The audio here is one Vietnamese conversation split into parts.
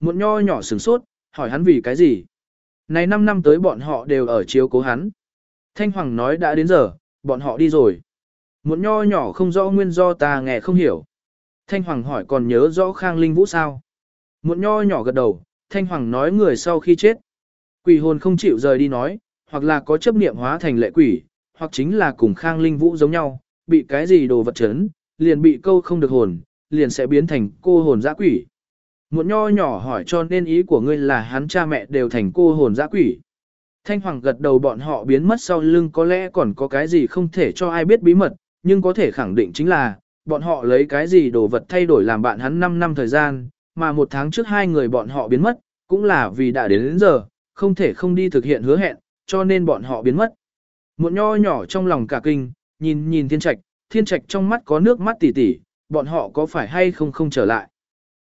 Muộn nho nhỏ sửng sốt, hỏi hắn vì cái gì. Này 5 năm tới bọn họ đều ở chiếu cố hắn. Thanh Hoàng nói đã đến giờ, bọn họ đi rồi. Muộn nho nhỏ không rõ nguyên do ta nghe không hiểu. Thanh Hoàng hỏi còn nhớ rõ Khang Linh Vũ sao? Muộn nho nhỏ gật đầu, Thanh Hoàng nói người sau khi chết. Quỷ hồn không chịu rời đi nói, hoặc là có chấp niệm hóa thành lệ quỷ, hoặc chính là cùng Khang Linh Vũ giống nhau, bị cái gì đồ vật chấn, liền bị câu không được hồn, liền sẽ biến thành cô hồn dã quỷ. Muộn nho nhỏ hỏi cho nên ý của ngươi là hắn cha mẹ đều thành cô hồn dã quỷ. Thanh Hoàng gật đầu bọn họ biến mất sau lưng có lẽ còn có cái gì không thể cho ai biết bí mật, nhưng có thể khẳng định chính là, bọn họ lấy cái gì đồ vật thay đổi làm bạn hắn 5 năm thời gian, mà một tháng trước hai người bọn họ biến mất, cũng là vì đã đến, đến giờ, không thể không đi thực hiện hứa hẹn, cho nên bọn họ biến mất. Một nho nhỏ trong lòng cả kinh, nhìn nhìn thiên trạch, thiên trạch trong mắt có nước mắt tỉ tỉ, bọn họ có phải hay không không trở lại.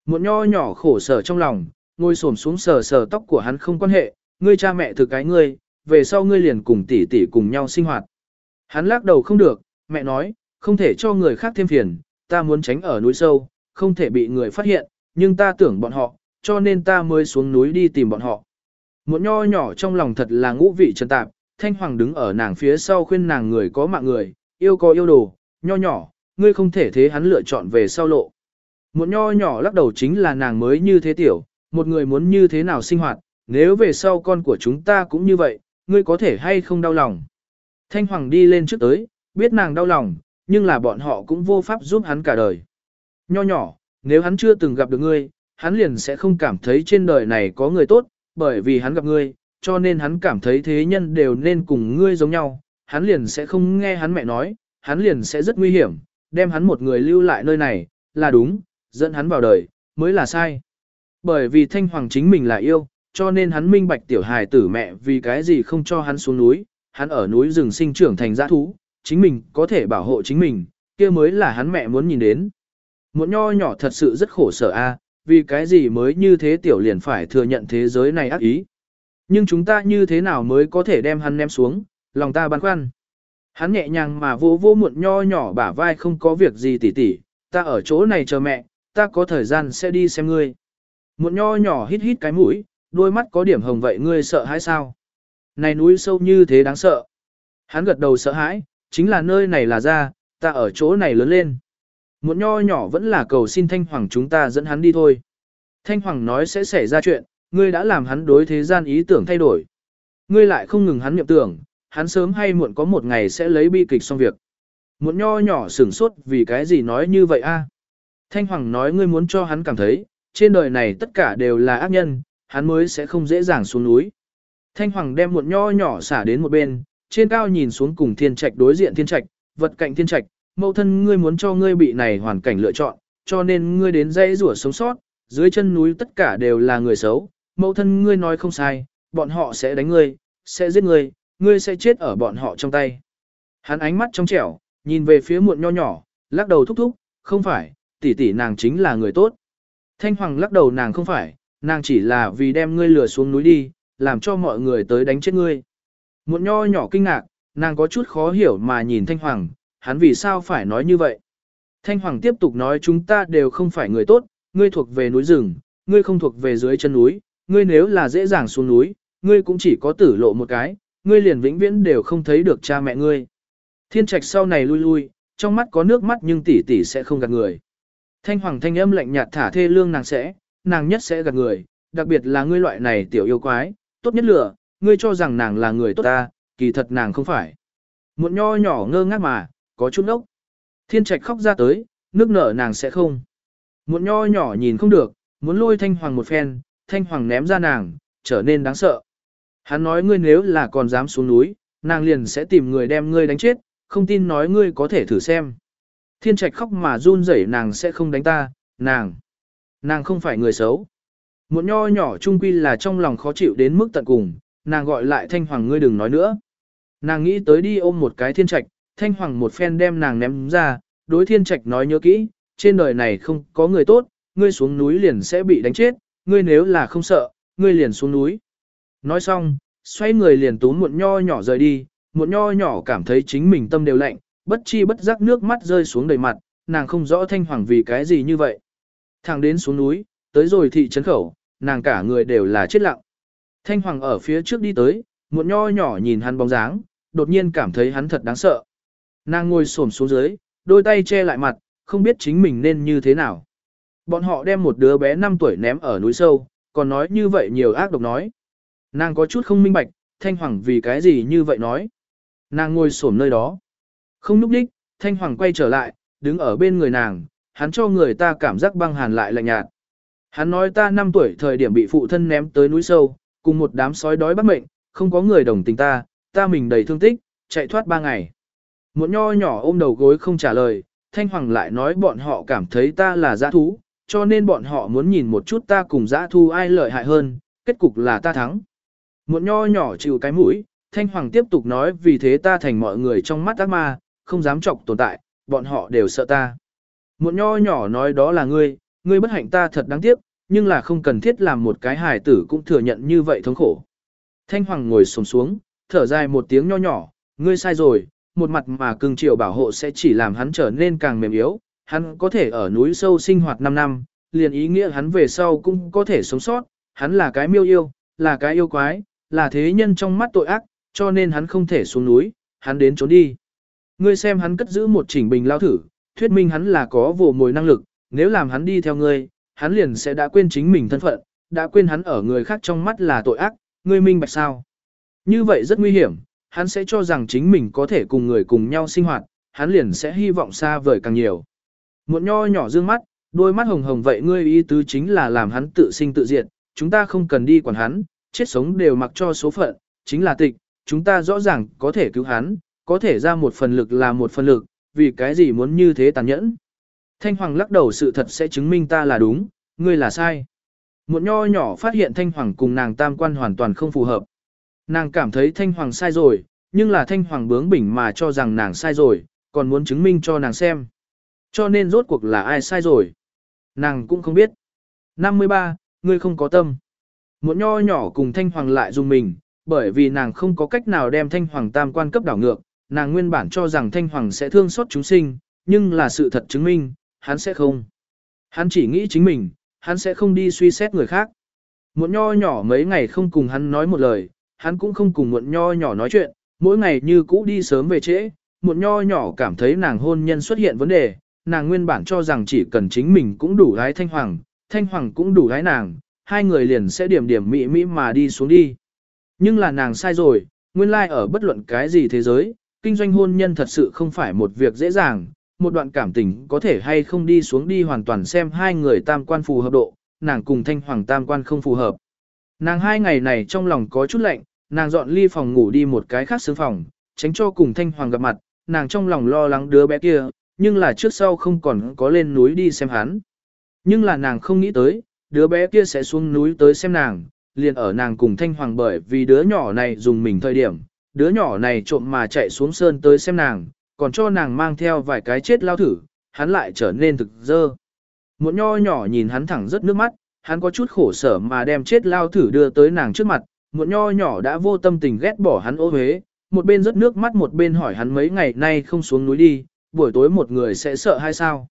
Một nho nhỏ khổ sở trong lòng, ngồi xổm xuống sờ sờ tóc của hắn không quan hệ, ngươi cha mẹ thực cái ngươi, về sau ngươi liền cùng tỷ tỷ cùng nhau sinh hoạt. Hắn lắc đầu không được, mẹ nói, không thể cho người khác thêm phiền, ta muốn tránh ở núi sâu, không thể bị người phát hiện, nhưng ta tưởng bọn họ, cho nên ta mới xuống núi đi tìm bọn họ. Một nho nhỏ trong lòng thật là ngũ vị trần tạp, Thanh Hoàng đứng ở nàng phía sau khuyên nàng người có mạng người, yêu có yêu đồ, nho nhỏ, ngươi không thể thế hắn lựa chọn về sau lộ. Một nho nhỏ lắc đầu chính là nàng mới như thế tiểu, một người muốn như thế nào sinh hoạt, nếu về sau con của chúng ta cũng như vậy, ngươi có thể hay không đau lòng. Thanh Hoàng đi lên trước tới, biết nàng đau lòng, nhưng là bọn họ cũng vô pháp giúp hắn cả đời. Nho nhỏ, nếu hắn chưa từng gặp được ngươi, hắn liền sẽ không cảm thấy trên đời này có người tốt, bởi vì hắn gặp ngươi, cho nên hắn cảm thấy thế nhân đều nên cùng ngươi giống nhau, hắn liền sẽ không nghe hắn mẹ nói, hắn liền sẽ rất nguy hiểm, đem hắn một người lưu lại nơi này, là đúng, dẫn hắn vào đời, mới là sai. Bởi vì Thanh Hoàng chính mình là yêu, cho nên hắn minh bạch tiểu hài tử mẹ vì cái gì không cho hắn xuống núi, hắn ở núi rừng sinh trưởng thành giã thú, chính mình có thể bảo hộ chính mình, kia mới là hắn mẹ muốn nhìn đến. Một nho nhỏ thật sự rất khổ sở a, vì cái gì mới như thế tiểu liền phải thừa nhận thế giới này ác ý. Nhưng chúng ta như thế nào mới có thể đem hắn ném xuống, lòng ta băn khoăn. Hắn nhẹ nhàng mà vô vô muộn nho nhỏ bả vai không có việc gì tỉ tỉ, ta ở chỗ này chờ mẹ, ta có thời gian sẽ đi xem ngươi. Muộn nho nhỏ hít hít cái mũi, đôi mắt có điểm hồng vậy ngươi sợ hãi sao? Này núi sâu như thế đáng sợ. Hắn gật đầu sợ hãi, chính là nơi này là ra, ta ở chỗ này lớn lên. Muộn nho nhỏ vẫn là cầu xin Thanh Hoàng chúng ta dẫn hắn đi thôi. Thanh Hoàng nói sẽ xảy ra chuyện, ngươi đã làm hắn đối thế gian ý tưởng thay đổi. Ngươi lại không ngừng hắn nhậm tưởng, hắn sớm hay muộn có một ngày sẽ lấy bi kịch xong việc. Muộn nho nhỏ sửng sốt vì cái gì nói như vậy a? Thanh Hoàng nói ngươi muốn cho hắn cảm thấy, trên đời này tất cả đều là ác nhân, hắn mới sẽ không dễ dàng xuống núi. Thanh Hoàng đem muộn nho nhỏ xả đến một bên, trên cao nhìn xuống cùng thiên trạch đối diện thiên trạch, vật cạnh thiên trạch, mẫu thân ngươi muốn cho ngươi bị này hoàn cảnh lựa chọn, cho nên ngươi đến dãy rủa sống sót, dưới chân núi tất cả đều là người xấu, mẫu thân ngươi nói không sai, bọn họ sẽ đánh ngươi, sẽ giết ngươi, ngươi sẽ chết ở bọn họ trong tay. Hắn ánh mắt trong trẻo, nhìn về phía muộn nho nhỏ, lắc đầu thúc thúc, không phải, tỷ tỷ nàng chính là người tốt. Thanh Hoàng lắc đầu nàng không phải, nàng chỉ là vì đem ngươi lừa xuống núi đi, làm cho mọi người tới đánh chết ngươi. Muộn nho nhỏ kinh ngạc, nàng có chút khó hiểu mà nhìn Thanh Hoàng, hắn vì sao phải nói như vậy. Thanh Hoàng tiếp tục nói chúng ta đều không phải người tốt, ngươi thuộc về núi rừng, ngươi không thuộc về dưới chân núi, ngươi nếu là dễ dàng xuống núi, ngươi cũng chỉ có tử lộ một cái, ngươi liền vĩnh viễn đều không thấy được cha mẹ ngươi. Thiên trạch sau này lui lui, trong mắt có nước mắt nhưng tỷ tỷ sẽ không gạt người. Thanh Hoàng thanh âm lạnh nhạt thả thê lương nàng sẽ, nàng nhất sẽ gạt người, đặc biệt là ngươi loại này tiểu yêu quái, tốt nhất lửa, ngươi cho rằng nàng là người tốt ta, kỳ thật nàng không phải. Muộn nho nhỏ ngơ ngác mà, có chút ốc. Thiên trạch khóc ra tới, nước nở nàng sẽ không. Muộn nho nhỏ nhìn không được, muốn lôi thanh hoàng một phen, thanh hoàng ném ra nàng, trở nên đáng sợ. Hắn nói ngươi nếu là còn dám xuống núi, nàng liền sẽ tìm người đem ngươi đánh chết, không tin nói ngươi có thể thử xem. Thiên trạch khóc mà run rẩy nàng sẽ không đánh ta, nàng. Nàng không phải người xấu. Một nho nhỏ trung quy là trong lòng khó chịu đến mức tận cùng, nàng gọi lại thanh hoàng ngươi đừng nói nữa. Nàng nghĩ tới đi ôm một cái thiên trạch, thanh hoàng một phen đem nàng ném ra, đối thiên trạch nói nhớ kỹ, trên đời này không có người tốt, ngươi xuống núi liền sẽ bị đánh chết, ngươi nếu là không sợ, ngươi liền xuống núi. Nói xong, xoay người liền tún muộn nho nhỏ rời đi, muộn nho nhỏ cảm thấy chính mình tâm đều lạnh, bất chi bất giác nước mắt rơi xuống đầy mặt, nàng không rõ thanh hoàng vì cái gì như vậy. Thẳng đến xuống núi, tới rồi thị trấn khẩu, nàng cả người đều là chết lặng. Thanh Hoàng ở phía trước đi tới, muộn nho nhỏ nhìn hắn bóng dáng, đột nhiên cảm thấy hắn thật đáng sợ. Nàng ngồi xổm xuống dưới, đôi tay che lại mặt, không biết chính mình nên như thế nào. Bọn họ đem một đứa bé 5 tuổi ném ở núi sâu, còn nói như vậy nhiều ác độc nói. Nàng có chút không minh bạch, Thanh Hoàng vì cái gì như vậy nói. Nàng ngồi xổm nơi đó. Không núp đích, Thanh Hoàng quay trở lại, đứng ở bên người nàng, hắn cho người ta cảm giác băng hàn lại lạnh nhạt. Hắn nói ta 5 tuổi thời điểm bị phụ thân ném tới núi sâu, cùng một đám sói đói bắt mệnh, không có người đồng tình ta, ta mình đầy thương tích, chạy thoát 3 ngày. Một nho nhỏ ôm đầu gối không trả lời, Thanh Hoàng lại nói bọn họ cảm thấy ta là giã thú, cho nên bọn họ muốn nhìn một chút ta cùng giã thu ai lợi hại hơn, kết cục là ta thắng. Một nho nhỏ chịu cái mũi, Thanh Hoàng tiếp tục nói vì thế ta thành mọi người trong mắt ác ma, không dám chọc tồn tại, bọn họ đều sợ ta. Một nho nhỏ nói đó là ngươi, ngươi bất hạnh ta thật đáng tiếc, nhưng là không cần thiết làm một cái hài tử cũng thừa nhận như vậy thống khổ. Thanh Hoàng ngồi xổm xuống, thở dài một tiếng nho nhỏ, ngươi sai rồi, một mặt mà cưng chiều bảo hộ sẽ chỉ làm hắn trở nên càng mềm yếu, hắn có thể ở núi sâu sinh hoạt 5 năm, liền ý nghĩa hắn về sau cũng có thể sống sót, hắn là cái miêu yêu, là cái yêu quái, là thế nhân trong mắt tội ác, cho nên hắn không thể xuống núi, hắn đến trốn đi. Ngươi xem hắn cất giữ một chỉnh bình lao thử, thuyết minh hắn là có vồ mồi năng lực, nếu làm hắn đi theo ngươi, hắn liền sẽ đã quên chính mình thân phận, đã quên hắn ở người khác trong mắt là tội ác, ngươi minh bạch sao. Như vậy rất nguy hiểm, hắn sẽ cho rằng chính mình có thể cùng người cùng nhau sinh hoạt, hắn liền sẽ hy vọng xa vời càng nhiều. Muộn nho nhỏ dương mắt, đôi mắt hồng hồng vậy ngươi ý tứ chính là làm hắn tự sinh tự diệt, chúng ta không cần đi quản hắn, chết sống đều mặc cho số phận, chính là tịch, chúng ta rõ ràng có thể cứu hắn, có thể ra một phần lực là một phần lực, vì cái gì muốn như thế tàn nhẫn. Thanh Hoàng lắc đầu sự thật sẽ chứng minh ta là đúng, ngươi là sai. Một nho nhỏ phát hiện Thanh Hoàng cùng nàng tam quan hoàn toàn không phù hợp. Nàng cảm thấy Thanh Hoàng sai rồi, nhưng là Thanh Hoàng bướng bỉnh mà cho rằng nàng sai rồi, còn muốn chứng minh cho nàng xem. Cho nên rốt cuộc là ai sai rồi. Nàng cũng không biết. 53, ngươi không có tâm. Một nho nhỏ cùng Thanh Hoàng lại dùng mình, bởi vì nàng không có cách nào đem Thanh Hoàng tam quan cấp đảo ngược, nàng nguyên bản cho rằng Thanh Hoàng sẽ thương xót chúng sinh, nhưng là sự thật chứng minh, hắn sẽ không. Hắn chỉ nghĩ chính mình, hắn sẽ không đi suy xét người khác. muộn nho nhỏ mấy ngày không cùng hắn nói một lời, hắn cũng không cùng muộn nho nhỏ nói chuyện, mỗi ngày như cũ đi sớm về trễ, muộn nho nhỏ cảm thấy nàng hôn nhân xuất hiện vấn đề, nàng nguyên bản cho rằng chỉ cần chính mình cũng đủ gái thanh hoàng, thanh hoàng cũng đủ gái nàng, hai người liền sẽ điểm điểm mỹ mỹ mà đi xuống đi. Nhưng là nàng sai rồi, nguyên lai like ở bất luận cái gì thế giới, kinh doanh hôn nhân thật sự không phải một việc dễ dàng, một đoạn cảm tình có thể hay không đi xuống đi hoàn toàn xem hai người tam quan phù hợp độ, nàng cùng thanh hoàng tam quan không phù hợp. Nàng hai ngày này trong lòng có chút lạnh, nàng dọn ly phòng ngủ đi một cái khác xương phòng, tránh cho cùng thanh hoàng gặp mặt, nàng trong lòng lo lắng đứa bé kia, nhưng là trước sau không còn có lên núi đi xem hắn. Nhưng là nàng không nghĩ tới, đứa bé kia sẽ xuống núi tới xem nàng, liền ở nàng cùng thanh hoàng bởi vì đứa nhỏ này dùng mình thời điểm, đứa nhỏ này trộm mà chạy xuống sơn tới xem nàng, còn cho nàng mang theo vài cái chết lao thử, hắn lại trở nên thực dơ. Một nho nhỏ nhìn hắn thẳng rất nước mắt, hắn có chút khổ sở mà đem chết lao thử đưa tới nàng trước mặt, một nho nhỏ đã vô tâm tình ghét bỏ hắn ô huế, một bên rất nước mắt một bên hỏi hắn mấy ngày nay không xuống núi đi, buổi tối một người sẽ sợ hay sao?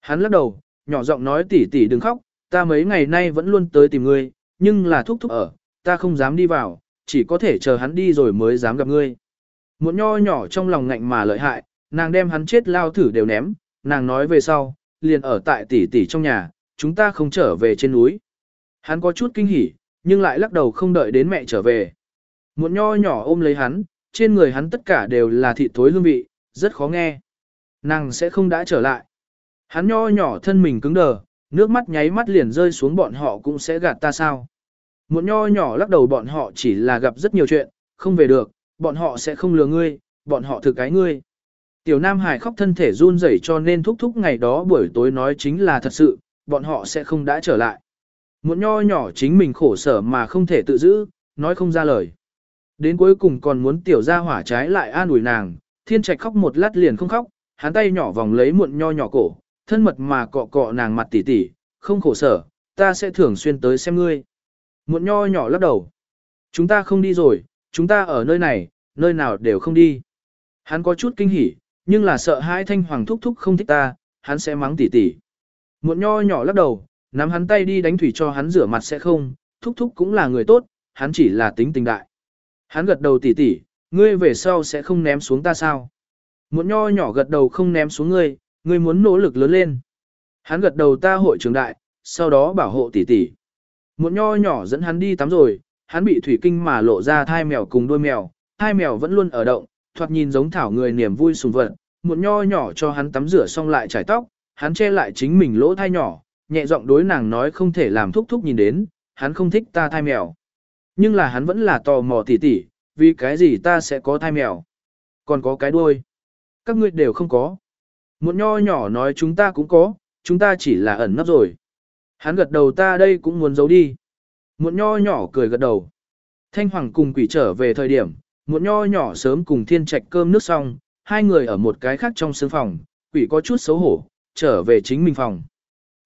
Hắn lắc đầu, nhỏ giọng nói tỷ tỷ đừng khóc, ta mấy ngày nay vẫn luôn tới tìm ngươi, nhưng là thúc thúc ở, ta không dám đi vào, chỉ có thể chờ hắn đi rồi mới dám gặp ngươi. Một nho nhỏ trong lòng ngạnh mà lợi hại, nàng đem hắn chết lao thử đều ném, nàng nói về sau, liền ở tại tỷ tỷ trong nhà, chúng ta không trở về trên núi. Hắn có chút kinh hỉ, nhưng lại lắc đầu không đợi đến mẹ trở về. Một nho nhỏ ôm lấy hắn, trên người hắn tất cả đều là thịt thối hương vị, rất khó nghe. Nàng sẽ không đã trở lại. Hắn nho nhỏ thân mình cứng đờ, nước mắt nháy mắt liền rơi xuống bọn họ cũng sẽ gạt ta sao. Muộn nho nhỏ lắc đầu bọn họ chỉ là gặp rất nhiều chuyện, không về được, bọn họ sẽ không lừa ngươi, bọn họ thực cái ngươi. Tiểu Nam Hải khóc thân thể run rẩy cho nên thúc thúc ngày đó buổi tối nói chính là thật sự, bọn họ sẽ không đã trở lại. Muộn nho nhỏ chính mình khổ sở mà không thể tự giữ, nói không ra lời. Đến cuối cùng còn muốn tiểu ra hỏa trái lại an ủi nàng, thiên trạch khóc một lát liền không khóc, hắn tay nhỏ vòng lấy muộn nho nhỏ cổ, thân mật mà cọ cọ nàng mặt tỉ tỉ, không khổ sở, ta sẽ thường xuyên tới xem ngươi. Muộn nho nhỏ lắc đầu. Chúng ta không đi rồi, chúng ta ở nơi này, nơi nào đều không đi. Hắn có chút kinh hỉ, nhưng là sợ hai thanh hoàng thúc thúc không thích ta, hắn sẽ mắng tỉ tỉ. Muộn nho nhỏ lắc đầu, Nắm hắn tay đi đánh thủy cho hắn rửa mặt sẽ không, thúc thúc cũng là người tốt, hắn chỉ là tính tình đại. Hắn gật đầu tỉ tỉ, ngươi về sau sẽ không ném xuống ta sao? Muộn nho nhỏ gật đầu không ném xuống ngươi, ngươi muốn nỗ lực lớn lên. Hắn gật đầu ta hội trưởng đại, sau đó bảo hộ tỷ tỷ. Muộn nho nhỏ dẫn hắn đi tắm rồi, hắn bị thủy kinh mà lộ ra thai mèo cùng đuôi mèo, hai mèo vẫn luôn ở động, thoạt nhìn giống thảo người niềm vui sùng vật. Muộn nho nhỏ cho hắn tắm rửa xong lại trải tóc, hắn che lại chính mình lỗ thai nhỏ, nhẹ giọng đối nàng nói không thể làm thúc thúc nhìn đến, hắn không thích ta thai mèo. Nhưng là hắn vẫn là tò mò tỉ tỉ, vì cái gì ta sẽ có thai mèo. Còn có cái đuôi. Các ngươi đều không có. Một nho nhỏ nói chúng ta cũng có, chúng ta chỉ là ẩn nấp rồi. Hắn gật đầu ta đây cũng muốn giấu đi. muộn nho nhỏ cười gật đầu. Thanh Hoàng cùng quỷ trở về thời điểm, muộn nho nhỏ sớm cùng thiên trạch cơm nước xong, hai người ở một cái khác trong sương phòng, quỷ có chút xấu hổ, trở về chính mình phòng.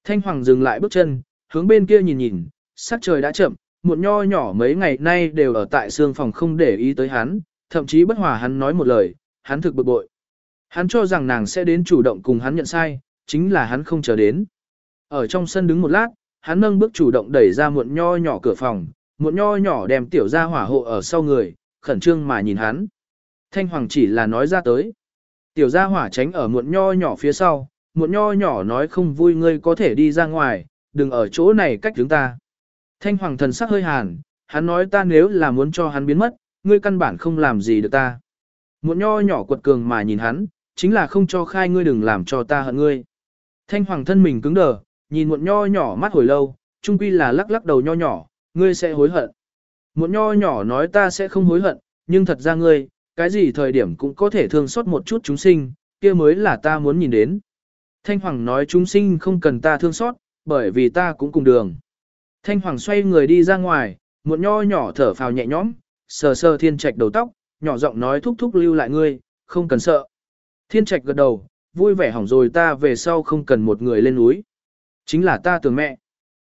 Thanh Hoàng dừng lại bước chân, hướng bên kia nhìn nhìn, sắc trời đã chậm, muộn nho nhỏ mấy ngày nay đều ở tại sương phòng không để ý tới hắn, thậm chí bất hòa hắn nói một lời, hắn thực bực bội. Hắn cho rằng nàng sẽ đến chủ động cùng hắn nhận sai, chính là hắn không chờ đến. Ở trong sân đứng một lát, hắn nâng bước chủ động đẩy ra muộn nho nhỏ cửa phòng, muộn nho nhỏ đem tiểu ra hỏa hộ ở sau người, khẩn trương mà nhìn hắn. Thanh Hoàng chỉ là nói ra tới. Tiểu gia hỏa tránh ở muộn nho nhỏ phía sau, muộn nho nhỏ nói không vui ngươi có thể đi ra ngoài, đừng ở chỗ này cách chúng ta. Thanh hoàng thần sắc hơi hàn, hắn nói ta nếu là muốn cho hắn biến mất, ngươi căn bản không làm gì được ta. Muộn nho nhỏ quật cường mà nhìn hắn, chính là không cho khai ngươi đừng làm cho ta hận ngươi. Thanh hoàng thân mình cứng đờ, nhìn muộn nho nhỏ mắt hồi lâu, trung quy là lắc lắc đầu nho nhỏ, ngươi sẽ hối hận. Muộn nho nhỏ nói ta sẽ không hối hận, nhưng thật ra ngươi, cái gì thời điểm cũng có thể thương xót một chút chúng sinh, kia mới là ta muốn nhìn đến. Thanh Hoàng nói chúng sinh không cần ta thương xót, bởi vì ta cũng cùng đường. Thanh Hoàng xoay người đi ra ngoài, một nho nhỏ thở phào nhẹ nhõm, sờ sờ thiên trạch đầu tóc, nhỏ giọng nói thúc thúc lưu lại ngươi, không cần sợ. Thiên trạch gật đầu, vui vẻ hỏng rồi ta về sau không cần một người lên núi. Chính là ta tưởng mẹ.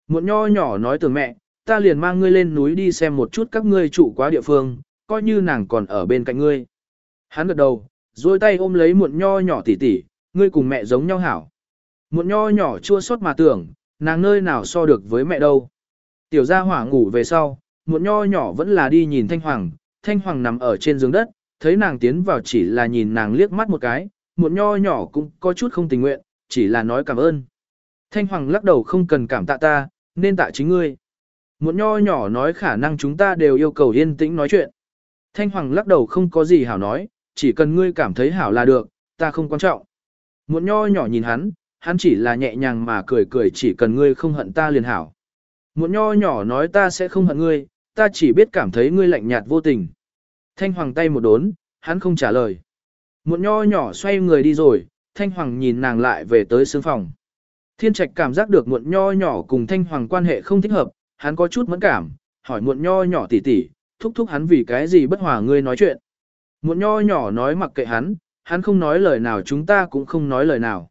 muộn nho nhỏ nói tưởng mẹ, ta liền mang ngươi lên núi đi xem một chút các ngươi trụ quá địa phương, coi như nàng còn ở bên cạnh ngươi. Hắn gật đầu, duỗi tay ôm lấy muộn nho nhỏ tỉ tỉ, ngươi cùng mẹ giống nhau hảo. muộn nho nhỏ chua xót mà tưởng, nàng nơi nào so được với mẹ đâu. Tiểu gia hỏa ngủ về sau, muộn nho nhỏ vẫn là đi nhìn Thanh Hoàng, Thanh Hoàng nằm ở trên giường đất, thấy nàng tiến vào chỉ là nhìn nàng liếc mắt một cái, muộn nho nhỏ cũng có chút không tình nguyện, chỉ là nói cảm ơn. Thanh Hoàng lắc đầu không cần cảm tạ ta, nên tạ chính ngươi. Một nho nhỏ nói khả năng chúng ta đều yêu cầu yên tĩnh nói chuyện. Thanh Hoàng lắc đầu không có gì hảo nói, chỉ cần ngươi cảm thấy hảo là được, ta không quan trọng. Một nho nhỏ nhìn hắn, hắn chỉ là nhẹ nhàng mà cười cười chỉ cần ngươi không hận ta liền hảo. Một nho nhỏ nói ta sẽ không hận ngươi, ta chỉ biết cảm thấy ngươi lạnh nhạt vô tình. Thanh Hoàng tay một đốn, hắn không trả lời. Một nho nhỏ xoay người đi rồi, Thanh Hoàng nhìn nàng lại về tới sương phòng. Thiên Trạch cảm giác được muộn nho nhỏ cùng Thanh Hoàng quan hệ không thích hợp, hắn có chút mẫn cảm, hỏi muộn nho nhỏ tỉ tỉ, thúc thúc hắn vì cái gì bất hòa ngươi nói chuyện. Muộn nho nhỏ nói mặc kệ hắn, hắn không nói lời nào chúng ta cũng không nói lời nào.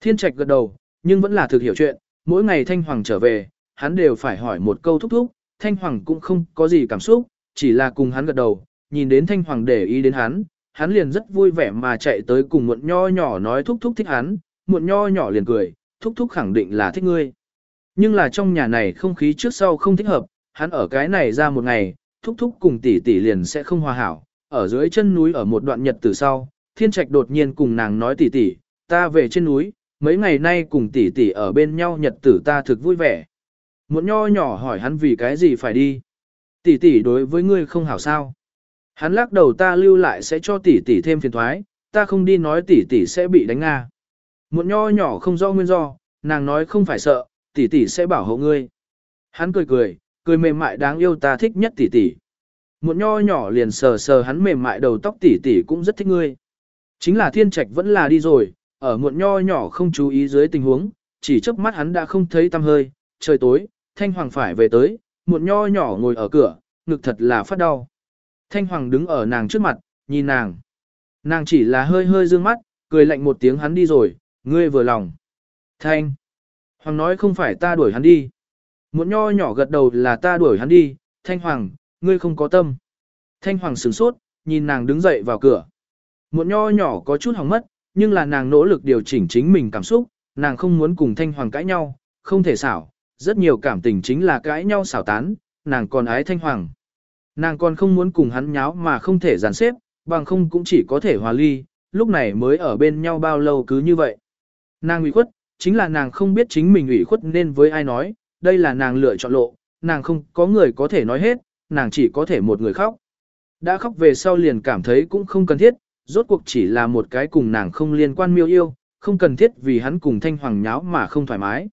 Thiên Trạch gật đầu, nhưng vẫn là thực hiểu chuyện, mỗi ngày Thanh Hoàng trở về, hắn đều phải hỏi một câu thúc thúc, Thanh Hoàng cũng không có gì cảm xúc, chỉ là cùng hắn gật đầu, nhìn đến Thanh Hoàng để ý đến hắn, hắn liền rất vui vẻ mà chạy tới cùng muộn nho nhỏ nói thúc thúc thích hắn, muộn nho nhỏ liền cười, thúc thúc khẳng định là thích ngươi. Nhưng là trong nhà này không khí trước sau không thích hợp, hắn ở cái này ra một ngày, thúc thúc cùng tỷ tỷ liền sẽ không hòa hảo, ở dưới chân núi ở một đoạn nhật từ sau, thiên trạch đột nhiên cùng nàng nói tỷ tỷ, ta về trên núi, mấy ngày nay cùng tỷ tỷ ở bên nhau nhật tử ta thực vui vẻ. Muộn nho nhỏ hỏi hắn vì cái gì phải đi. Tỷ tỷ đối với ngươi không hảo sao. Hắn lắc đầu ta lưu lại sẽ cho tỷ tỷ thêm phiền thoái, ta không đi nói tỷ tỷ sẽ bị đánh nga. Muộn nho nhỏ không do nguyên do, nàng nói không phải sợ, tỷ tỷ sẽ bảo hộ ngươi. Hắn cười cười, cười mềm mại đáng yêu ta thích nhất tỷ tỷ. Muộn nho nhỏ liền sờ sờ hắn mềm mại đầu tóc tỷ tỷ cũng rất thích ngươi. Chính là thiên trạch vẫn là đi rồi, ở muộn nho nhỏ không chú ý dưới tình huống, chỉ chớp mắt hắn đã không thấy tăm hơi, trời tối, Thanh Hoàng phải về tới, muộn nho nhỏ ngồi ở cửa, ngực thật là phát đau. Thanh Hoàng đứng ở nàng trước mặt, nhìn nàng. Nàng chỉ là hơi hơi dương mắt, cười lạnh một tiếng hắn đi rồi, ngươi vừa lòng. Thanh. Hoàng nói không phải ta đuổi hắn đi. Một nho nhỏ gật đầu là ta đuổi hắn đi, Thanh Hoàng, ngươi không có tâm. Thanh Hoàng sửng sốt, nhìn nàng đứng dậy vào cửa. Một nho nhỏ có chút hỏng mất, nhưng là nàng nỗ lực điều chỉnh chính mình cảm xúc, nàng không muốn cùng Thanh Hoàng cãi nhau, không thể xảo, rất nhiều cảm tình chính là cãi nhau xảo tán, nàng còn ái thanh hoàng. Nàng còn không muốn cùng hắn nháo mà không thể giàn xếp, bằng không cũng chỉ có thể hòa ly, lúc này mới ở bên nhau bao lâu cứ như vậy. Nàng ủy khuất, chính là nàng không biết chính mình ủy khuất nên với ai nói, đây là nàng lựa chọn lộ, nàng không có người có thể nói hết, nàng chỉ có thể một người khóc. Đã khóc về sau liền cảm thấy cũng không cần thiết, rốt cuộc chỉ là một cái cùng nàng không liên quan miêu yêu, không cần thiết vì hắn cùng Thanh Hoàng nháo mà không thoải mái.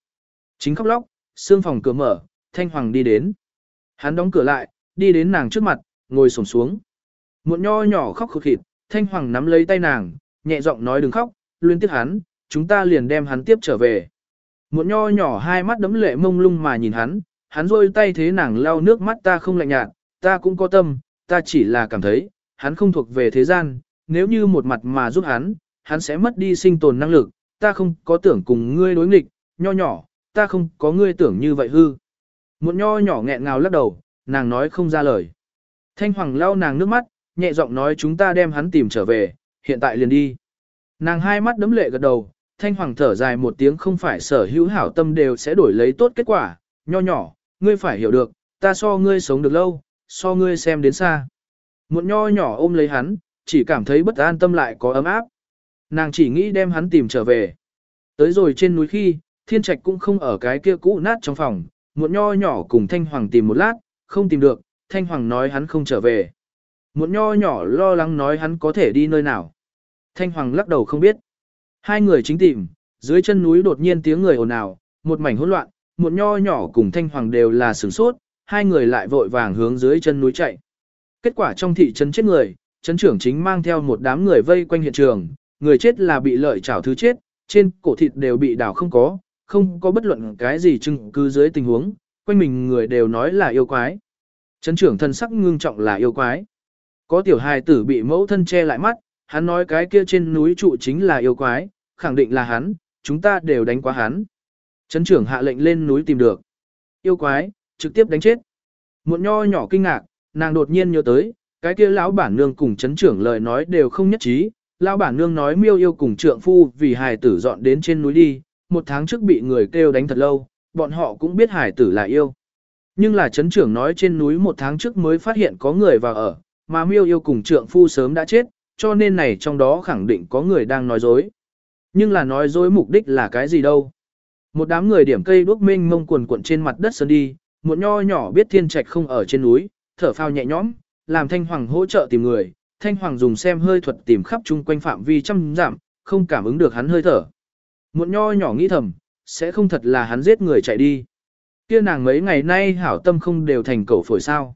Chính khóc lóc, xương phòng cửa mở, Thanh Hoàng đi đến. Hắn đóng cửa lại, đi đến nàng trước mặt, ngồi xổm xuống. Muộn nho nhỏ khóc khực khịt, Thanh Hoàng nắm lấy tay nàng, nhẹ giọng nói đừng khóc, luyến tiếc hắn, chúng ta liền đem hắn tiếp trở về. một nho nhỏ hai mắt đấm lệ mông lung mà nhìn hắn, hắn rôi tay thế nàng lau nước mắt ta không lạnh nhạt, ta cũng có tâm, ta chỉ là cảm thấy, hắn không thuộc về thế gian, nếu như một mặt mà giúp hắn, hắn sẽ mất đi sinh tồn năng lực, ta không có tưởng cùng ngươi đối nghịch, nho nhỏ, ta không có ngươi tưởng như vậy hư. Một nho nhỏ nghẹn ngào lắc đầu, nàng nói không ra lời. Thanh Hoàng lau nàng nước mắt, nhẹ giọng nói chúng ta đem hắn tìm trở về, hiện tại liền đi. Nàng hai mắt đấm lệ gật đầu, Thanh Hoàng thở dài một tiếng không phải sở hữu hảo tâm đều sẽ đổi lấy tốt kết quả, nho nhỏ, ngươi phải hiểu được, ta so ngươi sống được lâu, so ngươi xem đến xa. Một nho nhỏ ôm lấy hắn, chỉ cảm thấy bất an tâm lại có ấm áp. Nàng chỉ nghĩ đem hắn tìm trở về. Tới rồi trên núi khi, thiên trạch cũng không ở cái kia cũ nát trong phòng, một nho nhỏ cùng Thanh Hoàng tìm một lát, không tìm được, Thanh Hoàng nói hắn không trở về. Một nho nhỏ lo lắng nói hắn có thể đi nơi nào. Thanh Hoàng lắc đầu không biết. Hai người chính tìm, dưới chân núi đột nhiên tiếng người ồn ào, một mảnh hỗn loạn, một nho nhỏ cùng Thanh Hoàng đều là sửng sốt, hai người lại vội vàng hướng dưới chân núi chạy. Kết quả trong thị trấn chết người, trấn trưởng chính mang theo một đám người vây quanh hiện trường, người chết là bị lợi chảo thứ chết, trên cổ thịt đều bị đào không có, không có bất luận cái gì chứng cứ dưới tình huống, quanh mình người đều nói là yêu quái. Trấn trưởng thân sắc ngưng trọng là yêu quái. Có tiểu hài tử bị mẫu thân che lại mắt, hắn nói cái kia trên núi trụ chính là yêu quái, khẳng định là hắn, chúng ta đều đánh quá hắn. Trấn trưởng hạ lệnh lên núi tìm được. Yêu quái, trực tiếp đánh chết. Một nho nhỏ kinh ngạc, nàng đột nhiên nhớ tới, cái kia lão bản nương cùng trấn trưởng lời nói đều không nhất trí. Lão bản nương nói miêu yêu cùng trượng phu vì hài tử dọn đến trên núi đi, một tháng trước bị người kêu đánh thật lâu, bọn họ cũng biết hài tử là yêu. Nhưng là chấn trưởng nói trên núi một tháng trước mới phát hiện có người vào ở, mà miêu yêu cùng trượng phu sớm đã chết, cho nên này trong đó khẳng định có người đang nói dối. Nhưng là nói dối mục đích là cái gì đâu. Một đám người điểm cây đuốc minh mông quần cuộn trên mặt đất sơn đi, một nho nhỏ biết thiên trạch không ở trên núi, thở phao nhẹ nhõm, làm thanh hoàng hỗ trợ tìm người. Thanh hoàng dùng xem hơi thuật tìm khắp chung quanh phạm vi trăm giảm, không cảm ứng được hắn hơi thở. Một nho nhỏ nghĩ thầm, sẽ không thật là hắn giết người chạy đi. Kia nàng mấy ngày nay hảo tâm không đều thành cầu phổi sao.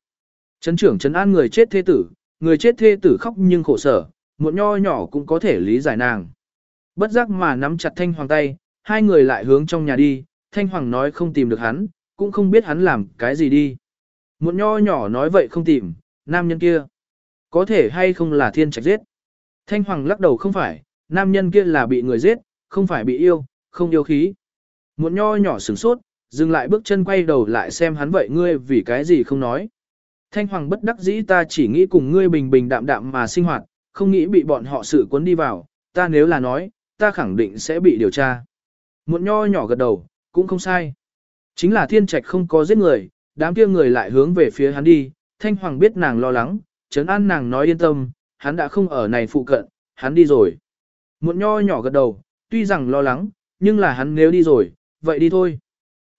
Trấn trưởng trấn an người chết thê tử, người chết thê tử khóc nhưng khổ sở, một nho nhỏ cũng có thể lý giải nàng. Bất giác mà nắm chặt thanh hoàng tay, hai người lại hướng trong nhà đi, thanh hoàng nói không tìm được hắn, cũng không biết hắn làm cái gì đi. Một nho nhỏ nói vậy không tìm, nam nhân kia. Có thể hay không là thiên trạch giết. Thanh hoàng lắc đầu không phải, nam nhân kia là bị người giết, không phải bị yêu, không yêu khí. Một nho nhỏ sửng sốt, dừng lại bước chân quay đầu lại xem hắn vậy ngươi vì cái gì không nói. Thanh hoàng bất đắc dĩ ta chỉ nghĩ cùng ngươi bình bình đạm đạm mà sinh hoạt, không nghĩ bị bọn họ sự cuốn đi vào, ta nếu là nói, ta khẳng định sẽ bị điều tra. Muộn nho nhỏ gật đầu, cũng không sai. Chính là thiên trạch không có giết người, đám kia người lại hướng về phía hắn đi, thanh hoàng biết nàng lo lắng, chấn an nàng nói yên tâm, hắn đã không ở này phụ cận, hắn đi rồi. Muộn nho nhỏ gật đầu, tuy rằng lo lắng, nhưng là hắn nếu đi rồi, vậy đi thôi.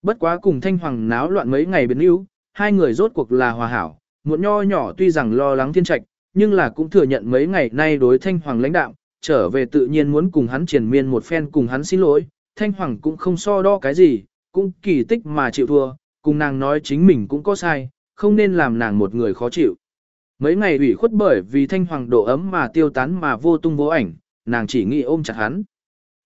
Bất quá cùng thanh hoàng náo loạn mấy ngày biến yếu, hai người rốt cuộc là hòa hảo, Muộn nho nhỏ tuy rằng lo lắng thiên trạch, nhưng là cũng thừa nhận mấy ngày nay đối thanh hoàng lãnh đạo, trở về tự nhiên muốn cùng hắn triển miên một phen cùng hắn xin lỗi, thanh hoàng cũng không so đo cái gì, cũng kỳ tích mà chịu thua, cùng nàng nói chính mình cũng có sai, không nên làm nàng một người khó chịu. Mấy ngày ủy khuất bởi vì thanh hoàng độ ấm mà tiêu tán mà vô tung vô ảnh, nàng chỉ nghĩ ôm chặt hắn.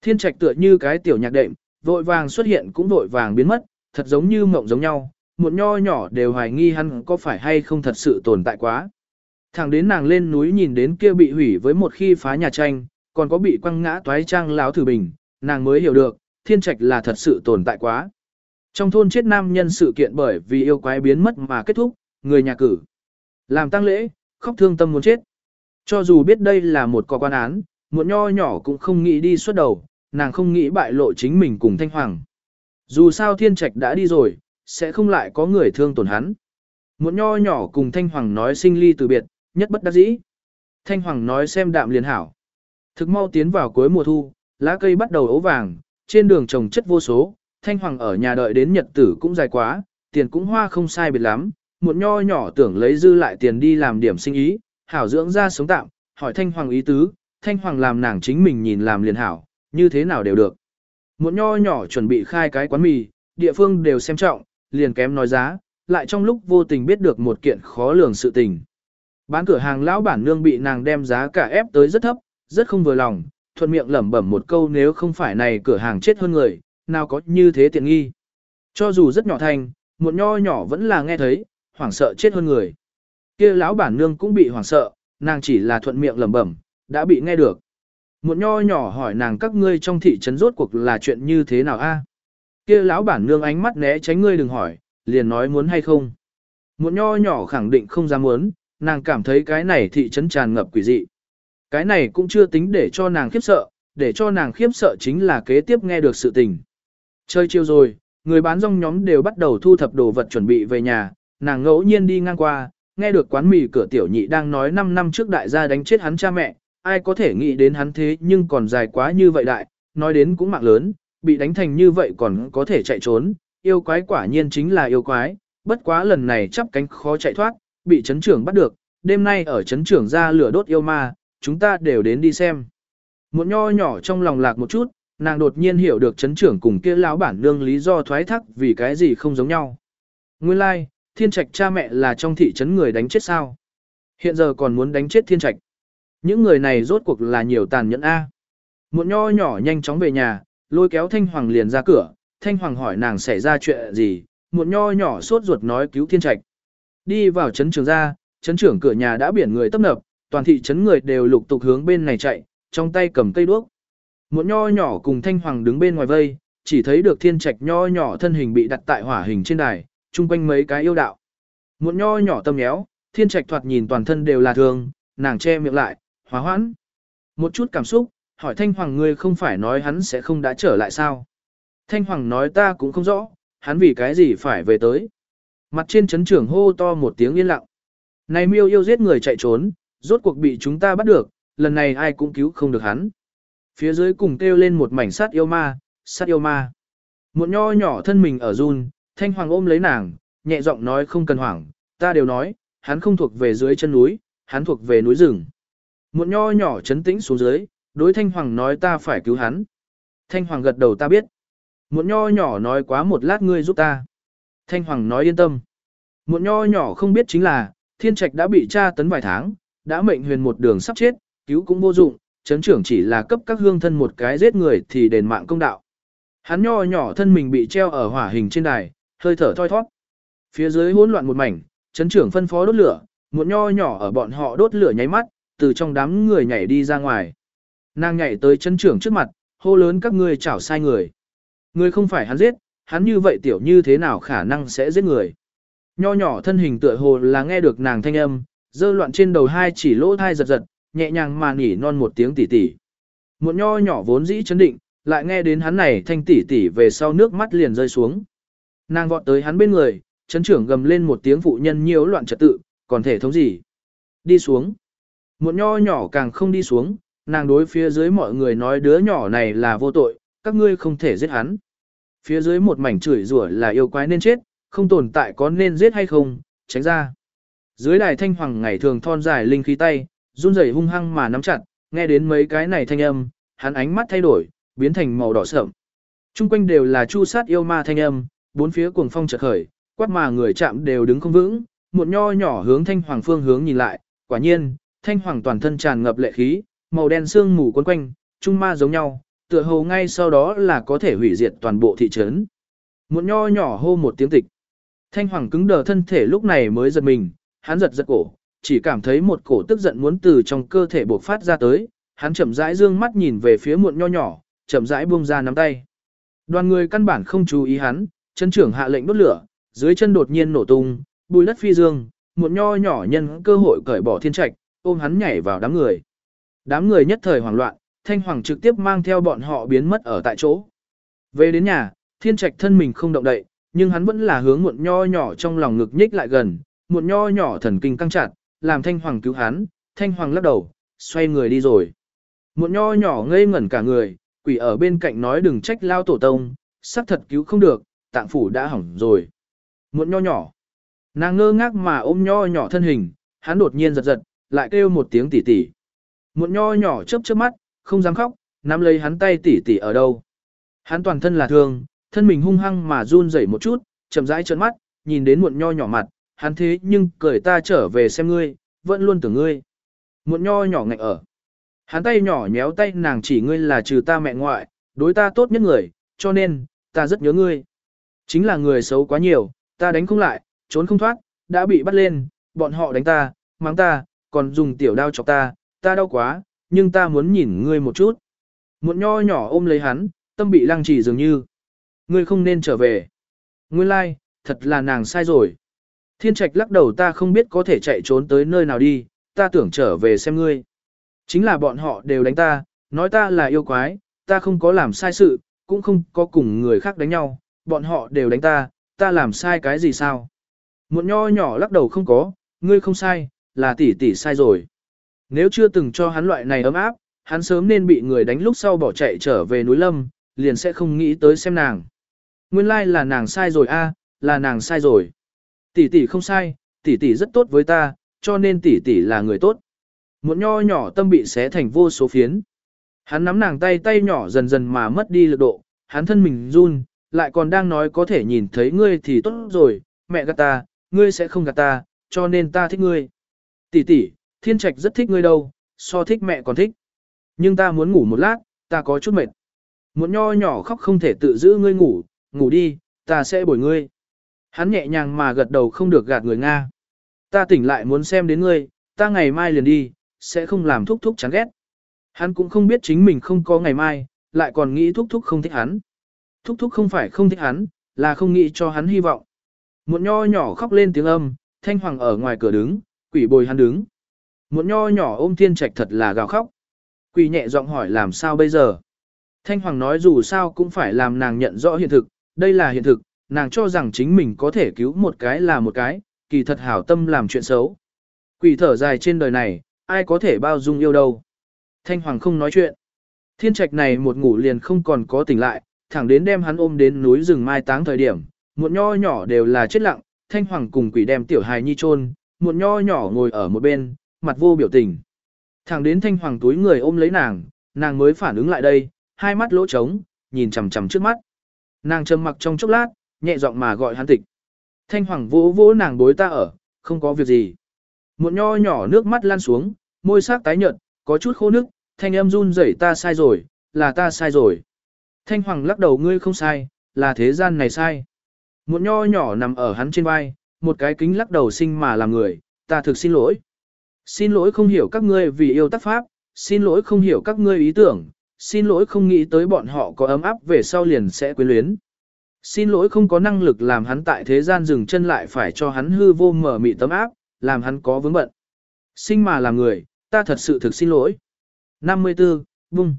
Thiên trạch tựa như cái tiểu nhạc đệm, vội vàng xuất hiện cũng vội vàng biến mất, thật giống như mộng giống nhau, một nho nhỏ đều hoài nghi hắn có phải hay không thật sự tồn tại quá. Thẳng đến nàng lên núi nhìn đến kia bị hủy với một khi phá nhà tranh, còn có bị quăng ngã toái trang láo thử bình, nàng mới hiểu được, thiên trạch là thật sự tồn tại quá. Trong thôn chết nam nhân sự kiện bởi vì yêu quái biến mất mà kết thúc, người nhà cử. Làm tăng lễ, khóc thương tâm muốn chết. Cho dù biết đây là một có quan án, một nho nhỏ cũng không nghĩ đi suốt đầu, nàng không nghĩ bại lộ chính mình cùng Thanh Hoàng. Dù sao thiên trạch đã đi rồi, sẽ không lại có người thương tổn hắn. Một nho nhỏ cùng Thanh Hoàng nói sinh ly từ biệt, nhất bất đắc dĩ. Thanh Hoàng nói xem đạm liền hảo. Thực mau tiến vào cuối mùa thu, lá cây bắt đầu ấu vàng, trên đường trồng chất vô số, Thanh Hoàng ở nhà đợi đến nhật tử cũng dài quá, tiền cũng hoa không sai biệt lắm, một nho nhỏ tưởng lấy dư lại tiền đi làm điểm sinh ý, hảo dưỡng ra sống tạm, hỏi Thanh Hoàng ý tứ, Thanh Hoàng làm nàng chính mình nhìn làm liền hảo, như thế nào đều được. Một nho nhỏ chuẩn bị khai cái quán mì, địa phương đều xem trọng, liền kém nói giá, lại trong lúc vô tình biết được một kiện khó lường sự tình. Bán cửa hàng lão bản nương bị nàng đem giá cả ép tới rất thấp, rất không vừa lòng, thuận miệng lẩm bẩm một câu nếu không phải này cửa hàng chết hơn người, nào có như thế tiện nghi. Cho dù rất nhỏ thành, một nho nhỏ vẫn là nghe thấy, hoảng sợ chết hơn người. kia lão bản nương cũng bị hoảng sợ, nàng chỉ là thuận miệng lẩm bẩm, đã bị nghe được. Một nho nhỏ hỏi nàng các ngươi trong thị trấn rốt cuộc là chuyện như thế nào a? Kia lão bản nương ánh mắt né tránh ngươi đừng hỏi, liền nói muốn hay không. Một nho nhỏ khẳng định không dám muốn, nàng cảm thấy cái này thị trấn tràn ngập quỷ dị. Cái này cũng chưa tính để cho nàng khiếp sợ, để cho nàng khiếp sợ chính là kế tiếp nghe được sự tình. Chơi chiều rồi, người bán rong nhóm đều bắt đầu thu thập đồ vật chuẩn bị về nhà, nàng ngẫu nhiên đi ngang qua, nghe được quán mì cửa tiểu nhị đang nói 5 năm trước đại gia đánh chết hắn cha mẹ, ai có thể nghĩ đến hắn thế nhưng còn dài quá như vậy đại, nói đến cũng mạng lớn, bị đánh thành như vậy còn có thể chạy trốn, yêu quái quả nhiên chính là yêu quái, bất quá lần này chắp cánh khó chạy thoát, bị chấn trưởng bắt được, đêm nay ở chấn trưởng ra lửa đốt yêu ma, chúng ta đều đến đi xem. Một nho nhỏ trong lòng lạc một chút, nàng đột nhiên hiểu được chấn trưởng cùng kia lão bản nương lý do thoái thác vì cái gì không giống nhau. Nguyên lai, like, thiên trạch cha mẹ là trong thị trấn người đánh chết sao. Hiện giờ còn muốn đánh chết thiên trạch. Những người này rốt cuộc là nhiều tàn nhẫn A. Một nho nhỏ nhanh chóng về nhà, lôi kéo Thanh Hoàng liền ra cửa, Thanh Hoàng hỏi nàng xảy ra chuyện gì, một nho nhỏ sốt ruột nói cứu thiên trạch. Đi vào trấn trường ra, trấn trưởng cửa nhà đã biển người tấp nập, toàn thị trấn người đều lục tục hướng bên này chạy, trong tay cầm cây đuốc. Một nho nhỏ cùng Thanh Hoàng đứng bên ngoài vây, chỉ thấy được thiên trạch nho nhỏ thân hình bị đặt tại hỏa hình trên đài, chung quanh mấy cái yêu đạo. Một nho nhỏ tâm nhéo, thiên trạch thoạt nhìn toàn thân đều là thường, nàng che miệng lại, hóa hoãn. Một chút cảm xúc, hỏi Thanh Hoàng ngươi không phải nói hắn sẽ không đã trở lại sao? Thanh Hoàng nói ta cũng không rõ, hắn vì cái gì phải về tới. Mặt trên chấn trưởng hô to một tiếng yên lặng. Này miêu yêu giết người chạy trốn, rốt cuộc bị chúng ta bắt được, lần này ai cũng cứu không được hắn. Phía dưới cùng kêu lên một mảnh sát yêu ma, sát yêu ma. Một nho nhỏ thân mình ở run, Thanh Hoàng ôm lấy nàng, nhẹ giọng nói không cần hoảng, ta đều nói, hắn không thuộc về dưới chân núi, hắn thuộc về núi rừng. Một nho nhỏ chấn tĩnh xuống dưới, đối Thanh Hoàng nói ta phải cứu hắn. Thanh Hoàng gật đầu ta biết. Một nho nhỏ nói quá một lát ngươi giúp ta. Thanh Hoàng nói yên tâm. Một nho nhỏ không biết chính là, thiên trạch đã bị tra tấn vài tháng, đã mệnh huyền một đường sắp chết, cứu cũng vô dụng, chấn trưởng chỉ là cấp các hương thân một cái giết người thì đền mạng công đạo. Hắn nho nhỏ thân mình bị treo ở hỏa hình trên đài, hơi thở thoi thoát. Phía dưới hỗn loạn một mảnh, chấn trưởng phân phó đốt lửa, một nho nhỏ ở bọn họ đốt lửa nháy mắt, từ trong đám người nhảy đi ra ngoài. Nàng nhảy tới chấn trưởng trước mặt, hô lớn các ngươi chảo sai người. Người không phải hắn giết, hắn như vậy tiểu như thế nào khả năng sẽ giết người. Nho nhỏ thân hình tựa hồ là nghe được nàng thanh âm, dơ loạn trên đầu hai chỉ lỗ thai giật giật, nhẹ nhàng mà nỉ non một tiếng tỉ tỉ. Một nho nhỏ vốn dĩ chấn định, lại nghe đến hắn này thanh tỉ tỉ về sau nước mắt liền rơi xuống. Nàng vọt tới hắn bên người, chấn trưởng gầm lên một tiếng phụ nhân nhiều loạn trật tự, còn thể thống gì. Đi xuống. Một nho nhỏ càng không đi xuống, nàng đối phía dưới mọi người nói đứa nhỏ này là vô tội, các ngươi không thể giết hắn. Phía dưới một mảnh chửi rủa là yêu quái nên chết, không tồn tại có nên giết hay không, tránh ra. Dưới đài thanh hoàng ngày thường thon dài linh khí tay, run rẩy hung hăng mà nắm chặt, nghe đến mấy cái này thanh âm, hắn ánh mắt thay đổi, biến thành màu đỏ sậm. Trung quanh đều là chu sát yêu ma thanh âm, bốn phía cuồng phong chợt khởi, quát mà người chạm đều đứng không vững, một nho nhỏ hướng thanh hoàng phương hướng nhìn lại, quả nhiên, thanh hoàng toàn thân tràn ngập lệ khí, màu đen sương mù quấn quanh, trung ma giống nhau, tựa hồ ngay sau đó là có thể hủy diệt toàn bộ thị trấn. Một nho nhỏ hô một tiếng tịch. Thanh hoàng cứng đờ thân thể lúc này mới giật mình, hắn giật giật cổ, chỉ cảm thấy một cổ tức giận muốn từ trong cơ thể bộc phát ra tới, hắn chậm rãi dương mắt nhìn về phía muộn nho nhỏ, chậm rãi buông ra nắm tay. Đoàn người căn bản không chú ý hắn, chân trưởng hạ lệnh đốt lửa, dưới chân đột nhiên nổ tung, bùi đất phi dương, muộn nho nhỏ nhân cơ hội cởi bỏ thiên trạch, ôm hắn nhảy vào đám người. Đám người nhất thời hoảng loạn, Thanh Hoàng trực tiếp mang theo bọn họ biến mất ở tại chỗ. Về đến nhà, Thiên trạch thân mình không động đậy, nhưng hắn vẫn là hướng muộn nho nhỏ trong lòng ngực nhích lại gần, muộn nho nhỏ thần kinh căng chặt, làm thanh hoàng cứu hắn, thanh hoàng lắc đầu, xoay người đi rồi. Muộn nho nhỏ ngây ngẩn cả người, quỷ ở bên cạnh nói đừng trách lao tổ tông, sắc thật cứu không được, tạng phủ đã hỏng rồi. Muộn nho nhỏ, nàng ngơ ngác mà ôm nho nhỏ thân hình, hắn đột nhiên giật giật, lại kêu một tiếng tỉ tỉ. Muộn nho nhỏ chớp chớp mắt, không dám khóc, nắm lấy hắn tay tỉ tỉ ở đâu. Hắn toàn thân là thương, thân mình hung hăng mà run rẩy một chút, chậm rãi trợn mắt, nhìn đến muộn nho nhỏ mặt, hắn thế nhưng cười ta trở về xem ngươi, vẫn luôn tưởng ngươi. Muộn nho nhỏ ngạnh ở. Hắn tay nhỏ nhéo tay nàng chỉ ngươi là trừ ta mẹ ngoại, đối ta tốt nhất người, cho nên, ta rất nhớ ngươi. Chính là người xấu quá nhiều, ta đánh không lại, trốn không thoát, đã bị bắt lên, bọn họ đánh ta, mắng ta, còn dùng tiểu đao chọc ta, ta đau quá, nhưng ta muốn nhìn ngươi một chút. Muộn nho nhỏ ôm lấy hắn, tâm bị lăng trì dường như. Ngươi không nên trở về. Nguyên lai, like, thật là nàng sai rồi. Thiên trạch lắc đầu ta không biết có thể chạy trốn tới nơi nào đi, ta tưởng trở về xem ngươi. Chính là bọn họ đều đánh ta, nói ta là yêu quái, ta không có làm sai sự, cũng không có cùng người khác đánh nhau, bọn họ đều đánh ta, ta làm sai cái gì sao? Một nho nhỏ lắc đầu không có, ngươi không sai, là tỷ tỷ sai rồi. Nếu chưa từng cho hắn loại này ấm áp, hắn sớm nên bị người đánh lúc sau bỏ chạy trở về núi lâm, liền sẽ không nghĩ tới xem nàng. Nguyên lai là nàng sai rồi a, là nàng sai rồi. Tỷ tỷ không sai, tỷ tỷ rất tốt với ta, cho nên tỷ tỷ là người tốt. Một nho nhỏ tâm bị xé thành vô số phiến. Hắn nắm nàng tay tay nhỏ dần dần mà mất đi lực độ, hắn thân mình run, lại còn đang nói có thể nhìn thấy ngươi thì tốt rồi, mẹ gạt ta, ngươi sẽ không gạt ta, cho nên ta thích ngươi. Tỷ tỷ, thiên trạch rất thích ngươi đâu, so thích mẹ còn thích. Nhưng ta muốn ngủ một lát, ta có chút mệt. Một nho nhỏ khóc không thể tự giữ ngươi ngủ, ngủ đi, ta sẽ bồi ngươi. Hắn nhẹ nhàng mà gật đầu không được gạt người Nga. Ta tỉnh lại muốn xem đến ngươi, ta ngày mai liền đi, sẽ không làm thúc thúc chán ghét. Hắn cũng không biết chính mình không có ngày mai, lại còn nghĩ thúc thúc không thích hắn. Thúc thúc không phải không thích hắn, là không nghĩ cho hắn hy vọng. Một nho nhỏ khóc lên tiếng âm, thanh hoàng ở ngoài cửa đứng, quỷ bồi hắn đứng. Một nho nhỏ ôm thiên trạch thật là gào khóc. Quỷ nhẹ giọng hỏi làm sao bây giờ. Thanh hoàng nói dù sao cũng phải làm nàng nhận rõ hiện thực, đây là hiện thực, nàng cho rằng chính mình có thể cứu một cái là một cái, kỳ thật hảo tâm làm chuyện xấu. Quỷ thở dài trên đời này, ai có thể bao dung yêu đâu. Thanh Hoàng không nói chuyện. Thiên trạch này một ngủ liền không còn có tỉnh lại, thẳng đến đem hắn ôm đến núi rừng mai táng thời điểm, một nho nhỏ đều là chết lặng, Thanh Hoàng cùng quỷ đem tiểu hài nhi chôn, một nho nhỏ ngồi ở một bên, mặt vô biểu tình. Thẳng đến Thanh Hoàng túi người ôm lấy nàng, nàng mới phản ứng lại đây, hai mắt lỗ trống, nhìn chằm chằm trước mắt. Nàng trầm mặc trong chốc lát, nhẹ giọng mà gọi hắn tịch. Thanh Hoàng vỗ vỗ nàng bối ta ở, không có việc gì. Một nho nhỏ nước mắt lan xuống, môi sắc tái nhợt, có chút khô nước, thanh âm run rẩy ta sai rồi, là ta sai rồi. Thanh Hoàng lắc đầu ngươi không sai, là thế gian này sai. Một nho nhỏ nằm ở hắn trên vai, một cái kính lắc đầu sinh mà làm người, ta thực xin lỗi. Xin lỗi không hiểu các ngươi vì yêu tác pháp, xin lỗi không hiểu các ngươi ý tưởng, xin lỗi không nghĩ tới bọn họ có ấm áp về sau liền sẽ quyến luyến. Xin lỗi không có năng lực làm hắn tại thế gian dừng chân lại phải cho hắn hư vô mở mị tấm áp, làm hắn có vướng bận. Sinh mà làm người, ta thật sự thực xin lỗi. 54. Bung.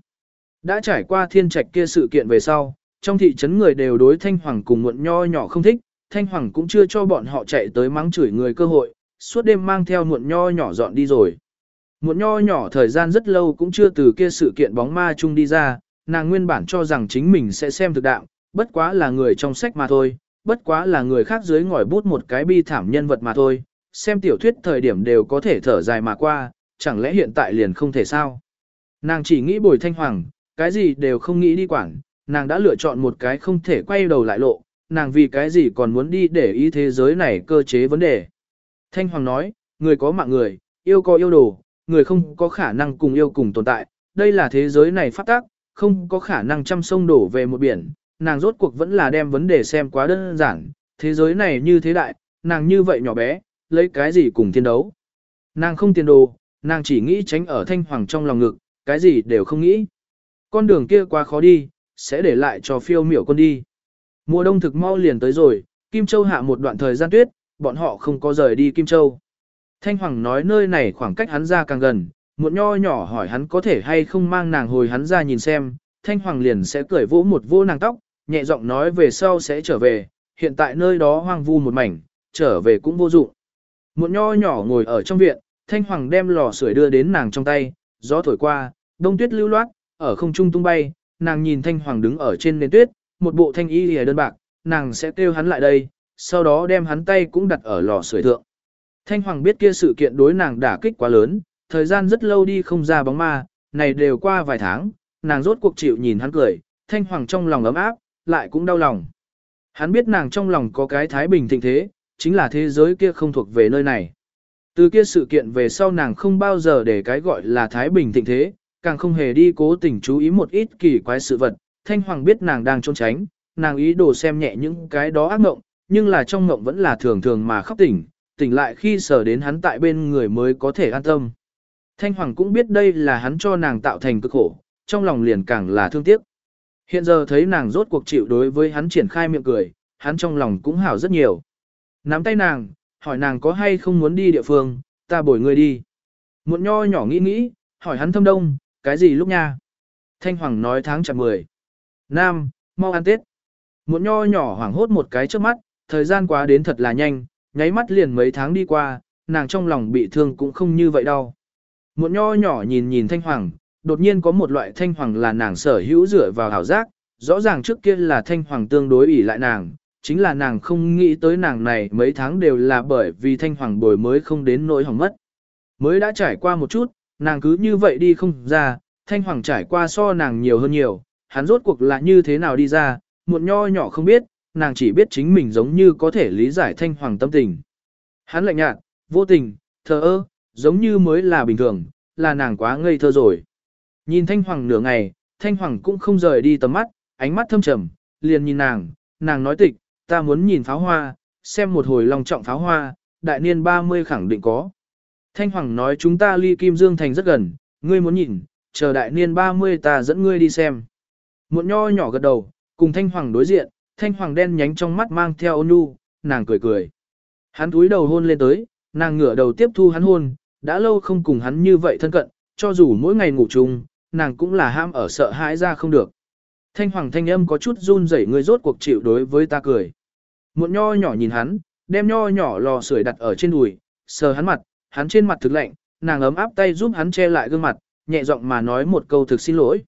Đã trải qua thiên trạch kia sự kiện về sau, trong thị trấn người đều đối Thanh Hoàng cùng muộn nho nhỏ không thích, Thanh Hoàng cũng chưa cho bọn họ chạy tới mắng chửi người cơ hội, suốt đêm mang theo muộn nho nhỏ dọn đi rồi. Muộn nho nhỏ thời gian rất lâu cũng chưa từ kia sự kiện bóng ma chung đi ra, nàng nguyên bản cho rằng chính mình sẽ xem thực đạo, bất quá là người trong sách mà thôi, bất quá là người khác dưới ngòi bút một cái bi thảm nhân vật mà thôi, xem tiểu thuyết thời điểm đều có thể thở dài mà qua, chẳng lẽ hiện tại liền không thể sao? Nàng chỉ nghĩ bồi thanh hoàng, cái gì đều không nghĩ đi quảng, nàng đã lựa chọn một cái không thể quay đầu lại lộ, nàng vì cái gì còn muốn đi để ý thế giới này cơ chế vấn đề. Thanh hoàng nói, người có mạng người, yêu có yêu đồ, người không có khả năng cùng yêu cùng tồn tại, đây là thế giới này phát tác, không có khả năng trăm sông đổ về một biển, nàng rốt cuộc vẫn là đem vấn đề xem quá đơn giản, thế giới này như thế đại, nàng như vậy nhỏ bé, lấy cái gì cùng thiên đấu. Nàng không tiền đồ, nàng chỉ nghĩ tránh ở thanh hoàng trong lòng ngực, cái gì đều không nghĩ. Con đường kia quá khó đi, sẽ để lại cho phiêu miểu con đi. Mùa đông thực mau liền tới rồi, Kim Châu hạ một đoạn thời gian tuyết, bọn họ không có rời đi Kim Châu. Thanh Hoàng nói nơi này khoảng cách hắn ra càng gần, Muộn nho nhỏ hỏi hắn có thể hay không mang nàng hồi hắn ra nhìn xem, Thanh Hoàng liền sẽ cười vỗ một vô nàng tóc, nhẹ giọng nói về sau sẽ trở về, hiện tại nơi đó hoang vu một mảnh, trở về cũng vô dụng. Muộn nho nhỏ ngồi ở trong viện, Thanh Hoàng đem lò sưởi đưa đến nàng trong tay, gió thổi qua, đông tuyết lưu loát, ở không trung tung bay, nàng nhìn Thanh Hoàng đứng ở trên nền tuyết, một bộ thanh y lìa đơn bạc, nàng sẽ kêu hắn lại đây, sau đó đem hắn tay cũng đặt ở lò sưởi thượng. Thanh Hoàng biết kia sự kiện đối nàng đả kích quá lớn, thời gian rất lâu đi không ra bóng ma, này đều qua vài tháng, nàng rốt cuộc chịu nhìn hắn cười, Thanh Hoàng trong lòng ấm áp, lại cũng đau lòng. Hắn biết nàng trong lòng có cái thái bình thịnh thế, chính là thế giới kia không thuộc về nơi này. Từ kia sự kiện về sau nàng không bao giờ để cái gọi là thái bình thịnh thế, càng không hề đi cố tình chú ý một ít kỳ quái sự vật. Thanh Hoàng biết nàng đang trốn tránh, nàng ý đồ xem nhẹ những cái đó ác ngộng, nhưng là trong ngộng vẫn là thường thường mà khóc tỉnh, tỉnh lại khi sở đến hắn tại bên người mới có thể an tâm. Thanh Hoàng cũng biết đây là hắn cho nàng tạo thành cực khổ, trong lòng liền càng là thương tiếc. Hiện giờ thấy nàng rốt cuộc chịu đối với hắn triển khai miệng cười, hắn trong lòng cũng hảo rất nhiều. Nắm tay nàng, hỏi nàng có hay không muốn đi địa phương, ta bồi người đi. muộn nho nhỏ nghĩ nghĩ, hỏi hắn thâm đông, cái gì lúc nha? Thanh Hoàng nói tháng chạp mười. Nam, mau ăn Tết. muộn nho nhỏ hoảng hốt một cái trước mắt, thời gian quá đến thật là nhanh, nháy mắt liền mấy tháng đi qua, nàng trong lòng bị thương cũng không như vậy đâu. Muộn nho nhỏ nhìn nhìn Thanh Hoàng, đột nhiên có một loại Thanh Hoàng là nàng sở hữu dựa vào hảo giác, rõ ràng trước kia là Thanh Hoàng tương đối ủy lại nàng, chính là nàng không nghĩ tới nàng này mấy tháng đều là bởi vì Thanh Hoàng bồi mới không đến nỗi hỏng mất. Mới đã trải qua một chút, nàng cứ như vậy đi không ra, Thanh Hoàng trải qua so nàng nhiều hơn nhiều, hắn rốt cuộc là như thế nào đi ra, Muộn nho nhỏ không biết, nàng chỉ biết chính mình giống như có thể lý giải thanh hoàng tâm tình. Hắn lạnh nhạt, vô tình, thờ ơ, giống như mới là bình thường, là nàng quá ngây thơ rồi. Nhìn thanh hoàng nửa ngày, thanh hoàng cũng không rời đi tầm mắt, ánh mắt thâm trầm, liền nhìn nàng, nàng nói tịch, ta muốn nhìn pháo hoa, xem một hồi long trọng pháo hoa, đại niên 30 khẳng định có. Thanh hoàng nói chúng ta ly kim dương thành rất gần, ngươi muốn nhìn, chờ đại niên 30 ta dẫn ngươi đi xem. Một nho nhỏ gật đầu, cùng thanh hoàng đối diện, thanh hoàng đen nhánh trong mắt mang theo ôn nhu, nàng cười cười. Hắn túi đầu hôn lên tới, nàng ngửa đầu tiếp thu hắn hôn, đã lâu không cùng hắn như vậy thân cận, cho dù mỗi ngày ngủ chung, nàng cũng là ham ở sợ hãi ra không được. Thanh hoàng thanh âm có chút run rẩy người rốt cuộc chịu đối với ta cười. Một nho nhỏ nhìn hắn, đem nho nhỏ lò sưởi đặt ở trên đùi, sờ hắn mặt, hắn trên mặt thực lạnh, nàng ấm áp tay giúp hắn che lại gương mặt, nhẹ giọng mà nói một câu thực xin lỗi.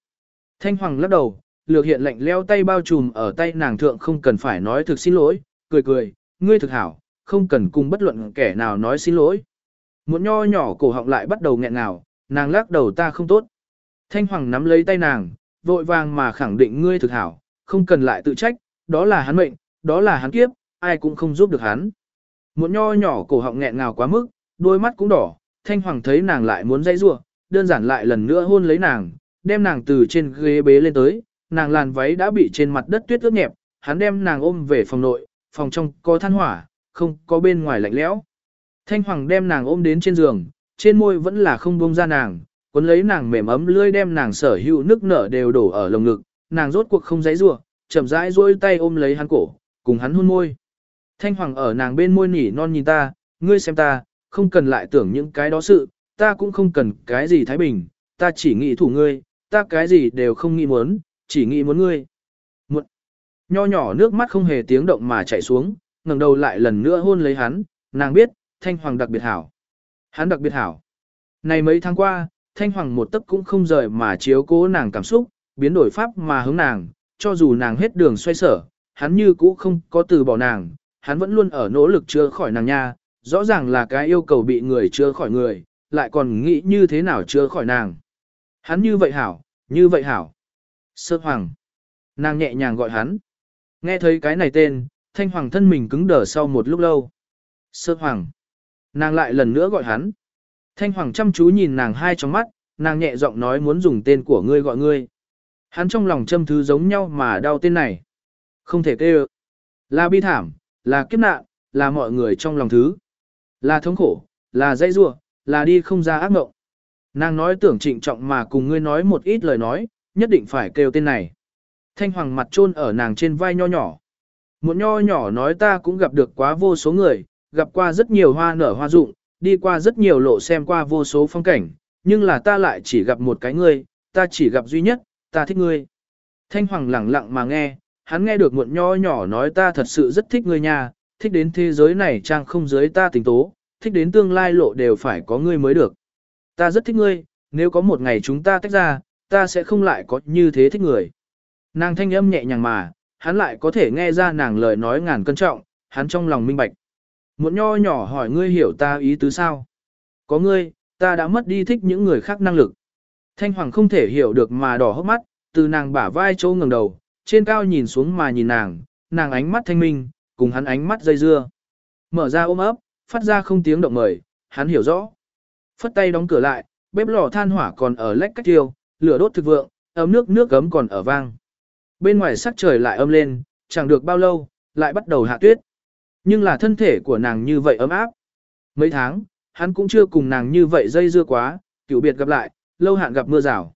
Thanh hoàng lắc đầu, lược hiện lạnh leo tay bao trùm ở tay nàng thượng không cần phải nói thực xin lỗi, cười cười, ngươi thực hảo, không cần cùng bất luận kẻ nào nói xin lỗi. Muộn nho nhỏ cổ họng lại bắt đầu nghẹn ngào, nàng lắc đầu ta không tốt. Thanh Hoàng nắm lấy tay nàng, vội vàng mà khẳng định ngươi thực hảo, không cần lại tự trách, đó là hắn mệnh, đó là hắn kiếp, ai cũng không giúp được hắn. Muộn nho nhỏ cổ họng nghẹn ngào quá mức, đôi mắt cũng đỏ, Thanh Hoàng thấy nàng lại muốn dãy rua, đơn giản lại lần nữa hôn lấy nàng, đem nàng từ trên ghế bế lên tới, nàng làn váy đã bị trên mặt đất tuyết ướt nhẹp, hắn đem nàng ôm về phòng nội, phòng trong có than hỏa, không có bên ngoài lạnh lẽo. Thanh Hoàng đem nàng ôm đến trên giường, trên môi vẫn là không buông ra nàng, cuốn lấy nàng mềm ấm lưỡi đem nàng sở hữu nước nở đều đổ ở lồng ngực, nàng rốt cuộc không dãy rủa, chậm rãi duỗi tay ôm lấy hắn cổ, cùng hắn hôn môi. Thanh Hoàng ở nàng bên môi nỉ non nhìn ta, ngươi xem ta, không cần lại tưởng những cái đó sự, ta cũng không cần cái gì thái bình, ta chỉ nghĩ thủ ngươi, ta cái gì đều không nghĩ muốn, chỉ nghĩ muốn ngươi. Muộn. nho nhỏ nước mắt không hề tiếng động mà chảy xuống, ngẩng đầu lại lần nữa hôn lấy hắn, nàng biết, Thanh Hoàng đặc biệt hảo. Hắn đặc biệt hảo. Này mấy tháng qua, Thanh Hoàng một tấc cũng không rời mà chiếu cố nàng cảm xúc, biến đổi pháp mà hướng nàng, cho dù nàng hết đường xoay sở, hắn như cũ không có từ bỏ nàng, hắn vẫn luôn ở nỗ lực chữa khỏi nàng nha, rõ ràng là cái yêu cầu bị người chữa khỏi người, lại còn nghĩ như thế nào chữa khỏi nàng. Hắn như vậy hảo, như vậy hảo. Sơ hoàng. Nàng nhẹ nhàng gọi hắn. Nghe thấy cái này tên, thanh hoàng thân mình cứng đờ sau một lúc lâu. Sơ hoàng. Nàng lại lần nữa gọi hắn. Thanh hoàng chăm chú nhìn nàng hai trong mắt, nàng nhẹ giọng nói muốn dùng tên của ngươi gọi ngươi. Hắn trong lòng châm thứ giống nhau mà đau tên này. Không thể kêu. Là bi thảm, là kiếp nạn, là mọi người trong lòng thứ. Là thống khổ, là dây rua, là đi không ra ác mộng. Nàng nói tưởng trịnh trọng mà cùng ngươi nói một ít lời nói, nhất định phải kêu tên này. Thanh hoàng mặt trôn ở nàng trên vai nho nhỏ. Một nho nhỏ nói ta cũng gặp được quá vô số người, gặp qua rất nhiều hoa nở hoa rụng, đi qua rất nhiều lộ xem qua vô số phong cảnh, nhưng là ta lại chỉ gặp một cái ngươi, ta chỉ gặp duy nhất, ta thích ngươi. Thanh hoàng lặng lặng mà nghe, hắn nghe được muộn nho nhỏ nói ta thật sự rất thích ngươi nha, thích đến thế giới này trang không giới ta tình tố, thích đến tương lai lộ đều phải có ngươi mới được. Ta rất thích ngươi, nếu có một ngày chúng ta tách ra, ta sẽ không lại có như thế thích người. Nàng thanh âm nhẹ nhàng mà, hắn lại có thể nghe ra nàng lời nói ngàn cân trọng, hắn trong lòng minh bạch. Muộn nho nhỏ hỏi ngươi hiểu ta ý tứ sao? Có ngươi, ta đã mất đi thích những người khác năng lực. Thanh Hoàng không thể hiểu được mà đỏ hốc mắt, từ nàng bả vai chỗ ngẩng đầu, trên cao nhìn xuống mà nhìn nàng, nàng ánh mắt thanh minh, cùng hắn ánh mắt dây dưa. Mở ra ôm ấp, phát ra không tiếng động mời, hắn hiểu rõ. Phất tay đóng cửa lại, bếp lò than hỏa còn ở lách cách tiêu, lửa đốt thực vượng, ấm nước nước gấm còn ở vang. Bên ngoài sắc trời lại âm lên, chẳng được bao lâu, lại bắt đầu hạ tuyết. Nhưng là thân thể của nàng như vậy ấm áp. Mấy tháng, hắn cũng chưa cùng nàng như vậy dây dưa quá, cựu biệt gặp lại, lâu hạn gặp mưa rào.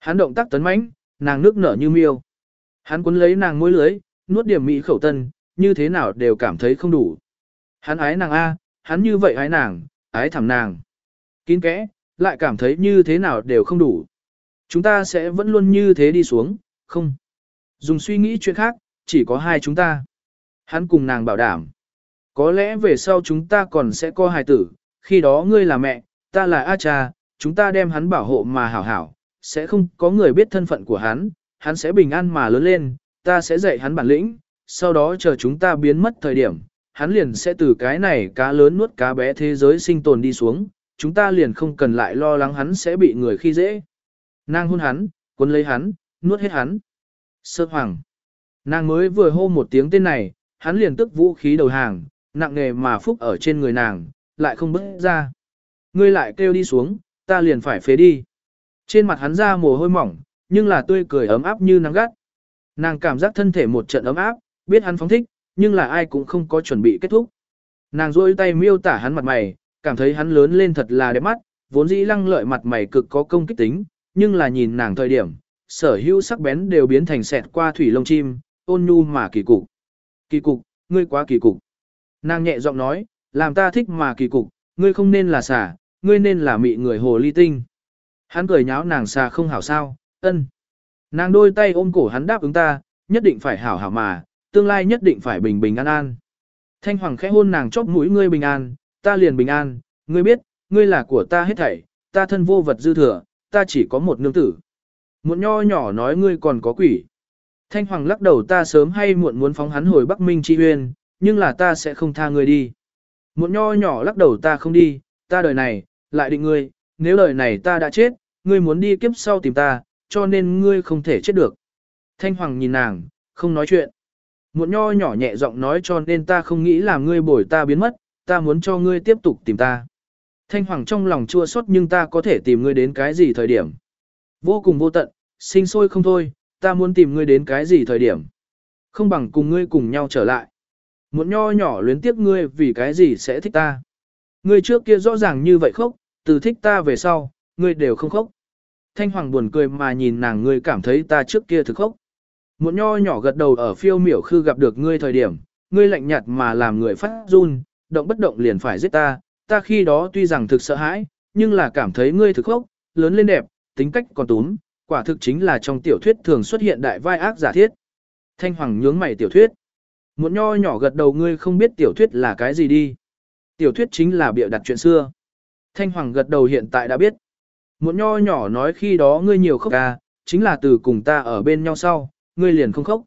Hắn động tác tấn mãnh, nàng nước nở như miêu. Hắn cuốn lấy nàng môi lưới, nuốt điểm mỹ khẩu tân, như thế nào đều cảm thấy không đủ. Hắn ái nàng A, hắn như vậy ái nàng, ái thẳm nàng. Kín kẽ, lại cảm thấy như thế nào đều không đủ. Chúng ta sẽ vẫn luôn như thế đi xuống, không. Dùng suy nghĩ chuyện khác, chỉ có hai chúng ta. Hắn cùng nàng bảo đảm. Có lẽ về sau chúng ta còn sẽ có hài tử, khi đó ngươi là mẹ, ta là A cha, chúng ta đem hắn bảo hộ mà hảo hảo, sẽ không có người biết thân phận của hắn, hắn sẽ bình an mà lớn lên, ta sẽ dạy hắn bản lĩnh, sau đó chờ chúng ta biến mất thời điểm, hắn liền sẽ từ cái này cá lớn nuốt cá bé thế giới sinh tồn đi xuống, chúng ta liền không cần lại lo lắng hắn sẽ bị người khi dễ. Nàng hôn hắn, cuốn lấy hắn, nuốt hết hắn. Sơ hoàng. Nàng mới vừa hô một tiếng tên này, hắn liền tức vũ khí đầu hàng, nặng nghề mà phúc ở trên người nàng, lại không bước ra. Ngươi lại kêu đi xuống, ta liền phải phế đi. Trên mặt hắn ra mồ hôi mỏng, nhưng là tươi cười ấm áp như nắng gắt. Nàng cảm giác thân thể một trận ấm áp, biết hắn phóng thích, nhưng là ai cũng không có chuẩn bị kết thúc. Nàng rôi tay miêu tả hắn mặt mày, cảm thấy hắn lớn lên thật là đẹp mắt, vốn dĩ lăng lợi mặt mày cực có công kích tính, nhưng là nhìn nàng thời điểm, sở hữu sắc bén đều biến thành sẹt qua thủy lông chim, ôn nhu mà kỳ cục. Kỳ cục, ngươi quá kỳ cục. Nàng nhẹ giọng nói, làm ta thích mà kỳ cục, ngươi không nên là xà ngươi nên là mị người hồ ly tinh. Hắn cười nháo nàng xà không hảo sao, ân. Nàng đôi tay ôm cổ hắn đáp ứng ta, nhất định phải hảo hảo mà, tương lai nhất định phải bình bình an an. Thanh Hoàng khẽ hôn nàng chóp mũi ngươi bình an, ta liền bình an, ngươi biết, ngươi là của ta hết thảy, ta thân vô vật dư thừa, ta chỉ có một nương tử. Một nho nhỏ nói ngươi còn có quỷ. Thanh Hoàng lắc đầu ta sớm hay muộn muốn phóng hắn hồi Bắc Minh Chi Huyên, nhưng là ta sẽ không tha ngươi đi. Một nho nhỏ lắc đầu ta không đi, ta đời này, lại định ngươi, nếu đời này ta đã chết, ngươi muốn đi kiếp sau tìm ta, cho nên ngươi không thể chết được. Thanh Hoàng nhìn nàng, không nói chuyện. Một nho nhỏ nhẹ giọng nói cho nên ta không nghĩ làm ngươi bổi ta biến mất, ta muốn cho ngươi tiếp tục tìm ta. Thanh Hoàng trong lòng chua xót nhưng ta có thể tìm ngươi đến cái gì thời điểm. Vô cùng vô tận, sinh sôi không thôi, ta muốn tìm ngươi đến cái gì thời điểm. Không bằng cùng ngươi cùng nhau trở lại. Một nho nhỏ luyến tiếc ngươi vì cái gì sẽ thích ta. Ngươi trước kia rõ ràng như vậy khóc, từ thích ta về sau, ngươi đều không khóc. Thanh Hoàng buồn cười mà nhìn nàng ngươi cảm thấy ta trước kia thực khóc. Một nho nhỏ gật đầu ở phiêu miểu khư gặp được ngươi thời điểm, ngươi lạnh nhạt mà làm người phát run, động bất động liền phải giết ta, ta khi đó tuy rằng thực sợ hãi, nhưng là cảm thấy ngươi thực khốc, lớn lên đẹp, tính cách còn túm, quả thực chính là trong tiểu thuyết thường xuất hiện đại vai ác giả thiết. Thanh Hoàng nhướng mày tiểu thuyết. muộn nho nhỏ gật đầu ngươi không biết tiểu thuyết là cái gì đi. Tiểu thuyết chính là bịa đặt chuyện xưa. Thanh Hoàng gật đầu hiện tại đã biết. Muộn nho nhỏ nói khi đó ngươi nhiều khóc ca, chính là từ cùng ta ở bên nhau sau, ngươi liền không khóc.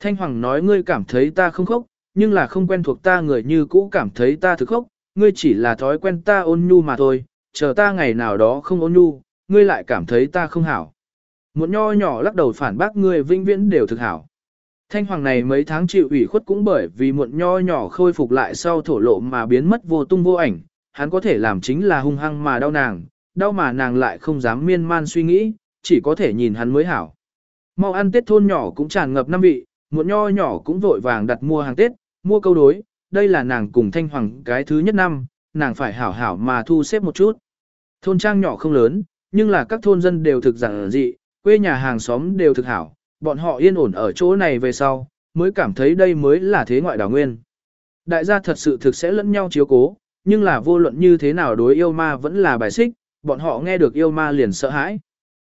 Thanh Hoàng nói ngươi cảm thấy ta không khóc, nhưng là không quen thuộc ta người như cũ cảm thấy ta thực khóc, ngươi chỉ là thói quen ta ôn nhu mà thôi, chờ ta ngày nào đó không ôn nhu, ngươi lại cảm thấy ta không hảo. Một nho nhỏ lắc đầu phản bác ngươi vinh viễn đều thực hảo. Thanh Hoàng này mấy tháng chịu ủy khuất cũng bởi vì muộn nho nhỏ khôi phục lại sau thổ lộ mà biến mất vô tung vô ảnh, hắn có thể làm chính là hung hăng mà đau nàng, đau mà nàng lại không dám miên man suy nghĩ, chỉ có thể nhìn hắn mới hảo. Mau ăn Tết thôn nhỏ cũng tràn ngập năm vị, muộn nho nhỏ cũng vội vàng đặt mua hàng Tết, mua câu đối, đây là nàng cùng Thanh Hoàng cái thứ nhất năm, nàng phải hảo hảo mà thu xếp một chút. Thôn trang nhỏ không lớn, nhưng là các thôn dân đều thực giản dị, quê nhà hàng xóm đều thực hảo, bọn họ yên ổn ở chỗ này về sau, mới cảm thấy đây mới là thế ngoại đảo nguyên. Đại gia thật sự thực sẽ lẫn nhau chiếu cố, nhưng là vô luận như thế nào đối yêu ma vẫn là bài xích, bọn họ nghe được yêu ma liền sợ hãi.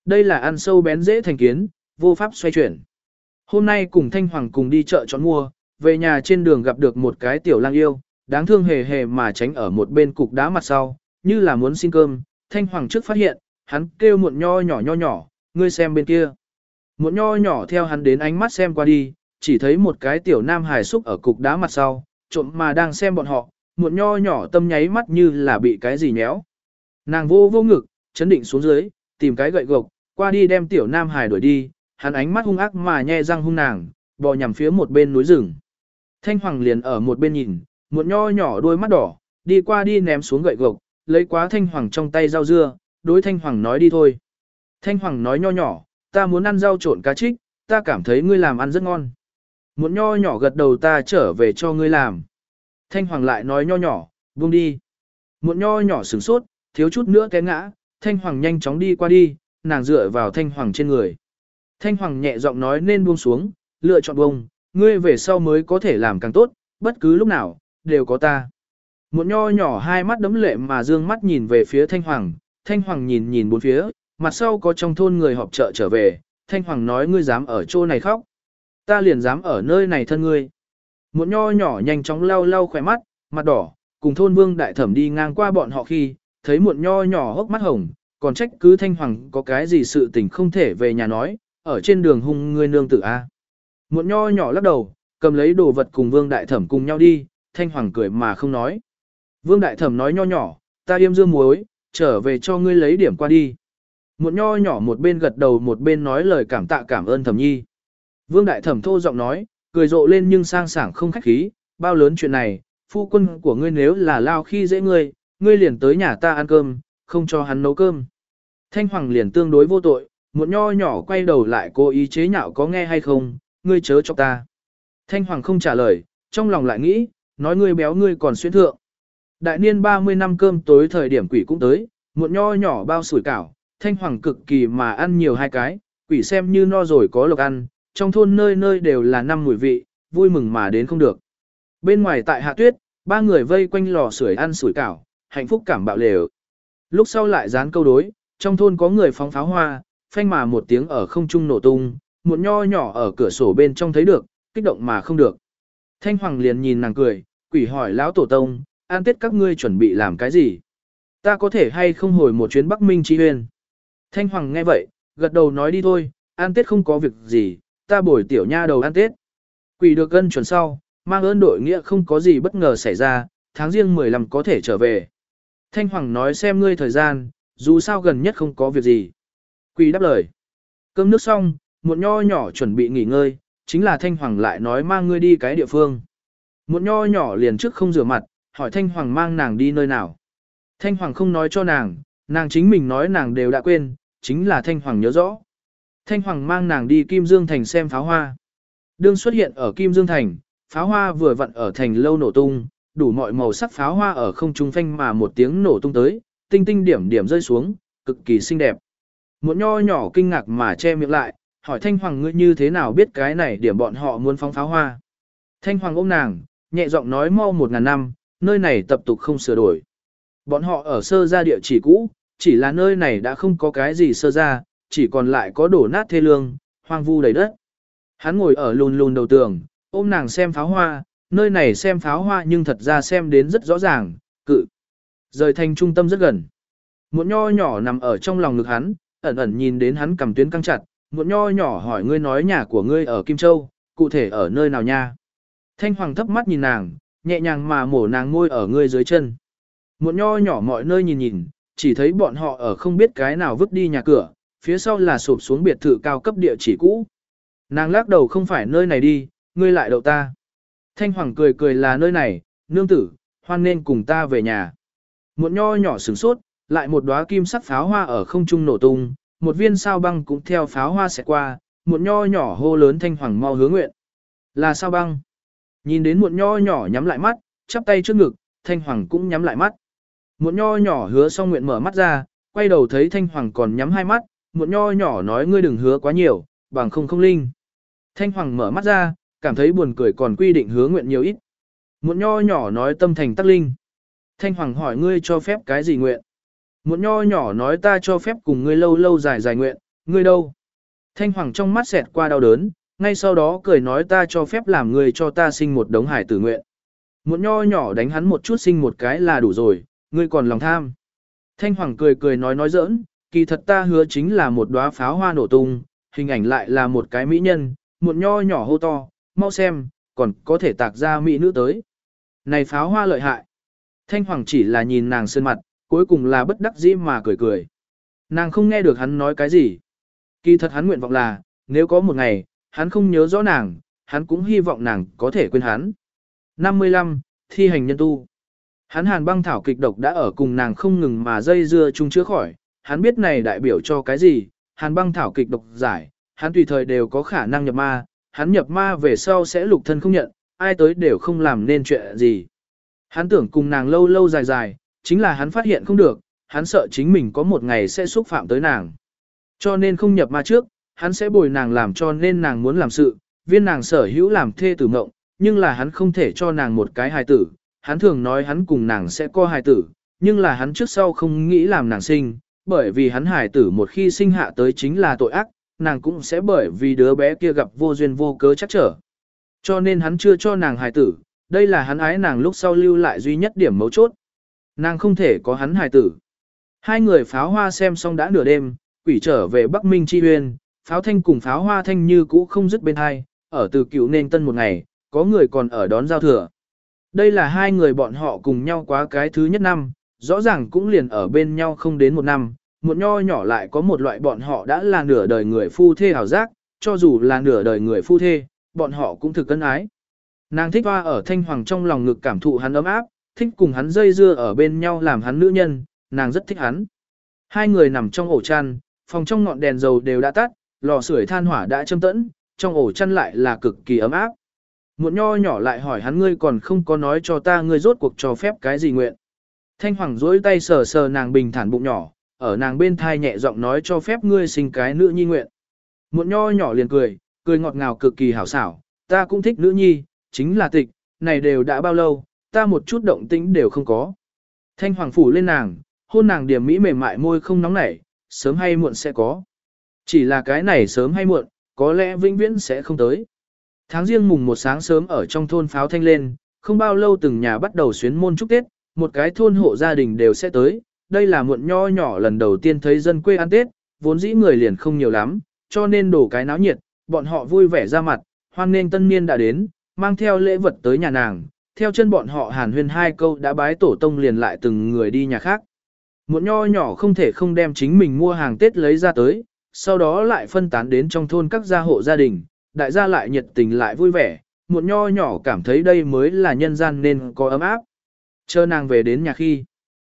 Đây là ăn sâu bén dễ thành kiến, vô pháp xoay chuyển. Hôm nay cùng Thanh Hoàng cùng đi chợ chọn mua, về nhà trên đường gặp được một cái tiểu lang yêu, đáng thương hề hề mà tránh ở một bên cục đá mặt sau, như là muốn xin cơm. Thanh Hoàng trước phát hiện, hắn kêu muộn nho nhỏ nho nhỏ, ngươi xem bên kia. Muộn nho nhỏ theo hắn đến ánh mắt xem qua đi, chỉ thấy một cái tiểu nam hài xúc ở cục đá mặt sau, trộm mà đang xem bọn họ, muộn nho nhỏ tâm nháy mắt như là bị cái gì nhéo. Nàng vô vô ngực, chấn định xuống dưới, tìm cái gậy gộc, qua đi đem tiểu nam hài đuổi đi, hắn ánh mắt hung ác mà nhe răng hung nàng, bò nhằm phía một bên núi rừng. Thanh Hoàng liền ở một bên nhìn, một nho nhỏ đôi mắt đỏ, đi qua đi ném xuống gậy gộc, lấy quá Thanh Hoàng trong tay rau dưa, đối Thanh Hoàng nói đi thôi. Thanh Hoàng nói nho nhỏ, ta muốn ăn rau trộn cá trích, ta cảm thấy ngươi làm ăn rất ngon. Một nho nhỏ gật đầu ta trở về cho ngươi làm. Thanh Hoàng lại nói nho nhỏ, buông đi. Muộn nho nhỏ sửng sốt, thiếu chút nữa té ngã, Thanh Hoàng nhanh chóng đi qua đi, nàng dựa vào Thanh Hoàng trên người. Thanh Hoàng nhẹ giọng nói nên buông xuống, lựa chọn buông, ngươi về sau mới có thể làm càng tốt, bất cứ lúc nào, đều có ta. Một nho nhỏ hai mắt đấm lệ mà dương mắt nhìn về phía Thanh Hoàng, Thanh Hoàng nhìn nhìn bốn phía, mặt sau có trong thôn người họp chợ trở về, Thanh Hoàng nói ngươi dám ở chỗ này khóc. Ta liền dám ở nơi này thân ngươi. Một nho nhỏ nhanh chóng lau lau khỏe mắt, mặt đỏ, cùng thôn vương đại thẩm đi ngang qua bọn họ khi, thấy một nho nhỏ hốc mắt hồng, còn trách cứ Thanh Hoàng có cái gì sự tình không thể về nhà nói, ở trên đường hung ngươi nương tử A. Muộn nho nhỏ lắc đầu, cầm lấy đồ vật cùng vương đại thẩm cùng nhau đi, Thanh Hoàng cười mà không nói. Vương đại thẩm nói nho nhỏ, ta yêm dương muối, trở về cho ngươi lấy điểm qua đi. Muộn nho nhỏ một bên gật đầu một bên nói lời cảm tạ cảm ơn thẩm nhi. Vương đại thẩm thô giọng nói, cười rộ lên nhưng sang sảng không khách khí, bao lớn chuyện này, phu quân của ngươi nếu là lao khi dễ ngươi, ngươi liền tới nhà ta ăn cơm, không cho hắn nấu cơm. Thanh Hoàng liền tương đối vô tội, Muộn nho nhỏ quay đầu lại cố ý chế nhạo có nghe hay không, ngươi chớ cho ta. Thanh Hoàng không trả lời, trong lòng lại nghĩ, nói ngươi béo ngươi còn xuyên thượng. Đại niên 30 năm cơm tối thời điểm quỷ cũng tới, muộn nho nhỏ bao sủi cảo, Thanh Hoàng cực kỳ mà ăn nhiều hai cái, quỷ xem như no rồi có lộc ăn, trong thôn nơi nơi đều là năm mùi vị, vui mừng mà đến không được. Bên ngoài tại hạ tuyết, ba người vây quanh lò sưởi ăn sủi cảo, hạnh phúc cảm bạo lều. Lúc sau lại dán câu đối, trong thôn có người phóng pháo hoa, phanh mà một tiếng ở không trung nổ tung, một nho nhỏ ở cửa sổ bên trong thấy được, kích động mà không được. Thanh Hoàng liền nhìn nàng cười, quỷ hỏi lão tổ tông, an tết các ngươi chuẩn bị làm cái gì? Ta có thể hay không hồi một chuyến Bắc Minh Chi Huyên? Thanh Hoàng nghe vậy, gật đầu nói đi thôi, an tết không có việc gì, ta bồi tiểu nha đầu an tết. Quỷ được gân chuẩn sau, mang ơn đội nghĩa không có gì bất ngờ xảy ra, tháng riêng 15 có thể trở về. Thanh Hoàng nói xem ngươi thời gian, dù sao gần nhất không có việc gì. Quỷ đáp lời. Cơm nước xong, một nho nhỏ chuẩn bị nghỉ ngơi, chính là Thanh Hoàng lại nói mang ngươi đi cái địa phương. Một nho nhỏ liền trước không rửa mặt, hỏi Thanh Hoàng mang nàng đi nơi nào. Thanh Hoàng không nói cho nàng, nàng chính mình nói nàng đều đã quên, chính là Thanh Hoàng nhớ rõ. Thanh Hoàng mang nàng đi Kim Dương Thành xem pháo hoa. Đương xuất hiện ở Kim Dương Thành, pháo hoa vừa vặn ở thành lâu nổ tung, đủ mọi màu sắc pháo hoa ở không trung phanh mà một tiếng nổ tung tới, tinh tinh điểm điểm rơi xuống, cực kỳ xinh đẹp. Một nho nhỏ kinh ngạc mà che miệng lại, hỏi Thanh Hoàng ngươi như thế nào biết cái này điểm bọn họ muốn phóng pháo hoa. Thanh Hoàng ôm nàng, nhẹ giọng nói mau một ngàn năm, nơi này tập tục không sửa đổi. Bọn họ ở sơ gia địa chỉ cũ, chỉ là nơi này đã không có cái gì sơ gia, chỉ còn lại có đổ nát thê lương, hoang vu đầy đất. Hắn ngồi ở lùn lùn đầu tường, ôm nàng xem pháo hoa, nơi này xem pháo hoa nhưng thật ra xem đến rất rõ ràng, cự. Rời thành trung tâm rất gần. Một nho nhỏ nằm ở trong lòng ngực hắn, ẩn ẩn nhìn đến hắn cầm tuyến căng chặt, Muộn nho nhỏ hỏi ngươi nói nhà của ngươi ở Kim Châu, cụ thể ở nơi nào nha. Thanh Hoàng thấp mắt nhìn nàng, nhẹ nhàng mà mổ nàng ngôi ở ngươi dưới chân. Muộn nho nhỏ mọi nơi nhìn nhìn, chỉ thấy bọn họ ở không biết cái nào vứt đi nhà cửa, phía sau là sụp xuống biệt thự cao cấp địa chỉ cũ. Nàng lắc đầu không phải nơi này đi, ngươi lại đậu ta. Thanh Hoàng cười cười là nơi này, nương tử, hoan nên cùng ta về nhà. Muộn nho nhỏ sửng sốt, lại một đóa kim sắc pháo hoa ở không trung nổ tung, một viên sao băng cũng theo pháo hoa sẽ qua, một nho nhỏ hô lớn Thanh Hoàng mau hứa nguyện. Là sao băng? Nhìn đến một nho nhỏ nhắm lại mắt, chắp tay trước ngực, Thanh Hoàng cũng nhắm lại mắt. Một nho nhỏ hứa xong nguyện mở mắt ra, quay đầu thấy Thanh Hoàng còn nhắm hai mắt, một nho nhỏ nói ngươi đừng hứa quá nhiều, bằng không không linh. Thanh Hoàng mở mắt ra, cảm thấy buồn cười còn quy định hứa nguyện nhiều ít. Một nho nhỏ nói tâm thành tắc linh. Thanh Hoàng hỏi ngươi cho phép cái gì nguyện? Một nho nhỏ nói ta cho phép cùng ngươi lâu lâu dài dài nguyện, ngươi đâu? Thanh Hoàng trong mắt xẹt qua đau đớn, ngay sau đó cười nói ta cho phép làm người cho ta sinh một đống hải tử nguyện. Một nho nhỏ đánh hắn một chút sinh một cái là đủ rồi, ngươi còn lòng tham. Thanh Hoàng cười cười nói nói giỡn, kỳ thật ta hứa chính là một đóa pháo hoa nổ tung, hình ảnh lại là một cái mỹ nhân, một nho nhỏ hô to, mau xem, còn có thể tạc ra mỹ nữ tới. Này pháo hoa lợi hại. Thanh Hoàng chỉ là nhìn nàng sơn mặt, cuối cùng là bất đắc dĩ mà cười cười. Nàng không nghe được hắn nói cái gì. Kỳ thật hắn nguyện vọng là, nếu có một ngày, hắn không nhớ rõ nàng, hắn cũng hy vọng nàng có thể quên hắn. 55. Thi hành nhân tu Hắn hàn băng thảo kịch độc đã ở cùng nàng không ngừng mà dây dưa chung chữa khỏi, hắn biết này đại biểu cho cái gì, hàn băng thảo kịch độc giải, hắn tùy thời đều có khả năng nhập ma, hắn nhập ma về sau sẽ lục thân không nhận, ai tới đều không làm nên chuyện gì. Hắn tưởng cùng nàng lâu lâu dài dài, chính là hắn phát hiện không được, hắn sợ chính mình có một ngày sẽ xúc phạm tới nàng. Cho nên không nhập ma trước, hắn sẽ bồi nàng làm cho nên nàng muốn làm sự, viên nàng sở hữu làm thê tử mộng, nhưng là hắn không thể cho nàng một cái hài tử, hắn thường nói hắn cùng nàng sẽ có hài tử, nhưng là hắn trước sau không nghĩ làm nàng sinh, bởi vì hắn hài tử một khi sinh hạ tới chính là tội ác, nàng cũng sẽ bởi vì đứa bé kia gặp vô duyên vô cớ chắc trở. Cho nên hắn chưa cho nàng hài tử, đây là hắn ái nàng lúc sau lưu lại duy nhất điểm mấu chốt. Nàng không thể có hắn hài tử. Hai người pháo hoa xem xong đã nửa đêm, quỷ trở về Bắc Minh Chi Huyên, pháo thanh cùng pháo hoa thanh như cũ không dứt bên hai, ở từ cựu nên tân một ngày, có người còn ở đón giao thừa. Đây là hai người bọn họ cùng nhau quá cái thứ nhất năm, rõ ràng cũng liền ở bên nhau không đến một năm, một nho nhỏ lại có một loại bọn họ đã là nửa đời người phu thê hảo giác, cho dù là nửa đời người phu thê, bọn họ cũng thực cân ái. Nàng thích hoa ở thanh hoàng trong lòng ngực cảm thụ hắn ấm áp, thích cùng hắn dây dưa ở bên nhau làm hắn nữ nhân, nàng rất thích hắn. Hai người nằm trong ổ chăn, phòng trong ngọn đèn dầu đều đã tắt, lò sưởi than hỏa đã châm tẫn, trong ổ chăn lại là cực kỳ ấm áp. Một nho nhỏ lại hỏi hắn ngươi còn không có nói cho ta ngươi rốt cuộc cho phép cái gì nguyện. Thanh Hoàng duỗi tay sờ sờ nàng bình thản bụng nhỏ, ở nàng bên thai nhẹ giọng nói cho phép ngươi sinh cái nữ nhi nguyện. Một nho nhỏ liền cười, cười ngọt ngào cực kỳ hảo xảo, ta cũng thích nữ nhi, chính là tịch, này đều đã bao lâu, ta một chút động tĩnh đều không có. Thanh Hoàng phủ lên nàng, hôn nàng điểm mỹ mềm mại môi không nóng nảy, sớm hay muộn sẽ có. Chỉ là cái này sớm hay muộn, có lẽ vĩnh viễn sẽ không tới. Tháng riêng mùng một sáng sớm ở trong thôn pháo thanh lên, không bao lâu từng nhà bắt đầu xuyến môn chúc Tết, một cái thôn hộ gia đình đều sẽ tới. Đây là muộn nho nhỏ lần đầu tiên thấy dân quê ăn Tết, vốn dĩ người liền không nhiều lắm, cho nên đổ cái náo nhiệt, bọn họ vui vẻ ra mặt, hoan nghênh tân niên đã đến, mang theo lễ vật tới nhà nàng, theo chân bọn họ hàn huyên hai câu đã bái tổ tông liền lại từng người đi nhà khác. Muộn nho nhỏ không thể không đem chính mình mua hàng Tết lấy ra tới, sau đó lại phân tán đến trong thôn các gia hộ gia đình, đại gia lại nhiệt tình lại vui vẻ, một nho nhỏ cảm thấy đây mới là nhân gian nên có ấm áp. Chờ nàng về đến nhà khi,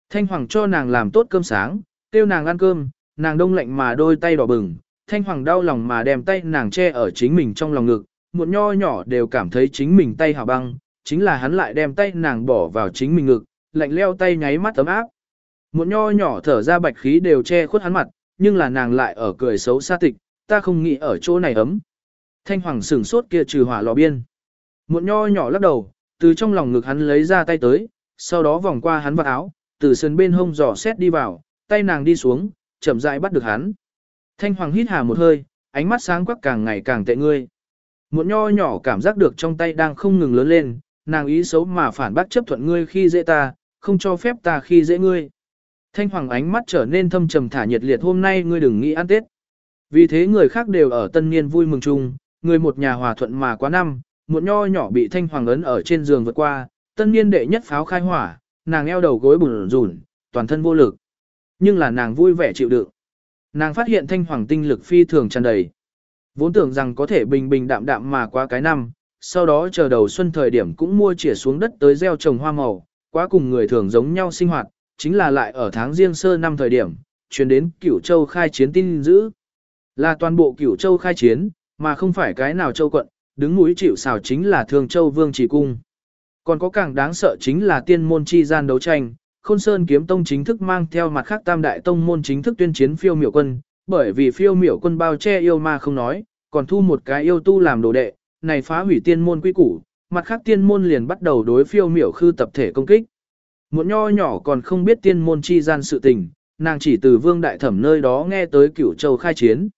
Thanh Hoàng cho nàng làm tốt cơm sáng, tiêu nàng ăn cơm, nàng đông lạnh mà đôi tay đỏ bừng, Thanh Hoàng đau lòng mà đem tay nàng che ở chính mình trong lòng ngực, một nho nhỏ đều cảm thấy chính mình tay hào băng, chính là hắn lại đem tay nàng bỏ vào chính mình ngực, lạnh leo tay nháy mắt ấm áp. Một nho nhỏ thở ra bạch khí đều che khuất hắn mặt, nhưng là nàng lại ở cười xấu xa tịch, ta không nghĩ ở chỗ này ấm. Thanh hoàng sửng sốt kia trừ hỏa lò biên. Một nho nhỏ lắc đầu, từ trong lòng ngực hắn lấy ra tay tới, sau đó vòng qua hắn vào áo, từ sân bên hông giỏ xét đi vào, tay nàng đi xuống, chậm rãi bắt được hắn. Thanh hoàng hít hà một hơi, ánh mắt sáng quắc càng ngày càng tệ ngươi. Một nho nhỏ cảm giác được trong tay đang không ngừng lớn lên, nàng ý xấu mà phản bác chấp thuận ngươi khi dễ ta, không cho phép ta khi dễ ngươi. Thanh hoàng ánh mắt trở nên thâm trầm thả nhiệt liệt hôm nay ngươi đừng nghĩ ăn tết. Vì thế người khác đều ở tân niên vui mừng chung, người một nhà hòa thuận mà quá năm, một nho nhỏ bị thanh hoàng ấn ở trên giường vượt qua, tân niên đệ nhất pháo khai hỏa, nàng eo đầu gối bùn rùn, toàn thân vô lực. Nhưng là nàng vui vẻ chịu đựng. Nàng phát hiện thanh hoàng tinh lực phi thường tràn đầy. Vốn tưởng rằng có thể bình bình đạm đạm mà qua cái năm, sau đó chờ đầu xuân thời điểm cũng mua chỉa xuống đất tới gieo trồng hoa màu, quá cùng người thường giống nhau sinh hoạt, chính là lại ở tháng riêng sơ năm thời điểm, truyền đến cửu châu khai chiến tin dữ. Là toàn bộ cửu châu khai chiến, mà không phải cái nào châu quận, đứng núi chịu xào chính là Thường Châu Vương Chỉ Cung. Còn có càng đáng sợ chính là tiên môn chi gian đấu tranh, Khôn Sơn kiếm tông chính thức mang theo mặt khác tam đại tông môn chính thức tuyên chiến phiêu miểu quân, bởi vì phiêu miểu quân bao che yêu ma không nói, còn thu một cái yêu tu làm đồ đệ, này phá hủy tiên môn quy củ, mặt khác tiên môn liền bắt đầu đối phiêu miểu khư tập thể công kích. Một nho nhỏ còn không biết tiên môn chi gian sự tình, nàng chỉ từ vương đại thẩm nơi đó nghe tới cửu châu khai chiến.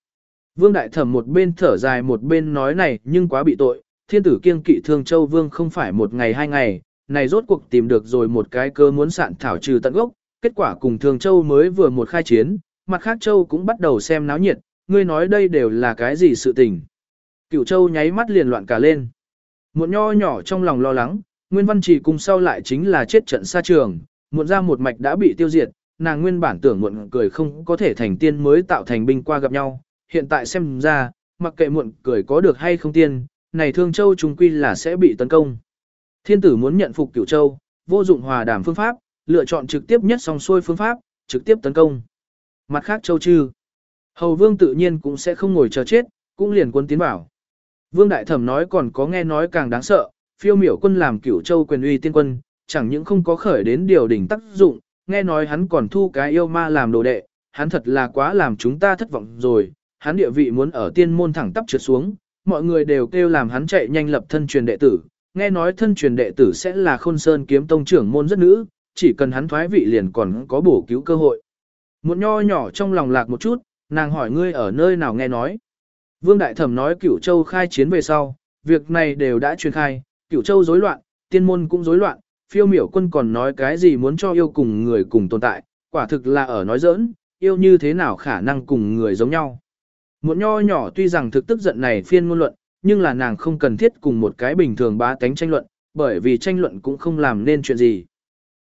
Vương Đại Thẩm một bên thở dài một bên nói này nhưng quá bị tội, thiên tử kiêng kỵ thương châu vương không phải một ngày hai ngày, này rốt cuộc tìm được rồi một cái cơ muốn sạn thảo trừ tận gốc, kết quả cùng thương châu mới vừa một khai chiến, mặt khác châu cũng bắt đầu xem náo nhiệt, ngươi nói đây đều là cái gì sự tình. Cửu châu nháy mắt liền loạn cả lên. Muộn nho nhỏ trong lòng lo lắng, Nguyên Văn Trì cùng sau lại chính là chết trận xa trường, muộn ra một mạch đã bị tiêu diệt, nàng nguyên bản tưởng muộn cười không có thể thành tiên mới tạo thành binh qua gặp nhau, hiện tại xem ra, mặc kệ muộn cười có được hay không tiên, này thương châu trùng quy là sẽ bị tấn công. Thiên tử muốn nhận phục cửu châu, vô dụng hòa đàm phương pháp, lựa chọn trực tiếp nhất song xuôi phương pháp, trực tiếp tấn công. Mặt khác châu chư, hầu vương tự nhiên cũng sẽ không ngồi chờ chết, cũng liền quân tiến bảo. Vương Đại Thẩm nói còn có nghe nói càng đáng sợ, phiêu miểu quân làm cửu châu quyền uy tiên quân, chẳng những không có khởi đến điều đỉnh tác dụng, nghe nói hắn còn thu cái yêu ma làm đồ đệ, hắn thật là quá làm chúng ta thất vọng rồi, hắn địa vị muốn ở tiên môn thẳng tắp trượt xuống, mọi người đều kêu làm hắn chạy nhanh lập thân truyền đệ tử, nghe nói thân truyền đệ tử sẽ là khôn sơn kiếm tông trưởng môn rất nữ, chỉ cần hắn thoái vị liền còn có bổ cứu cơ hội. Một nho nhỏ trong lòng lạc một chút, nàng hỏi ngươi ở nơi nào nghe nói. Vương Đại Thẩm nói cửu châu khai chiến về sau, việc này đều đã truyền khai, cửu châu rối loạn, tiên môn cũng rối loạn, phiêu miểu quân còn nói cái gì muốn cho yêu cùng người cùng tồn tại, quả thực là ở nói giỡn, yêu như thế nào khả năng cùng người giống nhau. Một nho nhỏ tuy rằng thực tức giận này phiên ngôn luận, nhưng là nàng không cần thiết cùng một cái bình thường bá tánh tranh luận, bởi vì tranh luận cũng không làm nên chuyện gì.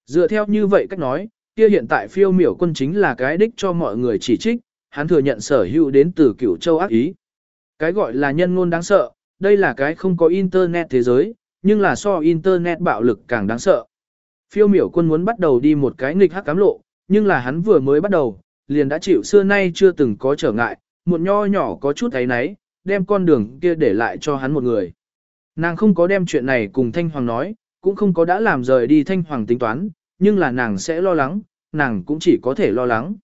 Dựa theo như vậy cách nói, kia hiện tại phiêu miểu quân chính là cái đích cho mọi người chỉ trích, hắn thừa nhận sở hữu đến từ cửu châu ác ý. Cái gọi là nhân ngôn đáng sợ, đây là cái không có internet thế giới, nhưng là so internet bạo lực càng đáng sợ. Phiêu miểu quân muốn bắt đầu đi một cái nghịch hắc cám lộ, nhưng là hắn vừa mới bắt đầu, liền đã chịu xưa nay chưa từng có trở ngại, một nho nhỏ có chút thấy náy, đem con đường kia để lại cho hắn một người. Nàng không có đem chuyện này cùng Thanh Hoàng nói, cũng không có đã làm rời đi Thanh Hoàng tính toán, nhưng là nàng sẽ lo lắng, nàng cũng chỉ có thể lo lắng.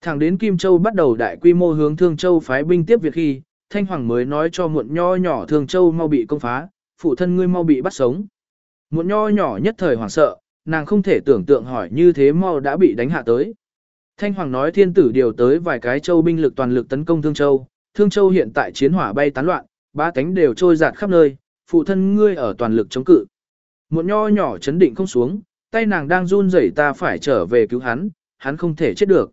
Thẳng đến Kim Châu bắt đầu đại quy mô hướng Thương Châu phái binh tiếp việc khi, Thanh Hoàng mới nói cho muộn nho nhỏ Thương Châu mau bị công phá, phụ thân ngươi mau bị bắt sống. Muộn nho nhỏ nhất thời hoảng sợ, nàng không thể tưởng tượng hỏi như thế mau đã bị đánh hạ tới. Thanh Hoàng nói thiên tử điều tới vài cái châu binh lực toàn lực tấn công Thương Châu, Thương Châu hiện tại chiến hỏa bay tán loạn, ba cánh đều trôi giạt khắp nơi, phụ thân ngươi ở toàn lực chống cự. Muộn nho nhỏ chấn định không xuống, tay nàng đang run rẩy ta phải trở về cứu hắn, hắn không thể chết được.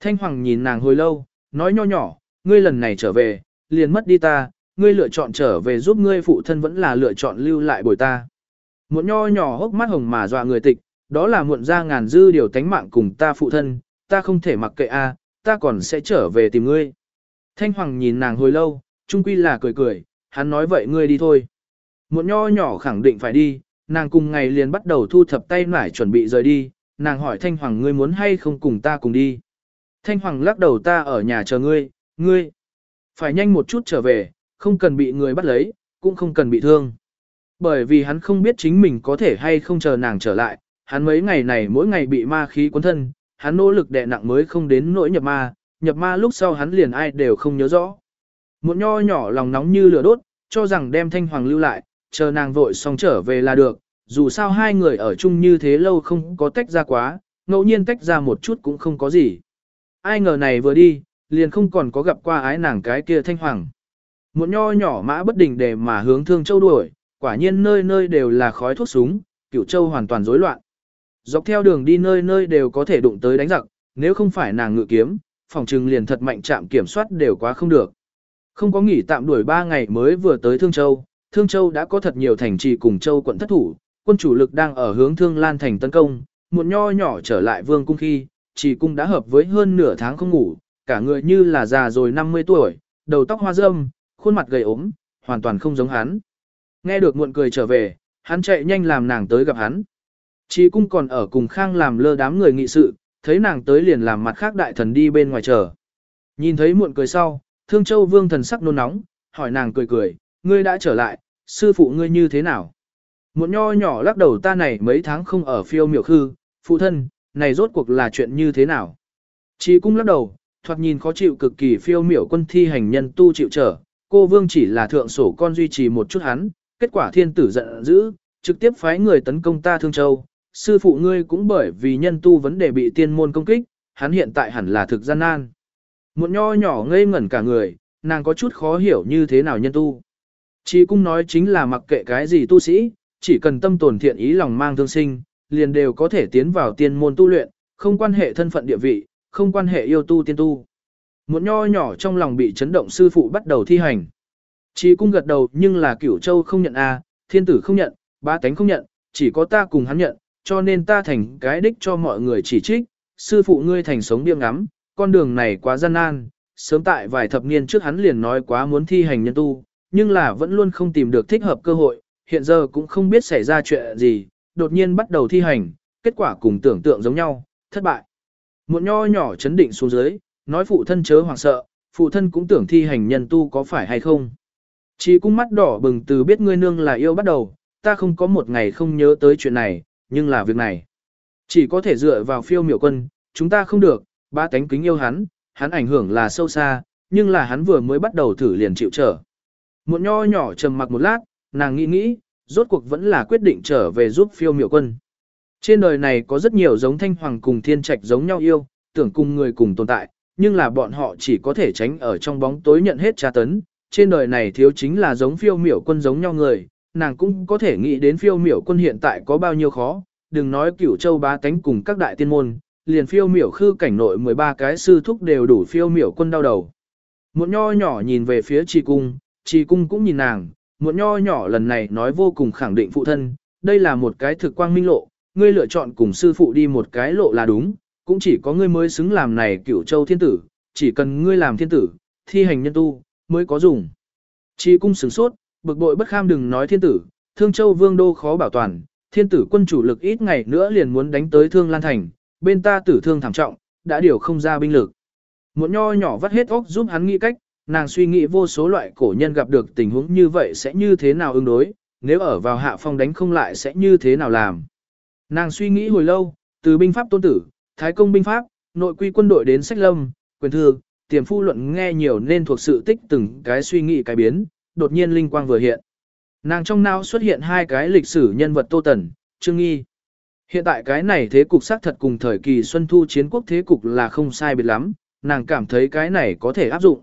Thanh Hoàng nhìn nàng hồi lâu, nói nho nhỏ, ngươi lần này trở về, liền mất đi ta, ngươi lựa chọn trở về giúp ngươi phụ thân vẫn là lựa chọn lưu lại bồi ta. Một nho nhỏ hốc mắt hồng mà dọa người tịch, đó là muộn ra ngàn dư điều tánh mạng cùng ta phụ thân, ta không thể mặc kệ a, ta còn sẽ trở về tìm ngươi. Thanh Hoàng nhìn nàng hồi lâu, trung quy là cười cười, hắn nói vậy ngươi đi thôi. Một nho nhỏ khẳng định phải đi, nàng cùng ngày liền bắt đầu thu thập tay nải chuẩn bị rời đi, nàng hỏi Thanh Hoàng ngươi muốn hay không cùng ta cùng đi. Thanh Hoàng lắc đầu ta ở nhà chờ ngươi, ngươi. Phải nhanh một chút trở về, không cần bị người bắt lấy, cũng không cần bị thương. Bởi vì hắn không biết chính mình có thể hay không chờ nàng trở lại, hắn mấy ngày này mỗi ngày bị ma khí cuốn thân, hắn nỗ lực đè nặng mới không đến nỗi nhập ma, nhập ma lúc sau hắn liền ai đều không nhớ rõ. Một nho nhỏ lòng nóng như lửa đốt, cho rằng đem thanh hoàng lưu lại, chờ nàng vội xong trở về là được, dù sao hai người ở chung như thế lâu không có tách ra quá, ngẫu nhiên tách ra một chút cũng không có gì. Ai ngờ này vừa đi, liền không còn có gặp qua ái nàng cái kia thanh hoàng. Một nho nhỏ mã bất định để mà hướng thương châu đuổi, quả nhiên nơi nơi đều là khói thuốc súng, cửu châu hoàn toàn rối loạn. Dọc theo đường đi nơi nơi đều có thể đụng tới đánh giặc, nếu không phải nàng ngự kiếm, phòng trừng liền thật mạnh chạm kiểm soát đều quá không được. Không có nghỉ tạm đuổi 3 ngày mới vừa tới Thương Châu, Thương Châu đã có thật nhiều thành trì cùng Châu quận thất thủ, quân chủ lực đang ở hướng Thương Lan thành tấn công, một nho nhỏ trở lại vương cung khi, chỉ cung đã hợp với hơn nửa tháng không ngủ, cả người như là già rồi 50 tuổi, đầu tóc hoa râm, khuôn mặt gầy ốm, hoàn toàn không giống hắn. Nghe được muộn cười trở về, hắn chạy nhanh làm nàng tới gặp hắn. Chị cung còn ở cùng khang làm lơ đám người nghị sự, thấy nàng tới liền làm mặt khác đại thần đi bên ngoài chờ. Nhìn thấy muộn cười sau, thương châu vương thần sắc nôn nóng, hỏi nàng cười cười, ngươi đã trở lại, sư phụ ngươi như thế nào? Muộn nho nhỏ lắc đầu ta này mấy tháng không ở phiêu miểu khư, phụ thân, này rốt cuộc là chuyện như thế nào? Chị cung lắc đầu, thoạt nhìn khó chịu cực kỳ phiêu miểu quân thi hành nhân tu chịu trở, cô vương chỉ là thượng sổ con duy trì một chút hắn, kết quả thiên tử giận dữ, trực tiếp phái người tấn công ta thương châu, sư phụ ngươi cũng bởi vì nhân tu vấn đề bị tiên môn công kích, hắn hiện tại hẳn là thực gian nan. Một nho nhỏ ngây ngẩn cả người, nàng có chút khó hiểu như thế nào nhân tu. Chỉ cũng nói chính là mặc kệ cái gì tu sĩ, chỉ cần tâm tồn thiện ý lòng mang thương sinh, liền đều có thể tiến vào tiên môn tu luyện, không quan hệ thân phận địa vị, không quan hệ yêu tu tiên tu. Một nho nhỏ trong lòng bị chấn động sư phụ bắt đầu thi hành. Chỉ cung gật đầu nhưng là cửu châu không nhận a, thiên tử không nhận, ba tánh không nhận, chỉ có ta cùng hắn nhận, cho nên ta thành cái đích cho mọi người chỉ trích, sư phụ ngươi thành sống điên ngắm, con đường này quá gian nan, sớm tại vài thập niên trước hắn liền nói quá muốn thi hành nhân tu, nhưng là vẫn luôn không tìm được thích hợp cơ hội, hiện giờ cũng không biết xảy ra chuyện gì, đột nhiên bắt đầu thi hành, kết quả cùng tưởng tượng giống nhau, thất bại. Một nho nhỏ chấn định xuống dưới, nói phụ thân chớ hoảng sợ, phụ thân cũng tưởng thi hành nhân tu có phải hay không. Chỉ cung mắt đỏ bừng từ biết ngươi nương là yêu bắt đầu, ta không có một ngày không nhớ tới chuyện này, nhưng là việc này. Chỉ có thể dựa vào phiêu miểu quân, chúng ta không được, ba tánh kính yêu hắn, hắn ảnh hưởng là sâu xa, nhưng là hắn vừa mới bắt đầu thử liền chịu trở. Một nho nhỏ trầm mặc một lát, nàng nghĩ nghĩ, rốt cuộc vẫn là quyết định trở về giúp phiêu miểu quân. Trên đời này có rất nhiều giống thanh hoàng cùng thiên trạch giống nhau yêu, tưởng cùng người cùng tồn tại, nhưng là bọn họ chỉ có thể tránh ở trong bóng tối nhận hết tra tấn. Trên đời này thiếu chính là giống phiêu miểu quân giống nhau người, nàng cũng có thể nghĩ đến phiêu miểu quân hiện tại có bao nhiêu khó, đừng nói cửu châu bá tánh cùng các đại tiên môn, liền phiêu miểu khư cảnh nội 13 cái sư thúc đều đủ phiêu miểu quân đau đầu. Một nho nhỏ nhìn về phía trì cung, trì cung cũng nhìn nàng, một nho nhỏ lần này nói vô cùng khẳng định phụ thân, đây là một cái thực quang minh lộ, ngươi lựa chọn cùng sư phụ đi một cái lộ là đúng, cũng chỉ có ngươi mới xứng làm này cửu châu thiên tử, chỉ cần ngươi làm thiên tử, thi hành nhân tu, mới có dùng. Chi cung sửng sốt, bực bội bất kham đừng nói thiên tử, thương châu vương đô khó bảo toàn, thiên tử quân chủ lực ít ngày nữa liền muốn đánh tới thương lan thành, bên ta tử thương thảm trọng, đã điều không ra binh lực. Một nho nhỏ vắt hết óc giúp hắn nghĩ cách, nàng suy nghĩ vô số loại cổ nhân gặp được tình huống như vậy sẽ như thế nào ứng đối, nếu ở vào hạ phong đánh không lại sẽ như thế nào làm. Nàng suy nghĩ hồi lâu, từ binh pháp tôn tử, thái công binh pháp, nội quy quân đội đến sách lâm, quyền thư, tiềm phu luận nghe nhiều nên thuộc sự tích từng cái suy nghĩ cái biến, đột nhiên linh quang vừa hiện. Nàng trong não xuất hiện hai cái lịch sử nhân vật Tô Tần, Trương Nghi. Hiện tại cái này thế cục xác thật cùng thời kỳ Xuân Thu chiến quốc thế cục là không sai biệt lắm, nàng cảm thấy cái này có thể áp dụng.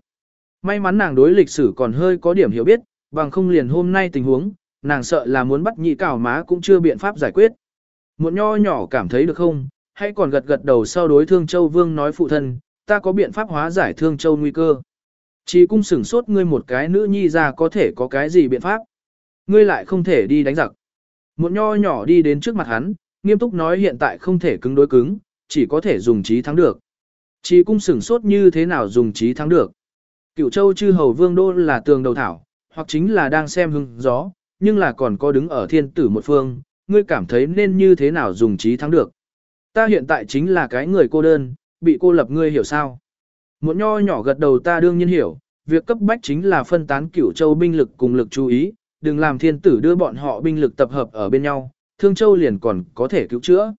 May mắn nàng đối lịch sử còn hơi có điểm hiểu biết, bằng không liền hôm nay tình huống, nàng sợ là muốn bắt nhị cảo má cũng chưa biện pháp giải quyết. Một nho nhỏ cảm thấy được không, hay còn gật gật đầu sau đối thương châu vương nói phụ thân, ta có biện pháp hóa giải thương châu nguy cơ. Chỉ cung sửng sốt ngươi một cái nữ nhi ra có thể có cái gì biện pháp. Ngươi lại không thể đi đánh giặc. Một nho nhỏ đi đến trước mặt hắn, nghiêm túc nói hiện tại không thể cứng đối cứng, chỉ có thể dùng trí thắng được. Chỉ cung sửng sốt như thế nào dùng trí thắng được. Cựu châu chư hầu vương đô là tường đầu thảo, hoặc chính là đang xem hưng gió, nhưng là còn có đứng ở thiên tử một phương, ngươi cảm thấy nên như thế nào dùng trí thắng được. Ta hiện tại chính là cái người cô đơn, bị cô lập ngươi hiểu sao. Một nho nhỏ gật đầu ta đương nhiên hiểu, việc cấp bách chính là phân tán cửu châu binh lực cùng lực chú ý, đừng làm thiên tử đưa bọn họ binh lực tập hợp ở bên nhau, thương châu liền còn có thể cứu chữa.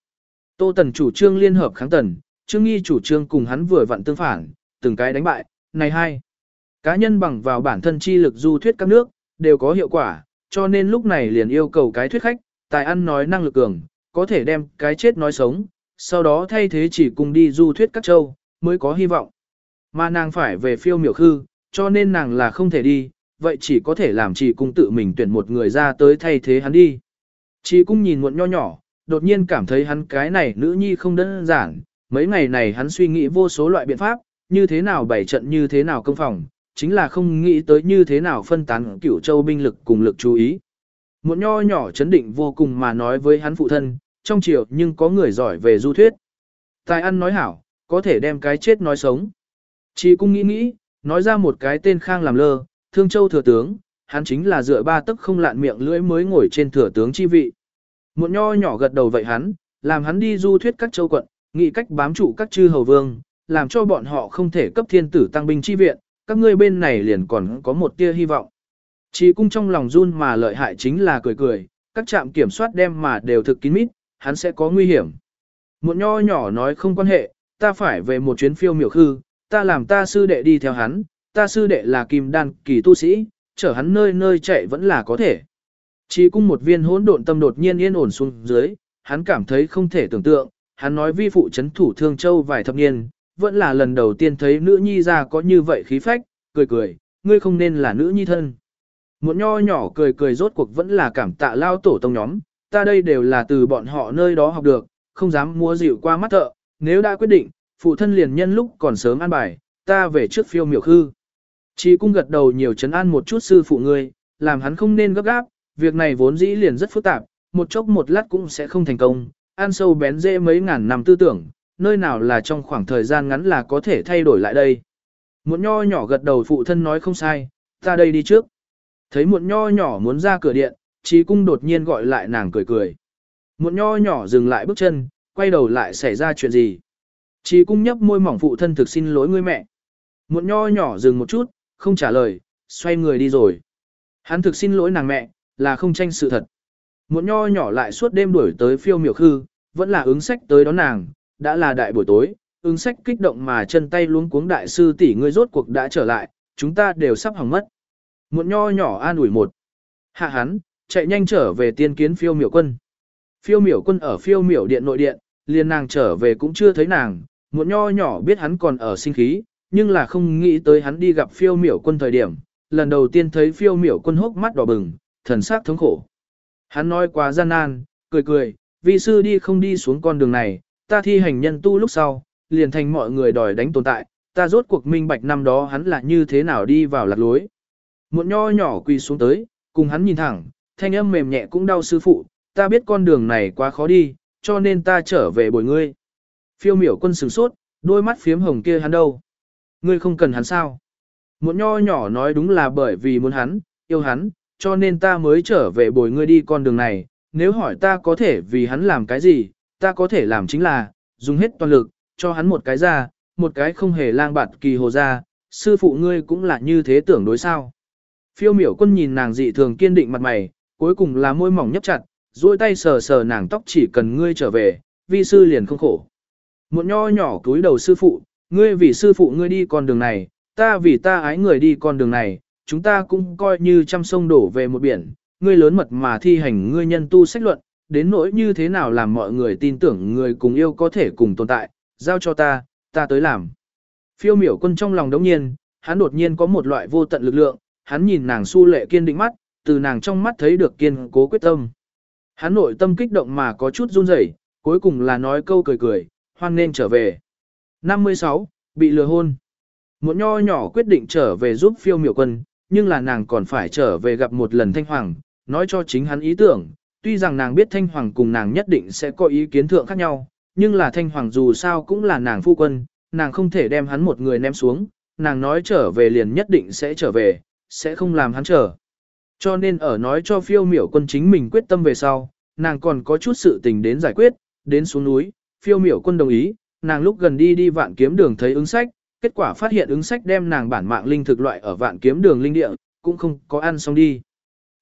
Tô Tần chủ trương liên hợp kháng tần, Trương Nghi chủ trương cùng hắn vừa vặn tương phản, từng cái đánh bại, này hai. Cá nhân bằng vào bản thân chi lực du thuyết các nước, đều có hiệu quả, cho nên lúc này liền yêu cầu cái thuyết khách, tài ăn nói năng lực cường, có thể đem cái chết nói sống, sau đó thay thế chỉ cùng đi du thuyết các châu, mới có hy vọng. Mà nàng phải về phiêu miểu khư, cho nên nàng là không thể đi, vậy chỉ có thể làm chỉ cung tự mình tuyển một người ra tới thay thế hắn đi. Chỉ cung nhìn muộn nho nhỏ, đột nhiên cảm thấy hắn cái này nữ nhi không đơn giản, mấy ngày này hắn suy nghĩ vô số loại biện pháp, như thế nào bày trận như thế nào công phòng, chính là không nghĩ tới như thế nào phân tán cửu châu binh lực cùng lực chú ý. Một nho nhỏ chấn định vô cùng mà nói với hắn phụ thân, trong chiều nhưng có người giỏi về du thuyết. Tài ăn nói hảo, có thể đem cái chết nói sống. Chỉ cung nghĩ nghĩ, nói ra một cái tên khang làm lơ, thương châu thừa tướng, hắn chính là dựa ba tức không lạn miệng lưỡi mới ngồi trên thừa tướng chi vị. Một nho nhỏ gật đầu vậy hắn, làm hắn đi du thuyết các châu quận, nghĩ cách bám trụ các chư hầu vương, làm cho bọn họ không thể cấp thiên tử tăng binh chi viện, các ngươi bên này liền còn có một tia hy vọng. Chỉ cung trong lòng run mà lợi hại chính là cười cười, các trạm kiểm soát đem mà đều thực kín mít, hắn sẽ có nguy hiểm. Một nho nhỏ nói không quan hệ, ta phải về một chuyến phiêu miểu khư, ta làm ta sư đệ đi theo hắn, ta sư đệ là kim đan kỳ tu sĩ, chở hắn nơi nơi chạy vẫn là có thể. Chỉ cung một viên hỗn độn tâm đột nhiên yên ổn xuống dưới, hắn cảm thấy không thể tưởng tượng, hắn nói vi phụ chấn thủ thương châu vài thập niên, vẫn là lần đầu tiên thấy nữ nhi ra có như vậy khí phách, cười cười, ngươi không nên là nữ nhi thân. Muộn nho nhỏ cười cười rốt cuộc vẫn là cảm tạ lao tổ tông nhóm, ta đây đều là từ bọn họ nơi đó học được, không dám mua dịu qua mắt thợ, nếu đã quyết định, phụ thân liền nhân lúc còn sớm an bài, ta về trước phiêu miểu khư. Chỉ cung gật đầu nhiều chấn an một chút sư phụ ngươi, làm hắn không nên gấp gáp, việc này vốn dĩ liền rất phức tạp, một chốc một lát cũng sẽ không thành công, ăn sâu bén dễ mấy ngàn năm tư tưởng, nơi nào là trong khoảng thời gian ngắn là có thể thay đổi lại đây. Muộn nho nhỏ gật đầu phụ thân nói không sai, ta đây đi trước. Thấy muộn nho nhỏ muốn ra cửa điện, trí cung đột nhiên gọi lại nàng cười cười. Muộn nho nhỏ dừng lại bước chân, quay đầu lại xảy ra chuyện gì. Trí cung nhấp môi mỏng phụ thân thực xin lỗi ngươi mẹ. Muộn nho nhỏ dừng một chút, không trả lời, xoay người đi rồi. Hắn thực xin lỗi nàng mẹ, là không tranh sự thật. Muộn nho nhỏ lại suốt đêm đuổi tới phiêu miểu khư, vẫn là ứng sách tới đón nàng, đã là đại buổi tối, ứng sách kích động mà chân tay luống cuống đại sư tỷ ngươi rốt cuộc đã trở lại, chúng ta đều sắp hỏng mất. Muộn nho nhỏ an ủi một. Hạ hắn, chạy nhanh trở về tiên kiến phiêu miểu quân. Phiêu miểu quân ở phiêu miểu điện nội điện, liền nàng trở về cũng chưa thấy nàng, muộn nho nhỏ biết hắn còn ở sinh khí, nhưng là không nghĩ tới hắn đi gặp phiêu miểu quân thời điểm, lần đầu tiên thấy phiêu miểu quân hốc mắt đỏ bừng, thần sắc thống khổ. Hắn nói quá gian nan, cười cười, vi sư đi không đi xuống con đường này, ta thi hành nhân tu lúc sau, liền thành mọi người đòi đánh tồn tại, ta rốt cuộc minh bạch năm đó hắn là như thế nào đi vào lạc lối. Một nho nhỏ quỳ xuống tới, cùng hắn nhìn thẳng, thanh âm mềm nhẹ cũng đau sư phụ, ta biết con đường này quá khó đi, cho nên ta trở về bồi ngươi. Phiêu miểu quân sửng sốt, đôi mắt phiếm hồng kia hắn đâu. Ngươi không cần hắn sao? Một nho nhỏ nói đúng là bởi vì muốn hắn, yêu hắn, cho nên ta mới trở về bồi ngươi đi con đường này. Nếu hỏi ta có thể vì hắn làm cái gì, ta có thể làm chính là, dùng hết toàn lực, cho hắn một cái ra, một cái không hề lang bạt kỳ hồ ra, sư phụ ngươi cũng là như thế tưởng đối sao. Phiêu miểu quân nhìn nàng dị thường kiên định mặt mày, cuối cùng là môi mỏng nhấp chặt, duỗi tay sờ sờ nàng tóc chỉ cần ngươi trở về, vi sư liền không khổ. Một nho nhỏ cúi đầu sư phụ, ngươi vì sư phụ ngươi đi con đường này, ta vì ta ái người đi con đường này, chúng ta cũng coi như trăm sông đổ về một biển, ngươi lớn mật mà thi hành ngươi nhân tu sách luận, đến nỗi như thế nào làm mọi người tin tưởng người cùng yêu có thể cùng tồn tại, giao cho ta, ta tới làm. Phiêu miểu quân trong lòng đống nhiên, hắn đột nhiên có một loại vô tận lực lượng, hắn nhìn nàng su lệ kiên định mắt, từ nàng trong mắt thấy được kiên cố quyết tâm. Hắn nội tâm kích động mà có chút run rẩy, cuối cùng là nói câu cười cười, hoan nên trở về. 56. Bị lừa hôn. Một nho nhỏ quyết định trở về giúp phiêu miểu quân, nhưng là nàng còn phải trở về gặp một lần Thanh Hoàng, nói cho chính hắn ý tưởng. Tuy rằng nàng biết Thanh Hoàng cùng nàng nhất định sẽ có ý kiến thượng khác nhau, nhưng là Thanh Hoàng dù sao cũng là nàng phu quân, nàng không thể đem hắn một người ném xuống, nàng nói trở về liền nhất định sẽ trở về, sẽ không làm hắn chờ. Cho nên ở nói cho phiêu miểu quân chính mình quyết tâm về sau, nàng còn có chút sự tình đến giải quyết, đến xuống núi, phiêu miểu quân đồng ý, nàng lúc gần đi đi vạn kiếm đường thấy ứng sách, kết quả phát hiện ứng sách đem nàng bản mạng linh thực loại ở vạn kiếm đường linh địa, cũng không có ăn xong đi.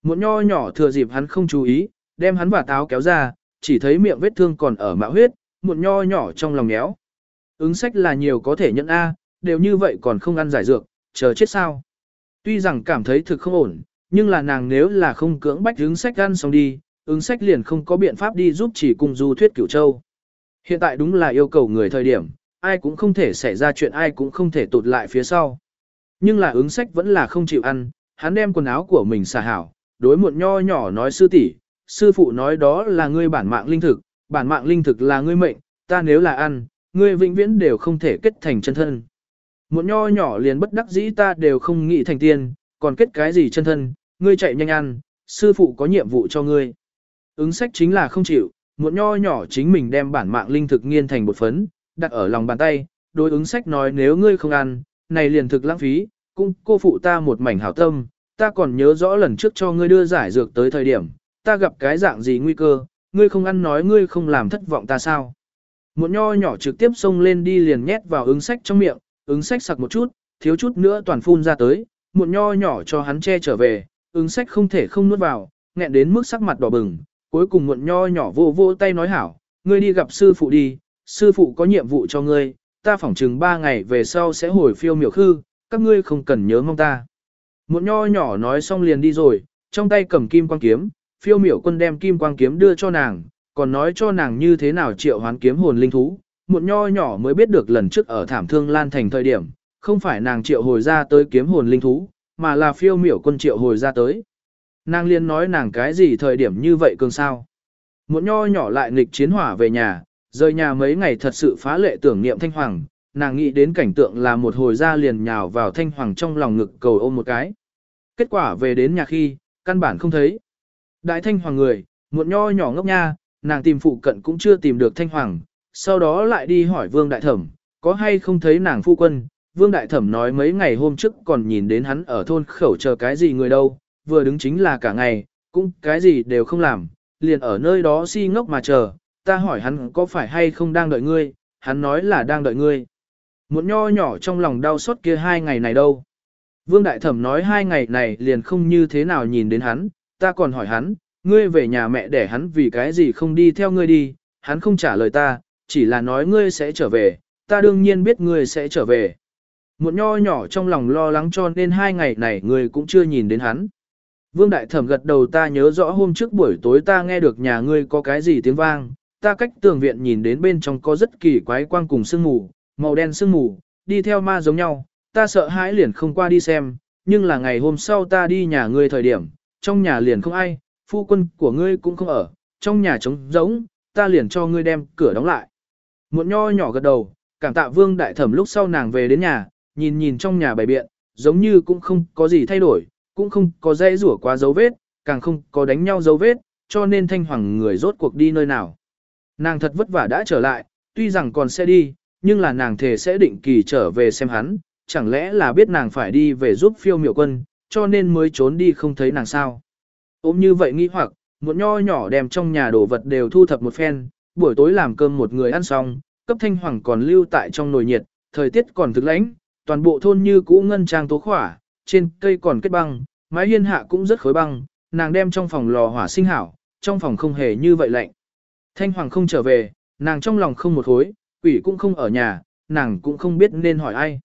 Một nho nhỏ thừa dịp hắn không chú ý, đem hắn và táo kéo ra, chỉ thấy miệng vết thương còn ở mạo huyết, một nho nhỏ trong lòng nhéo. Ứng sách là nhiều có thể nhận A, đều như vậy còn không ăn giải dược, chờ chết sao. Tuy rằng cảm thấy thực không ổn, nhưng là nàng nếu là không cưỡng bách ứng sách ăn xong đi, ứng sách liền không có biện pháp đi giúp chỉ cùng du thuyết cửu châu. Hiện tại đúng là yêu cầu người thời điểm, ai cũng không thể xảy ra chuyện ai cũng không thể tụt lại phía sau. Nhưng là ứng sách vẫn là không chịu ăn, hắn đem quần áo của mình xả hảo, đối muộn nho nhỏ nói sư tỷ, sư phụ nói đó là ngươi bản mạng linh thực, bản mạng linh thực là ngươi mệnh, ta nếu là ăn, ngươi vĩnh viễn đều không thể kết thành chân thân. Muộn nho nhỏ liền bất đắc dĩ ta đều không nghĩ thành tiên, còn kết cái gì chân thân, ngươi chạy nhanh ăn, sư phụ có nhiệm vụ cho ngươi. Ứng sách chính là không chịu, muộn nho nhỏ chính mình đem bản mạng linh thực nghiên thành một phấn, đặt ở lòng bàn tay, đối ứng sách nói nếu ngươi không ăn, này liền thực lãng phí, cung cô phụ ta một mảnh hảo tâm, ta còn nhớ rõ lần trước cho ngươi đưa giải dược tới thời điểm, ta gặp cái dạng gì nguy cơ, ngươi không ăn nói ngươi không làm thất vọng ta sao. Muộn nho nhỏ trực tiếp xông lên đi liền nhét vào ứng sách trong miệng, ứng sách sặc một chút, thiếu chút nữa toàn phun ra tới, một nho nhỏ cho hắn che trở về, ứng sách không thể không nuốt vào, nghẹn đến mức sắc mặt đỏ bừng, cuối cùng muộn nho nhỏ vô vô tay nói hảo, ngươi đi gặp sư phụ đi, sư phụ có nhiệm vụ cho ngươi, ta phỏng chừng ba ngày về sau sẽ hồi phiêu miểu khư, các ngươi không cần nhớ mong ta. Muộn nho nhỏ nói xong liền đi rồi, trong tay cầm kim quang kiếm, phiêu miểu quân đem kim quang kiếm đưa cho nàng, còn nói cho nàng như thế nào triệu hoán kiếm hồn linh thú. Muộn nho nhỏ mới biết được lần trước ở thảm thương lan thành thời điểm, không phải nàng triệu hồi ra tới kiếm hồn linh thú, mà là phiêu miểu quân triệu hồi ra tới. Nàng liên nói nàng cái gì thời điểm như vậy cường sao. Muộn nho nhỏ lại nghịch chiến hỏa về nhà, rời nhà mấy ngày thật sự phá lệ tưởng niệm thanh hoàng, nàng nghĩ đến cảnh tượng là một hồi ra liền nhào vào thanh hoàng trong lòng ngực cầu ôm một cái. Kết quả về đến nhà khi, căn bản không thấy. Đại thanh hoàng người, muộn nho nhỏ ngốc nha, nàng tìm phụ cận cũng chưa tìm được thanh hoàng, sau đó lại đi hỏi vương đại thẩm, có hay không thấy nàng phu quân. Vương Đại Thẩm nói mấy ngày hôm trước còn nhìn đến hắn ở thôn khẩu chờ cái gì người đâu, vừa đứng chính là cả ngày, cũng cái gì đều không làm, liền ở nơi đó si ngốc mà chờ, ta hỏi hắn có phải hay không đang đợi ngươi, hắn nói là đang đợi ngươi. Một nho nhỏ trong lòng đau xót kia hai ngày này đâu. Vương Đại Thẩm nói hai ngày này liền không như thế nào nhìn đến hắn, ta còn hỏi hắn, ngươi về nhà mẹ để hắn vì cái gì không đi theo ngươi đi, hắn không trả lời ta, chỉ là nói ngươi sẽ trở về, ta đương nhiên biết ngươi sẽ trở về. Một nho nhỏ trong lòng lo lắng cho nên hai ngày này ngươi cũng chưa nhìn đến hắn. Vương Đại Thẩm gật đầu ta nhớ rõ hôm trước buổi tối ta nghe được nhà ngươi có cái gì tiếng vang, ta cách tường viện nhìn đến bên trong có rất kỳ quái quang cùng sương mù, màu đen sương mù, đi theo ma giống nhau, ta sợ hãi liền không qua đi xem, nhưng là ngày hôm sau ta đi nhà ngươi thời điểm, trong nhà liền không ai, phu quân của ngươi cũng không ở, trong nhà trống rỗng, ta liền cho ngươi đem cửa đóng lại. Muộn nho nhỏ gật đầu, cảm tạ vương đại thẩm lúc sau nàng về đến nhà, nhìn nhìn trong nhà bày biện, giống như cũng không có gì thay đổi, cũng không có dây rủa quá dấu vết, càng không có đánh nhau dấu vết, cho nên thanh hoàng người rốt cuộc đi nơi nào. Nàng thật vất vả đã trở lại, tuy rằng còn sẽ đi, nhưng là nàng thề sẽ định kỳ trở về xem hắn, chẳng lẽ là biết nàng phải đi về giúp phiêu miểu quân, cho nên mới trốn đi không thấy nàng sao. Ôm như vậy nghĩ hoặc, một nho nhỏ đem trong nhà đồ vật đều thu thập một phen, buổi tối làm cơm một người ăn xong, cấp thanh hoàng còn lưu tại trong nồi nhiệt, thời tiết còn thực lãnh, toàn bộ thôn như cũ ngân trang tố khỏa, trên cây còn kết băng, mái hiên hạ cũng rất khối băng, nàng đem trong phòng lò hỏa sinh hảo, trong phòng không hề như vậy lạnh. Thanh Hoàng không trở về, nàng trong lòng không một hối, quỷ cũng không ở nhà, nàng cũng không biết nên hỏi ai.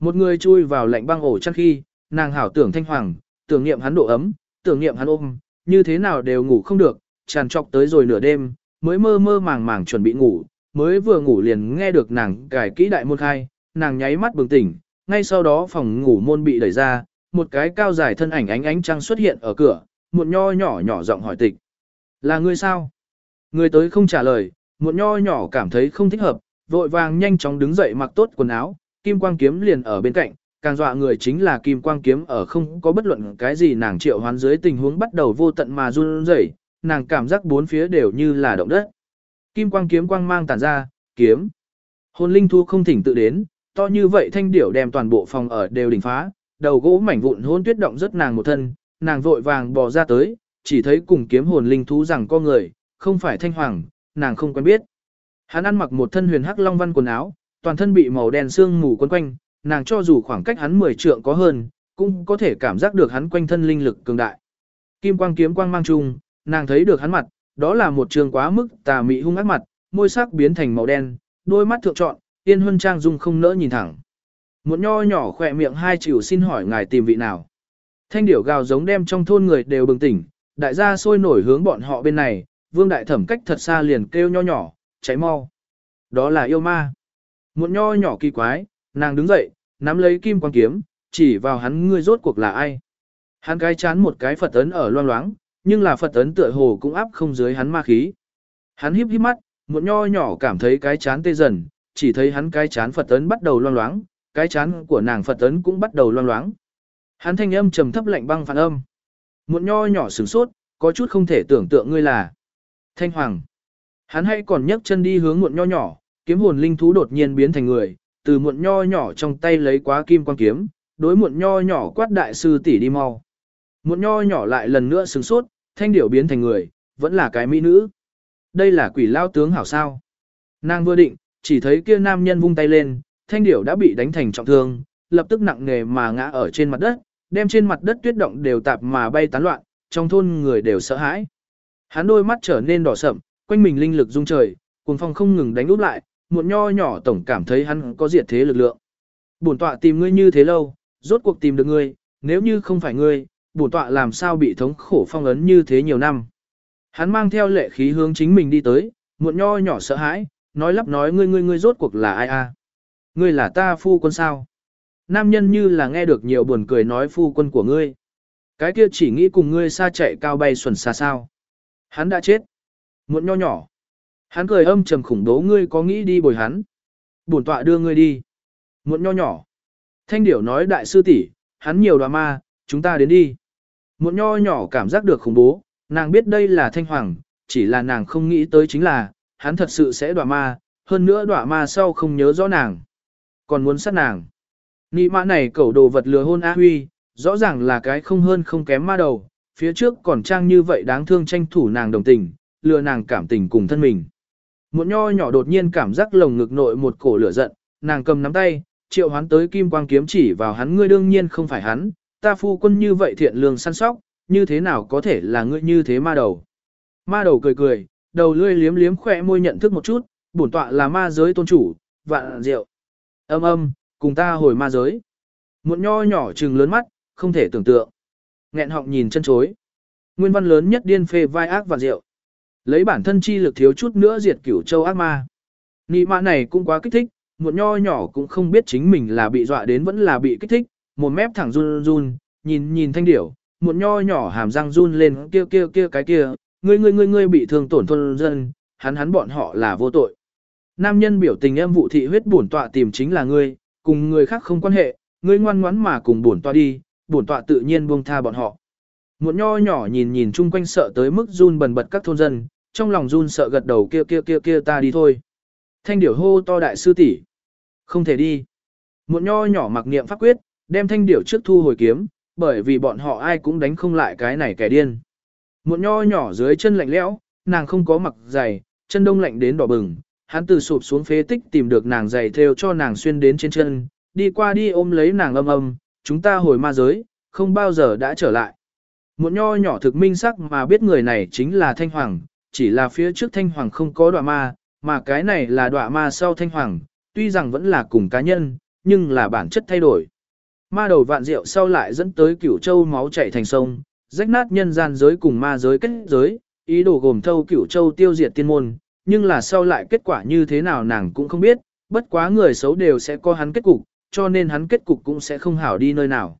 Một người chui vào lạnh băng ổ chăn khi, nàng hảo tưởng Thanh Hoàng, tưởng niệm hắn độ ấm, tưởng niệm hắn ôm, như thế nào đều ngủ không được, tràn trọc tới rồi nửa đêm, mới mơ mơ màng màng chuẩn bị ngủ, mới vừa ngủ liền nghe được nàng cài kỹ đại môn khai, nàng nháy mắt bừng tỉnh, ngay sau đó phòng ngủ môn bị đẩy ra, một cái cao dài thân ảnh ánh ánh trăng xuất hiện ở cửa, muộn nho nhỏ nhỏ giọng hỏi tịch. Là ngươi sao? Người tới không trả lời, muộn nho nhỏ cảm thấy không thích hợp, vội vàng nhanh chóng đứng dậy mặc tốt quần áo, kim quang kiếm liền ở bên cạnh, càng dọa người chính là kim quang kiếm ở không có bất luận cái gì nàng triệu hoán dưới tình huống bắt đầu vô tận mà run rẩy, nàng cảm giác bốn phía đều như là động đất. Kim quang kiếm quang mang tản ra, kiếm. Hồn linh thu không thỉnh tự đến, to như vậy thanh điểu đem toàn bộ phòng ở đều đỉnh phá, đầu gỗ mảnh vụn hôn tuyết động rất nàng một thân, nàng vội vàng bò ra tới, chỉ thấy cùng kiếm hồn linh thú rằng có người, không phải thanh hoàng, nàng không quen biết. Hắn ăn mặc một thân huyền hắc long văn quần áo, toàn thân bị màu đen sương mù quấn quanh, nàng cho dù khoảng cách hắn 10 trượng có hơn, cũng có thể cảm giác được hắn quanh thân linh lực cường đại. Kim quang kiếm quang mang chung, nàng thấy được hắn mặt, đó là một trường quá mức tà mị hung ác mặt, môi sắc biến thành màu đen, đôi mắt thượng trọn, yên huân trang dung không nỡ nhìn thẳng. Một nho nhỏ khỏe miệng hai chịu xin hỏi ngài tìm vị nào. Thanh điểu gào giống đem trong thôn người đều bừng tỉnh, đại gia sôi nổi hướng bọn họ bên này, vương đại thẩm cách thật xa liền kêu nho nhỏ, cháy mau. Đó là yêu ma. Một nho nhỏ kỳ quái, nàng đứng dậy, nắm lấy kim quang kiếm, chỉ vào hắn ngươi rốt cuộc là ai. Hắn cái chán một cái Phật ấn ở loang loáng, nhưng là Phật ấn tựa hồ cũng áp không dưới hắn ma khí. Hắn híp híp mắt, một nho nhỏ cảm thấy cái chán tê dần, chỉ thấy hắn cái chán Phật ấn bắt đầu loang loáng, cái chán của nàng Phật ấn cũng bắt đầu loang loáng. Hắn thanh âm trầm thấp lạnh băng phản âm. Một nho nhỏ sửng sốt, có chút không thể tưởng tượng ngươi là Thanh Hoàng. Hắn hay còn nhấc chân đi hướng muộn nho nhỏ, kiếm hồn linh thú đột nhiên biến thành người, từ muộn nho nhỏ trong tay lấy quá kim quang kiếm, đối muộn nho nhỏ quát đại sư tỷ đi mau. Muộn nho nhỏ lại lần nữa sừng sốt, thanh điểu biến thành người, vẫn là cái mỹ nữ. Đây là quỷ lao tướng hảo sao. Nàng vừa định, chỉ thấy kia nam nhân vung tay lên, thanh điểu đã bị đánh thành trọng thương, lập tức nặng nề mà ngã ở trên mặt đất, đem trên mặt đất tuyết động đều tạp mà bay tán loạn, trong thôn người đều sợ hãi. Hắn đôi mắt trở nên đỏ sậm, quanh mình linh lực rung trời, cuồng phong không ngừng đánh úp lại, một nho nhỏ tổng cảm thấy hắn có diệt thế lực lượng. Bổn tọa tìm ngươi như thế lâu, rốt cuộc tìm được ngươi, nếu như không phải ngươi, bổn tọa làm sao bị thống khổ phong ấn như thế nhiều năm. Hắn mang theo lệ khí hướng chính mình đi tới, muộn nho nhỏ sợ hãi, nói lắp nói ngươi ngươi ngươi rốt cuộc là ai a? Ngươi là ta phu quân sao? nam nhân như là nghe được nhiều buồn cười nói phu quân của ngươi. Cái kia chỉ nghĩ cùng ngươi xa chạy cao bay xuẩn xa sao. Hắn đã chết. Muộn nho nhỏ. Hắn cười âm trầm khủng bố ngươi có nghĩ đi bồi hắn. Bổn tọa đưa ngươi đi. Muộn nho nhỏ. Thanh điểu nói đại sư tỷ, hắn nhiều đoà ma, chúng ta đến đi. Muộn nho nhỏ cảm giác được khủng bố, nàng biết đây là thanh hoàng, chỉ là nàng không nghĩ tới chính là, hắn thật sự sẽ đoạ ma, hơn nữa đoạ ma sau không nhớ rõ nàng. Còn muốn sát nàng. Nị mã này cẩu đồ vật lừa hôn A Huy, rõ ràng là cái không hơn không kém ma đầu, phía trước còn trang như vậy đáng thương tranh thủ nàng đồng tình, lừa nàng cảm tình cùng thân mình. Một nho nhỏ đột nhiên cảm giác lồng ngực nội một cổ lửa giận, nàng cầm nắm tay, triệu hoán tới kim quang kiếm chỉ vào hắn ngươi đương nhiên không phải hắn, ta phu quân như vậy thiện lương săn sóc, như thế nào có thể là ngươi như thế ma đầu. Ma đầu cười cười, đầu lươi liếm liếm khỏe môi nhận thức một chút, bổn tọa là ma giới tôn chủ, vạn rượu. Âm âm, cùng ta hồi ma giới. Một nho nhỏ trừng lớn mắt, không thể tưởng tượng. Nghẹn họng nhìn chân chối. Nguyên văn lớn nhất điên phê vai ác và rượu. Lấy bản thân chi lực thiếu chút nữa diệt cửu châu ác ma. Nị mã này cũng quá kích thích, một nho nhỏ cũng không biết chính mình là bị dọa đến vẫn là bị kích thích, một mép thẳng run run, nhìn nhìn thanh điểu, một nho nhỏ hàm răng run lên kia kia kia cái kia, ngươi ngươi ngươi ngươi bị thương tổn thôn dân, hắn hắn bọn họ là vô tội. Nam nhân biểu tình em vụ thị huyết bổn tọa tìm chính là ngươi, cùng người khác không quan hệ, ngươi ngoan ngoãn mà cùng bổn tọa đi, bổn tọa tự nhiên buông tha bọn họ. Một nho nhỏ nhìn nhìn chung quanh sợ tới mức run bần bật các thôn dân, trong lòng run sợ gật đầu kia kia kia kia ta đi thôi. Thanh điểu hô to đại sư tỷ, Không thể đi. Một nho nhỏ mặc niệm pháp quyết, đem thanh điểu trước thu hồi kiếm, bởi vì bọn họ ai cũng đánh không lại cái này kẻ điên. Một nho nhỏ dưới chân lạnh lẽo, nàng không có mặc giày, chân đông lạnh đến đỏ bừng, hắn từ sụp xuống phế tích tìm được nàng giày theo cho nàng xuyên đến trên chân, đi qua đi ôm lấy nàng âm âm, chúng ta hồi ma giới, không bao giờ đã trở lại. Một nho nhỏ thực minh sắc mà biết người này chính là Thanh Hoàng, chỉ là phía trước Thanh Hoàng không có đọa ma, mà cái này là đọa ma sau Thanh Hoàng, tuy rằng vẫn là cùng cá nhân, nhưng là bản chất thay đổi. Ma đầu vạn rượu sau lại dẫn tới cửu châu máu chảy thành sông, rách nát nhân gian giới cùng ma giới kết giới, ý đồ gồm thâu cửu châu tiêu diệt tiên môn, nhưng là sau lại kết quả như thế nào nàng cũng không biết, bất quá người xấu đều sẽ có hắn kết cục, cho nên hắn kết cục cũng sẽ không hảo đi nơi nào.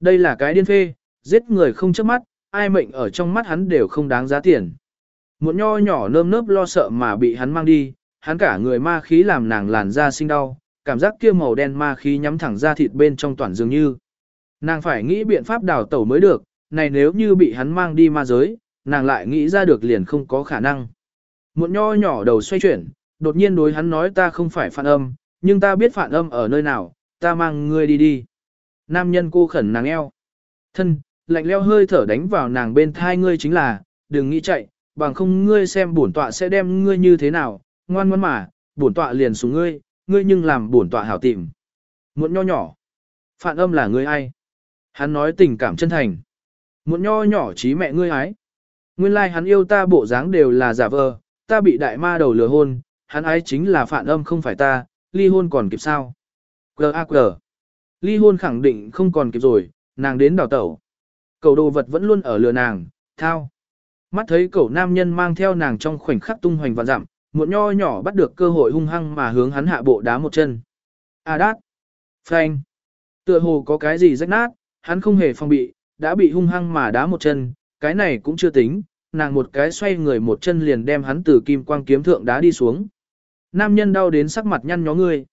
Đây là cái điên phê, giết người không chớp mắt, ai mệnh ở trong mắt hắn đều không đáng giá tiền. Một nho nhỏ nơm nớp lo sợ mà bị hắn mang đi, hắn cả người ma khí làm nàng làn da sinh đau, cảm giác kia màu đen ma khí nhắm thẳng ra thịt bên trong toàn dường như. Nàng phải nghĩ biện pháp đào tẩu mới được, này nếu như bị hắn mang đi ma giới, nàng lại nghĩ ra được liền không có khả năng. Một nho nhỏ đầu xoay chuyển, đột nhiên đối hắn nói ta không phải phản âm, nhưng ta biết phản âm ở nơi nào, ta mang ngươi đi đi. Nam nhân cô khẩn nàng eo. Thân, lạnh leo hơi thở đánh vào nàng bên thai ngươi chính là, đừng nghĩ chạy, bằng không ngươi xem bổn tọa sẽ đem ngươi như thế nào, ngoan ngoãn mà, bổn tọa liền xuống ngươi, ngươi nhưng làm bổn tọa hảo tìm. Muộn nho nhỏ. Phản âm là ngươi ai? Hắn nói tình cảm chân thành. Muộn nho nhỏ trí mẹ ngươi ái. Nguyên lai like hắn yêu ta bộ dáng đều là giả vờ, ta bị đại ma đầu lừa hôn, hắn ái chính là phản âm không phải ta, ly hôn còn kịp sao? Quờ a quờ. Ly hôn khẳng định không còn kịp rồi, nàng đến đào tẩu. Cầu đồ vật vẫn luôn ở lừa nàng, thao. Mắt thấy cậu nam nhân mang theo nàng trong khoảnh khắc tung hoành và dặm, một nho nhỏ bắt được cơ hội hung hăng mà hướng hắn hạ bộ đá một chân. A đát. Phanh. Tựa hồ có cái gì rách nát, hắn không hề phòng bị, đã bị hung hăng mà đá một chân, cái này cũng chưa tính, nàng một cái xoay người một chân liền đem hắn từ kim quang kiếm thượng đá đi xuống. Nam nhân đau đến sắc mặt nhăn nhó ngươi.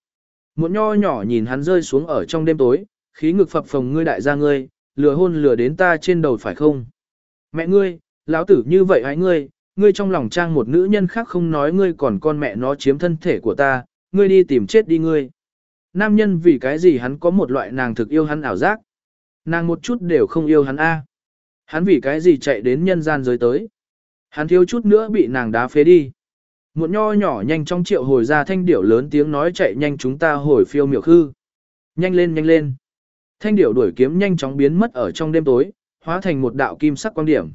Một nho nhỏ nhìn hắn rơi xuống ở trong đêm tối, khí ngực phập phồng ngươi đại gia ngươi, lừa hôn lừa đến ta trên đầu phải không? Mẹ ngươi, lão tử như vậy hãy ngươi, ngươi trong lòng trang một nữ nhân khác không nói ngươi còn con mẹ nó chiếm thân thể của ta, ngươi đi tìm chết đi ngươi. Nam nhân vì cái gì hắn có một loại nàng thực yêu hắn ảo giác. Nàng một chút đều không yêu hắn a. Hắn vì cái gì chạy đến nhân gian giới tới. Hắn thiếu chút nữa bị nàng đá phế đi. Một nho nhỏ nhanh trong triệu hồi ra thanh điểu lớn tiếng nói chạy nhanh chúng ta hồi phiêu miểu khư. Nhanh lên nhanh lên. Thanh điểu đuổi kiếm nhanh chóng biến mất ở trong đêm tối, hóa thành một đạo kim sắc quang điểm.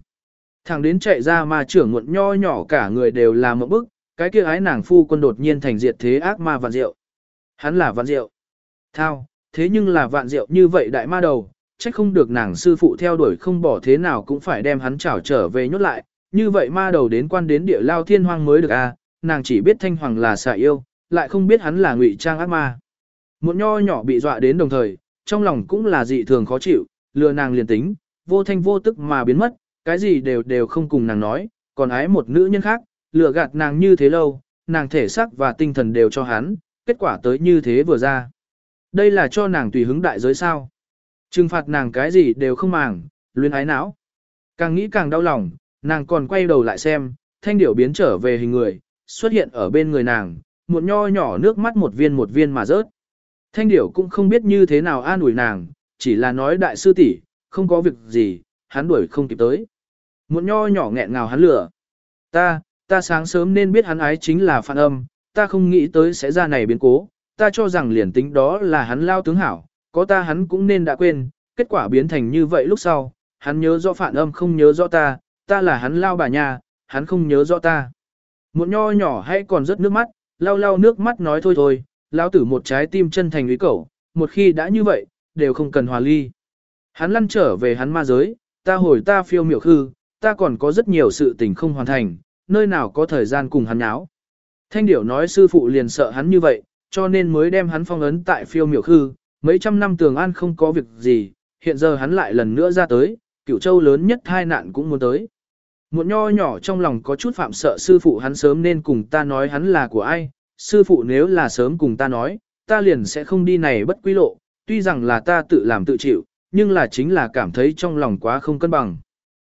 Thằng đến chạy ra mà trưởng muộn nho nhỏ cả người đều là một bức, cái kia ái nàng phu quân đột nhiên thành diệt thế ác ma vạn diệu. Hắn là vạn diệu. Thao, thế nhưng là vạn diệu như vậy đại ma đầu, trách không được nàng sư phụ theo đuổi không bỏ thế nào cũng phải đem hắn trảo trở về nhốt lại, như vậy ma đầu đến quan đến địa lao thiên hoang mới được a à, nàng chỉ biết thanh hoàng là xà yêu, lại không biết hắn là ngụy trang ác ma. Một nho nhỏ bị dọa đến đồng thời, trong lòng cũng là dị thường khó chịu, lừa nàng liền tính, vô thanh vô tức mà biến mất, cái gì đều đều không cùng nàng nói, còn ái một nữ nhân khác, lừa gạt nàng như thế lâu, nàng thể xác và tinh thần đều cho hắn, kết quả tới như thế vừa ra. Đây là cho nàng tùy hứng đại giới sao. Trừng phạt nàng cái gì đều không màng, luyến ái não. Càng nghĩ càng đau lòng, nàng còn quay đầu lại xem, thanh điểu biến trở về hình người, xuất hiện ở bên người nàng, một nho nhỏ nước mắt một viên một viên mà rớt. Thanh điểu cũng không biết như thế nào an ủi nàng, chỉ là nói đại sư tỷ, không có việc gì, hắn đuổi không kịp tới. Một nho nhỏ nghẹn ngào hắn lửa. Ta, ta sáng sớm nên biết hắn ái chính là phản âm, ta không nghĩ tới sẽ ra này biến cố, ta cho rằng liền tính đó là hắn lao tướng hảo, có ta hắn cũng nên đã quên, kết quả biến thành như vậy lúc sau, hắn nhớ rõ phản âm không nhớ rõ ta, ta là hắn lao bà nhà, hắn không nhớ rõ ta. Một nho nhỏ hay còn rớt nước mắt, lau lau nước mắt nói thôi thôi, lao tử một trái tim chân thành lý cẩu, một khi đã như vậy, đều không cần hòa ly. Hắn lăn trở về hắn ma giới, ta hồi ta phiêu miểu khư, ta còn có rất nhiều sự tình không hoàn thành, nơi nào có thời gian cùng hắn nháo. Thanh điểu nói sư phụ liền sợ hắn như vậy, cho nên mới đem hắn phong ấn tại phiêu miểu khư, mấy trăm năm tường an không có việc gì, hiện giờ hắn lại lần nữa ra tới, cửu châu lớn nhất hai nạn cũng muốn tới. Một nho nhỏ trong lòng có chút phạm sợ sư phụ hắn sớm nên cùng ta nói hắn là của ai, sư phụ nếu là sớm cùng ta nói, ta liền sẽ không đi này bất quy lộ, tuy rằng là ta tự làm tự chịu, nhưng là chính là cảm thấy trong lòng quá không cân bằng.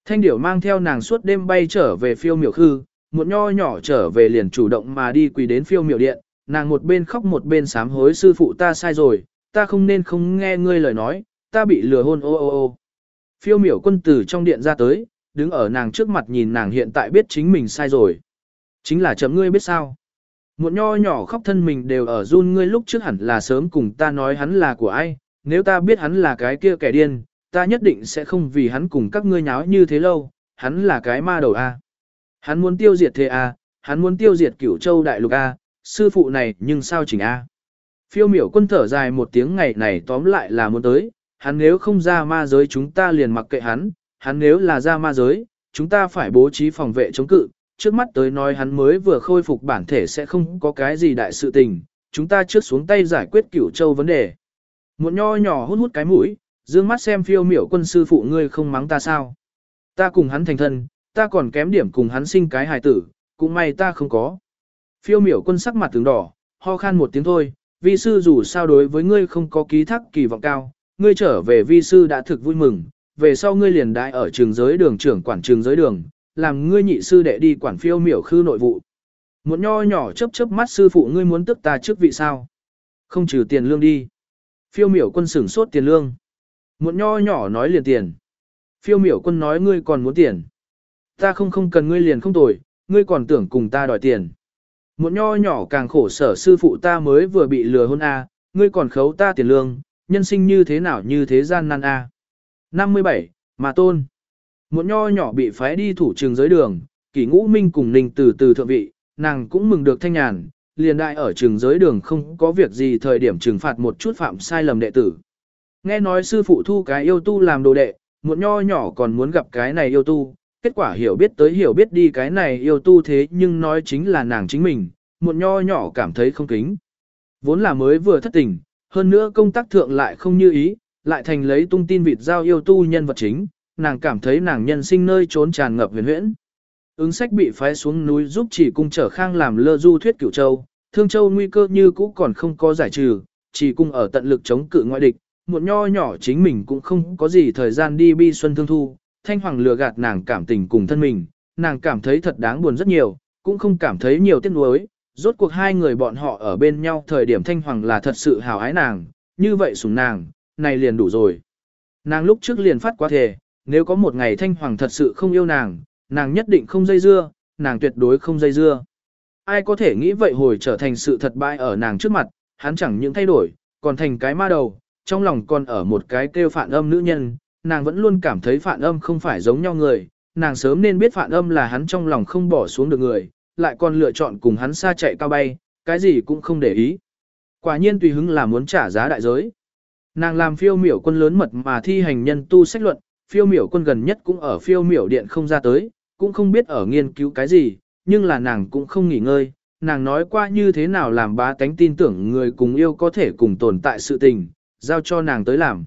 Thanh điểu mang theo nàng suốt đêm bay trở về phiêu miểu khư, một nho nhỏ trở về liền chủ động mà đi quỳ đến phiêu miểu điện, nàng một bên khóc một bên sám hối sư phụ ta sai rồi, ta không nên không nghe ngươi lời nói, ta bị lừa hôn ô ô ô. Phiêu miểu quân tử trong điện ra tới, đứng ở nàng trước mặt nhìn nàng hiện tại biết chính mình sai rồi. Chính là chấm ngươi biết sao. Một nho nhỏ khóc thân mình đều ở run ngươi lúc trước hẳn là sớm cùng ta nói hắn là của ai, nếu ta biết hắn là cái kia kẻ điên, ta nhất định sẽ không vì hắn cùng các ngươi nháo như thế lâu, hắn là cái ma đầu A. Hắn muốn tiêu diệt thế A, hắn muốn tiêu diệt cửu châu đại lục A, sư phụ này nhưng sao chỉnh A. Phiêu miểu quân thở dài một tiếng ngày này tóm lại là muốn tới, hắn nếu không ra ma giới chúng ta liền mặc kệ hắn, hắn nếu là ra ma giới, chúng ta phải bố trí phòng vệ chống cự, trước mắt tới nói hắn mới vừa khôi phục bản thể sẽ không có cái gì đại sự tình, chúng ta trước xuống tay giải quyết cửu châu vấn đề. Một nho nhỏ hút hút cái mũi, dương mắt xem phiêu miểu quân sư phụ ngươi không mắng ta sao. Ta cùng hắn thành thân, ta còn kém điểm cùng hắn sinh cái hài tử, cũng may ta không có. Phiêu miểu quân sắc mặt tướng đỏ, ho khan một tiếng thôi, vi sư dù sao đối với ngươi không có ký thác kỳ vọng cao, ngươi trở về vi sư đã thực vui mừng, về sau ngươi liền đại ở trường giới đường trưởng quản trường giới đường, làm ngươi nhị sư đệ đi quản phiêu miểu khư nội vụ. Một nho nhỏ chớp chớp mắt sư phụ ngươi muốn tức ta trước vị sao? Không trừ tiền lương đi. Phiêu miểu quân sửng sốt tiền lương. Muộn nho nhỏ nói liền tiền. Phiêu miểu quân nói ngươi còn muốn tiền. Ta không không cần ngươi liền không tồi, ngươi còn tưởng cùng ta đòi tiền. Muộn nho nhỏ càng khổ sở sư phụ ta mới vừa bị lừa hôn a, ngươi còn khấu ta tiền lương, nhân sinh như thế nào như thế gian nan a. 57. Mà tôn. Muộn nho nhỏ bị phái đi thủ trường giới đường, kỷ ngũ minh cùng ninh từ từ thượng vị, nàng cũng mừng được thanh nhàn, liền đại ở trường giới đường không có việc gì thời điểm trừng phạt một chút phạm sai lầm đệ tử. Nghe nói sư phụ thu cái yêu tu làm đồ đệ, một nho nhỏ còn muốn gặp cái này yêu tu, kết quả hiểu biết tới hiểu biết đi cái này yêu tu thế nhưng nói chính là nàng chính mình, một nho nhỏ cảm thấy không kính. Vốn là mới vừa thất tình, hơn nữa công tác thượng lại không như ý, lại thành lấy tung tin vịt giao yêu tu nhân vật chính, nàng cảm thấy nàng nhân sinh nơi trốn tràn ngập huyền huyễn. Ứng sách bị phái xuống núi giúp chỉ cung trở khang làm lơ du thuyết cửu châu, thương châu nguy cơ như cũ còn không có giải trừ, chỉ cung ở tận lực chống cự ngoại địch, một nho nhỏ chính mình cũng không có gì thời gian đi bi xuân thương thu, thanh hoàng lừa gạt nàng cảm tình cùng thân mình, nàng cảm thấy thật đáng buồn rất nhiều, cũng không cảm thấy nhiều tiếc nuối, rốt cuộc hai người bọn họ ở bên nhau thời điểm thanh hoàng là thật sự hào ái nàng, như vậy sủng nàng, này liền đủ rồi. Nàng lúc trước liền phát quá thề, nếu có một ngày thanh hoàng thật sự không yêu nàng, nàng nhất định không dây dưa, nàng tuyệt đối không dây dưa. Ai có thể nghĩ vậy hồi trở thành sự thật bại ở nàng trước mặt, hắn chẳng những thay đổi, còn thành cái ma đầu, trong lòng còn ở một cái kêu phản âm nữ nhân, nàng vẫn luôn cảm thấy phản âm không phải giống nhau người, nàng sớm nên biết phản âm là hắn trong lòng không bỏ xuống được người, lại còn lựa chọn cùng hắn xa chạy cao bay, cái gì cũng không để ý. Quả nhiên tùy hứng là muốn trả giá đại giới. Nàng làm phiêu miểu quân lớn mật mà thi hành nhân tu sách luận, phiêu miểu quân gần nhất cũng ở phiêu miểu điện không ra tới, cũng không biết ở nghiên cứu cái gì, nhưng là nàng cũng không nghỉ ngơi. Nàng nói qua như thế nào làm bá tánh tin tưởng người cùng yêu có thể cùng tồn tại sự tình, giao cho nàng tới làm.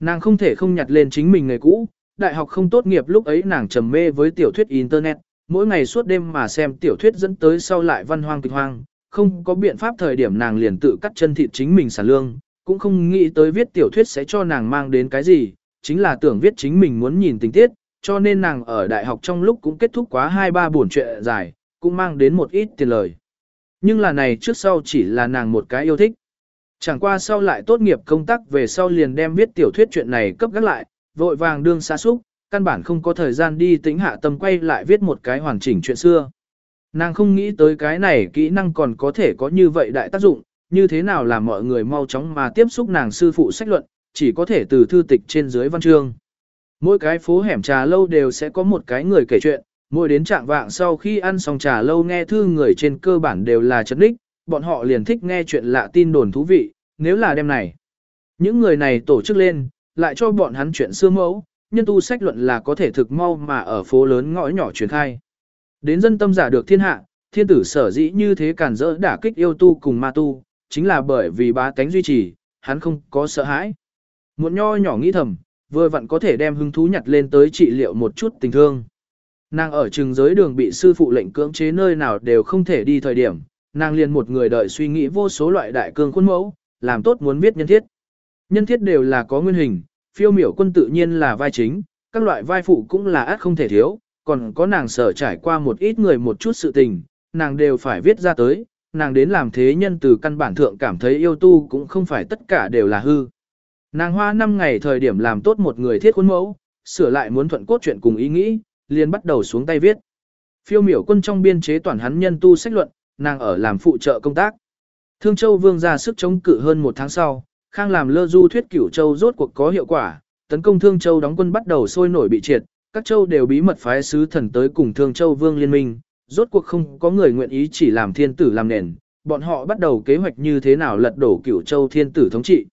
Nàng không thể không nhặt lên chính mình nghề cũ, đại học không tốt nghiệp lúc ấy nàng trầm mê với tiểu thuyết Internet, mỗi ngày suốt đêm mà xem tiểu thuyết dẫn tới sau lại văn hoang kịch hoang, không có biện pháp thời điểm nàng liền tự cắt chân thịt chính mình sản lương, cũng không nghĩ tới viết tiểu thuyết sẽ cho nàng mang đến cái gì, chính là tưởng viết chính mình muốn nhìn tình tiết, cho nên nàng ở đại học trong lúc cũng kết thúc quá hai ba buồn chuyện dài, cũng mang đến một ít tiền lời. Nhưng là này trước sau chỉ là nàng một cái yêu thích. Chẳng qua sau lại tốt nghiệp công tác về sau liền đem viết tiểu thuyết chuyện này cấp gác lại, vội vàng đương xa xúc, căn bản không có thời gian đi tính hạ tâm quay lại viết một cái hoàn chỉnh chuyện xưa. Nàng không nghĩ tới cái này kỹ năng còn có thể có như vậy đại tác dụng, như thế nào làm mọi người mau chóng mà tiếp xúc nàng sư phụ sách luận, chỉ có thể từ thư tịch trên dưới văn chương. Mỗi cái phố hẻm trà lâu đều sẽ có một cái người kể chuyện, mỗi đến trạng vạng sau khi ăn xong trà lâu nghe thư người trên cơ bản đều là chất ních, bọn họ liền thích nghe chuyện lạ tin đồn thú vị, nếu là đêm này. Những người này tổ chức lên, lại cho bọn hắn chuyện xưa mẫu, nhân tu sách luận là có thể thực mau mà ở phố lớn ngõ nhỏ truyền khai. Đến dân tâm giả được thiên hạ, thiên tử sở dĩ như thế cản rỡ đả kích yêu tu cùng ma tu, chính là bởi vì bá tánh duy trì, hắn không có sợ hãi. Muộn nho nhỏ nghĩ thầm, vừa vặn có thể đem hứng thú nhặt lên tới trị liệu một chút tình thương. Nàng ở trường giới đường bị sư phụ lệnh cưỡng chế nơi nào đều không thể đi thời điểm, nàng liền một người đợi suy nghĩ vô số loại đại cương khuôn mẫu, làm tốt muốn viết nhân thiết. Nhân thiết đều là có nguyên hình, phiêu miểu quân tự nhiên là vai chính, các loại vai phụ cũng là át không thể thiếu, còn có nàng sở trải qua một ít người một chút sự tình, nàng đều phải viết ra tới, nàng đến làm thế nhân từ căn bản thượng cảm thấy yêu tu cũng không phải tất cả đều là hư. Nàng hoa 5 ngày thời điểm làm tốt một người thiết khuôn mẫu, sửa lại muốn thuận cốt chuyện cùng ý nghĩ, liền bắt đầu xuống tay viết. Phiêu miểu quân trong biên chế toàn hắn nhân tu sách luận, nàng ở làm phụ trợ công tác. Thương Châu Vương ra sức chống cự hơn một tháng sau, Khang làm lơ du thuyết cửu châu rốt cuộc có hiệu quả, tấn công Thương Châu đóng quân bắt đầu sôi nổi bị triệt, các châu đều bí mật phái sứ thần tới cùng Thương Châu Vương liên minh, rốt cuộc không có người nguyện ý chỉ làm thiên tử làm nền, bọn họ bắt đầu kế hoạch như thế nào lật đổ cửu châu thiên tử thống trị.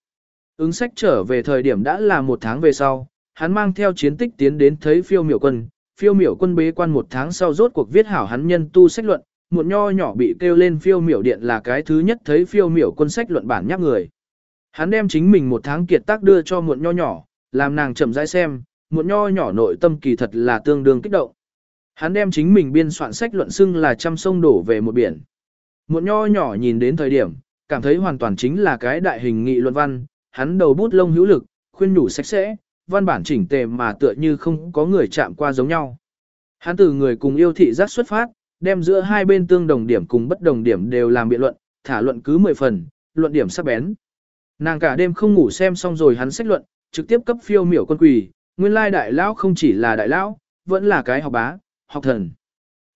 Ứng sách trở về thời điểm đã là một tháng về sau, hắn mang theo chiến tích tiến đến thấy phiêu miểu quân, phiêu miểu quân bế quan một tháng sau rốt cuộc viết hảo hắn nhân tu sách luận, một nho nhỏ bị kêu lên phiêu miểu điện là cái thứ nhất thấy phiêu miểu quân sách luận bản nhắc người. Hắn đem chính mình một tháng kiệt tác đưa cho muộn nho nhỏ, làm nàng chậm rãi xem, Muộn nho nhỏ nội tâm kỳ thật là tương đương kích động. Hắn đem chính mình biên soạn sách luận xưng là trăm sông đổ về một biển. Muộn nho nhỏ nhìn đến thời điểm, cảm thấy hoàn toàn chính là cái đại hình nghị luận văn, hắn đầu bút lông hữu lực, khuyên nhủ sạch sẽ, văn bản chỉnh tề mà tựa như không có người chạm qua giống nhau. Hắn từ người cùng yêu thị giác xuất phát, đem giữa hai bên tương đồng điểm cùng bất đồng điểm đều làm biện luận, thả luận cứ 10 phần, luận điểm sắc bén. Nàng cả đêm không ngủ xem xong rồi hắn sách luận, trực tiếp cấp phiêu miểu quân quỳ, nguyên lai đại lão không chỉ là đại lão, vẫn là cái học bá, học thần.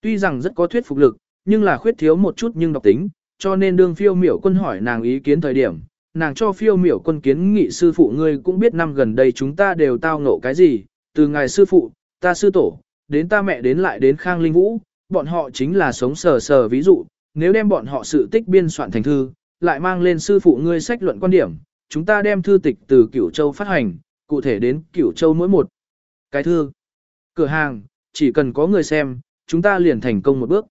Tuy rằng rất có thuyết phục lực, nhưng là khuyết thiếu một chút nhưng độc tính, cho nên đương phiêu miểu quân hỏi nàng ý kiến thời điểm, nàng cho phiêu miểu quân kiến nghị sư phụ ngươi cũng biết năm gần đây chúng ta đều tao ngộ cái gì, từ ngài sư phụ, ta sư tổ, đến ta mẹ đến lại đến khang linh vũ, bọn họ chính là sống sờ sờ ví dụ, nếu đem bọn họ sự tích biên soạn thành thư, lại mang lên sư phụ ngươi sách luận quan điểm, chúng ta đem thư tịch từ Cửu Châu phát hành, cụ thể đến Cửu Châu mỗi một. Cái thư, cửa hàng, chỉ cần có người xem, chúng ta liền thành công một bước.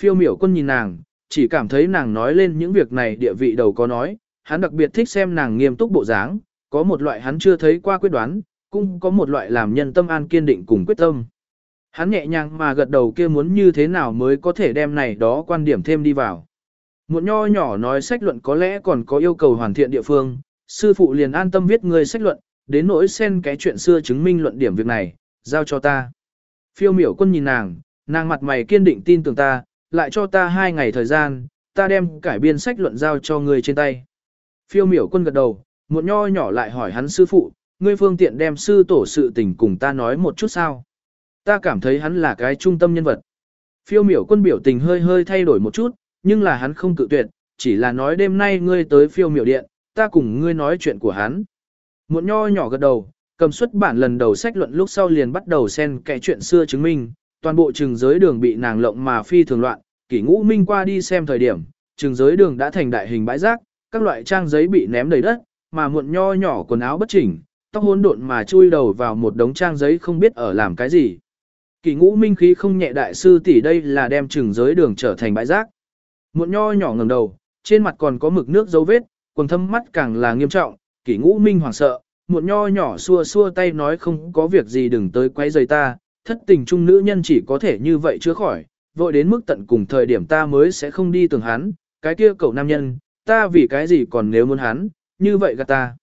Phiêu miểu quân nhìn nàng, chỉ cảm thấy nàng nói lên những việc này địa vị đầu có nói, hắn đặc biệt thích xem nàng nghiêm túc bộ dáng, có một loại hắn chưa thấy qua quyết đoán, cũng có một loại làm nhân tâm an kiên định cùng quyết tâm. Hắn nhẹ nhàng mà gật đầu kia muốn như thế nào mới có thể đem này đó quan điểm thêm đi vào. Một nho nhỏ nói sách luận có lẽ còn có yêu cầu hoàn thiện địa phương, sư phụ liền an tâm viết người sách luận, đến nỗi xen cái chuyện xưa chứng minh luận điểm việc này, giao cho ta. Phiêu miểu quân nhìn nàng, nàng mặt mày kiên định tin tưởng ta, lại cho ta hai ngày thời gian, ta đem cải biên sách luận giao cho người trên tay. Phiêu miểu quân gật đầu, một nho nhỏ lại hỏi hắn sư phụ, ngươi phương tiện đem sư tổ sự tình cùng ta nói một chút sao. Ta cảm thấy hắn là cái trung tâm nhân vật. Phiêu miểu quân biểu tình hơi hơi thay đổi một chút, nhưng là hắn không cự tuyệt, chỉ là nói đêm nay ngươi tới phiêu miểu điện, ta cùng ngươi nói chuyện của hắn. Một nho nhỏ gật đầu, cầm xuất bản lần đầu sách luận lúc sau liền bắt đầu xen kẽ chuyện xưa chứng minh, toàn bộ trường giới đường bị nàng lộng mà phi thường loạn, kỷ ngũ minh qua đi xem thời điểm, trường giới đường đã thành đại hình bãi rác, các loại trang giấy bị ném đầy đất, mà muộn nho nhỏ quần áo bất chỉnh, tóc hỗn độn mà chui đầu vào một đống trang giấy không biết ở làm cái gì. Kỳ ngũ minh khí không nhẹ đại sư tỷ đây là đem trừng giới đường trở thành bãi rác. Muộn nho nhỏ ngẩng đầu, trên mặt còn có mực nước dấu vết, quần thâm mắt càng là nghiêm trọng, kỳ ngũ minh hoảng sợ, muộn nho nhỏ xua xua tay nói không có việc gì đừng tới quấy rầy ta, thất tình trung nữ nhân chỉ có thể như vậy chữa khỏi, vội đến mức tận cùng thời điểm ta mới sẽ không đi tưởng hắn, cái kia cậu nam nhân, ta vì cái gì còn nếu muốn hắn, như vậy gạt ta.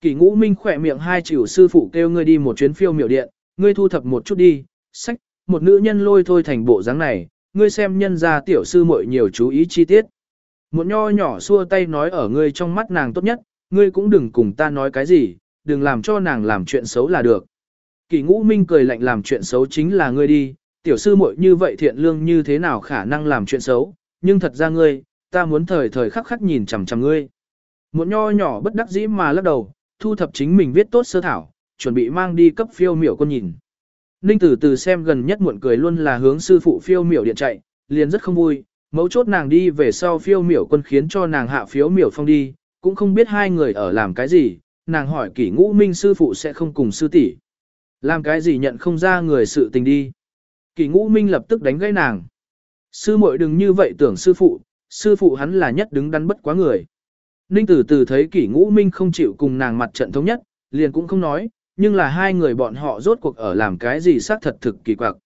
Kỳ ngũ minh khỏe miệng hai chịu sư phụ kêu ngươi đi một chuyến phiêu miểu điện, ngươi thu thập một chút đi, sách, một nữ nhân lôi thôi thành bộ dáng này, ngươi xem nhân ra tiểu sư muội nhiều chú ý chi tiết. Một nho nhỏ xua tay nói ở ngươi trong mắt nàng tốt nhất, ngươi cũng đừng cùng ta nói cái gì, đừng làm cho nàng làm chuyện xấu là được. kỳ ngũ minh cười lạnh làm chuyện xấu chính là ngươi đi, tiểu sư muội như vậy thiện lương như thế nào khả năng làm chuyện xấu, nhưng thật ra ngươi, ta muốn thời thời khắc khắc nhìn chằm chằm ngươi. Một nho nhỏ bất đắc dĩ mà lắc đầu, thu thập chính mình viết tốt sơ thảo, chuẩn bị mang đi cấp phiêu miểu con nhìn. Ninh tử từ xem gần nhất muộn cười luôn là hướng sư phụ phiêu miểu điện chạy, liền rất không vui, mấu chốt nàng đi về sau phiêu miểu quân khiến cho nàng hạ phiếu miểu phong đi, cũng không biết hai người ở làm cái gì, nàng hỏi kỷ ngũ minh sư phụ sẽ không cùng sư tỷ Làm cái gì nhận không ra người sự tình đi. Kỷ ngũ minh lập tức đánh gãy nàng. Sư muội đừng như vậy tưởng sư phụ, sư phụ hắn là nhất đứng đắn bất quá người. Ninh tử từ thấy kỷ ngũ minh không chịu cùng nàng mặt trận thống nhất, liền cũng không nói, nhưng là hai người bọn họ rốt cuộc ở làm cái gì xác thật thực kỳ quặc.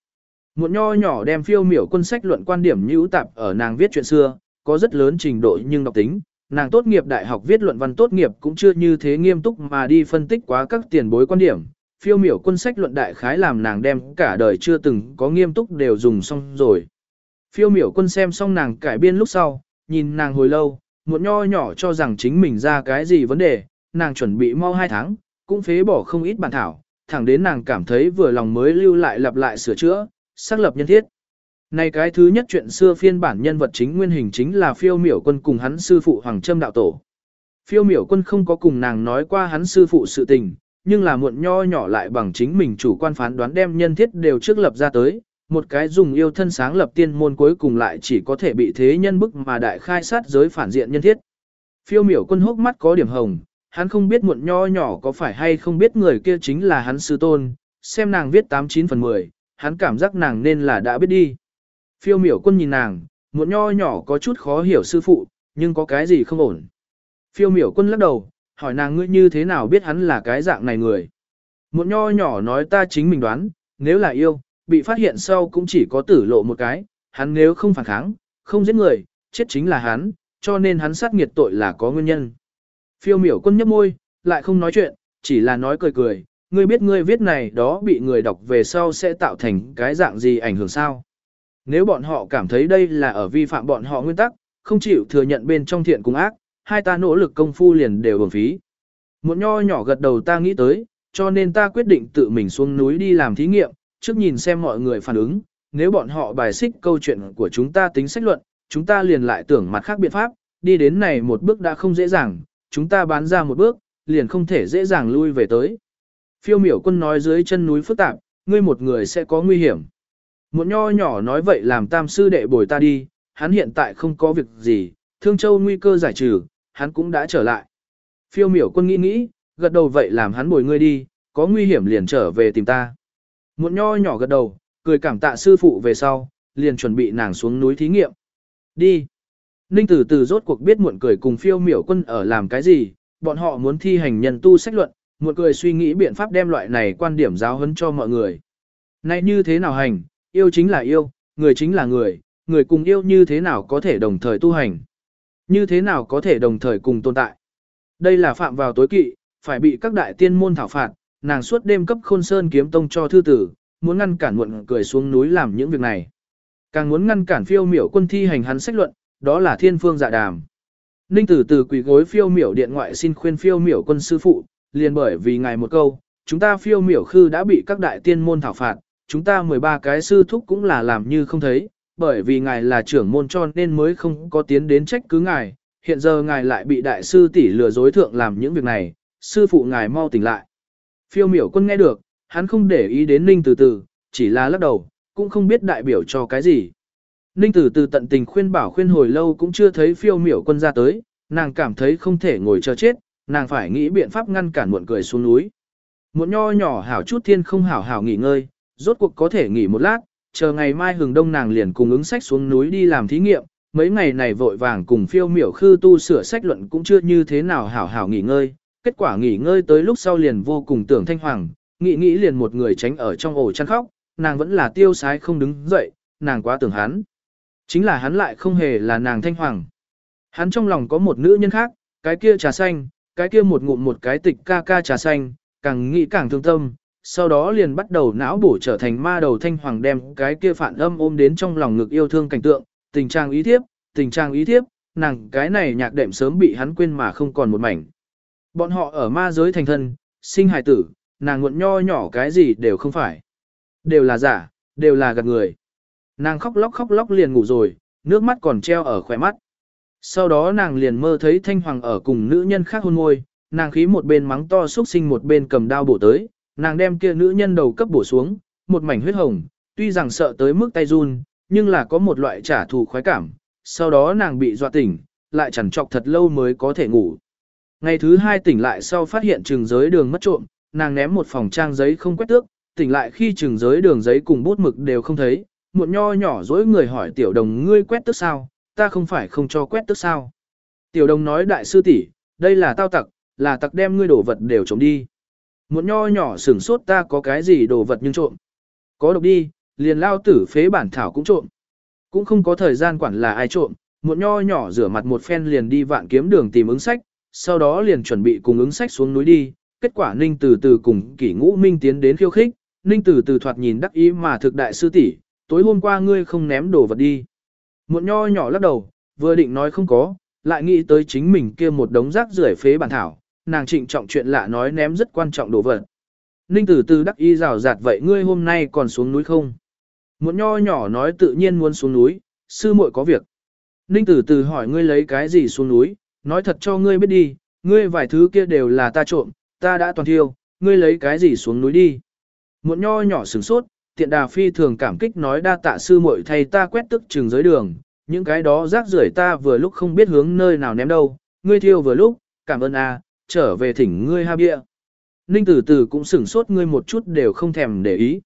Một nho nhỏ đem phiêu miểu quân sách luận quan điểm nhữ tạp ở nàng viết chuyện xưa, có rất lớn trình độ nhưng độc tính. Nàng tốt nghiệp đại học viết luận văn tốt nghiệp cũng chưa như thế nghiêm túc mà đi phân tích quá các tiền bối quan điểm. Phiêu miểu quân sách luận đại khái làm nàng đem cả đời chưa từng có nghiêm túc đều dùng xong rồi. Phiêu miểu quân xem xong nàng cải biên lúc sau, nhìn nàng hồi lâu, một nho nhỏ cho rằng chính mình ra cái gì vấn đề, nàng chuẩn bị mau hai tháng, cũng phế bỏ không ít bản thảo, thẳng đến nàng cảm thấy vừa lòng mới lưu lại lặp lại sửa chữa, xác lập nhân thiết. Này cái thứ nhất chuyện xưa phiên bản nhân vật chính nguyên hình chính là phiêu miểu quân cùng hắn sư phụ Hoàng Trâm Đạo Tổ. Phiêu miểu quân không có cùng nàng nói qua hắn sư phụ sự tình, nhưng là muộn nho nhỏ lại bằng chính mình chủ quan phán đoán đem nhân thiết đều trước lập ra tới, một cái dùng yêu thân sáng lập tiên môn cuối cùng lại chỉ có thể bị thế nhân bức mà đại khai sát giới phản diện nhân thiết. Phiêu miểu quân hốc mắt có điểm hồng, hắn không biết muộn nho nhỏ có phải hay không biết người kia chính là hắn sư tôn, xem nàng viết 89 phần 10, hắn cảm giác nàng nên là đã biết đi. Phiêu miểu quân nhìn nàng, muộn nho nhỏ có chút khó hiểu sư phụ, nhưng có cái gì không ổn. Phiêu miểu quân lắc đầu, hỏi nàng ngươi như thế nào biết hắn là cái dạng này người. Muộn nho nhỏ nói ta chính mình đoán, nếu là yêu, bị phát hiện sau cũng chỉ có tử lộ một cái, hắn nếu không phản kháng, không giết người, chết chính là hắn, cho nên hắn sát nghiệt tội là có nguyên nhân. Phiêu miểu quân nhấp môi, lại không nói chuyện, chỉ là nói cười cười, ngươi biết ngươi viết này đó bị người đọc về sau sẽ tạo thành cái dạng gì ảnh hưởng sao. Nếu bọn họ cảm thấy đây là ở vi phạm bọn họ nguyên tắc, không chịu thừa nhận bên trong thiện cùng ác, hai ta nỗ lực công phu liền đều bổng phí. Một nho nhỏ gật đầu ta nghĩ tới, cho nên ta quyết định tự mình xuống núi đi làm thí nghiệm, trước nhìn xem mọi người phản ứng, nếu bọn họ bài xích câu chuyện của chúng ta tính sách luận, chúng ta liền lại tưởng mặt khác biện pháp, đi đến này một bước đã không dễ dàng, chúng ta bán ra một bước, liền không thể dễ dàng lui về tới. Phiêu miểu quân nói dưới chân núi phức tạp, ngươi một người sẽ có nguy hiểm. Một nho nhỏ nói vậy làm tam sư đệ bồi ta đi, hắn hiện tại không có việc gì, thương châu nguy cơ giải trừ, hắn cũng đã trở lại. Phiêu miểu quân nghĩ nghĩ, gật đầu vậy làm hắn bồi ngươi đi, có nguy hiểm liền trở về tìm ta. Một nho nhỏ gật đầu, cười cảm tạ sư phụ về sau, liền chuẩn bị nàng xuống núi thí nghiệm. Đi. Ninh Tử Từ rốt cuộc biết muộn cười cùng phiêu miểu quân ở làm cái gì, bọn họ muốn thi hành nhân tu sách luận, muộn cười suy nghĩ biện pháp đem loại này quan điểm giáo huấn cho mọi người. Này như thế nào hành, yêu chính là yêu, người chính là người, người cùng yêu như thế nào có thể đồng thời tu hành. Như thế nào có thể đồng thời cùng tồn tại. Đây là phạm vào tối kỵ, phải bị các đại tiên môn thảo phạt, nàng suốt đêm cấp khôn sơn kiếm tông cho thư tử, muốn ngăn cản muộn cười xuống núi làm những việc này. Càng muốn ngăn cản phiêu miểu quân thi hành hắn sách luận, đó là thiên phương dạ đàm. Ninh tử từ quỷ gối phiêu miểu điện ngoại xin khuyên phiêu miểu quân sư phụ, liền bởi vì ngài một câu, chúng ta phiêu miểu khư đã bị các đại tiên môn thảo phạt, chúng ta 13 cái sư thúc cũng là làm như không thấy, bởi vì ngài là trưởng môn cho nên mới không có tiến đến trách cứ ngài, hiện giờ ngài lại bị đại sư tỷ lừa dối thượng làm những việc này, sư phụ ngài mau tỉnh lại. Phiêu miểu quân nghe được, hắn không để ý đến ninh từ từ, chỉ là lắc đầu, cũng không biết đại biểu cho cái gì. Ninh tử từ tận tình khuyên bảo khuyên hồi lâu cũng chưa thấy phiêu miểu quân ra tới, nàng cảm thấy không thể ngồi chờ chết, nàng phải nghĩ biện pháp ngăn cản muộn cười xuống núi. Một nho nhỏ hảo chút thiên không hảo hảo nghỉ ngơi, rốt cuộc có thể nghỉ một lát, chờ ngày mai hừng đông nàng liền cùng ứng sách xuống núi đi làm thí nghiệm, mấy ngày này vội vàng cùng phiêu miểu khư tu sửa sách luận cũng chưa như thế nào hảo hảo nghỉ ngơi, Kết quả nghỉ ngơi tới lúc sau liền vô cùng tưởng thanh hoàng, nghĩ nghĩ liền một người tránh ở trong ổ chăn khóc, nàng vẫn là tiêu sái không đứng dậy, nàng quá tưởng hắn. Chính là hắn lại không hề là nàng thanh hoàng. Hắn trong lòng có một nữ nhân khác, cái kia trà xanh, cái kia một ngụm một cái tịch ca ca trà xanh, càng nghĩ càng thương tâm, sau đó liền bắt đầu não bổ trở thành ma đầu thanh hoàng đem cái kia phản âm ôm đến trong lòng ngực yêu thương cảnh tượng, tình trạng ý thiếp, tình trạng ý thiếp, nàng cái này nhạc đệm sớm bị hắn quên mà không còn một mảnh. Bọn họ ở ma giới thành thân, sinh hài tử, nàng nguộn nho nhỏ cái gì đều không phải. Đều là giả, đều là gạt người. Nàng khóc lóc khóc lóc liền ngủ rồi, nước mắt còn treo ở khỏe mắt. Sau đó nàng liền mơ thấy Thanh Hoàng ở cùng nữ nhân khác hôn môi, nàng khí một bên mắng to xúc sinh một bên cầm đao bổ tới, nàng đem kia nữ nhân đầu cấp bổ xuống, một mảnh huyết hồng, tuy rằng sợ tới mức tay run, nhưng là có một loại trả thù khoái cảm. Sau đó nàng bị dọa tỉnh, lại chẳng trọc thật lâu mới có thể ngủ. Ngày thứ hai tỉnh lại sau phát hiện trường giới đường mất trộm, nàng ném một phòng trang giấy không quét tước, tỉnh lại khi trường giới đường giấy cùng bút mực đều không thấy, một nho nhỏ dối người hỏi tiểu đồng ngươi quét tước sao, ta không phải không cho quét tước sao. Tiểu đồng nói đại sư tỷ, đây là tao tặc, là tặc đem ngươi đồ vật đều trộm đi. Một nho nhỏ sửng sốt ta có cái gì đồ vật nhưng trộm. Có độc đi, liền lao tử phế bản thảo cũng trộm. Cũng không có thời gian quản là ai trộm, một nho nhỏ rửa mặt một phen liền đi vạn kiếm đường tìm ứng sách, sau đó liền chuẩn bị cùng ứng sách xuống núi đi. Kết quả Ninh từ từ cùng kỷ ngũ minh tiến đến khiêu khích, Ninh từ từ thoạt nhìn đắc ý mà thực đại sư tỷ, tối hôm qua ngươi không ném đồ vật đi. Muộn nho nhỏ lắc đầu, vừa định nói không có, lại nghĩ tới chính mình kia một đống rác rưởi phế bản thảo, nàng trịnh trọng chuyện lạ nói ném rất quan trọng đồ vật. Ninh tử từ đắc y rào rạt vậy ngươi hôm nay còn xuống núi không? Muộn nho nhỏ nói tự nhiên muốn xuống núi, sư muội có việc. Ninh tử từ hỏi ngươi lấy cái gì xuống núi, nói thật cho ngươi biết đi, ngươi vài thứ kia đều là ta trộm, ta đã toàn thiêu, ngươi lấy cái gì xuống núi đi. Muộn nho nhỏ sửng sốt, tiện đà phi thường cảm kích nói đa tạ sư muội thầy ta quét tức trường giới đường, những cái đó rác rưởi ta vừa lúc không biết hướng nơi nào ném đâu, ngươi thiêu vừa lúc, cảm ơn a, trở về thỉnh ngươi ha bia. Ninh tử tử cũng sửng sốt ngươi một chút đều không thèm để ý.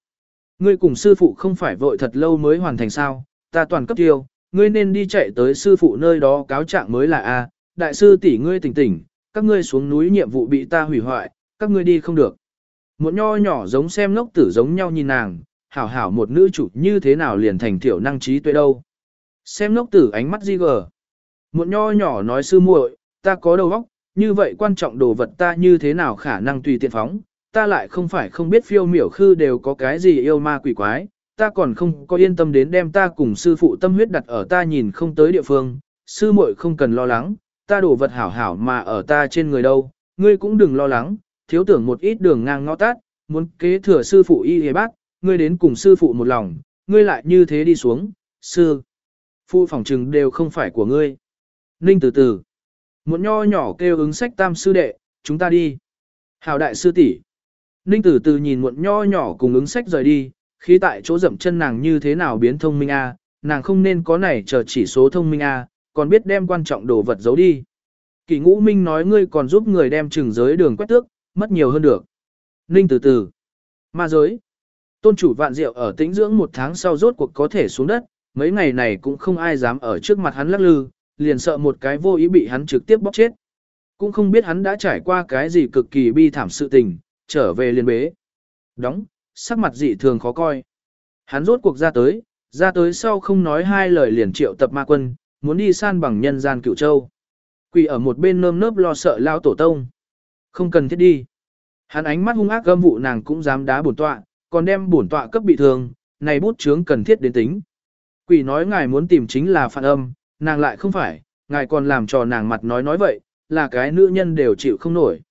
Ngươi cùng sư phụ không phải vội thật lâu mới hoàn thành sao, ta toàn cấp tiêu, ngươi nên đi chạy tới sư phụ nơi đó cáo trạng mới là a. đại sư tỷ ngươi tỉnh tỉnh, các ngươi xuống núi nhiệm vụ bị ta hủy hoại, các ngươi đi không được. Một nho nhỏ giống xem lốc tử giống nhau nhìn nàng, hảo hảo một nữ chủ như thế nào liền thành tiểu năng trí tuệ đâu. Xem ngốc tử ánh mắt di gờ. Một nho nhỏ nói sư muội, ta có đầu óc, như vậy quan trọng đồ vật ta như thế nào khả năng tùy tiện phóng, ta lại không phải không biết phiêu miểu khư đều có cái gì yêu ma quỷ quái, ta còn không có yên tâm đến đem ta cùng sư phụ tâm huyết đặt ở ta nhìn không tới địa phương, sư muội không cần lo lắng, ta đồ vật hảo hảo mà ở ta trên người đâu, ngươi cũng đừng lo lắng, thiếu tưởng một ít đường ngang ngõ tát, muốn kế thừa sư phụ y hề bác, ngươi đến cùng sư phụ một lòng, ngươi lại như thế đi xuống, sư phụ phòng trừng đều không phải của ngươi. Ninh từ từ, một nho nhỏ kêu ứng sách tam sư đệ, chúng ta đi. Hào đại sư tỷ. Ninh tử từ nhìn muộn nho nhỏ cùng ứng sách rời đi, khi tại chỗ dậm chân nàng như thế nào biến thông minh a, nàng không nên có này chờ chỉ số thông minh a, còn biết đem quan trọng đồ vật giấu đi. Kỳ ngũ minh nói ngươi còn giúp người đem trừng giới đường quét tước, mất nhiều hơn được. Ninh từ từ. Ma giới. Tôn chủ vạn diệu ở tĩnh dưỡng một tháng sau rốt cuộc có thể xuống đất, mấy ngày này cũng không ai dám ở trước mặt hắn lắc lư, liền sợ một cái vô ý bị hắn trực tiếp bóc chết. Cũng không biết hắn đã trải qua cái gì cực kỳ bi thảm sự tình, trở về liền bế. Đóng, sắc mặt dị thường khó coi. Hắn rốt cuộc ra tới, ra tới sau không nói hai lời liền triệu tập ma quân, muốn đi san bằng nhân gian cựu châu. Quỳ ở một bên nơm nớp lo sợ lao tổ tông. Không cần thiết đi. Hắn ánh mắt hung ác gâm vụ nàng cũng dám đá bổn tọa, còn đem bổn tọa cấp bị thương, này bút chướng cần thiết đến tính. Quỷ nói ngài muốn tìm chính là phản âm, nàng lại không phải, ngài còn làm trò nàng mặt nói nói vậy, là cái nữ nhân đều chịu không nổi.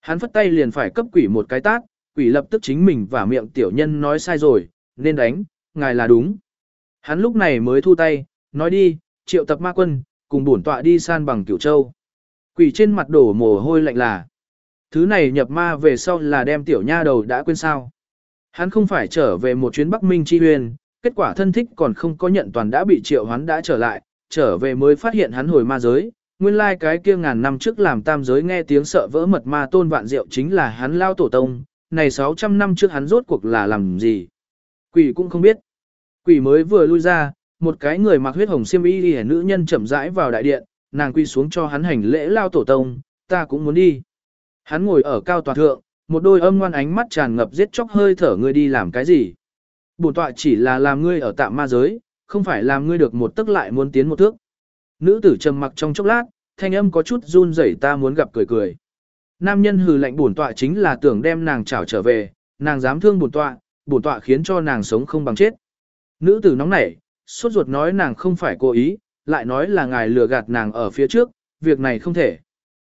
Hắn phất tay liền phải cấp quỷ một cái tát, quỷ lập tức chính mình và miệng tiểu nhân nói sai rồi, nên đánh, ngài là đúng. Hắn lúc này mới thu tay, nói đi, triệu tập ma quân, cùng bổn tọa đi san bằng cửu châu. Quỷ trên mặt đổ mồ hôi lạnh là. Thứ này nhập ma về sau là đem tiểu nha đầu đã quên sao. Hắn không phải trở về một chuyến Bắc Minh chi huyền, kết quả thân thích còn không có nhận toàn đã bị triệu hoán đã trở lại, trở về mới phát hiện hắn hồi ma giới. Nguyên lai like cái kia ngàn năm trước làm tam giới nghe tiếng sợ vỡ mật ma tôn vạn diệu chính là hắn lao tổ tông, này 600 năm trước hắn rốt cuộc là làm gì. Quỷ cũng không biết. Quỷ mới vừa lui ra, một cái người mặc huyết hồng xiêm y đi nữ nhân chậm rãi vào đại điện, nàng quy xuống cho hắn hành lễ lao tổ tông, ta cũng muốn đi. Hắn ngồi ở cao tòa thượng, một đôi âm ngoan ánh mắt tràn ngập giết chóc hơi thở ngươi đi làm cái gì. Bổn tọa chỉ là làm ngươi ở tạm ma giới, không phải làm ngươi được một tức lại muốn tiến một thước. Nữ tử trầm mặc trong chốc lát, thanh âm có chút run rẩy ta muốn gặp cười cười. Nam nhân hừ lạnh bổn tọa chính là tưởng đem nàng trảo trở về, nàng dám thương bổn tọa, bổn tọa khiến cho nàng sống không bằng chết. Nữ tử nóng nảy, sốt ruột nói nàng không phải cố ý, lại nói là ngài lừa gạt nàng ở phía trước, việc này không thể.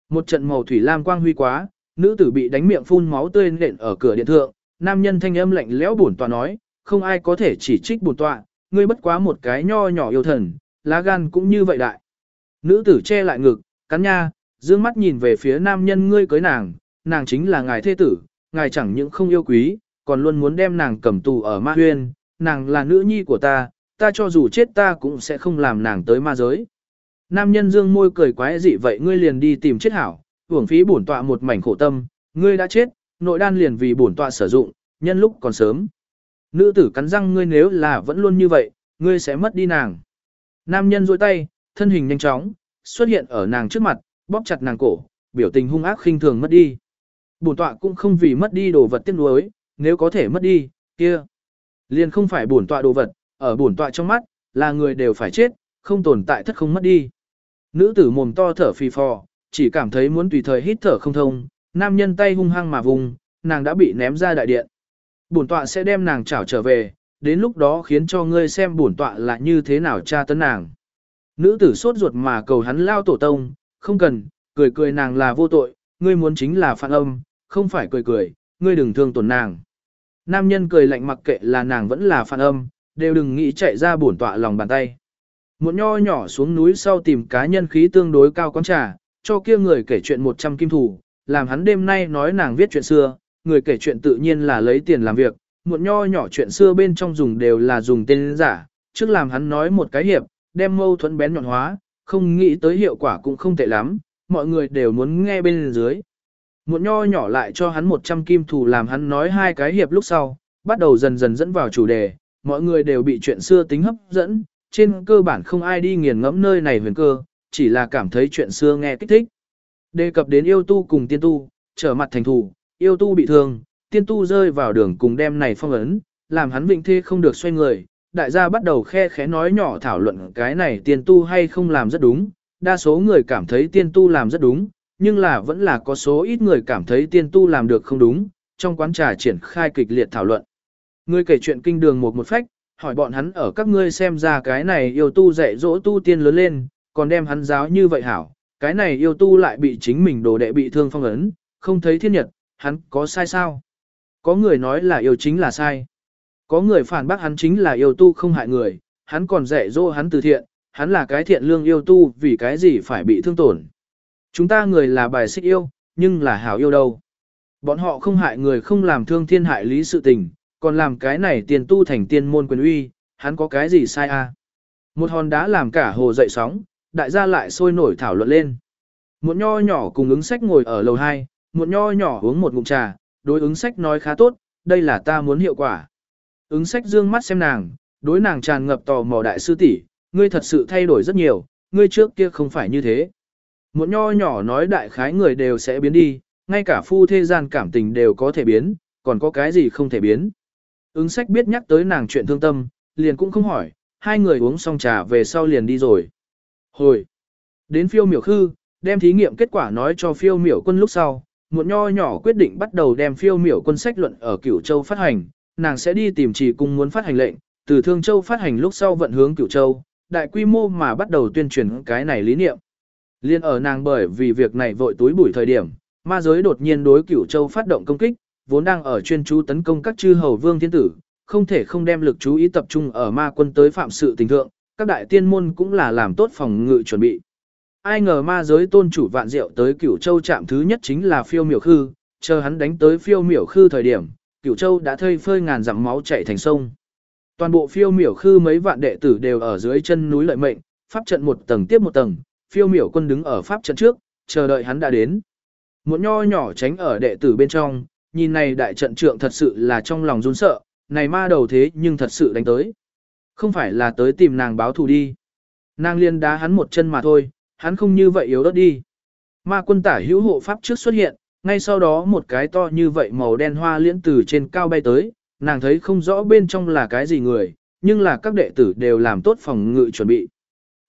Một trận màu thủy lam quang huy quá, nữ tử bị đánh miệng phun máu tươi nện ở cửa điện thượng, nam nhân thanh âm lạnh lẽo bổn tọa nói, không ai có thể chỉ trích bổn tọa, ngươi bất quá một cái nho nhỏ yêu thần, lá gan cũng như vậy đại. Nữ tử che lại ngực, cắn nha, dương mắt nhìn về phía nam nhân ngươi cưới nàng, nàng chính là ngài thế tử, ngài chẳng những không yêu quý, còn luôn muốn đem nàng cầm tù ở ma huyên, nàng là nữ nhi của ta, ta cho dù chết ta cũng sẽ không làm nàng tới ma giới. Nam nhân dương môi cười quái dị vậy ngươi liền đi tìm chết hảo, hưởng phí bổn tọa một mảnh khổ tâm, ngươi đã chết, nội đan liền vì bổn tọa sử dụng, nhân lúc còn sớm. Nữ tử cắn răng ngươi nếu là vẫn luôn như vậy, ngươi sẽ mất đi nàng. Nam nhân duỗi tay, thân hình nhanh chóng, xuất hiện ở nàng trước mặt, bóp chặt nàng cổ, biểu tình hung ác khinh thường mất đi. Bổn tọa cũng không vì mất đi đồ vật tiếc nuối, nếu có thể mất đi, kia. Liền không phải bổn tọa đồ vật, ở bổn tọa trong mắt, là người đều phải chết, không tồn tại thất không mất đi. Nữ tử mồm to thở phì phò, chỉ cảm thấy muốn tùy thời hít thở không thông, nam nhân tay hung hăng mà vùng, nàng đã bị ném ra đại điện. Bổn tọa sẽ đem nàng trảo trở về, đến lúc đó khiến cho ngươi xem bổn tọa là như thế nào tra tấn nàng. Nữ tử sốt ruột mà cầu hắn lao tổ tông, không cần, cười cười nàng là vô tội, ngươi muốn chính là phản âm, không phải cười cười, ngươi đừng thương tổn nàng. Nam nhân cười lạnh mặc kệ là nàng vẫn là phản âm, đều đừng nghĩ chạy ra bổn tọa lòng bàn tay. Một nho nhỏ xuống núi sau tìm cá nhân khí tương đối cao quán trà, cho kia người kể chuyện 100 kim thủ, làm hắn đêm nay nói nàng viết chuyện xưa, người kể chuyện tự nhiên là lấy tiền làm việc, Muộn nho nhỏ chuyện xưa bên trong dùng đều là dùng tên giả, trước làm hắn nói một cái hiệp, đem mâu thuẫn bén nhọn hóa, không nghĩ tới hiệu quả cũng không tệ lắm, mọi người đều muốn nghe bên dưới. Muộn nho nhỏ lại cho hắn 100 kim thủ làm hắn nói hai cái hiệp lúc sau, bắt đầu dần dần dẫn vào chủ đề, mọi người đều bị chuyện xưa tính hấp dẫn, trên cơ bản không ai đi nghiền ngẫm nơi này huyền cơ, chỉ là cảm thấy chuyện xưa nghe kích thích. Đề cập đến yêu tu cùng tiên tu, trở mặt thành thủ, yêu tu bị thương, tiên tu rơi vào đường cùng đem này phong ấn, làm hắn vĩnh thê không được xoay người. Đại gia bắt đầu khe khẽ nói nhỏ thảo luận cái này tiên tu hay không làm rất đúng, đa số người cảm thấy tiên tu làm rất đúng, nhưng là vẫn là có số ít người cảm thấy tiên tu làm được không đúng, trong quán trà triển khai kịch liệt thảo luận. Người kể chuyện kinh đường một một phách, hỏi bọn hắn ở các ngươi xem ra cái này yêu tu dạy dỗ tu tiên lớn lên, còn đem hắn giáo như vậy hảo, cái này yêu tu lại bị chính mình đồ đệ bị thương phong ấn, không thấy thiên nhật, hắn có sai sao? Có người nói là yêu chính là sai. Có người phản bác hắn chính là yêu tu không hại người, hắn còn dạy dỗ hắn từ thiện, hắn là cái thiện lương yêu tu vì cái gì phải bị thương tổn. Chúng ta người là bài xích yêu, nhưng là hảo yêu đâu. Bọn họ không hại người không làm thương thiên hại lý sự tình, còn làm cái này tiền tu thành tiên môn quyền uy, hắn có cái gì sai a? À? Một hòn đá làm cả hồ dậy sóng, đại gia lại sôi nổi thảo luận lên. Một nho nhỏ cùng ứng sách ngồi ở lầu 2, một nho nhỏ uống một ngụm trà, đối ứng sách nói khá tốt, đây là ta muốn hiệu quả. Ứng sách dương mắt xem nàng, đối nàng tràn ngập tò mò đại sư tỷ, ngươi thật sự thay đổi rất nhiều, ngươi trước kia không phải như thế. Một nho nhỏ nói đại khái người đều sẽ biến đi, ngay cả phu thế gian cảm tình đều có thể biến, còn có cái gì không thể biến. Ứng sách biết nhắc tới nàng chuyện thương tâm, liền cũng không hỏi, hai người uống xong trà về sau liền đi rồi. Hồi, đến phiêu miểu khư, đem thí nghiệm kết quả nói cho phiêu miểu quân lúc sau, một nho nhỏ quyết định bắt đầu đem phiêu miểu quân sách luận ở Cửu Châu phát hành, nàng sẽ đi tìm chỉ cung muốn phát hành lệnh, từ Thương Châu phát hành lúc sau vận hướng Cửu Châu, đại quy mô mà bắt đầu tuyên truyền cái này lý niệm. Liên ở nàng bởi vì việc này vội túi bụi thời điểm, ma giới đột nhiên đối Cửu Châu phát động công kích, vốn đang ở chuyên chú tấn công các chư hầu vương thiên tử, không thể không đem lực chú ý tập trung ở ma quân tới phạm sự tình thượng, các đại tiên môn cũng là làm tốt phòng ngự chuẩn bị. Ai ngờ ma giới tôn chủ vạn diệu tới cửu châu chạm thứ nhất chính là phiêu miểu khư, chờ hắn đánh tới phiêu miểu khư thời điểm, cửu châu đã thơi phơi ngàn dặm máu chảy thành sông. Toàn bộ phiêu miểu khư mấy vạn đệ tử đều ở dưới chân núi lợi mệnh, pháp trận một tầng tiếp một tầng, phiêu miểu quân đứng ở pháp trận trước, chờ đợi hắn đã đến. Một nho nhỏ tránh ở đệ tử bên trong, nhìn này đại trận trượng thật sự là trong lòng run sợ, này ma đầu thế nhưng thật sự đánh tới. Không phải là tới tìm nàng báo thù đi. Nàng liên đá hắn một chân mà thôi, hắn không như vậy yếu đất đi. Ma quân tả hữu hộ pháp trước xuất hiện, ngay sau đó một cái to như vậy màu đen hoa liễn từ trên cao bay tới, nàng thấy không rõ bên trong là cái gì người, nhưng là các đệ tử đều làm tốt phòng ngự chuẩn bị.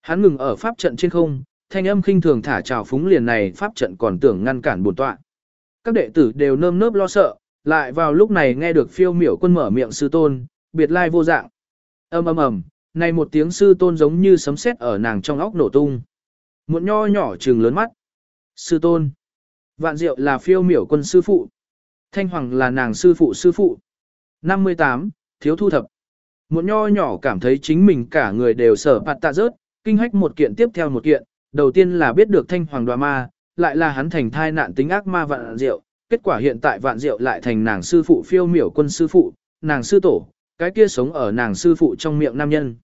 Hắn ngừng ở pháp trận trên không, thanh âm khinh thường thả trào phúng liền này pháp trận còn tưởng ngăn cản bổn tọa. Các đệ tử đều nơm nớp lo sợ, lại vào lúc này nghe được phiêu miểu quân mở miệng sư tôn, biệt lai vô dạng ầm ầm ầm, này một tiếng sư tôn giống như sấm sét ở nàng trong óc nổ tung. Một nho nhỏ trừng lớn mắt. Sư tôn. Vạn diệu là phiêu miểu quân sư phụ. Thanh hoàng là nàng sư phụ sư phụ. 58, thiếu thu thập. Một nho nhỏ cảm thấy chính mình cả người đều sở bạt tạ rớt, kinh hách một kiện tiếp theo một kiện, đầu tiên là biết được thanh hoàng đoà ma, lại là hắn thành thai nạn tính ác ma vạn diệu, kết quả hiện tại vạn diệu lại thành nàng sư phụ phiêu miểu quân sư phụ, nàng sư tổ, cái kia sống ở nàng sư phụ trong miệng nam nhân.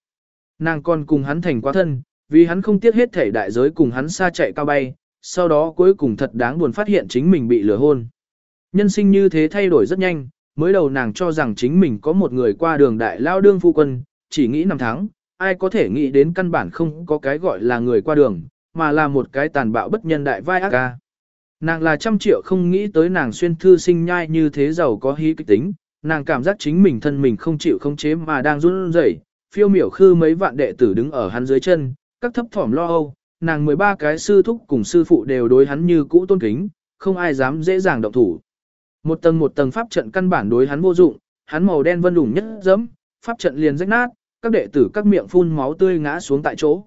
Nàng còn cùng hắn thành quá thân, vì hắn không tiếc hết thể đại giới cùng hắn xa chạy cao bay, sau đó cuối cùng thật đáng buồn phát hiện chính mình bị lừa hôn. Nhân sinh như thế thay đổi rất nhanh, mới đầu nàng cho rằng chính mình có một người qua đường đại lao đương phu quân, chỉ nghĩ năm tháng, ai có thể nghĩ đến căn bản không có cái gọi là người qua đường, mà là một cái tàn bạo bất nhân đại vai ác ca. Nàng là trăm triệu không nghĩ tới nàng xuyên thư sinh nhai như thế giàu có hí kịch tính, nàng cảm giác chính mình thân mình không chịu không chế mà đang run rẩy, phiêu miểu khư mấy vạn đệ tử đứng ở hắn dưới chân, các thấp thỏm lo âu, nàng 13 cái sư thúc cùng sư phụ đều đối hắn như cũ tôn kính, không ai dám dễ dàng động thủ. Một tầng một tầng pháp trận căn bản đối hắn vô dụng, hắn màu đen vân đủng nhất dẫm, pháp trận liền rách nát, các đệ tử các miệng phun máu tươi ngã xuống tại chỗ.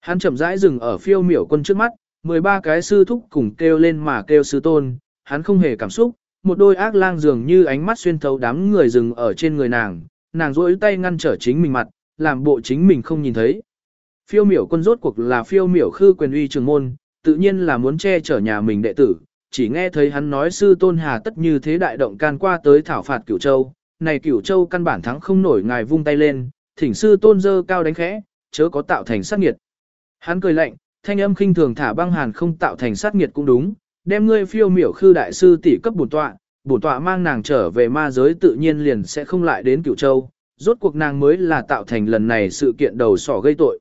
Hắn chậm rãi dừng ở phiêu miểu quân trước mắt, 13 cái sư thúc cùng kêu lên mà kêu sư tôn, hắn không hề cảm xúc, một đôi ác lang dường như ánh mắt xuyên thấu đám người dừng ở trên người nàng, nàng duỗi tay ngăn trở chính mình mặt, làm bộ chính mình không nhìn thấy. Phiêu miểu quân rốt cuộc là phiêu miểu khư quyền uy trường môn, tự nhiên là muốn che chở nhà mình đệ tử, chỉ nghe thấy hắn nói sư tôn hà tất như thế đại động can qua tới thảo phạt cửu châu, này cửu châu căn bản thắng không nổi ngài vung tay lên, thỉnh sư tôn dơ cao đánh khẽ, chớ có tạo thành sát nghiệt. Hắn cười lạnh, thanh âm khinh thường thả băng hàn không tạo thành sát nghiệt cũng đúng, đem ngươi phiêu miểu khư đại sư tỷ cấp bổn tọa, bổn tọa mang nàng trở về ma giới tự nhiên liền sẽ không lại đến cửu châu, rốt cuộc nàng mới là tạo thành lần này sự kiện đầu sỏ gây tội.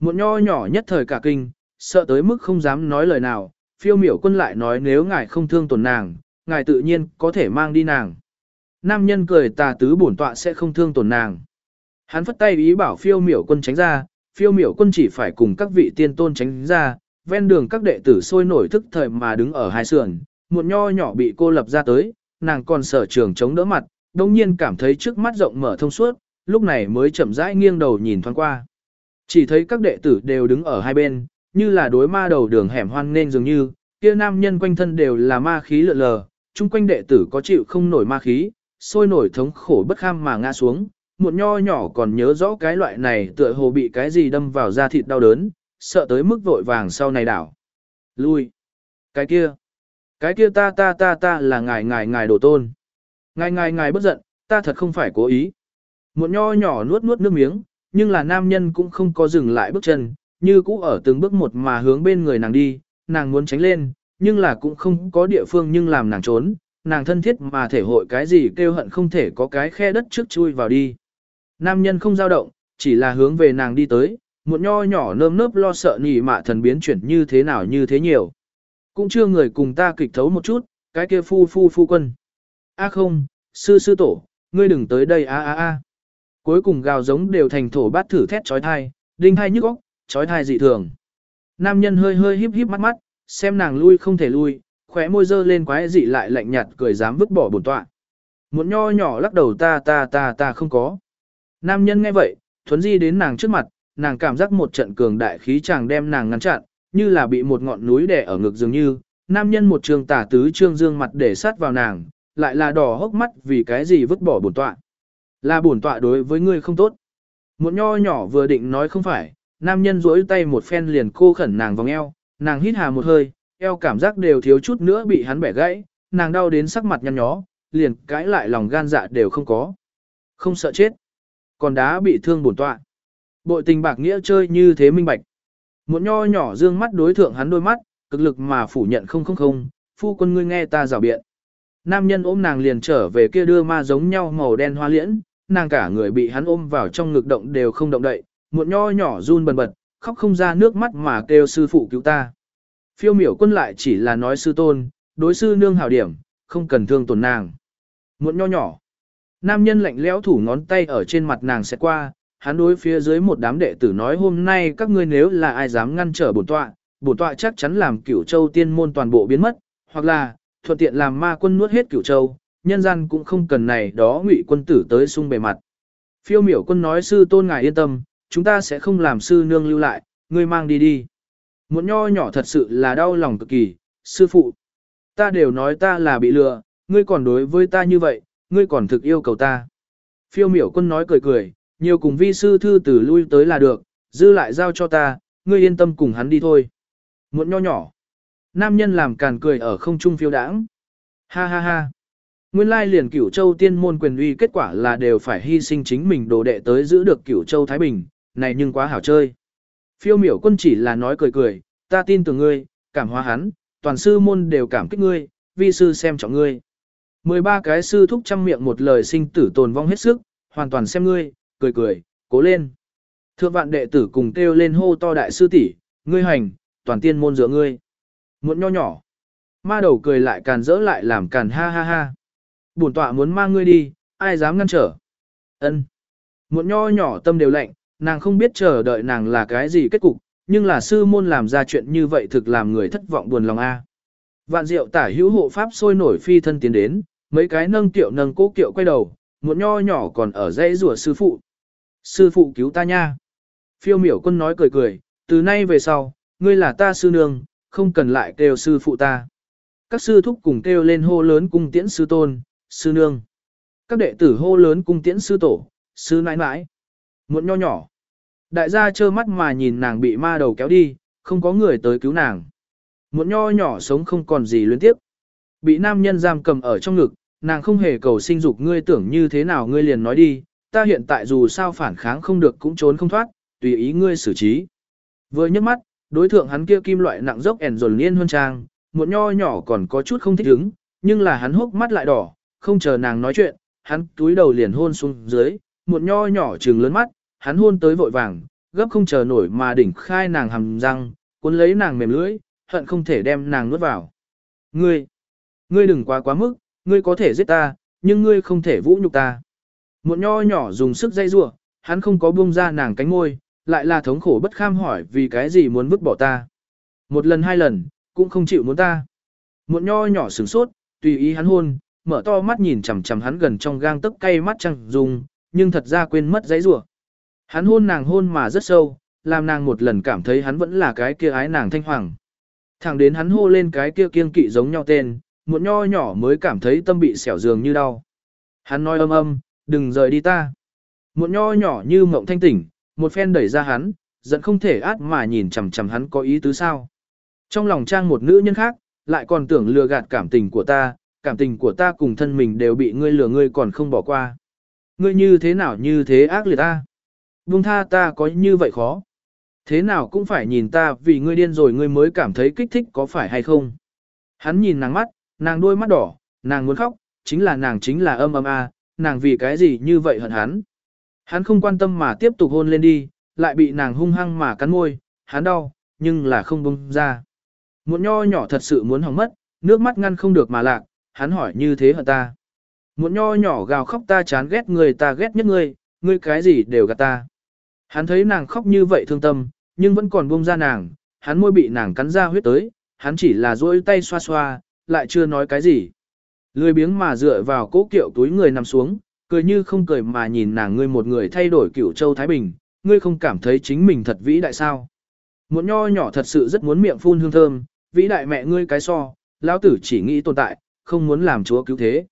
Một nho nhỏ nhất thời cả kinh, sợ tới mức không dám nói lời nào, phiêu miểu quân lại nói nếu ngài không thương tổn nàng, ngài tự nhiên có thể mang đi nàng. Nam nhân cười tà tứ bổn tọa sẽ không thương tổn nàng. Hắn phất tay ý bảo phiêu miểu quân tránh ra, phiêu miểu quân chỉ phải cùng các vị tiên tôn tránh ra, ven đường các đệ tử sôi nổi thức thời mà đứng ở hai sườn, một nho nhỏ bị cô lập ra tới, nàng còn sở trường chống đỡ mặt, đồng nhiên cảm thấy trước mắt rộng mở thông suốt, lúc này mới chậm rãi nghiêng đầu nhìn thoáng qua. Chỉ thấy các đệ tử đều đứng ở hai bên, như là đối ma đầu đường hẻm hoan nên dường như, kia nam nhân quanh thân đều là ma khí lượn lờ, chung quanh đệ tử có chịu không nổi ma khí, sôi nổi thống khổ bất kham mà ngã xuống, một nho nhỏ còn nhớ rõ cái loại này tựa hồ bị cái gì đâm vào da thịt đau đớn, sợ tới mức vội vàng sau này đảo. Lui. Cái kia. Cái kia ta ta ta ta là ngài ngài ngài đổ tôn. Ngài ngài ngài bất giận, ta thật không phải cố ý. Một nho nhỏ nuốt nuốt nước miếng, nhưng là nam nhân cũng không có dừng lại bước chân, như cũ ở từng bước một mà hướng bên người nàng đi, nàng muốn tránh lên, nhưng là cũng không có địa phương nhưng làm nàng trốn, nàng thân thiết mà thể hội cái gì kêu hận không thể có cái khe đất trước chui vào đi. Nam nhân không dao động, chỉ là hướng về nàng đi tới, một nho nhỏ nơm nớp lo sợ nhỉ mạ thần biến chuyển như thế nào như thế nhiều. Cũng chưa người cùng ta kịch thấu một chút, cái kia phu phu phu quân. A à không, sư sư tổ, ngươi đừng tới đây a a a. Cuối cùng gào giống đều thành thổ bát thử thét trói thai, đinh thai nhức óc, trói thai dị thường. Nam nhân hơi hơi híp híp mắt mắt, xem nàng lui không thể lui, khóe môi dơ lên quái dị lại lạnh nhạt cười dám vứt bỏ bổn tọa. Một nho nhỏ lắc đầu ta ta ta ta không có. Nam nhân nghe vậy, thuấn di đến nàng trước mặt, nàng cảm giác một trận cường đại khí chàng đem nàng ngăn chặn, như là bị một ngọn núi đè ở ngực dường như. Nam nhân một trường tả tứ trương dương mặt để sát vào nàng, lại là đỏ hốc mắt vì cái gì vứt bỏ bổn tọa. Là bổn tọa đối với ngươi không tốt. Một nho nhỏ vừa định nói không phải, nam nhân duỗi tay một phen liền cô khẩn nàng vòng eo, nàng hít hà một hơi, eo cảm giác đều thiếu chút nữa bị hắn bẻ gãy, nàng đau đến sắc mặt nhăn nhó, liền cãi lại lòng gan dạ đều không có. Không sợ chết, còn đá bị thương bổn tọa. Bội tình bạc nghĩa chơi như thế minh bạch. Một nho nhỏ dương mắt đối thượng hắn đôi mắt, cực lực mà phủ nhận không không không, phu quân ngươi nghe ta rào biện. Nam nhân ôm nàng liền trở về kia đưa ma giống nhau màu đen hoa liễn, nàng cả người bị hắn ôm vào trong ngực động đều không động đậy, một nho nhỏ run bần bật, khóc không ra nước mắt mà kêu sư phụ cứu ta. Phiêu miểu quân lại chỉ là nói sư tôn, đối sư nương hảo điểm, không cần thương tổn nàng. Muộn nho nhỏ. Nam nhân lạnh lẽo thủ ngón tay ở trên mặt nàng sẽ qua, hắn đối phía dưới một đám đệ tử nói hôm nay các ngươi nếu là ai dám ngăn trở bổn tọa, bổn tọa chắc chắn làm cửu châu tiên môn toàn bộ biến mất, hoặc là, thuận tiện làm ma quân nuốt hết cửu châu, nhân gian cũng không cần này đó ngụy quân tử tới sung bề mặt. Phiêu miểu quân nói sư tôn ngài yên tâm, chúng ta sẽ không làm sư nương lưu lại, ngươi mang đi đi. Một nho nhỏ thật sự là đau lòng cực kỳ, sư phụ. Ta đều nói ta là bị lừa, ngươi còn đối với ta như vậy, ngươi còn thực yêu cầu ta. Phiêu miểu quân nói cười cười, nhiều cùng vi sư thư từ lui tới là được, dư lại giao cho ta, ngươi yên tâm cùng hắn đi thôi. muộn nho nhỏ. Nam nhân làm càn cười ở không trung phiêu đãng. Ha ha ha. Nguyên lai liền cửu châu tiên môn quyền uy kết quả là đều phải hy sinh chính mình đồ đệ tới giữ được cửu châu Thái Bình, này nhưng quá hảo chơi. Phiêu miểu quân chỉ là nói cười cười, ta tin tưởng ngươi, cảm hóa hắn, toàn sư môn đều cảm kích ngươi, vi sư xem trọng ngươi. 13 cái sư thúc trăm miệng một lời sinh tử tồn vong hết sức, hoàn toàn xem ngươi, cười cười, cố lên. Thượng vạn đệ tử cùng kêu lên hô to đại sư tỷ, ngươi hành, toàn tiên môn giữa ngươi. Muộn nho nhỏ. Ma đầu cười lại càn rỡ lại làm càn ha ha ha. Bổn tọa muốn mang ngươi đi, ai dám ngăn trở. Ân. Muộn nho nhỏ tâm đều lạnh, nàng không biết chờ đợi nàng là cái gì kết cục, nhưng là sư môn làm ra chuyện như vậy thực làm người thất vọng buồn lòng a. Vạn diệu tả hữu hộ pháp sôi nổi phi thân tiến đến, mấy cái nâng tiểu nâng cố kiệu quay đầu, muộn nho nhỏ còn ở dãy rùa sư phụ. Sư phụ cứu ta nha. Phiêu miểu quân nói cười cười, từ nay về sau, ngươi là ta sư nương, không cần lại kêu sư phụ ta. Các sư thúc cùng kêu lên hô lớn cung tiễn sư tôn, sư nương. Các đệ tử hô lớn cung tiễn sư tổ, sư nãi nãi. Muộn nho nhỏ. Đại gia trơ mắt mà nhìn nàng bị ma đầu kéo đi, không có người tới cứu nàng. Muộn nho nhỏ sống không còn gì luyến tiếp. Bị nam nhân giam cầm ở trong ngực, nàng không hề cầu sinh dục ngươi tưởng như thế nào ngươi liền nói đi, ta hiện tại dù sao phản kháng không được cũng trốn không thoát, tùy ý ngươi xử trí. Vừa nhấc mắt, đối thượng hắn kia kim loại nặng dốc ẻn dồn liên hơn trang, một nho nhỏ còn có chút không thích ứng, nhưng là hắn hốc mắt lại đỏ, không chờ nàng nói chuyện, hắn túi đầu liền hôn xuống dưới, một nho nhỏ trừng lớn mắt, hắn hôn tới vội vàng, gấp không chờ nổi mà đỉnh khai nàng hầm răng, cuốn lấy nàng mềm lưỡi, hận không thể đem nàng nuốt vào. Ngươi, ngươi đừng quá quá mức, ngươi có thể giết ta, nhưng ngươi không thể vũ nhục ta. Một nho nhỏ dùng sức dây rủa, hắn không có buông ra nàng cánh môi, lại là thống khổ bất kham hỏi vì cái gì muốn vứt bỏ ta. Một lần hai lần, cũng không chịu muốn ta. Một nho nhỏ sửng sốt, tùy ý hắn hôn, mở to mắt nhìn chằm chằm hắn gần trong gang tấc cay mắt trăng dùng, nhưng thật ra quên mất dãy rủa. Hắn hôn nàng hôn mà rất sâu, làm nàng một lần cảm thấy hắn vẫn là cái kia ái nàng thanh hoàng. Thẳng đến hắn hô lên cái kia kiên kỵ giống nhau tên, một nho nhỏ mới cảm thấy tâm bị xẻo dường như đau. Hắn nói âm âm, đừng rời đi ta. Một nho nhỏ như mộng thanh tỉnh, một phen đẩy ra hắn, giận không thể át mà nhìn chằm chằm hắn có ý tứ sao. Trong lòng trang một nữ nhân khác, lại còn tưởng lừa gạt cảm tình của ta, cảm tình của ta cùng thân mình đều bị ngươi lừa ngươi còn không bỏ qua. Ngươi như thế nào như thế ác liệt ta? Buông tha ta có như vậy khó? Thế nào cũng phải nhìn ta vì ngươi điên rồi ngươi mới cảm thấy kích thích có phải hay không? Hắn nhìn nàng mắt, nàng đôi mắt đỏ, nàng muốn khóc, chính là nàng chính là âm âm a, nàng vì cái gì như vậy hận hắn. Hắn không quan tâm mà tiếp tục hôn lên đi, lại bị nàng hung hăng mà cắn môi, hắn đau, nhưng là không bông ra. Muộn nho nhỏ thật sự muốn hỏng mất, nước mắt ngăn không được mà lạc, hắn hỏi như thế hả ta. Muộn nho nhỏ gào khóc ta chán ghét người ta ghét nhất ngươi, ngươi cái gì đều gạt ta. Hắn thấy nàng khóc như vậy thương tâm, nhưng vẫn còn buông ra nàng, hắn môi bị nàng cắn ra huyết tới, hắn chỉ là duỗi tay xoa xoa, lại chưa nói cái gì. Lười biếng mà dựa vào cố kiệu túi người nằm xuống, cười như không cười mà nhìn nàng ngươi một người thay đổi cửu châu Thái Bình, ngươi không cảm thấy chính mình thật vĩ đại sao. Muộn nho nhỏ thật sự rất muốn miệng phun hương thơm, vĩ đại mẹ ngươi cái so, lão tử chỉ nghĩ tồn tại, không muốn làm chúa cứu thế.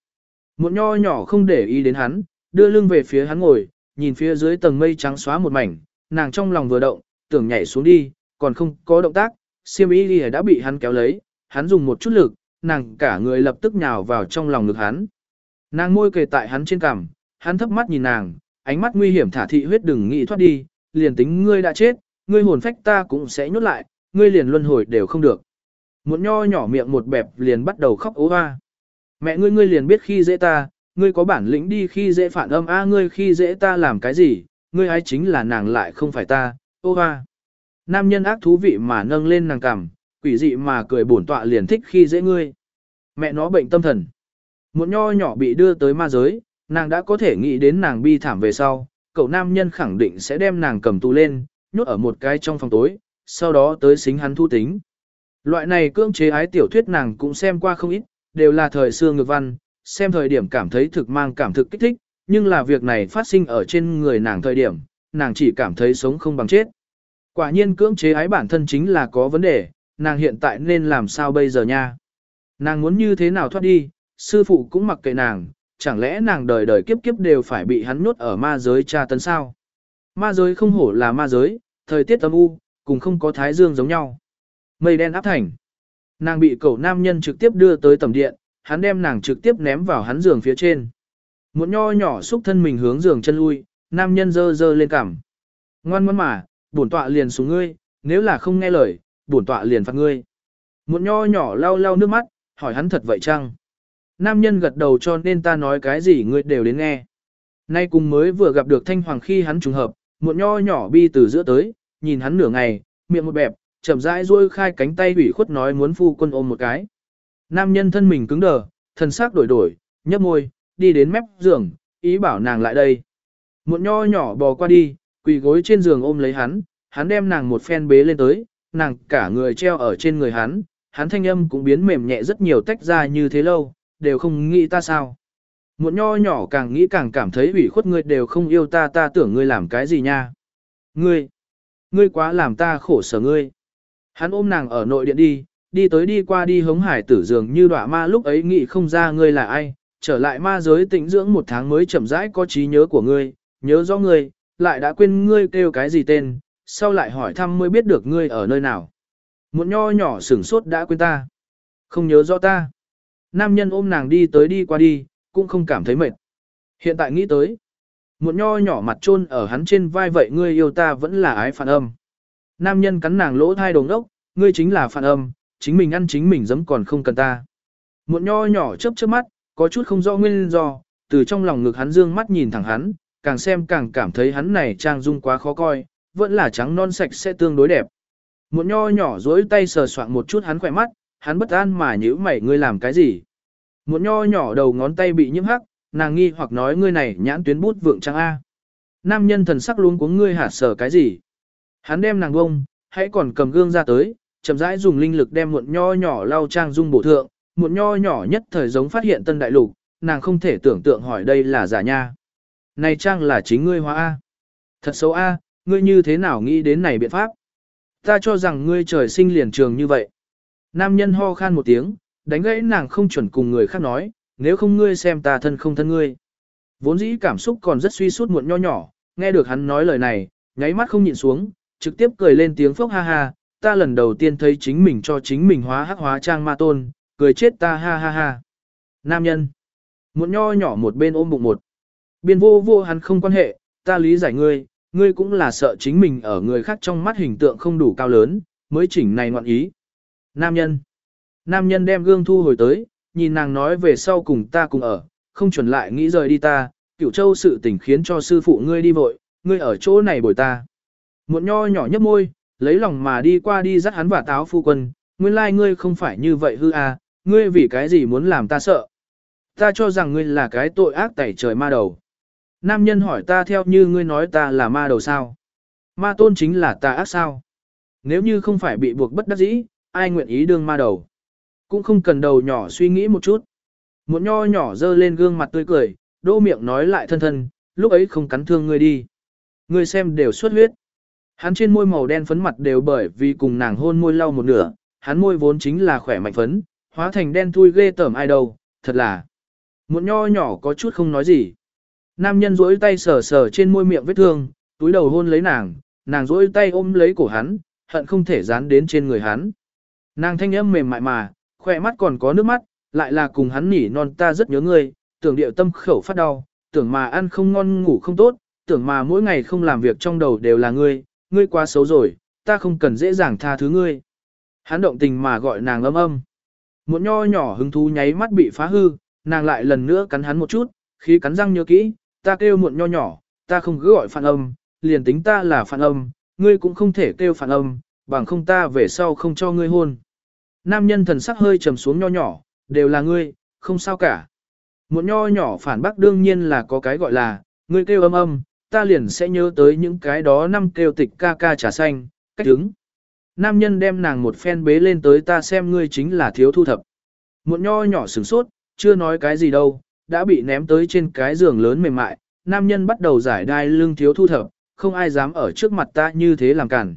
Muộn nho nhỏ không để ý đến hắn, đưa lưng về phía hắn ngồi, nhìn phía dưới tầng mây trắng xóa một mảnh, nàng trong lòng vừa động, tưởng nhảy xuống đi, còn không có động tác, siêm y đã bị hắn kéo lấy, hắn dùng một chút lực, nàng cả người lập tức nhào vào trong lòng ngực hắn. Nàng môi kề tại hắn trên cằm, hắn thấp mắt nhìn nàng, ánh mắt nguy hiểm thả thị huyết đừng nghĩ thoát đi, liền tính ngươi đã chết, ngươi hồn phách ta cũng sẽ nhốt lại, ngươi liền luân hồi đều không được. Một nho nhỏ miệng một bẹp liền bắt đầu khóc ố hoa. Mẹ ngươi ngươi liền biết khi dễ ta, ngươi có bản lĩnh đi khi dễ phản âm a ngươi khi dễ ta làm cái gì, ngươi ấy chính là nàng lại không phải ta, ô hoa. Nam nhân ác thú vị mà nâng lên nàng cằm, quỷ dị mà cười bổn tọa liền thích khi dễ ngươi. Mẹ nó bệnh tâm thần. Một nho nhỏ bị đưa tới ma giới, nàng đã có thể nghĩ đến nàng bi thảm về sau, cậu nam nhân khẳng định sẽ đem nàng cầm tù lên, nhốt ở một cái trong phòng tối, sau đó tới xính hắn thu tính. Loại này cưỡng chế ái tiểu thuyết nàng cũng xem qua không ít, đều là thời xưa ngược văn, xem thời điểm cảm thấy thực mang cảm thực kích thích, nhưng là việc này phát sinh ở trên người nàng thời điểm, nàng chỉ cảm thấy sống không bằng chết. Quả nhiên cưỡng chế ái bản thân chính là có vấn đề, nàng hiện tại nên làm sao bây giờ nha? Nàng muốn như thế nào thoát đi, sư phụ cũng mặc kệ nàng, chẳng lẽ nàng đời đời kiếp kiếp đều phải bị hắn nhốt ở ma giới tra tấn sao? Ma giới không hổ là ma giới, thời tiết âm u, cùng không có thái dương giống nhau. Mây đen áp thành. Nàng bị cậu nam nhân trực tiếp đưa tới tầm điện, hắn đem nàng trực tiếp ném vào hắn giường phía trên. Một nho nhỏ xúc thân mình hướng giường chân lui, nam nhân dơ dơ lên cằm. Ngoan ngoãn mà, bổn tọa liền xuống ngươi, nếu là không nghe lời, bổn tọa liền phạt ngươi. Một nho nhỏ lau lau nước mắt, hỏi hắn thật vậy chăng? Nam nhân gật đầu cho nên ta nói cái gì ngươi đều đến nghe. Nay cùng mới vừa gặp được thanh hoàng khi hắn trùng hợp, một nho nhỏ bi từ giữa tới, nhìn hắn nửa ngày, miệng một bẹp, chậm rãi duỗi khai cánh tay ủy khuất nói muốn phu quân ôm một cái. Nam nhân thân mình cứng đờ, thần sắc đổi đổi, nhấp môi, đi đến mép giường, ý bảo nàng lại đây. Một nho nhỏ bò qua đi, quỳ gối trên giường ôm lấy hắn, hắn đem nàng một phen bế lên tới, nàng cả người treo ở trên người hắn, hắn thanh âm cũng biến mềm nhẹ rất nhiều tách ra như thế lâu, đều không nghĩ ta sao. Một nho nhỏ càng nghĩ càng cảm thấy ủy khuất ngươi đều không yêu ta ta tưởng ngươi làm cái gì nha. Ngươi, ngươi quá làm ta khổ sở ngươi. Hắn ôm nàng ở nội điện đi, đi tới đi qua đi hống hải tử dường như đọa ma lúc ấy nghĩ không ra ngươi là ai, trở lại ma giới tĩnh dưỡng một tháng mới chậm rãi có trí nhớ của ngươi, nhớ rõ ngươi, lại đã quên ngươi kêu cái gì tên, sau lại hỏi thăm mới biết được ngươi ở nơi nào. Một nho nhỏ sửng sốt đã quên ta, không nhớ rõ ta. Nam nhân ôm nàng đi tới đi qua đi, cũng không cảm thấy mệt. Hiện tại nghĩ tới, một nho nhỏ mặt trôn ở hắn trên vai vậy ngươi yêu ta vẫn là ái phản âm. Nam nhân cắn nàng lỗ thai đồng ốc, ngươi chính là phản âm, chính mình ăn chính mình giấm còn không cần ta. Một nho nhỏ chớp chớp mắt, có chút không rõ nguyên do, từ trong lòng ngực hắn dương mắt nhìn thẳng hắn, càng xem càng cảm thấy hắn này trang dung quá khó coi, vẫn là trắng non sạch sẽ tương đối đẹp. Một nho nhỏ dối tay sờ soạn một chút hắn khỏe mắt, hắn bất an mà nhữ mày ngươi làm cái gì. Một nho nhỏ đầu ngón tay bị nhiễm hắc, nàng nghi hoặc nói ngươi này nhãn tuyến bút vượng trang A. Nam nhân thần sắc luôn cuống ngươi hả sờ cái gì. Hắn đem nàng bông, hãy còn cầm gương ra tới, chậm rãi dùng linh lực đem một nho nhỏ lau trang dung bổ thượng, một nho nhỏ nhất thời giống phát hiện tân đại lục, nàng không thể tưởng tượng hỏi đây là giả nha. Này trang là chính ngươi hóa A. Thật xấu A, ngươi như thế nào nghĩ đến này biện pháp? Ta cho rằng ngươi trời sinh liền trường như vậy. Nam nhân ho khan một tiếng, đánh gãy nàng không chuẩn cùng người khác nói, nếu không ngươi xem ta thân không thân ngươi. Vốn dĩ cảm xúc còn rất suy sút muộn nho nhỏ, nghe được hắn nói lời này, nháy mắt không nhịn xuống, trực tiếp cười lên tiếng phốc ha ha, ta lần đầu tiên thấy chính mình cho chính mình hóa hắc hóa trang ma tôn, cười chết ta ha ha ha. Nam nhân. Muộn nho nhỏ một bên ôm bụng một. Biên vô vô hắn không quan hệ, ta lý giải ngươi, ngươi cũng là sợ chính mình ở người khác trong mắt hình tượng không đủ cao lớn, mới chỉnh này ngoạn ý. Nam nhân. Nam nhân đem gương thu hồi tới, nhìn nàng nói về sau cùng ta cùng ở, không chuẩn lại nghĩ rời đi ta, cửu châu sự tình khiến cho sư phụ ngươi đi vội, ngươi ở chỗ này bồi ta. Một nho nhỏ nhấp môi, lấy lòng mà đi qua đi dắt hắn và táo phu quân, nguyên lai like ngươi không phải như vậy hư à, ngươi vì cái gì muốn làm ta sợ. Ta cho rằng ngươi là cái tội ác tẩy trời ma đầu. Nam nhân hỏi ta theo như ngươi nói ta là ma đầu sao. Ma tôn chính là ta ác sao. Nếu như không phải bị buộc bất đắc dĩ, ai nguyện ý đương ma đầu. Cũng không cần đầu nhỏ suy nghĩ một chút. Một nho nhỏ dơ lên gương mặt tươi cười, đô miệng nói lại thân thân, lúc ấy không cắn thương ngươi đi. Ngươi xem đều xuất huyết. Hắn trên môi màu đen phấn mặt đều bởi vì cùng nàng hôn môi lau một nửa, hắn môi vốn chính là khỏe mạnh phấn, hóa thành đen thui ghê tởm ai đâu, thật là. Một nho nhỏ có chút không nói gì. Nam nhân duỗi tay sờ sờ trên môi miệng vết thương, túi đầu hôn lấy nàng, nàng duỗi tay ôm lấy cổ hắn, hận không thể dán đến trên người hắn. Nàng thanh âm mềm mại mà, khỏe mắt còn có nước mắt, lại là cùng hắn nỉ non ta rất nhớ ngươi, tưởng điệu tâm khẩu phát đau, tưởng mà ăn không ngon ngủ không tốt, tưởng mà mỗi ngày không làm việc trong đầu đều là ngươi, ngươi quá xấu rồi, ta không cần dễ dàng tha thứ ngươi. Hắn động tình mà gọi nàng âm âm. Một nho nhỏ hứng thú nháy mắt bị phá hư, nàng lại lần nữa cắn hắn một chút, khi cắn răng nhớ kỹ, ta kêu muộn nho nhỏ, ta không cứ gọi phản âm, liền tính ta là phản âm, ngươi cũng không thể kêu phản âm, bằng không ta về sau không cho ngươi hôn. Nam nhân thần sắc hơi trầm xuống nho nhỏ, đều là ngươi, không sao cả. Muộn nho nhỏ phản bác đương nhiên là có cái gọi là, ngươi kêu âm âm, ta liền sẽ nhớ tới những cái đó năm kêu tịch ca ca trà xanh, cách đứng. Nam nhân đem nàng một phen bế lên tới ta xem ngươi chính là thiếu thu thập. Muộn nho nhỏ sửng sốt, chưa nói cái gì đâu, đã bị ném tới trên cái giường lớn mềm mại, nam nhân bắt đầu giải đai lưng thiếu thu thập, không ai dám ở trước mặt ta như thế làm cản.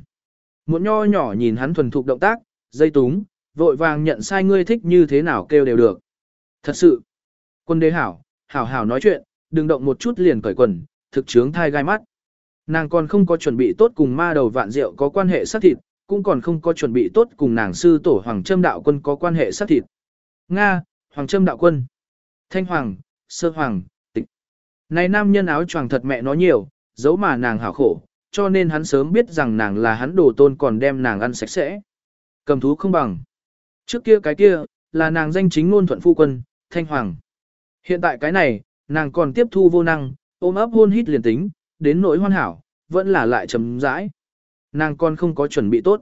Một nho nhỏ nhìn hắn thuần thục động tác, dây túng, vội vàng nhận sai ngươi thích như thế nào kêu đều được. Thật sự, quân đế hảo, hảo hảo nói chuyện, đừng động một chút liền cởi quần, thực chướng thai gai mắt. Nàng còn không có chuẩn bị tốt cùng ma đầu vạn rượu có quan hệ sát thịt, cũng còn không có chuẩn bị tốt cùng nàng sư tổ Hoàng Trâm Đạo Quân có quan hệ sát thịt. Nga, Hoàng Trâm Đạo Quân, Thanh Hoàng, Sơ Hoàng, Tịch. Này nam nhân áo choàng thật mẹ nó nhiều, giấu mà nàng hảo khổ, cho nên hắn sớm biết rằng nàng là hắn đồ tôn còn đem nàng ăn sạch sẽ. Cầm thú không bằng. Trước kia cái kia, là nàng danh chính ngôn thuận phu quân, Thanh Hoàng. Hiện tại cái này, nàng còn tiếp thu vô năng, ôm ấp hôn hít liền tính, đến nỗi hoàn hảo, vẫn là lại chấm rãi. Nàng còn không có chuẩn bị tốt.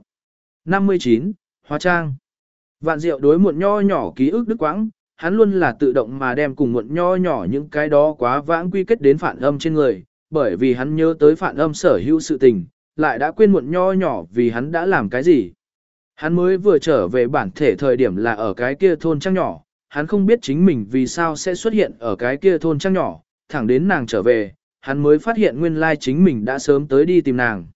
59. Hóa trang Vạn diệu đối muộn nho nhỏ ký ức đức quãng, hắn luôn là tự động mà đem cùng muộn nho nhỏ những cái đó quá vãng quy kết đến phản âm trên người, bởi vì hắn nhớ tới phản âm sở hữu sự tình, lại đã quên muộn nho nhỏ vì hắn đã làm cái gì. Hắn mới vừa trở về bản thể thời điểm là ở cái kia thôn trang nhỏ, hắn không biết chính mình vì sao sẽ xuất hiện ở cái kia thôn trang nhỏ, thẳng đến nàng trở về, hắn mới phát hiện nguyên lai chính mình đã sớm tới đi tìm nàng.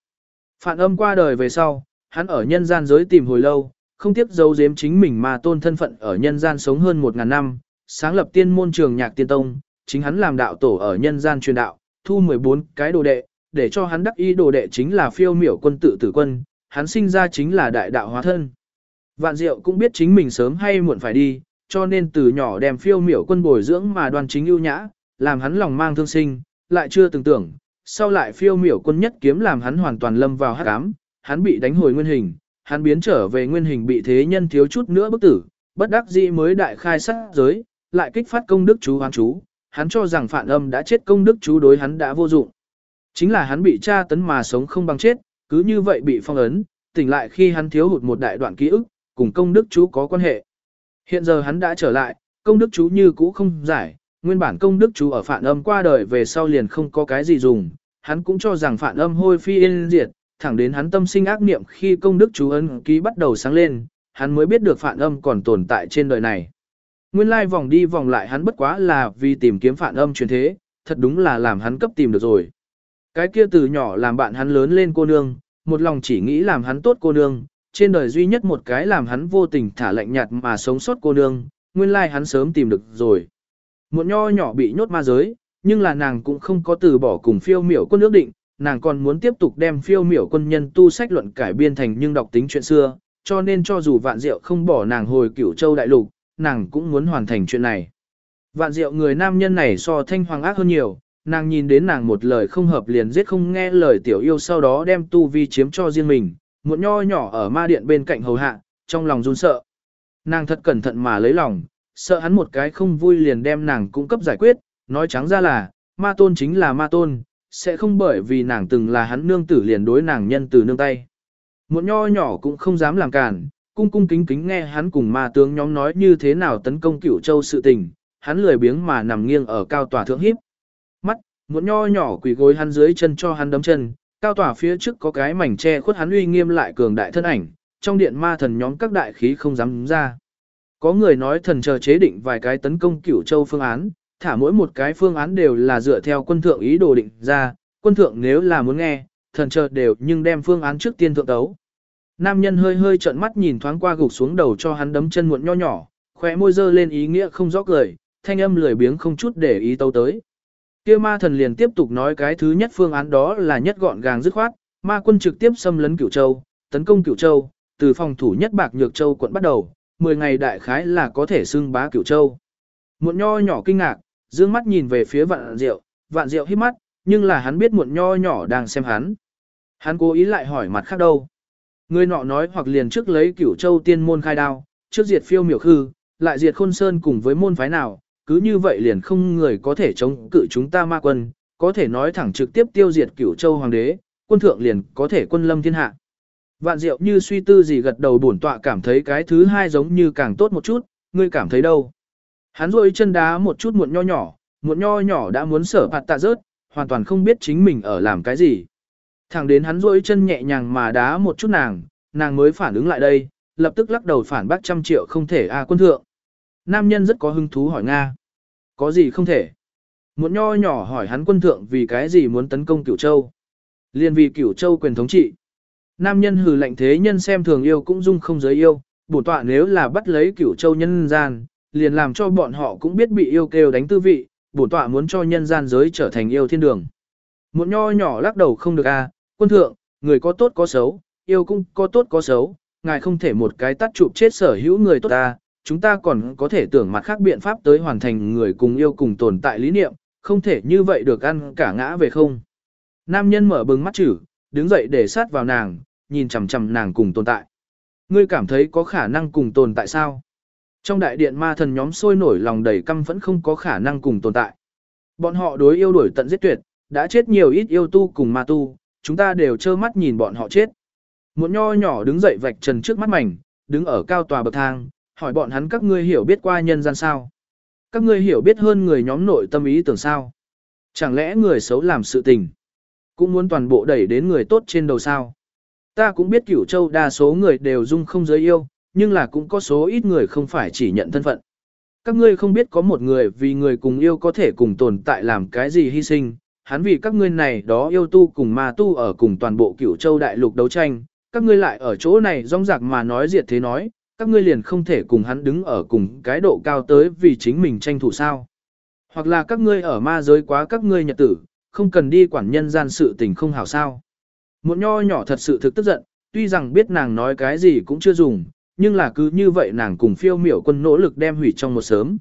Phản âm qua đời về sau, hắn ở nhân gian giới tìm hồi lâu, không tiếc giấu giếm chính mình mà tôn thân phận ở nhân gian sống hơn một ngàn năm, sáng lập tiên môn trường nhạc tiên tông, chính hắn làm đạo tổ ở nhân gian truyền đạo, thu 14 cái đồ đệ, để cho hắn đắc ý đồ đệ chính là phiêu miểu quân tự tử quân, hắn sinh ra chính là đại đạo hóa thân. Vạn Diệu cũng biết chính mình sớm hay muộn phải đi, cho nên từ nhỏ đem phiêu miểu quân bồi dưỡng mà đoàn chính ưu nhã, làm hắn lòng mang thương sinh, lại chưa từng tưởng, sau lại phiêu miểu quân nhất kiếm làm hắn hoàn toàn lâm vào hắc ám, hắn bị đánh hồi nguyên hình, hắn biến trở về nguyên hình bị thế nhân thiếu chút nữa bức tử, bất đắc dĩ mới đại khai sát giới, lại kích phát công đức chú hoán chú, hắn cho rằng phản âm đã chết công đức chú đối hắn đã vô dụng. Chính là hắn bị tra tấn mà sống không bằng chết, cứ như vậy bị phong ấn, tỉnh lại khi hắn thiếu hụt một đại đoạn ký ức, cùng công đức chú có quan hệ. Hiện giờ hắn đã trở lại, công đức chú như cũ không giải, nguyên bản công đức chú ở phản âm qua đời về sau liền không có cái gì dùng, hắn cũng cho rằng phản âm hôi phi yên diệt, thẳng đến hắn tâm sinh ác niệm khi công đức chú ấn ký bắt đầu sáng lên, hắn mới biết được phản âm còn tồn tại trên đời này. Nguyên lai vòng đi vòng lại hắn bất quá là vì tìm kiếm phản âm truyền thế, thật đúng là làm hắn cấp tìm được rồi. Cái kia từ nhỏ làm bạn hắn lớn lên cô nương, một lòng chỉ nghĩ làm hắn tốt cô nương, trên đời duy nhất một cái làm hắn vô tình thả lạnh nhạt mà sống sót cô nương, nguyên lai hắn sớm tìm được rồi. Một nho nhỏ bị nhốt ma giới, nhưng là nàng cũng không có từ bỏ cùng phiêu miểu quân ước định, nàng còn muốn tiếp tục đem phiêu miểu quân nhân tu sách luận cải biên thành nhưng đọc tính chuyện xưa, cho nên cho dù vạn diệu không bỏ nàng hồi cửu châu đại lục, nàng cũng muốn hoàn thành chuyện này. Vạn diệu người nam nhân này so thanh hoàng ác hơn nhiều, nàng nhìn đến nàng một lời không hợp liền giết không nghe lời tiểu yêu sau đó đem tu vi chiếm cho riêng mình, muộn nho nhỏ ở ma điện bên cạnh hầu hạ, trong lòng run sợ. Nàng thật cẩn thận mà lấy lòng, sợ hắn một cái không vui liền đem nàng cung cấp giải quyết, nói trắng ra là, ma tôn chính là ma tôn, sẽ không bởi vì nàng từng là hắn nương tử liền đối nàng nhân từ nương tay. Một nho nhỏ cũng không dám làm cản, cung cung kính kính nghe hắn cùng ma tướng nhóm nói như thế nào tấn công cửu châu sự tình, hắn lười biếng mà nằm nghiêng ở cao tòa thượng hiếp. Mắt, một nho nhỏ quỳ gối hắn dưới chân cho hắn đấm chân, cao tòa phía trước có cái mảnh che khuất hắn uy nghiêm lại cường đại thân ảnh, trong điện ma thần nhóm các đại khí không dám ra. Có người nói thần chờ chế định vài cái tấn công cửu châu phương án, thả mỗi một cái phương án đều là dựa theo quân thượng ý đồ định ra, quân thượng nếu là muốn nghe, thần chờ đều nhưng đem phương án trước tiên thượng tấu. Nam nhân hơi hơi trợn mắt nhìn thoáng qua gục xuống đầu cho hắn đấm chân muộn nho nhỏ, khóe môi dơ lên ý nghĩa không rõ cười, thanh âm lười biếng không chút để ý tấu tới. Kia ma thần liền tiếp tục nói cái thứ nhất phương án đó là nhất gọn gàng dứt khoát, ma quân trực tiếp xâm lấn cửu châu, tấn công cửu châu, từ phòng thủ nhất bạc nhược châu quận bắt đầu, 10 ngày đại khái là có thể xưng bá cửu châu. Muộn nho nhỏ kinh ngạc, dương mắt nhìn về phía vạn diệu, vạn diệu hít mắt, nhưng là hắn biết muộn nho nhỏ đang xem hắn. Hắn cố ý lại hỏi mặt khác đâu. Người nọ nói hoặc liền trước lấy cửu châu tiên môn khai đao, trước diệt phiêu miểu khư, lại diệt khôn sơn cùng với môn phái nào, cứ như vậy liền không người có thể chống cự chúng ta ma quân, có thể nói thẳng trực tiếp tiêu diệt cửu châu hoàng đế, quân thượng liền có thể quân lâm thiên hạ. Vạn diệu như suy tư gì gật đầu bổn tọa cảm thấy cái thứ hai giống như càng tốt một chút, ngươi cảm thấy đâu? Hắn rôi chân đá một chút muộn nho nhỏ, muộn nho nhỏ đã muốn sở phạt tạ rớt, hoàn toàn không biết chính mình ở làm cái gì. Thẳng đến hắn rôi chân nhẹ nhàng mà đá một chút nàng, nàng mới phản ứng lại đây, lập tức lắc đầu phản bác trăm triệu không thể a quân thượng. Nam nhân rất có hứng thú hỏi Nga. Có gì không thể? Muộn nho nhỏ hỏi hắn quân thượng vì cái gì muốn tấn công cửu châu. Liên vì cửu châu quyền thống trị. Nam nhân hừ lạnh thế nhân xem thường yêu cũng dung không giới yêu, bổn tọa nếu là bắt lấy cửu châu nhân gian, liền làm cho bọn họ cũng biết bị yêu kêu đánh tư vị, bổn tọa muốn cho nhân gian giới trở thành yêu thiên đường. Một nho nhỏ lắc đầu không được a, à, quân thượng, người có tốt có xấu, yêu cũng có tốt có xấu, ngài không thể một cái tắt chụp chết sở hữu người tốt ta, chúng ta còn có thể tưởng mặt khác biện pháp tới hoàn thành người cùng yêu cùng tồn tại lý niệm, không thể như vậy được ăn cả ngã về không. Nam nhân mở bừng mắt chữ, đứng dậy để sát vào nàng, nhìn chằm chằm nàng cùng tồn tại. Ngươi cảm thấy có khả năng cùng tồn tại sao? Trong đại điện ma thần nhóm sôi nổi lòng đầy căm vẫn không có khả năng cùng tồn tại. Bọn họ đối yêu đuổi tận giết tuyệt, đã chết nhiều ít yêu tu cùng ma tu, chúng ta đều trơ mắt nhìn bọn họ chết. Một nho nhỏ đứng dậy vạch trần trước mắt mảnh, đứng ở cao tòa bậc thang, hỏi bọn hắn các ngươi hiểu biết qua nhân gian sao? Các ngươi hiểu biết hơn người nhóm nội tâm ý tưởng sao? Chẳng lẽ người xấu làm sự tình? Cũng muốn toàn bộ đẩy đến người tốt trên đầu sao? Ta cũng biết cửu châu đa số người đều dung không giới yêu, nhưng là cũng có số ít người không phải chỉ nhận thân phận. Các ngươi không biết có một người vì người cùng yêu có thể cùng tồn tại làm cái gì hy sinh, hắn vì các ngươi này đó yêu tu cùng ma tu ở cùng toàn bộ cửu châu đại lục đấu tranh, các ngươi lại ở chỗ này rong rạc mà nói diệt thế nói, các ngươi liền không thể cùng hắn đứng ở cùng cái độ cao tới vì chính mình tranh thủ sao. Hoặc là các ngươi ở ma giới quá các ngươi nhật tử, không cần đi quản nhân gian sự tình không hảo sao. Một nho nhỏ thật sự thực tức giận, tuy rằng biết nàng nói cái gì cũng chưa dùng, nhưng là cứ như vậy nàng cùng phiêu miểu quân nỗ lực đem hủy trong một sớm.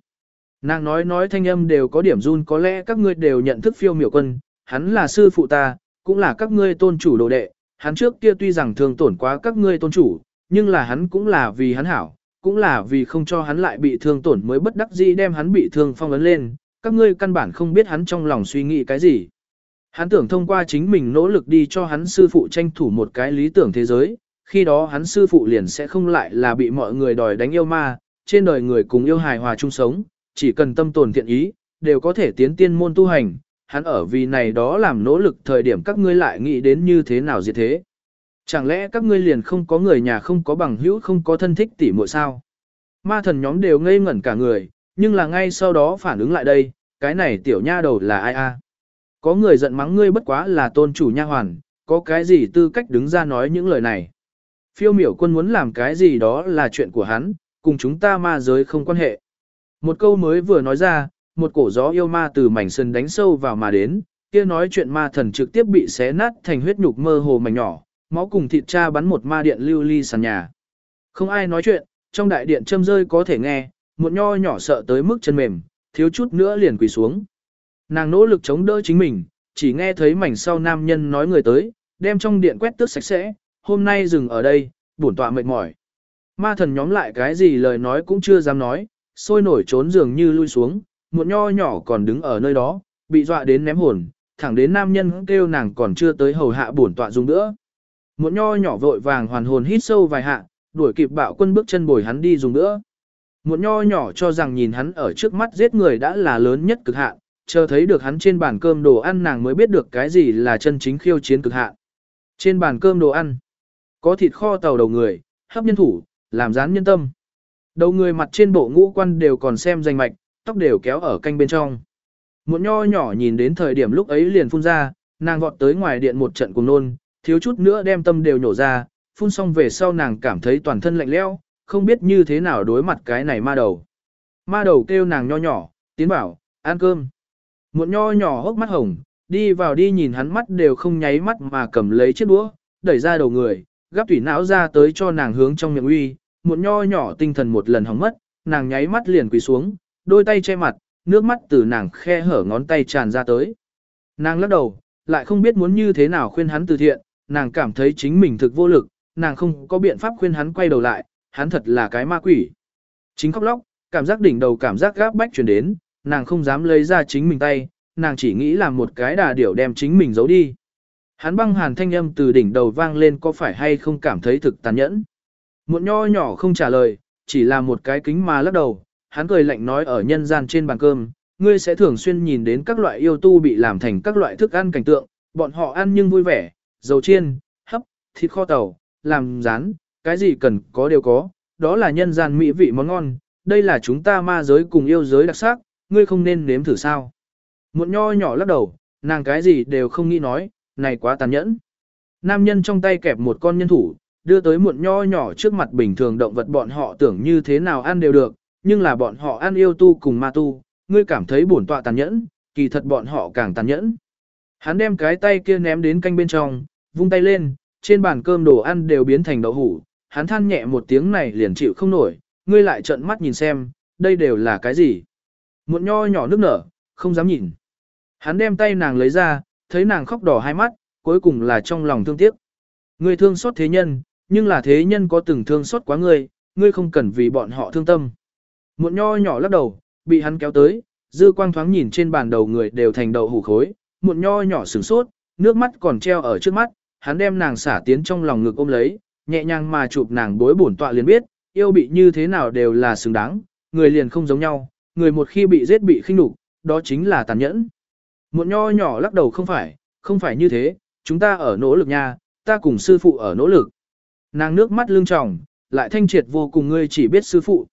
Nàng nói nói thanh âm đều có điểm run có lẽ các ngươi đều nhận thức phiêu miểu quân, hắn là sư phụ ta, cũng là các ngươi tôn chủ đồ đệ, hắn trước kia tuy rằng thường tổn quá các ngươi tôn chủ, nhưng là hắn cũng là vì hắn hảo, cũng là vì không cho hắn lại bị thương tổn mới bất đắc dĩ đem hắn bị thương phong ấn lên, các ngươi căn bản không biết hắn trong lòng suy nghĩ cái gì. Hắn tưởng thông qua chính mình nỗ lực đi cho hắn sư phụ tranh thủ một cái lý tưởng thế giới, khi đó hắn sư phụ liền sẽ không lại là bị mọi người đòi đánh yêu ma, trên đời người cùng yêu hài hòa chung sống, chỉ cần tâm tồn thiện ý, đều có thể tiến tiên môn tu hành, hắn ở vì này đó làm nỗ lực thời điểm các ngươi lại nghĩ đến như thế nào diệt thế. Chẳng lẽ các ngươi liền không có người nhà không có bằng hữu không có thân thích tỉ muội sao? Ma thần nhóm đều ngây ngẩn cả người, nhưng là ngay sau đó phản ứng lại đây, cái này tiểu nha đầu là ai a? Có người giận mắng ngươi bất quá là tôn chủ nha hoàn, có cái gì tư cách đứng ra nói những lời này. Phiêu miểu quân muốn làm cái gì đó là chuyện của hắn, cùng chúng ta ma giới không quan hệ. Một câu mới vừa nói ra, một cổ gió yêu ma từ mảnh sân đánh sâu vào mà đến, kia nói chuyện ma thần trực tiếp bị xé nát thành huyết nhục mơ hồ mảnh nhỏ, máu cùng thịt cha bắn một ma điện lưu ly sàn nhà. Không ai nói chuyện, trong đại điện châm rơi có thể nghe, một nho nhỏ sợ tới mức chân mềm, thiếu chút nữa liền quỳ xuống. Nàng nỗ lực chống đỡ chính mình, chỉ nghe thấy mảnh sau nam nhân nói người tới, đem trong điện quét tước sạch sẽ, hôm nay dừng ở đây, bổn tọa mệt mỏi. Ma thần nhóm lại cái gì lời nói cũng chưa dám nói, sôi nổi trốn dường như lui xuống, một nho nhỏ còn đứng ở nơi đó, bị dọa đến ném hồn, thẳng đến nam nhân kêu nàng còn chưa tới hầu hạ bổn tọa dùng nữa. Một nho nhỏ vội vàng hoàn hồn hít sâu vài hạ, đuổi kịp bạo quân bước chân bồi hắn đi dùng nữa. Một nho nhỏ cho rằng nhìn hắn ở trước mắt giết người đã là lớn nhất cực hạn, chờ thấy được hắn trên bàn cơm đồ ăn nàng mới biết được cái gì là chân chính khiêu chiến cực hạn. Trên bàn cơm đồ ăn, có thịt kho tàu đầu người, hấp nhân thủ, làm rán nhân tâm. Đầu người mặt trên bộ ngũ quan đều còn xem danh mạch, tóc đều kéo ở canh bên trong. Một nho nhỏ nhìn đến thời điểm lúc ấy liền phun ra, nàng vọt tới ngoài điện một trận cùng nôn, thiếu chút nữa đem tâm đều nhổ ra, phun xong về sau nàng cảm thấy toàn thân lạnh leo, không biết như thế nào đối mặt cái này ma đầu. Ma đầu kêu nàng nho nhỏ, tiến bảo, ăn cơm. muộn nho nhỏ hốc mắt hồng, đi vào đi nhìn hắn mắt đều không nháy mắt mà cầm lấy chiếc đũa, đẩy ra đầu người, gắp thủy não ra tới cho nàng hướng trong miệng uy, một nho nhỏ tinh thần một lần hỏng mất, nàng nháy mắt liền quỳ xuống, đôi tay che mặt, nước mắt từ nàng khe hở ngón tay tràn ra tới. Nàng lắc đầu, lại không biết muốn như thế nào khuyên hắn từ thiện, nàng cảm thấy chính mình thực vô lực, nàng không có biện pháp khuyên hắn quay đầu lại, hắn thật là cái ma quỷ. Chính khóc lóc, cảm giác đỉnh đầu cảm giác gáp bách chuyển đến, nàng không dám lấy ra chính mình tay, nàng chỉ nghĩ là một cái đà điểu đem chính mình giấu đi. Hắn băng hàn thanh âm từ đỉnh đầu vang lên có phải hay không cảm thấy thực tàn nhẫn. Một nho nhỏ không trả lời, chỉ là một cái kính mà lắc đầu, hắn cười lạnh nói ở nhân gian trên bàn cơm, ngươi sẽ thường xuyên nhìn đến các loại yêu tu bị làm thành các loại thức ăn cảnh tượng, bọn họ ăn nhưng vui vẻ, dầu chiên, hấp, thịt kho tàu, làm rán, cái gì cần có đều có, đó là nhân gian mỹ vị món ngon, đây là chúng ta ma giới cùng yêu giới đặc sắc, ngươi không nên nếm thử sao. Một nho nhỏ lắc đầu, nàng cái gì đều không nghĩ nói, này quá tàn nhẫn. Nam nhân trong tay kẹp một con nhân thủ, đưa tới muộn nho nhỏ trước mặt bình thường động vật bọn họ tưởng như thế nào ăn đều được, nhưng là bọn họ ăn yêu tu cùng ma tu, ngươi cảm thấy bổn tọa tàn nhẫn, kỳ thật bọn họ càng tàn nhẫn. Hắn đem cái tay kia ném đến canh bên trong, vung tay lên, trên bàn cơm đồ ăn đều biến thành đậu hủ, hắn than nhẹ một tiếng này liền chịu không nổi, ngươi lại trợn mắt nhìn xem, đây đều là cái gì. Muộn nho nhỏ nước nở, không dám nhìn. Hắn đem tay nàng lấy ra, thấy nàng khóc đỏ hai mắt, cuối cùng là trong lòng thương tiếc. Ngươi thương xót thế nhân, nhưng là thế nhân có từng thương xót quá ngươi, ngươi không cần vì bọn họ thương tâm. Muộn nho nhỏ lắc đầu, bị hắn kéo tới, dư quang thoáng nhìn trên bàn đầu người đều thành đậu hủ khối, muộn nho nhỏ sửng sốt, nước mắt còn treo ở trước mắt, hắn đem nàng xả tiến trong lòng ngực ôm lấy, nhẹ nhàng mà chụp nàng bối bổn tọa liền biết, yêu bị như thế nào đều là xứng đáng, người liền không giống nhau, người một khi bị giết bị khinh nhục, đó chính là tàn nhẫn. Muộn nho nhỏ lắc đầu không phải, không phải như thế, chúng ta ở nỗ lực nha, ta cùng sư phụ ở nỗ lực. Nàng nước mắt lưng tròng, lại thanh triệt vô cùng ngươi chỉ biết sư phụ.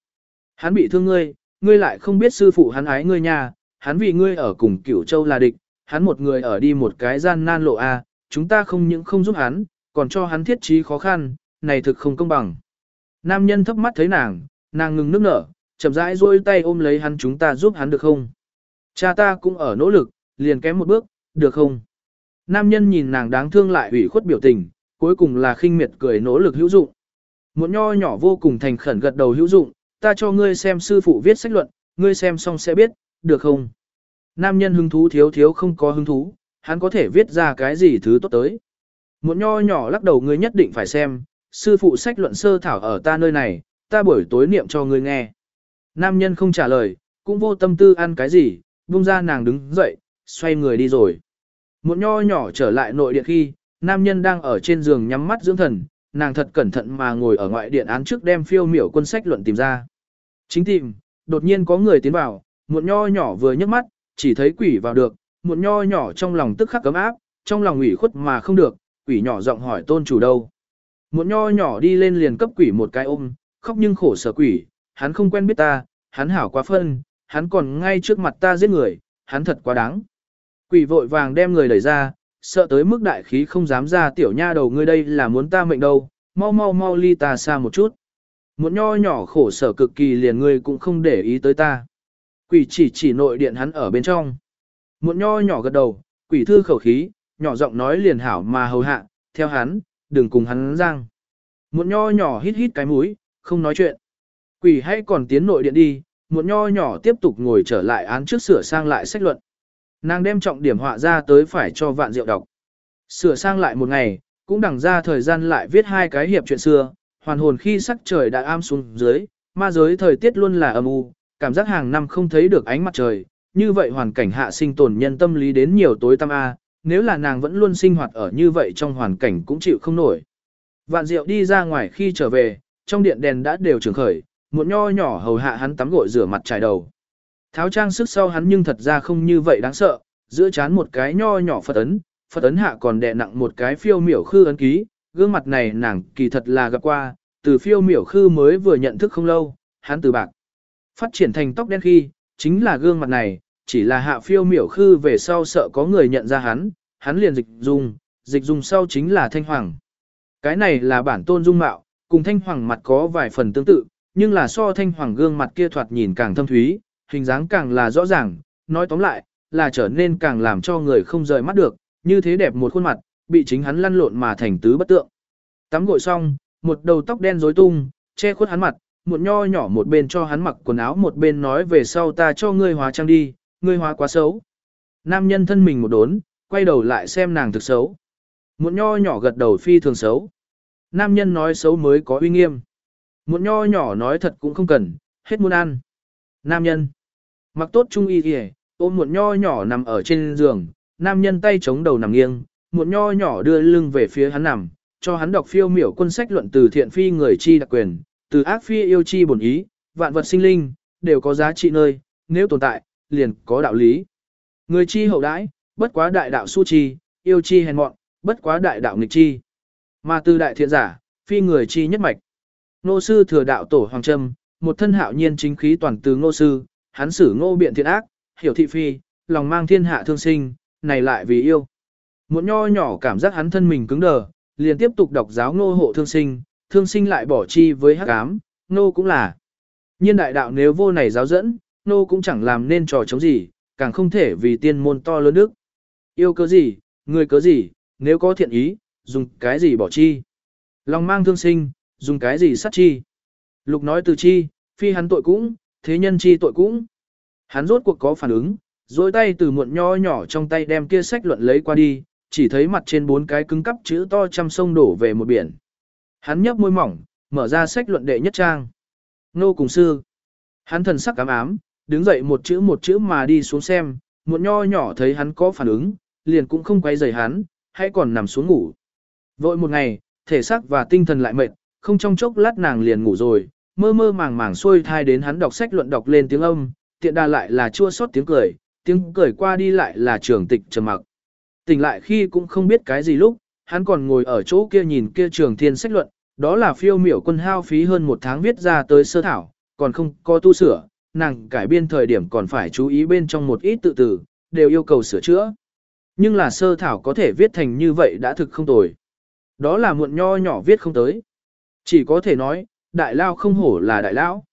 Hắn bị thương ngươi, ngươi lại không biết sư phụ hắn ái ngươi nha, hắn vì ngươi ở cùng cửu châu là địch, hắn một người ở đi một cái gian nan lộ a, chúng ta không những không giúp hắn, còn cho hắn thiết trí khó khăn, này thực không công bằng. Nam nhân thấp mắt thấy nàng, nàng ngừng nước nở, chậm rãi duỗi tay ôm lấy hắn chúng ta giúp hắn được không? Cha ta cũng ở nỗ lực, liền kém một bước, được không? Nam nhân nhìn nàng đáng thương lại ủy khuất biểu tình, cuối cùng là khinh miệt cười nỗ lực hữu dụng. Một nho nhỏ vô cùng thành khẩn gật đầu hữu dụng, ta cho ngươi xem sư phụ viết sách luận, ngươi xem xong sẽ biết, được không? Nam nhân hứng thú thiếu thiếu không có hứng thú, hắn có thể viết ra cái gì thứ tốt tới. Một nho nhỏ lắc đầu ngươi nhất định phải xem, sư phụ sách luận sơ thảo ở ta nơi này, ta buổi tối niệm cho ngươi nghe. Nam nhân không trả lời, cũng vô tâm tư ăn cái gì, buông ra nàng đứng dậy, xoay người đi rồi. Một nho nhỏ trở lại nội điện khi, nam nhân đang ở trên giường nhắm mắt dưỡng thần, nàng thật cẩn thận mà ngồi ở ngoại điện án trước đem phiêu miểu quân sách luận tìm ra. Chính tìm, đột nhiên có người tiến vào, một nho nhỏ vừa nhấc mắt, chỉ thấy quỷ vào được, một nho nhỏ trong lòng tức khắc cấm áp, trong lòng ủy khuất mà không được, quỷ nhỏ giọng hỏi tôn chủ đâu. Một nho nhỏ đi lên liền cấp quỷ một cái ôm, khóc nhưng khổ sở quỷ, hắn không quen biết ta, hắn hảo quá phân, hắn còn ngay trước mặt ta giết người, hắn thật quá đáng. Quỷ vội vàng đem người đẩy ra, sợ tới mức đại khí không dám ra tiểu nha đầu ngươi đây là muốn ta mệnh đâu, mau mau mau ly ta xa một chút. Một nho nhỏ khổ sở cực kỳ liền ngươi cũng không để ý tới ta. Quỷ chỉ chỉ nội điện hắn ở bên trong. Một nho nhỏ gật đầu, quỷ thư khẩu khí, nhỏ giọng nói liền hảo mà hầu hạ, theo hắn, đừng cùng hắn giang. Một nho nhỏ hít hít cái mũi, không nói chuyện. Quỷ hãy còn tiến nội điện đi, một nho nhỏ tiếp tục ngồi trở lại án trước sửa sang lại sách luận. Nàng đem trọng điểm họa ra tới phải cho vạn diệu đọc. Sửa sang lại một ngày, cũng đằng ra thời gian lại viết hai cái hiệp chuyện xưa, hoàn hồn khi sắc trời đã am xuống dưới, ma giới thời tiết luôn là âm u, cảm giác hàng năm không thấy được ánh mặt trời, như vậy hoàn cảnh hạ sinh tồn nhân tâm lý đến nhiều tối tăm A, nếu là nàng vẫn luôn sinh hoạt ở như vậy trong hoàn cảnh cũng chịu không nổi. Vạn Diệu đi ra ngoài khi trở về, trong điện đèn đã đều trường khởi, một nho nhỏ hầu hạ hắn tắm gội rửa mặt trải đầu. Tháo trang sức sau hắn nhưng thật ra không như vậy đáng sợ, giữa chán một cái nho nhỏ Phật ấn, Phật ấn hạ còn đè nặng một cái phiêu miểu khư ấn ký, gương mặt này nàng kỳ thật là gặp qua, từ phiêu miểu khư mới vừa nhận thức không lâu, hắn từ bạc. Phát triển thành tóc đen khi, chính là gương mặt này, chỉ là hạ phiêu miểu khư về sau sợ có người nhận ra hắn, hắn liền dịch dùng, dịch dùng sau chính là thanh hoàng. Cái này là bản tôn dung mạo, cùng thanh hoàng mặt có vài phần tương tự, nhưng là so thanh hoàng gương mặt kia thoạt nhìn càng thâm thúy, hình dáng càng là rõ ràng, nói tóm lại, là trở nên càng làm cho người không rời mắt được, như thế đẹp một khuôn mặt, bị chính hắn lăn lộn mà thành tứ bất tượng. Tắm gội xong, một đầu tóc đen rối tung, che khuất hắn mặt, một nho nhỏ một bên cho hắn mặc quần áo một bên nói về sau ta cho ngươi hóa trang đi, ngươi hóa quá xấu. Nam nhân thân mình một đốn, quay đầu lại xem nàng thực xấu. Một nho nhỏ gật đầu phi thường xấu. Nam nhân nói xấu mới có uy nghiêm. Một nho nhỏ nói thật cũng không cần, hết muốn ăn. Nam nhân. Mặc tốt trung y kìa, ôm một nho nhỏ nằm ở trên giường, nam nhân tay chống đầu nằm nghiêng, một nho nhỏ đưa lưng về phía hắn nằm, cho hắn đọc phiêu miểu quân sách luận từ thiện phi người chi đặc quyền, từ ác phi yêu chi bổn ý, vạn vật sinh linh, đều có giá trị nơi, nếu tồn tại, liền có đạo lý. Người chi hậu đãi, bất quá đại đạo su chi, yêu chi hèn mọn, bất quá đại đạo nghịch chi. Mà từ đại thiện giả, phi người chi nhất mạch. Nô sư thừa đạo tổ hoàng trâm, một thân hạo nhiên chính khí toàn từ ngô sư, hắn xử ngô biện thiện ác, hiểu thị phi, lòng mang thiên hạ thương sinh, này lại vì yêu. Một nho nhỏ cảm giác hắn thân mình cứng đờ, liền tiếp tục đọc giáo ngô hộ thương sinh, thương sinh lại bỏ chi với hắc ám, nô cũng là. Nhiên đại đạo nếu vô này giáo dẫn, nô cũng chẳng làm nên trò chống gì, càng không thể vì tiên môn to lớn đức. Yêu cớ gì, người cớ gì, nếu có thiện ý, dùng cái gì bỏ chi. Lòng mang thương sinh, dùng cái gì sát chi. Lục nói từ chi, phi hắn tội cũng, thế nhân chi tội cũng. Hắn rốt cuộc có phản ứng, dối tay từ muộn nho nhỏ trong tay đem kia sách luận lấy qua đi, chỉ thấy mặt trên bốn cái cứng cắp chữ to trăm sông đổ về một biển. Hắn nhấp môi mỏng, mở ra sách luận đệ nhất trang. Nô cùng sư. Hắn thần sắc cám ám, đứng dậy một chữ một chữ mà đi xuống xem, muộn nho nhỏ thấy hắn có phản ứng, liền cũng không quay rời hắn, hãy còn nằm xuống ngủ. Vội một ngày, thể xác và tinh thần lại mệt, không trong chốc lát nàng liền ngủ rồi, mơ mơ màng màng xuôi thai đến hắn đọc sách luận đọc lên tiếng âm, tiện đà lại là chua xót tiếng cười, tiếng cười qua đi lại là trường tịch trầm mặc. Tỉnh lại khi cũng không biết cái gì lúc, hắn còn ngồi ở chỗ kia nhìn kia trường thiên sách luận, đó là phiêu miểu quân hao phí hơn một tháng viết ra tới sơ thảo, còn không có tu sửa, nàng cải biên thời điểm còn phải chú ý bên trong một ít tự tử, đều yêu cầu sửa chữa. Nhưng là sơ thảo có thể viết thành như vậy đã thực không tồi. Đó là muộn nho nhỏ viết không tới. Chỉ có thể nói, đại lao không hổ là đại lão.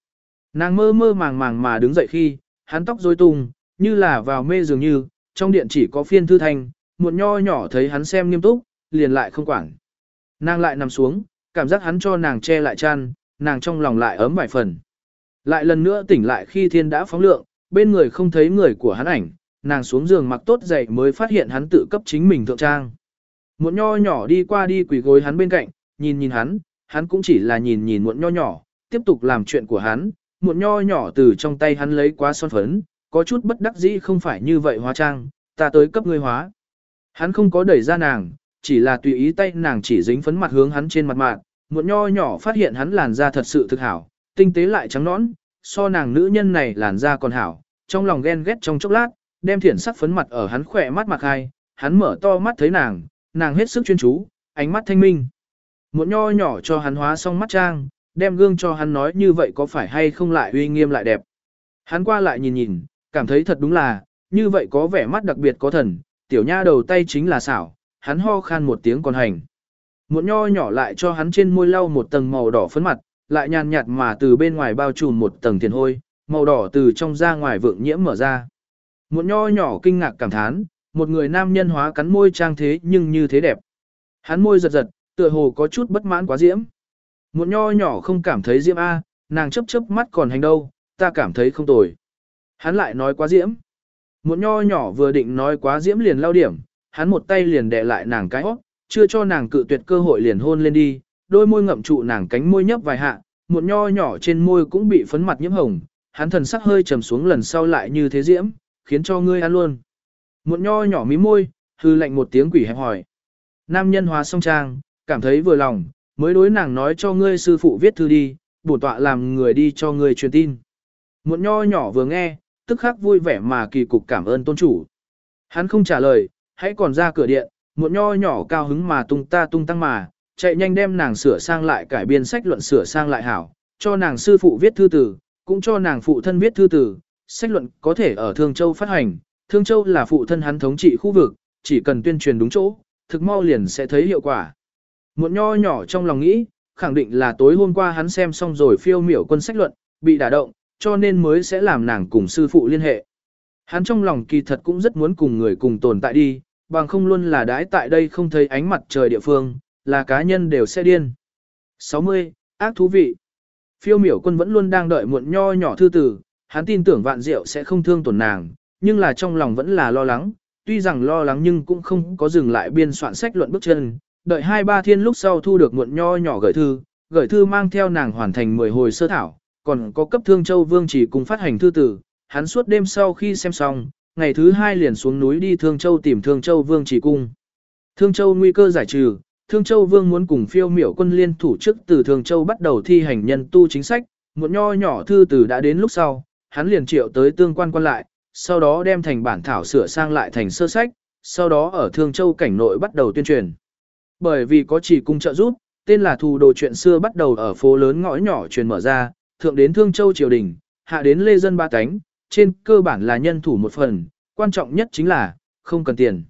Nàng mơ mơ màng màng mà đứng dậy khi, hắn tóc rối tung, như là vào mê dường như, trong điện chỉ có phiên thư thanh, muộn nho nhỏ thấy hắn xem nghiêm túc, liền lại không quản. Nàng lại nằm xuống, cảm giác hắn cho nàng che lại chăn, nàng trong lòng lại ấm vài phần. Lại lần nữa tỉnh lại khi thiên đã phóng lượng, bên người không thấy người của hắn ảnh, nàng xuống giường mặc tốt dậy mới phát hiện hắn tự cấp chính mình thượng trang. Muộn nho nhỏ đi qua đi quỳ gối hắn bên cạnh, nhìn nhìn hắn, hắn cũng chỉ là nhìn nhìn muộn nho nhỏ, tiếp tục làm chuyện của hắn, muộn nho nhỏ từ trong tay hắn lấy quá son phấn, có chút bất đắc dĩ không phải như vậy hóa trang, ta tới cấp ngươi hóa. Hắn không có đẩy ra nàng, chỉ là tùy ý tay nàng chỉ dính phấn mặt hướng hắn trên mặt mạng, muộn nho nhỏ phát hiện hắn làn da thật sự thực hảo, tinh tế lại trắng nõn, so nàng nữ nhân này làn da còn hảo, trong lòng ghen ghét trong chốc lát, đem thiển sắc phấn mặt ở hắn khỏe mắt mặt hai, hắn mở to mắt thấy nàng, nàng hết sức chuyên chú, ánh mắt thanh minh. Muộn nho nhỏ cho hắn hóa xong mắt trang, đem gương cho hắn nói như vậy có phải hay không lại uy nghiêm lại đẹp. Hắn qua lại nhìn nhìn, cảm thấy thật đúng là, như vậy có vẻ mắt đặc biệt có thần, tiểu nha đầu tay chính là xảo, hắn ho khan một tiếng còn hành. Muộn nho nhỏ lại cho hắn trên môi lau một tầng màu đỏ phấn mặt, lại nhàn nhạt mà từ bên ngoài bao trùm một tầng tiền hôi, màu đỏ từ trong ra ngoài vượng nhiễm mở ra. Muộn nho nhỏ kinh ngạc cảm thán, một người nam nhân hóa cắn môi trang thế nhưng như thế đẹp. Hắn môi giật giật, tựa hồ có chút bất mãn quá diễm. Muộn nho nhỏ không cảm thấy diễm A, nàng chấp chấp mắt còn hành đâu, ta cảm thấy không tồi. Hắn lại nói quá diễm. Muộn nho nhỏ vừa định nói quá diễm liền lao điểm, hắn một tay liền đè lại nàng cái óc, chưa cho nàng cự tuyệt cơ hội liền hôn lên đi, đôi môi ngậm trụ nàng cánh môi nhấp vài hạ, muộn nho nhỏ trên môi cũng bị phấn mặt nhiễm hồng, hắn thần sắc hơi trầm xuống lần sau lại như thế diễm, khiến cho ngươi ăn luôn. Muộn nho nhỏ mí môi, hư lạnh một tiếng quỷ hẹp hỏi. Nam nhân hóa song trang, cảm thấy vừa lòng, mới đối nàng nói cho ngươi sư phụ viết thư đi, bổ tọa làm người đi cho ngươi truyền tin. Muộn nho nhỏ vừa nghe, tức khắc vui vẻ mà kỳ cục cảm ơn tôn chủ. Hắn không trả lời, hãy còn ra cửa điện, muộn nho nhỏ cao hứng mà tung ta tung tăng mà, chạy nhanh đem nàng sửa sang lại cải biên sách luận sửa sang lại hảo, cho nàng sư phụ viết thư tử, cũng cho nàng phụ thân viết thư tử, sách luận có thể ở Thương Châu phát hành, Thương Châu là phụ thân hắn thống trị khu vực, chỉ cần tuyên truyền đúng chỗ, thực mau liền sẽ thấy hiệu quả. Muộn nho nhỏ trong lòng nghĩ, khẳng định là tối hôm qua hắn xem xong rồi phiêu miểu quân sách luận, bị đả động, cho nên mới sẽ làm nàng cùng sư phụ liên hệ. Hắn trong lòng kỳ thật cũng rất muốn cùng người cùng tồn tại đi, bằng không luôn là đái tại đây không thấy ánh mặt trời địa phương, là cá nhân đều sẽ điên. 60. Ác thú vị. Phiêu miểu quân vẫn luôn đang đợi muộn nho nhỏ thư tử, hắn tin tưởng vạn diệu sẽ không thương tổn nàng, nhưng là trong lòng vẫn là lo lắng, tuy rằng lo lắng nhưng cũng không có dừng lại biên soạn sách luận bước chân, đợi hai ba thiên lúc sau thu được muộn nho nhỏ gửi thư, gửi thư mang theo nàng hoàn thành 10 hồi sơ thảo, còn có cấp thương châu vương chỉ cùng phát hành thư tử, hắn suốt đêm sau khi xem xong, ngày thứ hai liền xuống núi đi thương châu tìm thương châu vương chỉ cung. Thương châu nguy cơ giải trừ, Thương Châu Vương muốn cùng phiêu miểu quân liên thủ chức từ Thương Châu bắt đầu thi hành nhân tu chính sách, muộn nho nhỏ thư tử đã đến lúc sau, hắn liền triệu tới tương quan quan lại, sau đó đem thành bản thảo sửa sang lại thành sơ sách, sau đó ở Thương Châu cảnh nội bắt đầu tuyên truyền. Bởi vì có chỉ cung trợ giúp, tên là thù đồ chuyện xưa bắt đầu ở phố lớn ngõ nhỏ truyền mở ra, thượng đến Thương Châu triều đình, hạ đến lê dân ba cánh, trên cơ bản là nhân thủ một phần, quan trọng nhất chính là, không cần tiền.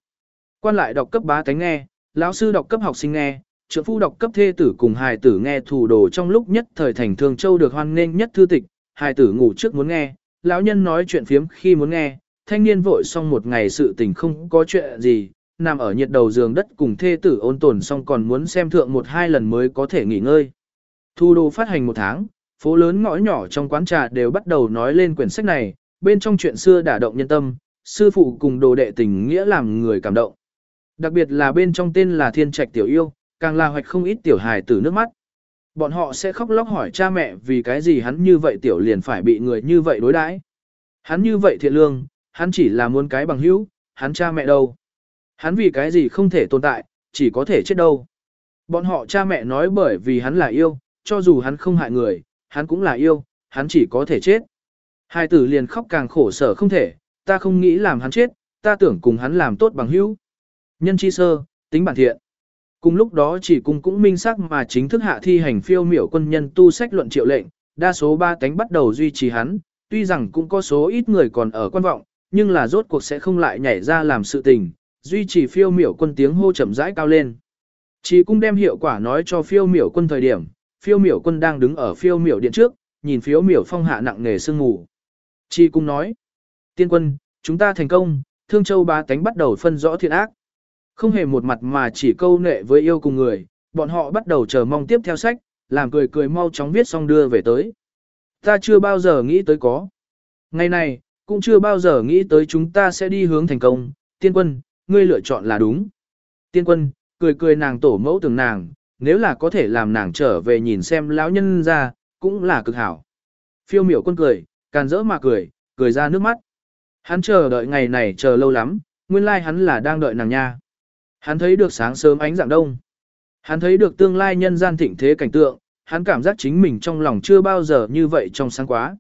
Quan lại đọc cấp bá cánh nghe, lão sư đọc cấp học sinh nghe, trưởng phu đọc cấp thê tử cùng hài tử nghe thủ đồ trong lúc nhất thời thành Thương Châu được hoan nghênh nhất thư tịch, hài tử ngủ trước muốn nghe, lão nhân nói chuyện phiếm khi muốn nghe, thanh niên vội xong một ngày sự tình không có chuyện gì, nằm ở nhiệt đầu giường đất cùng thê tử ôn tồn xong còn muốn xem thượng một hai lần mới có thể nghỉ ngơi. Thu đồ phát hành một tháng, phố lớn ngõ nhỏ trong quán trà đều bắt đầu nói lên quyển sách này, bên trong chuyện xưa đả động nhân tâm, sư phụ cùng đồ đệ tình nghĩa làm người cảm động. Đặc biệt là bên trong tên là Thiên Trạch Tiểu Yêu, càng là hoạch không ít tiểu hài tử nước mắt. Bọn họ sẽ khóc lóc hỏi cha mẹ vì cái gì hắn như vậy tiểu liền phải bị người như vậy đối đãi. Hắn như vậy thiện lương, hắn chỉ là muốn cái bằng hữu, hắn cha mẹ đâu. Hắn vì cái gì không thể tồn tại, chỉ có thể chết đâu. Bọn họ cha mẹ nói bởi vì hắn là yêu, cho dù hắn không hại người, hắn cũng là yêu, hắn chỉ có thể chết. Hai tử liền khóc càng khổ sở không thể, ta không nghĩ làm hắn chết, ta tưởng cùng hắn làm tốt bằng hữu. Nhân chi sơ, tính bản thiện. Cùng lúc đó chỉ cùng cũng minh xác mà chính thức hạ thi hành phiêu miểu quân nhân tu sách luận triệu lệnh, đa số ba cánh bắt đầu duy trì hắn, tuy rằng cũng có số ít người còn ở quan vọng, nhưng là rốt cuộc sẽ không lại nhảy ra làm sự tình, duy trì phiêu miểu quân tiếng hô chậm rãi cao lên. Chỉ cung đem hiệu quả nói cho phiêu miểu quân thời điểm, phiêu miểu quân đang đứng ở phiêu miểu điện trước, nhìn phiêu miểu phong hạ nặng nề sương ngủ. Chi cung nói, tiên quân, chúng ta thành công, thương châu ba cánh bắt đầu phân rõ thiện ác. Không hề một mặt mà chỉ câu nệ với yêu cùng người, bọn họ bắt đầu chờ mong tiếp theo sách, làm cười cười mau chóng viết xong đưa về tới. Ta chưa bao giờ nghĩ tới có. Ngày này, cũng chưa bao giờ nghĩ tới chúng ta sẽ đi hướng thành công, tiên quân, ngươi lựa chọn là đúng. Tiên quân, cười cười nàng tổ mẫu từng nàng, nếu là có thể làm nàng trở về nhìn xem lão nhân ra, cũng là cực hảo. Phiêu miểu quân cười, càn rỡ mà cười, cười ra nước mắt. Hắn chờ đợi ngày này chờ lâu lắm, nguyên lai like hắn là đang đợi nàng nha. Hắn thấy được sáng sớm ánh dạng đông. Hắn thấy được tương lai nhân gian thịnh thế cảnh tượng, hắn cảm giác chính mình trong lòng chưa bao giờ như vậy trong sáng quá.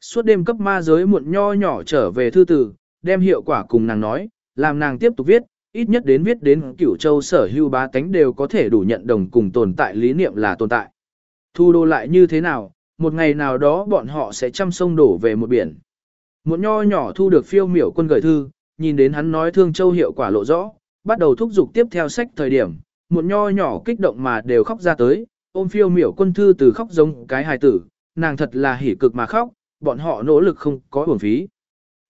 Suốt đêm cấp ma giới muộn nho nhỏ trở về thư tử, đem hiệu quả cùng nàng nói, làm nàng tiếp tục viết, ít nhất đến viết đến cửu châu sở hưu bá tánh đều có thể đủ nhận đồng cùng tồn tại lý niệm là tồn tại. Thu đô lại như thế nào, một ngày nào đó bọn họ sẽ chăm sông đổ về một biển. Một nho nhỏ thu được phiêu miểu quân gửi thư, nhìn đến hắn nói thương châu hiệu quả lộ rõ, bắt đầu thúc giục tiếp theo sách thời điểm, một nho nhỏ kích động mà đều khóc ra tới, ôm phiêu miểu quân thư từ khóc giống cái hài tử, nàng thật là hỉ cực mà khóc, bọn họ nỗ lực không có uổng phí.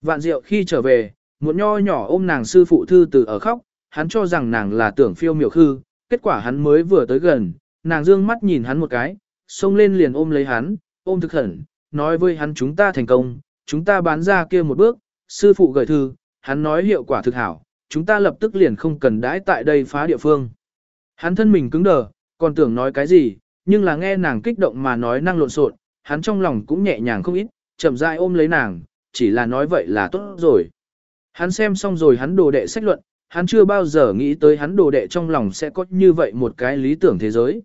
Vạn diệu khi trở về, một nho nhỏ ôm nàng sư phụ thư từ ở khóc, hắn cho rằng nàng là tưởng phiêu miểu khư, kết quả hắn mới vừa tới gần, nàng dương mắt nhìn hắn một cái, xông lên liền ôm lấy hắn, ôm thực khẩn, nói với hắn chúng ta thành công, chúng ta bán ra kia một bước, sư phụ gửi thư, hắn nói hiệu quả thực hảo, chúng ta lập tức liền không cần đãi tại đây phá địa phương. Hắn thân mình cứng đờ, còn tưởng nói cái gì, nhưng là nghe nàng kích động mà nói năng lộn xộn, hắn trong lòng cũng nhẹ nhàng không ít, chậm rãi ôm lấy nàng, chỉ là nói vậy là tốt rồi. Hắn xem xong rồi hắn đồ đệ sách luận, hắn chưa bao giờ nghĩ tới hắn đồ đệ trong lòng sẽ có như vậy một cái lý tưởng thế giới.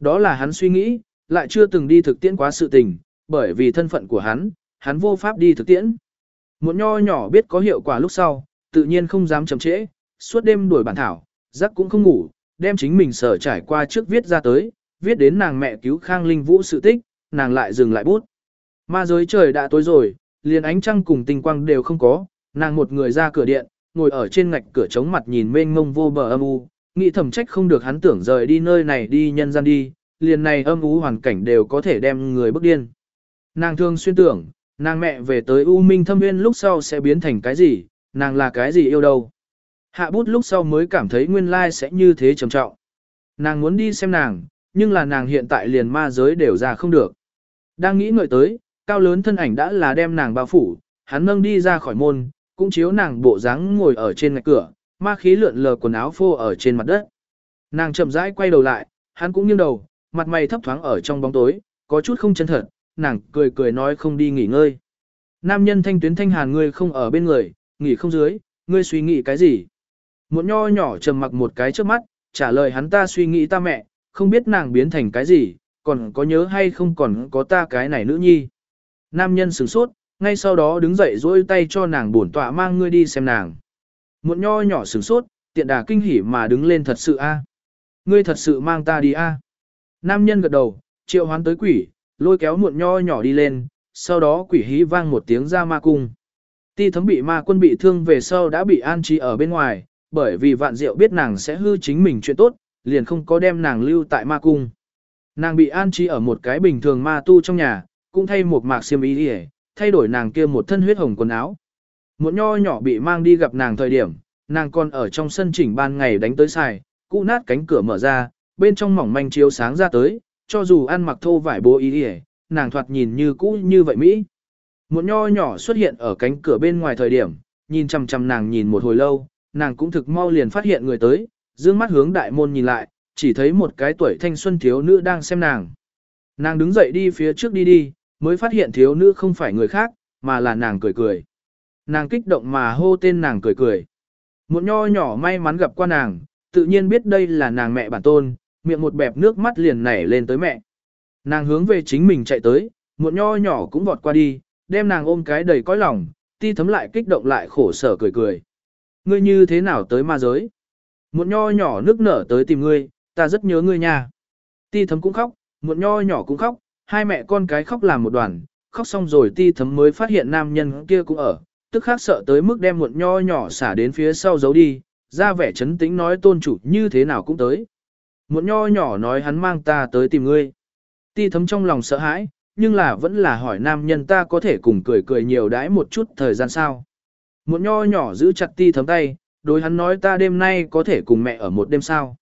Đó là hắn suy nghĩ, lại chưa từng đi thực tiễn quá sự tình, bởi vì thân phận của hắn, hắn vô pháp đi thực tiễn. Một nho nhỏ biết có hiệu quả lúc sau, tự nhiên không dám chậm trễ, suốt đêm đuổi bản thảo, giấc cũng không ngủ, đem chính mình sở trải qua trước viết ra tới, viết đến nàng mẹ cứu Khang Linh Vũ sự tích, nàng lại dừng lại bút. Ma giới trời đã tối rồi, liền ánh trăng cùng tinh quang đều không có, nàng một người ra cửa điện, ngồi ở trên ngạch cửa chống mặt nhìn mênh mông vô bờ âm u, nghĩ thầm trách không được hắn tưởng rời đi nơi này đi nhân gian đi, liền này âm u hoàn cảnh đều có thể đem người bức điên. Nàng thương xuyên tưởng, nàng mẹ về tới U Minh thâm nguyên lúc sau sẽ biến thành cái gì, nàng là cái gì yêu đâu. Hạ bút lúc sau mới cảm thấy nguyên lai sẽ như thế trầm trọng. Nàng muốn đi xem nàng, nhưng là nàng hiện tại liền ma giới đều ra không được. Đang nghĩ ngợi tới, cao lớn thân ảnh đã là đem nàng bao phủ, hắn nâng đi ra khỏi môn, cũng chiếu nàng bộ dáng ngồi ở trên ngạch cửa, ma khí lượn lờ quần áo phô ở trên mặt đất. Nàng chậm rãi quay đầu lại, hắn cũng nghiêng đầu, mặt mày thấp thoáng ở trong bóng tối, có chút không chân thật, nàng cười cười nói không đi nghỉ ngơi. Nam nhân thanh tuyến thanh hàn ngươi không ở bên người, nghỉ không dưới, ngươi suy nghĩ cái gì? Một nho nhỏ trầm mặc một cái trước mắt, trả lời hắn ta suy nghĩ ta mẹ, không biết nàng biến thành cái gì, còn có nhớ hay không còn có ta cái này nữ nhi. Nam nhân sửng sốt, ngay sau đó đứng dậy dỗi tay cho nàng bổn tọa mang ngươi đi xem nàng. Muộn nho nhỏ sửng sốt, tiện đà kinh hỉ mà đứng lên thật sự a. Ngươi thật sự mang ta đi a. Nam nhân gật đầu, triệu hoán tới quỷ, lôi kéo muộn nho nhỏ đi lên, sau đó quỷ hí vang một tiếng ra ma cung. Ti thấm bị ma quân bị thương về sau đã bị an trí ở bên ngoài, bởi vì vạn diệu biết nàng sẽ hư chính mình chuyện tốt, liền không có đem nàng lưu tại ma cung. Nàng bị an trí ở một cái bình thường ma tu trong nhà, cũng thay một mạc xiêm y đi thay đổi nàng kia một thân huyết hồng quần áo. Một nho nhỏ bị mang đi gặp nàng thời điểm, nàng còn ở trong sân chỉnh ban ngày đánh tới xài, cụ nát cánh cửa mở ra, bên trong mỏng manh chiếu sáng ra tới, cho dù ăn mặc thô vải bố ý hề, nàng thoạt nhìn như cũ như vậy Mỹ. Một nho nhỏ xuất hiện ở cánh cửa bên ngoài thời điểm, nhìn chằm chằm nàng nhìn một hồi lâu, nàng cũng thực mau liền phát hiện người tới, dương mắt hướng đại môn nhìn lại, chỉ thấy một cái tuổi thanh xuân thiếu nữ đang xem nàng. Nàng đứng dậy đi phía trước đi đi, mới phát hiện thiếu nữ không phải người khác, mà là nàng cười cười. Nàng kích động mà hô tên nàng cười cười. Một nho nhỏ may mắn gặp qua nàng, tự nhiên biết đây là nàng mẹ bản tôn, miệng một bẹp nước mắt liền nảy lên tới mẹ. Nàng hướng về chính mình chạy tới, một nho nhỏ cũng vọt qua đi, đem nàng ôm cái đầy cõi lòng, ti thấm lại kích động lại khổ sở cười cười. Ngươi như thế nào tới ma giới? Một nho nhỏ nước nở tới tìm ngươi, ta rất nhớ ngươi nha. Ti thấm cũng khóc, một nho nhỏ cũng khóc, hai mẹ con cái khóc làm một đoàn, khóc xong rồi ti thấm mới phát hiện nam nhân kia cũng ở, tức khác sợ tới mức đem một nho nhỏ xả đến phía sau giấu đi, ra vẻ chấn tĩnh nói tôn chủ như thế nào cũng tới. Một nho nhỏ nói hắn mang ta tới tìm ngươi. Ti thấm trong lòng sợ hãi, nhưng là vẫn là hỏi nam nhân ta có thể cùng cười cười nhiều đãi một chút thời gian sao. Một nho nhỏ giữ chặt ti thấm tay, đối hắn nói ta đêm nay có thể cùng mẹ ở một đêm sao.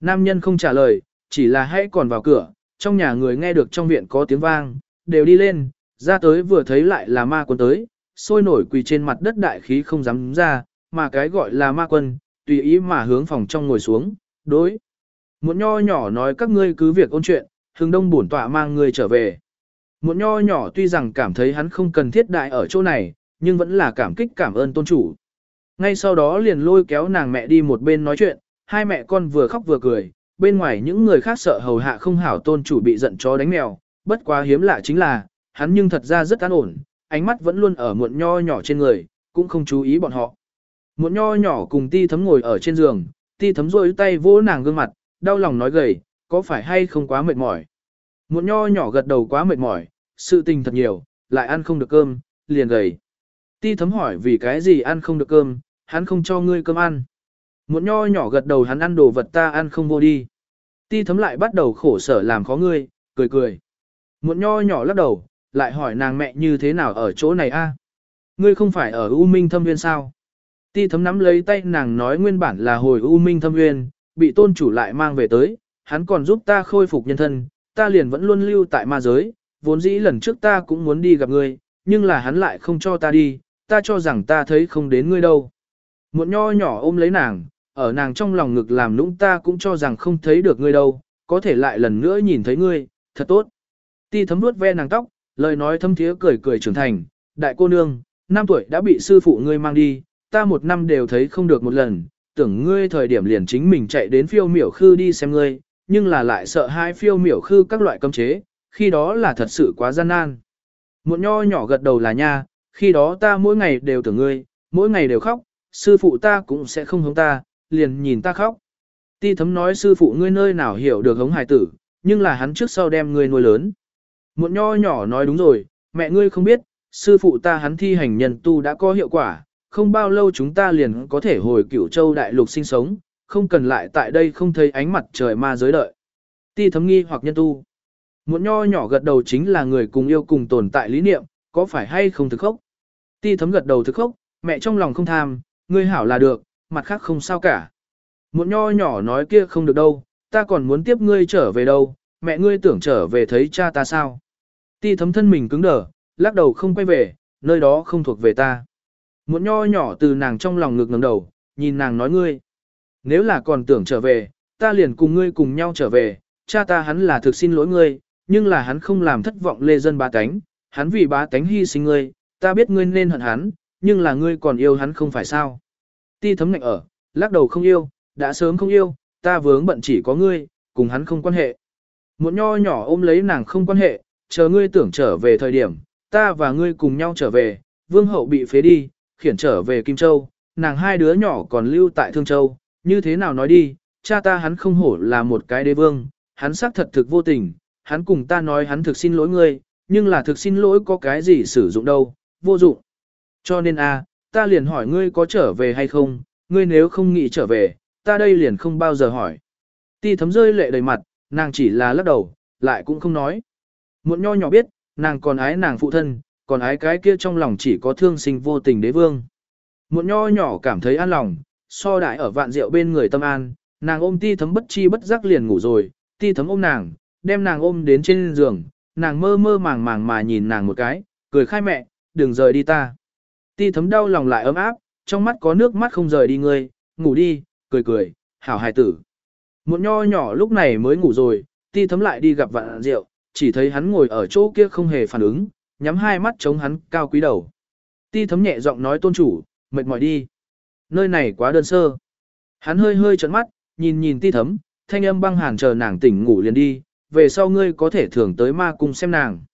Nam nhân không trả lời, chỉ là hãy còn vào cửa, trong nhà người nghe được trong viện có tiếng vang, đều đi lên, ra tới vừa thấy lại là ma quân tới, sôi nổi quỳ trên mặt đất đại khí không dám ra, mà cái gọi là ma quân, tùy ý mà hướng phòng trong ngồi xuống, đối. Một nho nhỏ nói các ngươi cứ việc ôn chuyện, hừng đông bổn tọa mang người trở về. Một nho nhỏ tuy rằng cảm thấy hắn không cần thiết đại ở chỗ này, nhưng vẫn là cảm kích cảm ơn tôn chủ. Ngay sau đó liền lôi kéo nàng mẹ đi một bên nói chuyện, hai mẹ con vừa khóc vừa cười, bên ngoài những người khác sợ hầu hạ không hảo tôn chủ bị giận chó đánh mèo, bất quá hiếm lạ chính là, hắn nhưng thật ra rất an ổn, ánh mắt vẫn luôn ở muộn nho nhỏ trên người, cũng không chú ý bọn họ. Muộn nho nhỏ cùng ti thấm ngồi ở trên giường, ti thấm rôi tay vỗ nàng gương mặt, đau lòng nói gầy, có phải hay không quá mệt mỏi. Muộn nho nhỏ gật đầu quá mệt mỏi, sự tình thật nhiều, lại ăn không được cơm, liền gầy. Ti thấm hỏi vì cái gì ăn không được cơm, hắn không cho ngươi cơm ăn. Muộn nho nhỏ gật đầu hắn ăn đồ vật ta ăn không vô đi. Ti thấm lại bắt đầu khổ sở làm khó ngươi, cười cười. Muộn nho nhỏ lắc đầu, lại hỏi nàng mẹ như thế nào ở chỗ này a? Ngươi không phải ở U Minh Thâm Nguyên sao? Ti thấm nắm lấy tay nàng nói nguyên bản là hồi U Minh Thâm Nguyên, bị tôn chủ lại mang về tới, hắn còn giúp ta khôi phục nhân thân, ta liền vẫn luôn lưu tại ma giới, vốn dĩ lần trước ta cũng muốn đi gặp ngươi, nhưng là hắn lại không cho ta đi, ta cho rằng ta thấy không đến ngươi đâu. Muộn nho nhỏ ôm lấy nàng, ở nàng trong lòng ngực làm nũng ta cũng cho rằng không thấy được ngươi đâu, có thể lại lần nữa nhìn thấy ngươi, thật tốt. Ti thấm nuốt ve nàng tóc, lời nói thâm thiế cười cười trưởng thành, đại cô nương, năm tuổi đã bị sư phụ ngươi mang đi, ta một năm đều thấy không được một lần, tưởng ngươi thời điểm liền chính mình chạy đến phiêu miểu khư đi xem ngươi, nhưng là lại sợ hai phiêu miểu khư các loại cấm chế, khi đó là thật sự quá gian nan. Một nho nhỏ gật đầu là nha, khi đó ta mỗi ngày đều tưởng ngươi, mỗi ngày đều khóc, sư phụ ta cũng sẽ không hống ta, liền nhìn ta khóc. Ti thấm nói sư phụ ngươi nơi nào hiểu được hống hài tử, nhưng là hắn trước sau đem ngươi nuôi lớn. Một nho nhỏ nói đúng rồi, mẹ ngươi không biết, sư phụ ta hắn thi hành nhân tu đã có hiệu quả, không bao lâu chúng ta liền có thể hồi cửu châu đại lục sinh sống, không cần lại tại đây không thấy ánh mặt trời ma giới đợi. Ti thấm nghi hoặc nhân tu. Một nho nhỏ gật đầu chính là người cùng yêu cùng tồn tại lý niệm, có phải hay không thực khốc? Ti thấm gật đầu thực khốc, mẹ trong lòng không tham, ngươi hảo là được, mặt khác không sao cả. muộn nho nhỏ nói kia không được đâu, ta còn muốn tiếp ngươi trở về đâu, mẹ ngươi tưởng trở về thấy cha ta sao. Ti thấm thân mình cứng đờ, lắc đầu không quay về, nơi đó không thuộc về ta. muộn nho nhỏ từ nàng trong lòng ngực ngẩng đầu, nhìn nàng nói ngươi. Nếu là còn tưởng trở về, ta liền cùng ngươi cùng nhau trở về, cha ta hắn là thực xin lỗi ngươi, nhưng là hắn không làm thất vọng lê dân bá tánh, hắn vì bá tánh hy sinh ngươi, ta biết ngươi nên hận hắn, nhưng là ngươi còn yêu hắn không phải sao. Ti thấm ngạnh ở, lắc đầu không yêu, đã sớm không yêu, ta vướng bận chỉ có ngươi, cùng hắn không quan hệ. Một nho nhỏ ôm lấy nàng không quan hệ, chờ ngươi tưởng trở về thời điểm, ta và ngươi cùng nhau trở về, vương hậu bị phế đi, khiển trở về Kim Châu, nàng hai đứa nhỏ còn lưu tại Thương Châu, như thế nào nói đi, cha ta hắn không hổ là một cái đế vương, hắn xác thật thực vô tình, hắn cùng ta nói hắn thực xin lỗi ngươi, nhưng là thực xin lỗi có cái gì sử dụng đâu, vô dụng. Cho nên a, ta liền hỏi ngươi có trở về hay không, ngươi nếu không nghĩ trở về, ta đây liền không bao giờ hỏi. Ti thấm rơi lệ đầy mặt, nàng chỉ là lắc đầu, lại cũng không nói. Muộn nho nhỏ biết, nàng còn ái nàng phụ thân, còn ái cái kia trong lòng chỉ có thương sinh vô tình đế vương. Muộn nho nhỏ cảm thấy an lòng, so đại ở vạn rượu bên người tâm an, nàng ôm ti thấm bất chi bất giác liền ngủ rồi, ti thấm ôm nàng, đem nàng ôm đến trên giường, nàng mơ mơ màng màng mà nhìn nàng một cái, cười khai mẹ, đừng rời đi ta. Ti thấm đau lòng lại ấm áp, trong mắt có nước mắt không rời đi ngươi, ngủ đi, cười cười, hảo hài tử. Một nho nhỏ lúc này mới ngủ rồi, ti thấm lại đi gặp vạn rượu, chỉ thấy hắn ngồi ở chỗ kia không hề phản ứng, nhắm hai mắt chống hắn cao quý đầu. Ti thấm nhẹ giọng nói tôn chủ, mệt mỏi đi. Nơi này quá đơn sơ. Hắn hơi hơi trợn mắt, nhìn nhìn ti thấm, thanh âm băng hàn chờ nàng tỉnh ngủ liền đi, về sau ngươi có thể thường tới ma cung xem nàng.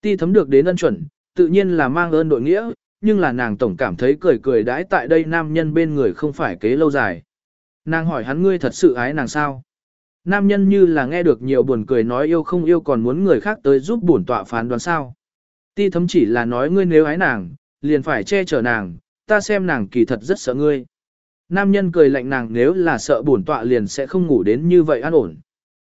Ti thấm được đến ân chuẩn, tự nhiên là mang ơn đội nghĩa, nhưng là nàng tổng cảm thấy cười cười đãi tại đây nam nhân bên người không phải kế lâu dài. Nàng hỏi hắn ngươi thật sự ái nàng sao? Nam nhân như là nghe được nhiều buồn cười nói yêu không yêu còn muốn người khác tới giúp bổn tọa phán đoán sao. Ti thấm chỉ là nói ngươi nếu ái nàng, liền phải che chở nàng, ta xem nàng kỳ thật rất sợ ngươi. Nam nhân cười lạnh nàng nếu là sợ bổn tọa liền sẽ không ngủ đến như vậy an ổn.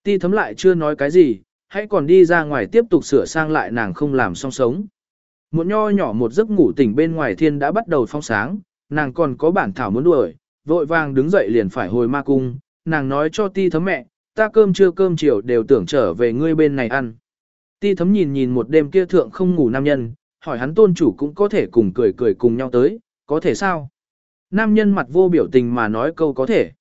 Ti thấm lại chưa nói cái gì, hãy còn đi ra ngoài tiếp tục sửa sang lại nàng không làm song sống. Một nho nhỏ một giấc ngủ tỉnh bên ngoài thiên đã bắt đầu phong sáng, nàng còn có bản thảo muốn đuổi, vội vàng đứng dậy liền phải hồi ma cung, nàng nói cho ti thấm mẹ, ta cơm trưa cơm chiều đều tưởng trở về ngươi bên này ăn. Ti thấm nhìn nhìn một đêm kia thượng không ngủ nam nhân, hỏi hắn tôn chủ cũng có thể cùng cười cười cùng nhau tới, có thể sao? Nam nhân mặt vô biểu tình mà nói câu có thể.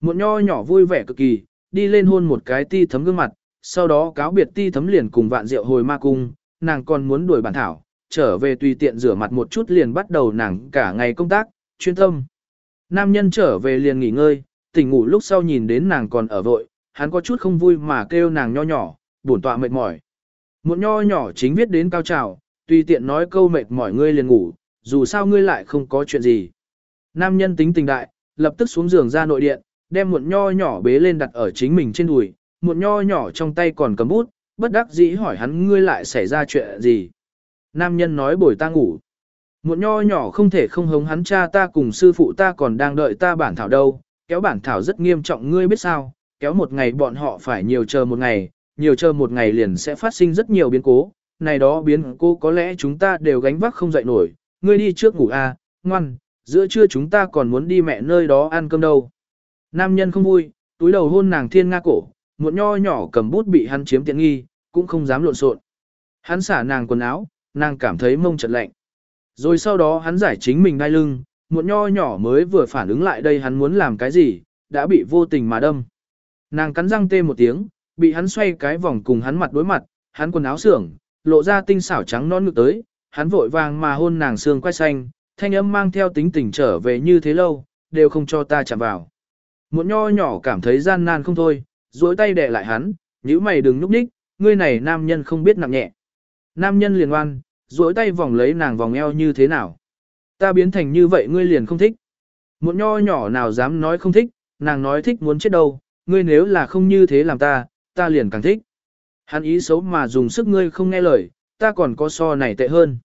Một nho nhỏ vui vẻ cực kỳ, đi lên hôn một cái ti thấm gương mặt, sau đó cáo biệt ti thấm liền cùng vạn rượu hồi ma cung, nàng còn muốn đuổi bản thảo, trở về tùy tiện rửa mặt một chút liền bắt đầu nàng cả ngày công tác, chuyên tâm. Nam nhân trở về liền nghỉ ngơi, tỉnh ngủ lúc sau nhìn đến nàng còn ở vội, hắn có chút không vui mà kêu nàng nho nhỏ, buồn tọa mệt mỏi. Một nho nhỏ chính viết đến cao trào, tùy tiện nói câu mệt mỏi ngươi liền ngủ, dù sao ngươi lại không có chuyện gì. Nam nhân tính tình đại, lập tức xuống giường ra nội điện, đem một nho nhỏ bế lên đặt ở chính mình trên đùi, một nho nhỏ trong tay còn cầm bút, bất đắc dĩ hỏi hắn ngươi lại xảy ra chuyện gì. Nam nhân nói bồi ta ngủ. Một nho nhỏ không thể không hống hắn cha ta cùng sư phụ ta còn đang đợi ta bản thảo đâu, kéo bản thảo rất nghiêm trọng ngươi biết sao, kéo một ngày bọn họ phải nhiều chờ một ngày, nhiều chờ một ngày liền sẽ phát sinh rất nhiều biến cố, này đó biến cố có lẽ chúng ta đều gánh vác không dậy nổi, ngươi đi trước ngủ a, à, ngoan, giữa trưa chúng ta còn muốn đi mẹ nơi đó ăn cơm đâu. Nam nhân không vui, túi đầu hôn nàng thiên nga cổ, một nho nhỏ cầm bút bị hắn chiếm tiện nghi, cũng không dám lộn xộn. Hắn xả nàng quần áo, nàng cảm thấy mông chật lạnh. Rồi sau đó hắn giải chính mình đai lưng, một nho nhỏ mới vừa phản ứng lại đây hắn muốn làm cái gì, đã bị vô tình mà đâm. Nàng cắn răng tê một tiếng, bị hắn xoay cái vòng cùng hắn mặt đối mặt, hắn quần áo sưởng, lộ ra tinh xảo trắng non ngực tới, hắn vội vàng mà hôn nàng xương quay xanh, thanh âm mang theo tính tình trở về như thế lâu, đều không cho ta chạm vào. Một nho nhỏ cảm thấy gian nan không thôi, duỗi tay đè lại hắn, nhíu mày đừng nhúc nhích, ngươi này nam nhân không biết nặng nhẹ. Nam nhân liền oan, duỗi tay vòng lấy nàng vòng eo như thế nào. Ta biến thành như vậy ngươi liền không thích. Một nho nhỏ nào dám nói không thích, nàng nói thích muốn chết đâu, ngươi nếu là không như thế làm ta, ta liền càng thích. Hắn ý xấu mà dùng sức ngươi không nghe lời, ta còn có so này tệ hơn.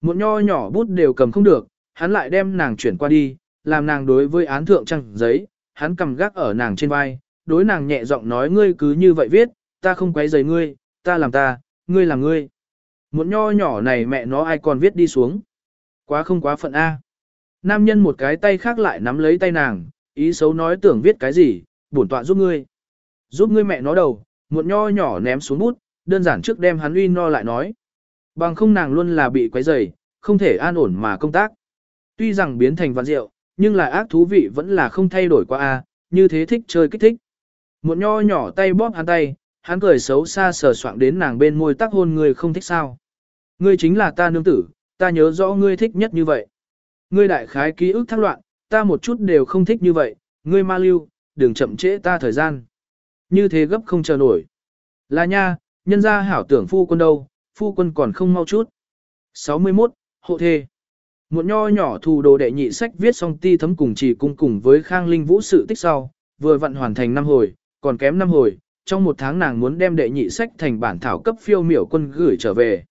Một nho nhỏ bút đều cầm không được, hắn lại đem nàng chuyển qua đi, làm nàng đối với án thượng trăng giấy, hắn cầm gác ở nàng trên vai, đối nàng nhẹ giọng nói ngươi cứ như vậy viết, ta không quấy rầy ngươi, ta làm ta, ngươi làm ngươi. Một nho nhỏ này mẹ nó ai còn viết đi xuống. Quá không quá phận A. Nam nhân một cái tay khác lại nắm lấy tay nàng, ý xấu nói tưởng viết cái gì, bổn tọa giúp ngươi. Giúp ngươi mẹ nó đầu, một nho nhỏ ném xuống bút, đơn giản trước đem hắn uy no lại nói. Bằng không nàng luôn là bị quấy rầy, không thể an ổn mà công tác. Tuy rằng biến thành vạn rượu, nhưng là ác thú vị vẫn là không thay đổi qua a, như thế thích chơi kích thích. Một nho nhỏ tay bóp hắn tay, hắn cười xấu xa sờ soạng đến nàng bên môi tác hôn người không thích sao. Ngươi chính là ta nương tử, ta nhớ rõ ngươi thích nhất như vậy. Ngươi đại khái ký ức thác loạn, ta một chút đều không thích như vậy, ngươi ma lưu, đừng chậm trễ ta thời gian. Như thế gấp không chờ nổi. Là nha, nhân gia hảo tưởng phu quân đâu, phu quân còn không mau chút. 61. Hộ thê Một nho nhỏ thù đồ đệ nhị sách viết xong ti thấm cùng chỉ cung cùng với Khang Linh Vũ sự tích sau, vừa vận hoàn thành năm hồi, còn kém năm hồi, trong một tháng nàng muốn đem đệ nhị sách thành bản thảo cấp phiêu miểu quân gửi trở về.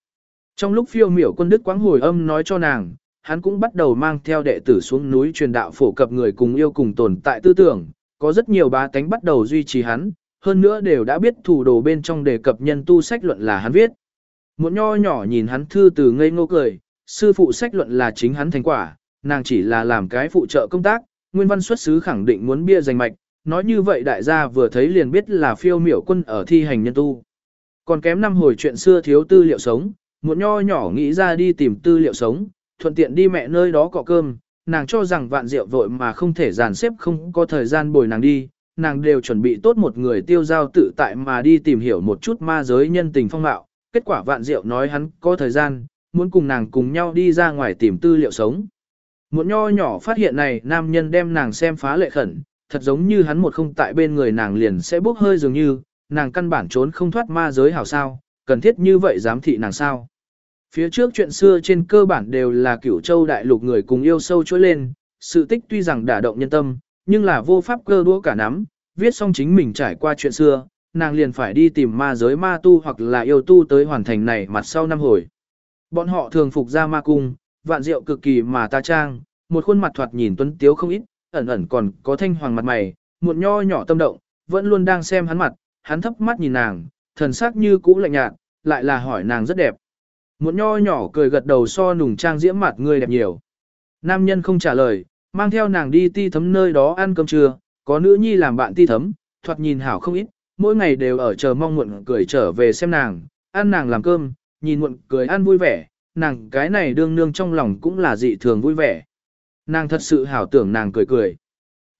Trong lúc phiêu miểu quân đức quáng hồi âm nói cho nàng, hắn cũng bắt đầu mang theo đệ tử xuống núi truyền đạo phổ cập người cùng yêu cùng tồn tại tư tưởng, có rất nhiều bá tánh bắt đầu duy trì hắn, hơn nữa đều đã biết thủ đồ bên trong đề cập nhân tu sách luận là hắn viết. Một nho nhỏ nhìn hắn thư từ ngây ngô cười, sư phụ sách luận là chính hắn thành quả, nàng chỉ là làm cái phụ trợ công tác, nguyên văn xuất xứ khẳng định muốn bia giành mạch, nói như vậy đại gia vừa thấy liền biết là phiêu miểu quân ở thi hành nhân tu. Còn kém năm hồi chuyện xưa thiếu tư liệu sống, Muộn nho nhỏ nghĩ ra đi tìm tư liệu sống, thuận tiện đi mẹ nơi đó cọ cơm, nàng cho rằng vạn rượu vội mà không thể dàn xếp không có thời gian bồi nàng đi, nàng đều chuẩn bị tốt một người tiêu giao tự tại mà đi tìm hiểu một chút ma giới nhân tình phong mạo, kết quả vạn diệu nói hắn có thời gian, muốn cùng nàng cùng nhau đi ra ngoài tìm tư liệu sống. Muộn nho nhỏ phát hiện này nam nhân đem nàng xem phá lệ khẩn, thật giống như hắn một không tại bên người nàng liền sẽ bốc hơi dường như, nàng căn bản trốn không thoát ma giới hảo sao, cần thiết như vậy dám thị nàng sao. Phía trước chuyện xưa trên cơ bản đều là cửu châu đại lục người cùng yêu sâu trỗi lên, sự tích tuy rằng đả động nhân tâm, nhưng là vô pháp cơ đũa cả nắm, viết xong chính mình trải qua chuyện xưa, nàng liền phải đi tìm ma giới ma tu hoặc là yêu tu tới hoàn thành này mặt sau năm hồi. Bọn họ thường phục ra ma cung, vạn diệu cực kỳ mà ta trang, một khuôn mặt thoạt nhìn tuấn tiếu không ít, ẩn ẩn còn có thanh hoàng mặt mày, một nho nhỏ tâm động, vẫn luôn đang xem hắn mặt, hắn thấp mắt nhìn nàng, thần sắc như cũ lạnh nhạt, lại là hỏi nàng rất đẹp. Một nho nhỏ cười gật đầu so nùng trang diễm mặt người đẹp nhiều. Nam nhân không trả lời, mang theo nàng đi ti thấm nơi đó ăn cơm trưa, có nữ nhi làm bạn ti thấm, thoạt nhìn hảo không ít, mỗi ngày đều ở chờ mong muộn cười trở về xem nàng, ăn nàng làm cơm, nhìn muộn cười ăn vui vẻ, nàng cái này đương nương trong lòng cũng là dị thường vui vẻ. Nàng thật sự hảo tưởng nàng cười cười.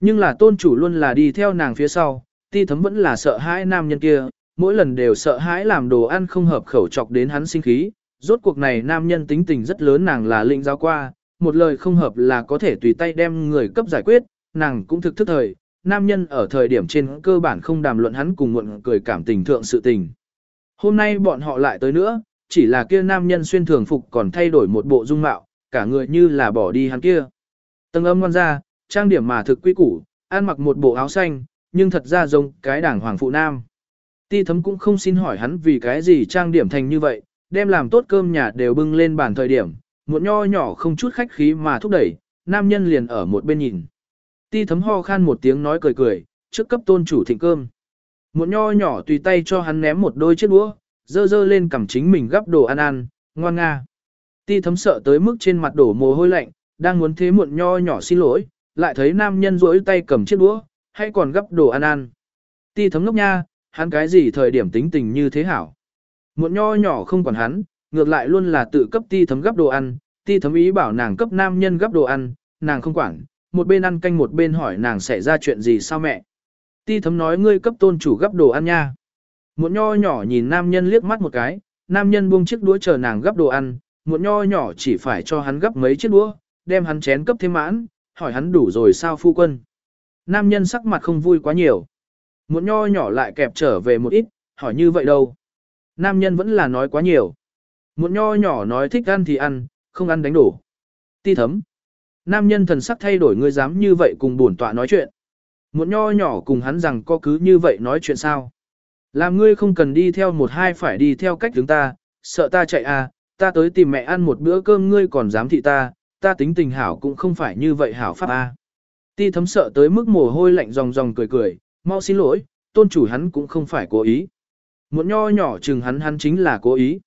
Nhưng là tôn chủ luôn là đi theo nàng phía sau, ti thấm vẫn là sợ hãi nam nhân kia, mỗi lần đều sợ hãi làm đồ ăn không hợp khẩu chọc đến hắn sinh khí. Rốt cuộc này nam nhân tính tình rất lớn nàng là lĩnh giáo qua, một lời không hợp là có thể tùy tay đem người cấp giải quyết, nàng cũng thực thức thời, nam nhân ở thời điểm trên cơ bản không đàm luận hắn cùng muộn cười cảm tình thượng sự tình. Hôm nay bọn họ lại tới nữa, chỉ là kia nam nhân xuyên thường phục còn thay đổi một bộ dung mạo, cả người như là bỏ đi hắn kia. Tầng âm ngoan ra, trang điểm mà thực quy củ, ăn mặc một bộ áo xanh, nhưng thật ra giống cái đảng hoàng phụ nam. Ti thấm cũng không xin hỏi hắn vì cái gì trang điểm thành như vậy, đem làm tốt cơm nhà đều bưng lên bàn thời điểm, muộn nho nhỏ không chút khách khí mà thúc đẩy, nam nhân liền ở một bên nhìn. Ti thấm ho khan một tiếng nói cười cười, trước cấp tôn chủ thịnh cơm. muộn nho nhỏ tùy tay cho hắn ném một đôi chiếc đũa, dơ dơ lên cầm chính mình gắp đồ ăn ăn, ngoan nga. Ti thấm sợ tới mức trên mặt đổ mồ hôi lạnh, đang muốn thế muộn nho nhỏ xin lỗi, lại thấy nam nhân rỗi tay cầm chiếc đũa, hay còn gắp đồ ăn ăn. Ti thấm ngốc nha, hắn cái gì thời điểm tính tình như thế hảo. Muộn nho nhỏ không còn hắn, ngược lại luôn là tự cấp ti thấm gấp đồ ăn, ti thấm ý bảo nàng cấp nam nhân gấp đồ ăn, nàng không quản, một bên ăn canh một bên hỏi nàng xảy ra chuyện gì sao mẹ. Ti thấm nói ngươi cấp tôn chủ gấp đồ ăn nha. Một nho nhỏ nhìn nam nhân liếc mắt một cái, nam nhân buông chiếc đũa chờ nàng gấp đồ ăn, một nho nhỏ chỉ phải cho hắn gấp mấy chiếc đũa, đem hắn chén cấp thêm mãn, hỏi hắn đủ rồi sao phu quân. Nam nhân sắc mặt không vui quá nhiều. Một nho nhỏ lại kẹp trở về một ít, hỏi như vậy đâu. Nam nhân vẫn là nói quá nhiều. Một nho nhỏ nói thích ăn thì ăn, không ăn đánh đổ. Ti thấm. Nam nhân thần sắc thay đổi ngươi dám như vậy cùng bổn tọa nói chuyện. Một nho nhỏ cùng hắn rằng có cứ như vậy nói chuyện sao. Làm ngươi không cần đi theo một hai phải đi theo cách chúng ta, sợ ta chạy à, ta tới tìm mẹ ăn một bữa cơm ngươi còn dám thị ta, ta tính tình hảo cũng không phải như vậy hảo pháp a. Ti thấm sợ tới mức mồ hôi lạnh ròng ròng cười cười, mau xin lỗi, tôn chủ hắn cũng không phải cố ý. Muộn nho nhỏ chừng hắn hắn chính là cố ý.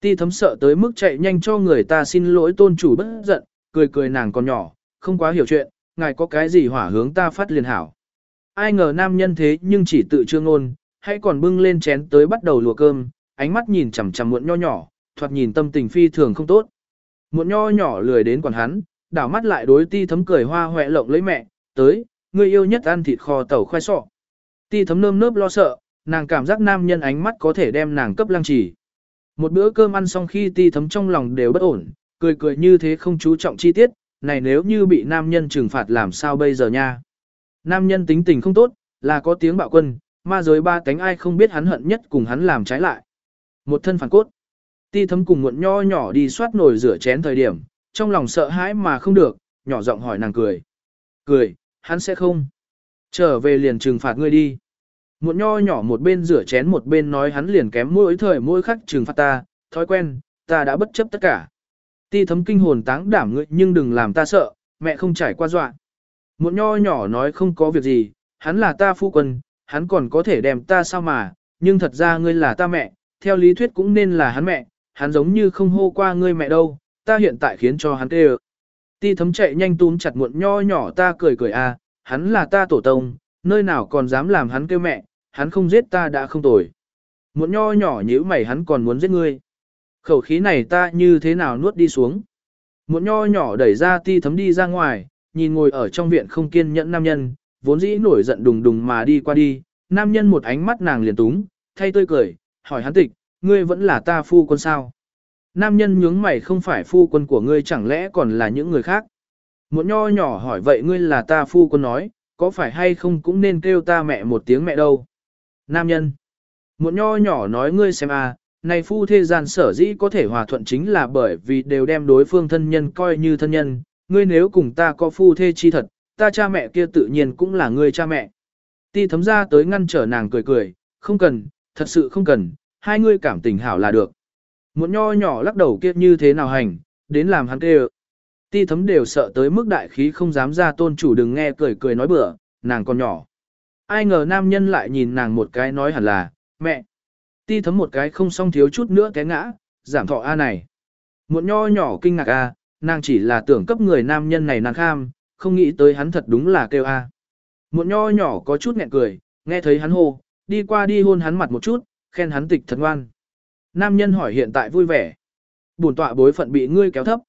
Ti thấm sợ tới mức chạy nhanh cho người ta xin lỗi tôn chủ bất giận, cười cười nàng còn nhỏ, không quá hiểu chuyện, ngài có cái gì hỏa hướng ta phát liền hảo. Ai ngờ nam nhân thế nhưng chỉ tự trương ngôn, hay còn bưng lên chén tới bắt đầu lùa cơm, ánh mắt nhìn chằm chằm muộn nho nhỏ, thoạt nhìn tâm tình phi thường không tốt. Muộn nho nhỏ lười đến quản hắn, đảo mắt lại đối ti thấm cười hoa hoẹ lộng lấy mẹ, tới, người yêu nhất ăn thịt kho tàu khoai sọ. Ti thấm nơm nớp lo sợ, nàng cảm giác nam nhân ánh mắt có thể đem nàng cấp lăng trì. Một bữa cơm ăn xong khi ti thấm trong lòng đều bất ổn, cười cười như thế không chú trọng chi tiết, này nếu như bị nam nhân trừng phạt làm sao bây giờ nha. Nam nhân tính tình không tốt, là có tiếng bạo quân, ma giới ba cánh ai không biết hắn hận nhất cùng hắn làm trái lại. Một thân phản cốt. Ti thấm cùng muộn nho nhỏ đi soát nồi rửa chén thời điểm, trong lòng sợ hãi mà không được, nhỏ giọng hỏi nàng cười. Cười, hắn sẽ không. Trở về liền trừng phạt ngươi đi. Muộn nho nhỏ một bên rửa chén một bên nói hắn liền kém mỗi thời mỗi khắc trừng phạt ta, thói quen, ta đã bất chấp tất cả. Ti thấm kinh hồn táng đảm ngươi nhưng đừng làm ta sợ, mẹ không trải qua dọa. Muộn nho nhỏ nói không có việc gì, hắn là ta phu quân, hắn còn có thể đem ta sao mà, nhưng thật ra ngươi là ta mẹ, theo lý thuyết cũng nên là hắn mẹ, hắn giống như không hô qua ngươi mẹ đâu, ta hiện tại khiến cho hắn tê Ti thấm chạy nhanh túm chặt muộn nho nhỏ ta cười cười à, hắn là ta tổ tông, nơi nào còn dám làm hắn kêu mẹ, hắn không giết ta đã không tồi. Muộn nho nhỏ nhíu mày hắn còn muốn giết ngươi. Khẩu khí này ta như thế nào nuốt đi xuống. Muộn nho nhỏ đẩy ra ti thấm đi ra ngoài, nhìn ngồi ở trong viện không kiên nhẫn nam nhân, vốn dĩ nổi giận đùng đùng mà đi qua đi, nam nhân một ánh mắt nàng liền túng, thay tươi cười, hỏi hắn tịch, ngươi vẫn là ta phu quân sao? Nam nhân nhướng mày không phải phu quân của ngươi chẳng lẽ còn là những người khác? Một nho nhỏ hỏi vậy ngươi là ta phu quân nói, có phải hay không cũng nên kêu ta mẹ một tiếng mẹ đâu? Nam nhân. Một nho nhỏ nói ngươi xem à, này phu thế gian sở dĩ có thể hòa thuận chính là bởi vì đều đem đối phương thân nhân coi như thân nhân, ngươi nếu cùng ta có phu thê chi thật, ta cha mẹ kia tự nhiên cũng là ngươi cha mẹ. Ti thấm ra tới ngăn trở nàng cười cười, không cần, thật sự không cần, hai ngươi cảm tình hảo là được. Một nho nhỏ lắc đầu kia như thế nào hành, đến làm hắn kêu. Ti thấm đều sợ tới mức đại khí không dám ra tôn chủ đừng nghe cười cười nói bừa, nàng còn nhỏ. Ai ngờ nam nhân lại nhìn nàng một cái nói hẳn là, mẹ. Ti thấm một cái không xong thiếu chút nữa té ngã, giảm thọ A này. Một nho nhỏ kinh ngạc A, nàng chỉ là tưởng cấp người nam nhân này nàng kham, không nghĩ tới hắn thật đúng là kêu A. Một nho nhỏ có chút nghẹn cười, nghe thấy hắn hô, đi qua đi hôn hắn mặt một chút, khen hắn tịch thật ngoan. Nam nhân hỏi hiện tại vui vẻ. Bùn tọa bối phận bị ngươi kéo thấp.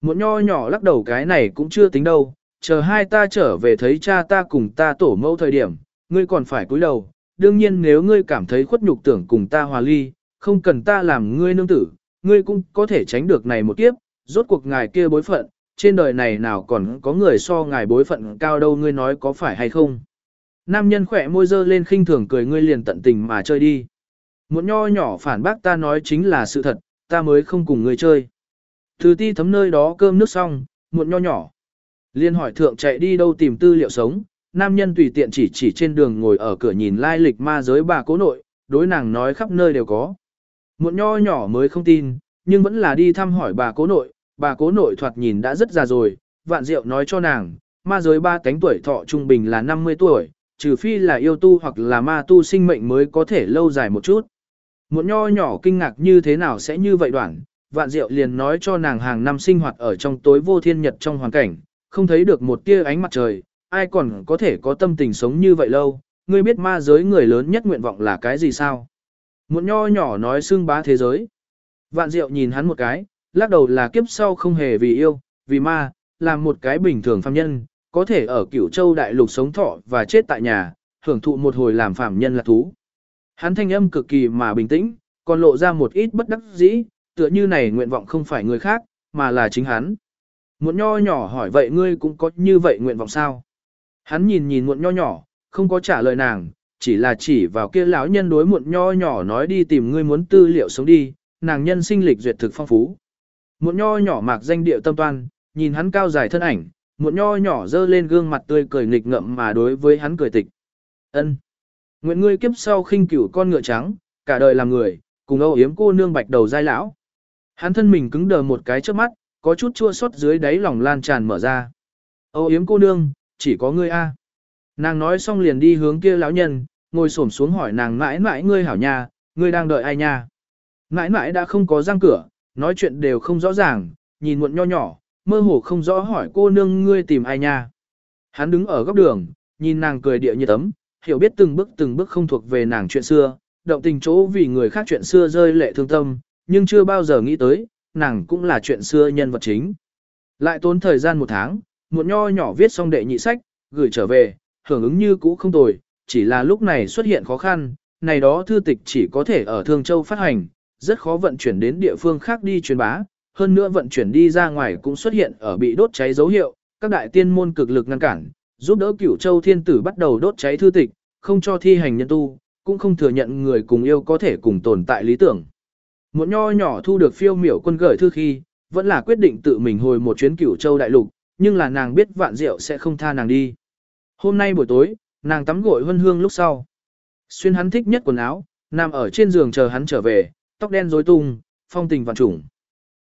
Một nho nhỏ lắc đầu cái này cũng chưa tính đâu, chờ hai ta trở về thấy cha ta cùng ta tổ mẫu thời điểm, ngươi còn phải cúi đầu. Đương nhiên nếu ngươi cảm thấy khuất nhục tưởng cùng ta hòa ly, không cần ta làm ngươi nương tử, ngươi cũng có thể tránh được này một kiếp, rốt cuộc ngài kia bối phận, trên đời này nào còn có người so ngài bối phận cao đâu ngươi nói có phải hay không. Nam nhân khỏe môi dơ lên khinh thường cười ngươi liền tận tình mà chơi đi. Một nho nhỏ phản bác ta nói chính là sự thật, ta mới không cùng ngươi chơi. Thứ ti thấm nơi đó cơm nước xong, một nho nhỏ. Liên hỏi thượng chạy đi đâu tìm tư liệu sống, nam nhân tùy tiện chỉ chỉ trên đường ngồi ở cửa nhìn lai lịch ma giới bà cố nội, đối nàng nói khắp nơi đều có. Một nho nhỏ mới không tin, nhưng vẫn là đi thăm hỏi bà cố nội, bà cố nội thoạt nhìn đã rất già rồi, vạn diệu nói cho nàng, ma giới ba cánh tuổi thọ trung bình là 50 tuổi, trừ phi là yêu tu hoặc là ma tu sinh mệnh mới có thể lâu dài một chút. Một nho nhỏ kinh ngạc như thế nào sẽ như vậy đoạn, vạn diệu liền nói cho nàng hàng năm sinh hoạt ở trong tối vô thiên nhật trong hoàn cảnh, không thấy được một tia ánh mặt trời, ai còn có thể có tâm tình sống như vậy lâu, ngươi biết ma giới người lớn nhất nguyện vọng là cái gì sao? Một nho nhỏ nói xương bá thế giới. Vạn diệu nhìn hắn một cái, lắc đầu là kiếp sau không hề vì yêu, vì ma, làm một cái bình thường phàm nhân, có thể ở cửu châu đại lục sống thọ và chết tại nhà, hưởng thụ một hồi làm phàm nhân là thú. Hắn thanh âm cực kỳ mà bình tĩnh, còn lộ ra một ít bất đắc dĩ, tựa như này nguyện vọng không phải người khác, mà là chính hắn. Muộn nho nhỏ hỏi vậy ngươi cũng có như vậy nguyện vọng sao? Hắn nhìn nhìn muộn nho nhỏ, không có trả lời nàng, chỉ là chỉ vào kia lão nhân đối muộn nho nhỏ nói đi tìm ngươi muốn tư liệu sống đi, nàng nhân sinh lịch duyệt thực phong phú. Muộn nho nhỏ mạc danh điệu tâm toan, nhìn hắn cao dài thân ảnh, muộn nho nhỏ dơ lên gương mặt tươi cười nghịch ngậm mà đối với hắn cười tịch. ân Nguyện ngươi kiếp sau khinh cửu con ngựa trắng, cả đời làm người, cùng âu yếm cô nương bạch đầu dai lão. Hắn thân mình cứng đờ một cái trước mắt, có chút chua xót dưới đáy lòng lan tràn mở ra. Âu yếm cô nương, chỉ có ngươi a. Nàng nói xong liền đi hướng kia lão nhân, ngồi xổm xuống hỏi nàng mãi mãi ngươi hảo nha, ngươi đang đợi ai nha. Mãi mãi đã không có răng cửa, nói chuyện đều không rõ ràng, nhìn muộn nho nhỏ, mơ hồ không rõ hỏi cô nương ngươi tìm ai nha. Hắn đứng ở góc đường, nhìn nàng cười địa như tấm, hiểu biết từng bước từng bước không thuộc về nàng chuyện xưa, động tình chỗ vì người khác chuyện xưa rơi lệ thương tâm, nhưng chưa bao giờ nghĩ tới, nàng cũng là chuyện xưa nhân vật chính. Lại tốn thời gian một tháng, một nho nhỏ viết xong đệ nhị sách, gửi trở về, hưởng ứng như cũ không tồi, chỉ là lúc này xuất hiện khó khăn, này đó thư tịch chỉ có thể ở Thương Châu phát hành, rất khó vận chuyển đến địa phương khác đi truyền bá, hơn nữa vận chuyển đi ra ngoài cũng xuất hiện ở bị đốt cháy dấu hiệu, các đại tiên môn cực lực ngăn cản, giúp đỡ cửu châu thiên tử bắt đầu đốt cháy thư tịch, không cho thi hành nhân tu, cũng không thừa nhận người cùng yêu có thể cùng tồn tại lý tưởng. Một nho nhỏ thu được phiêu miểu quân gửi thư khi, vẫn là quyết định tự mình hồi một chuyến cửu châu đại lục, nhưng là nàng biết vạn diệu sẽ không tha nàng đi. Hôm nay buổi tối, nàng tắm gội huân hương lúc sau. Xuyên hắn thích nhất quần áo, nằm ở trên giường chờ hắn trở về, tóc đen rối tung, phong tình vạn trùng.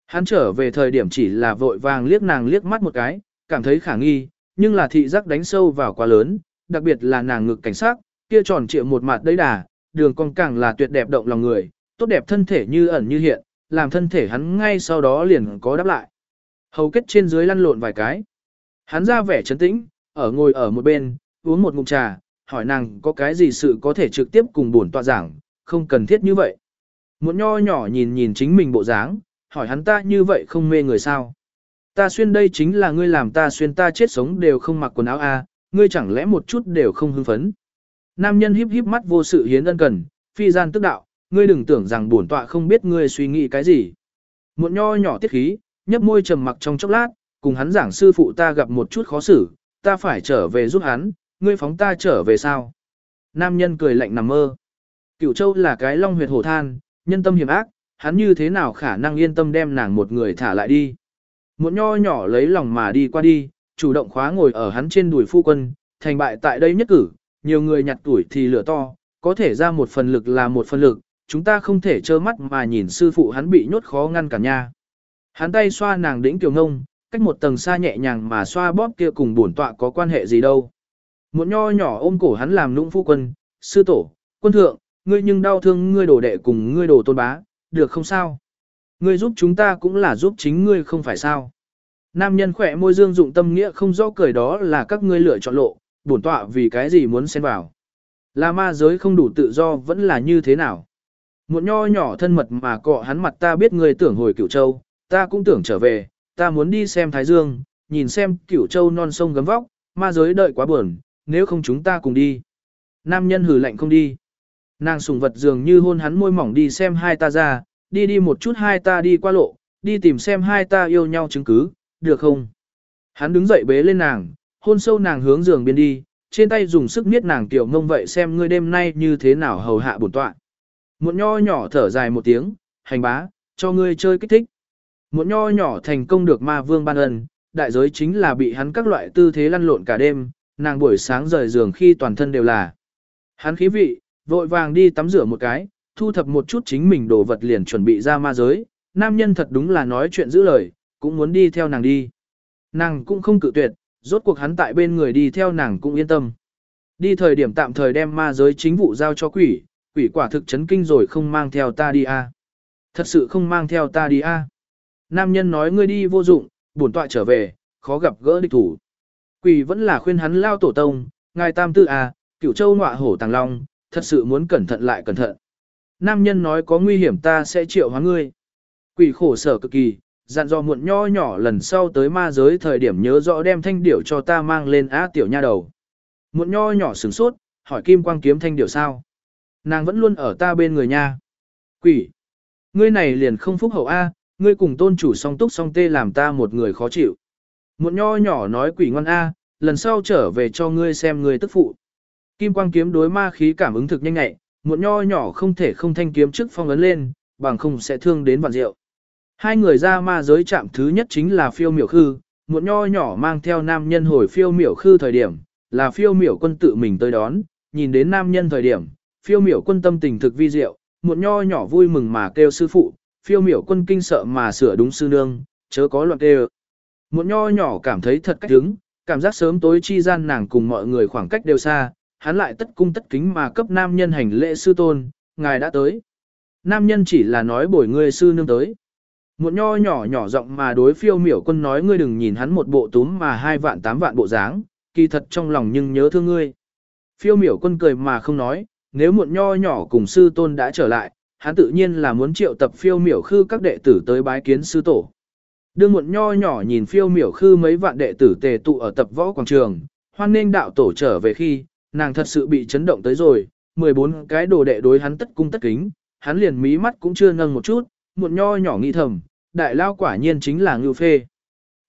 Hắn trở về thời điểm chỉ là vội vàng liếc nàng liếc mắt một cái, cảm thấy khả nghi, nhưng là thị giác đánh sâu vào quá lớn, đặc biệt là nàng ngực cảnh sát, kia tròn trịa một mặt đấy đà, đường cong càng là tuyệt đẹp động lòng người, tốt đẹp thân thể như ẩn như hiện, làm thân thể hắn ngay sau đó liền có đáp lại. Hầu kết trên dưới lăn lộn vài cái. Hắn ra vẻ trấn tĩnh, ở ngồi ở một bên, uống một ngụm trà, hỏi nàng có cái gì sự có thể trực tiếp cùng bổn tọa giảng, không cần thiết như vậy. Một nho nhỏ nhìn nhìn chính mình bộ dáng, hỏi hắn ta như vậy không mê người sao. Ta xuyên đây chính là ngươi làm ta xuyên ta chết sống đều không mặc quần áo a, ngươi chẳng lẽ một chút đều không hưng phấn. Nam nhân híp híp mắt vô sự hiến ân cần, phi gian tức đạo, ngươi đừng tưởng rằng bổn tọa không biết ngươi suy nghĩ cái gì. Một nho nhỏ tiết khí, nhấp môi trầm mặc trong chốc lát, cùng hắn giảng sư phụ ta gặp một chút khó xử, ta phải trở về giúp hắn, ngươi phóng ta trở về sao? Nam nhân cười lạnh nằm mơ. Cửu Châu là cái long huyệt hổ than, nhân tâm hiểm ác, hắn như thế nào khả năng yên tâm đem nàng một người thả lại đi. Một nho nhỏ lấy lòng mà đi qua đi, chủ động khóa ngồi ở hắn trên đùi phu quân, thành bại tại đây nhất cử, nhiều người nhặt tuổi thì lửa to, có thể ra một phần lực là một phần lực, chúng ta không thể trơ mắt mà nhìn sư phụ hắn bị nhốt khó ngăn cả nha. Hắn tay xoa nàng đĩnh kiều ngông, cách một tầng xa nhẹ nhàng mà xoa bóp kia cùng bổn tọa có quan hệ gì đâu. Một nho nhỏ ôm cổ hắn làm nũng phu quân, sư tổ, quân thượng, ngươi nhưng đau thương ngươi đổ đệ cùng ngươi đổ tôn bá, được không sao? Ngươi giúp chúng ta cũng là giúp chính ngươi không phải sao? Nam nhân khỏe môi dương dụng tâm nghĩa không rõ cười đó là các ngươi lựa chọn lộ, bổn tọa vì cái gì muốn xen vào. Là ma giới không đủ tự do vẫn là như thế nào? Một nho nhỏ thân mật mà cọ hắn mặt ta biết ngươi tưởng hồi cửu châu, ta cũng tưởng trở về, ta muốn đi xem Thái Dương, nhìn xem cửu châu non sông gấm vóc, ma giới đợi quá buồn, nếu không chúng ta cùng đi. Nam nhân hử lạnh không đi. Nàng sùng vật dường như hôn hắn môi mỏng đi xem hai ta ra, đi đi một chút hai ta đi qua lộ, đi tìm xem hai ta yêu nhau chứng cứ, được không? Hắn đứng dậy bế lên nàng, hôn sâu nàng hướng giường biên đi, trên tay dùng sức miết nàng tiểu ngông vậy xem ngươi đêm nay như thế nào hầu hạ bổn tọa. Một nho nhỏ thở dài một tiếng, hành bá, cho ngươi chơi kích thích. Một nho nhỏ thành công được ma vương ban ân, đại giới chính là bị hắn các loại tư thế lăn lộn cả đêm, nàng buổi sáng rời giường khi toàn thân đều là. Hắn khí vị, vội vàng đi tắm rửa một cái, thu thập một chút chính mình đồ vật liền chuẩn bị ra ma giới, nam nhân thật đúng là nói chuyện giữ lời, cũng muốn đi theo nàng đi. Nàng cũng không cự tuyệt, rốt cuộc hắn tại bên người đi theo nàng cũng yên tâm. Đi thời điểm tạm thời đem ma giới chính vụ giao cho quỷ, quỷ quả thực chấn kinh rồi không mang theo ta đi a. À. Thật sự không mang theo ta đi a. À. Nam nhân nói ngươi đi vô dụng, bổn tọa trở về, khó gặp gỡ địch thủ. Quỷ vẫn là khuyên hắn lao tổ tông, ngài tam tư à, cửu châu ngọa hổ tàng long, thật sự muốn cẩn thận lại cẩn thận. Nam nhân nói có nguy hiểm ta sẽ triệu hóa ngươi. Quỷ khổ sở cực kỳ, dặn dò muộn nho nhỏ lần sau tới ma giới thời điểm nhớ rõ đem thanh điểu cho ta mang lên á tiểu nha đầu. Muộn nho nhỏ sửng sốt, hỏi kim quang kiếm thanh điểu sao. Nàng vẫn luôn ở ta bên người nha. Quỷ! Ngươi này liền không phúc hậu A, ngươi cùng tôn chủ song túc song tê làm ta một người khó chịu. Muộn nho nhỏ nói quỷ ngoan A, lần sau trở về cho ngươi xem ngươi tức phụ. Kim quang kiếm đối ma khí cảm ứng thực nhanh nhẹ, muộn nho nhỏ không thể không thanh kiếm trước phong ấn lên, bằng không sẽ thương đến vạn rượu. Hai người ra ma giới chạm thứ nhất chính là phiêu miểu khư, muộn nho nhỏ mang theo nam nhân hồi phiêu miểu khư thời điểm, là phiêu miểu quân tự mình tới đón, nhìn đến nam nhân thời điểm, phiêu miểu quân tâm tình thực vi diệu, muộn nho nhỏ vui mừng mà kêu sư phụ, phiêu miểu quân kinh sợ mà sửa đúng sư nương, chớ có loạn kêu. Muộn nho nhỏ cảm thấy thật cách đứng, cảm giác sớm tối chi gian nàng cùng mọi người khoảng cách đều xa, hắn lại tất cung tất kính mà cấp nam nhân hành lễ sư tôn, ngài đã tới. Nam nhân chỉ là nói bổi ngươi sư nương tới. Một nho nhỏ nhỏ giọng mà đối phiêu miểu quân nói ngươi đừng nhìn hắn một bộ túm mà hai vạn tám vạn bộ dáng, kỳ thật trong lòng nhưng nhớ thương ngươi. Phiêu miểu quân cười mà không nói, nếu một nho nhỏ cùng sư tôn đã trở lại, hắn tự nhiên là muốn triệu tập phiêu miểu khư các đệ tử tới bái kiến sư tổ. Đương muộn nho nhỏ nhìn phiêu miểu khư mấy vạn đệ tử tề tụ ở tập võ quảng trường, hoan nên đạo tổ trở về khi, nàng thật sự bị chấn động tới rồi, 14 cái đồ đệ đối hắn tất cung tất kính, hắn liền mí mắt cũng chưa nâng một chút, muộn nho nhỏ nghĩ thầm, đại lao quả nhiên chính là ngưu phê.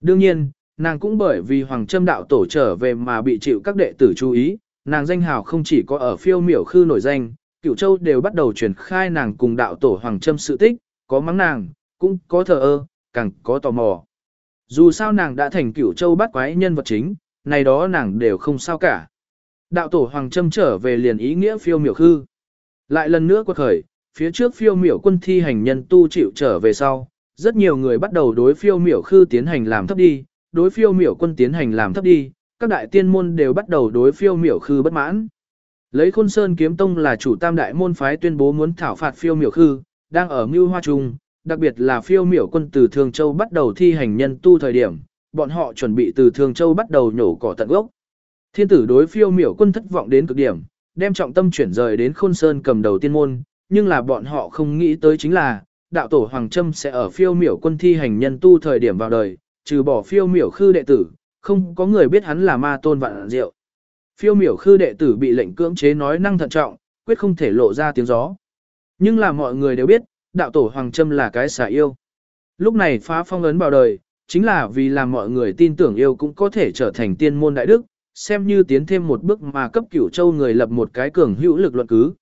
Đương nhiên, nàng cũng bởi vì Hoàng Trâm đạo tổ trở về mà bị chịu các đệ tử chú ý, nàng danh hào không chỉ có ở phiêu miểu khư nổi danh, cửu châu đều bắt đầu truyền khai nàng cùng đạo tổ Hoàng Trâm sự tích, có mắng nàng, cũng có thờ ơ, càng có tò mò. Dù sao nàng đã thành cửu châu bắt quái nhân vật chính, này đó nàng đều không sao cả. Đạo tổ Hoàng Trâm trở về liền ý nghĩa phiêu miểu khư. Lại lần nữa quật khởi, phía trước phiêu miểu quân thi hành nhân tu chịu trở về sau, rất nhiều người bắt đầu đối phiêu miểu khư tiến hành làm thấp đi, đối phiêu miểu quân tiến hành làm thấp đi, các đại tiên môn đều bắt đầu đối phiêu miểu khư bất mãn. Lấy khôn sơn kiếm tông là chủ tam đại môn phái tuyên bố muốn thảo phạt phiêu miểu khư, đang ở mưu hoa trung, đặc biệt là phiêu miểu quân từ Thường Châu bắt đầu thi hành nhân tu thời điểm, bọn họ chuẩn bị từ Thường Châu bắt đầu nhổ cỏ tận gốc. Thiên tử đối phiêu miểu quân thất vọng đến cực điểm, đem trọng tâm chuyển rời đến khôn sơn cầm đầu tiên môn, nhưng là bọn họ không nghĩ tới chính là, đạo tổ Hoàng Trâm sẽ ở phiêu miểu quân thi hành nhân tu thời điểm vào đời, trừ bỏ phiêu miểu khư đệ tử, không có người biết hắn là ma tôn vạn diệu. Phiêu miểu khư đệ tử bị lệnh cưỡng chế nói năng thận trọng, quyết không thể lộ ra tiếng gió. Nhưng là mọi người đều biết, đạo tổ Hoàng Trâm là cái xả yêu. Lúc này phá phong ấn vào đời, chính là vì làm mọi người tin tưởng yêu cũng có thể trở thành tiên môn đại đức, xem như tiến thêm một bước mà cấp cửu châu người lập một cái cường hữu lực luận cứ.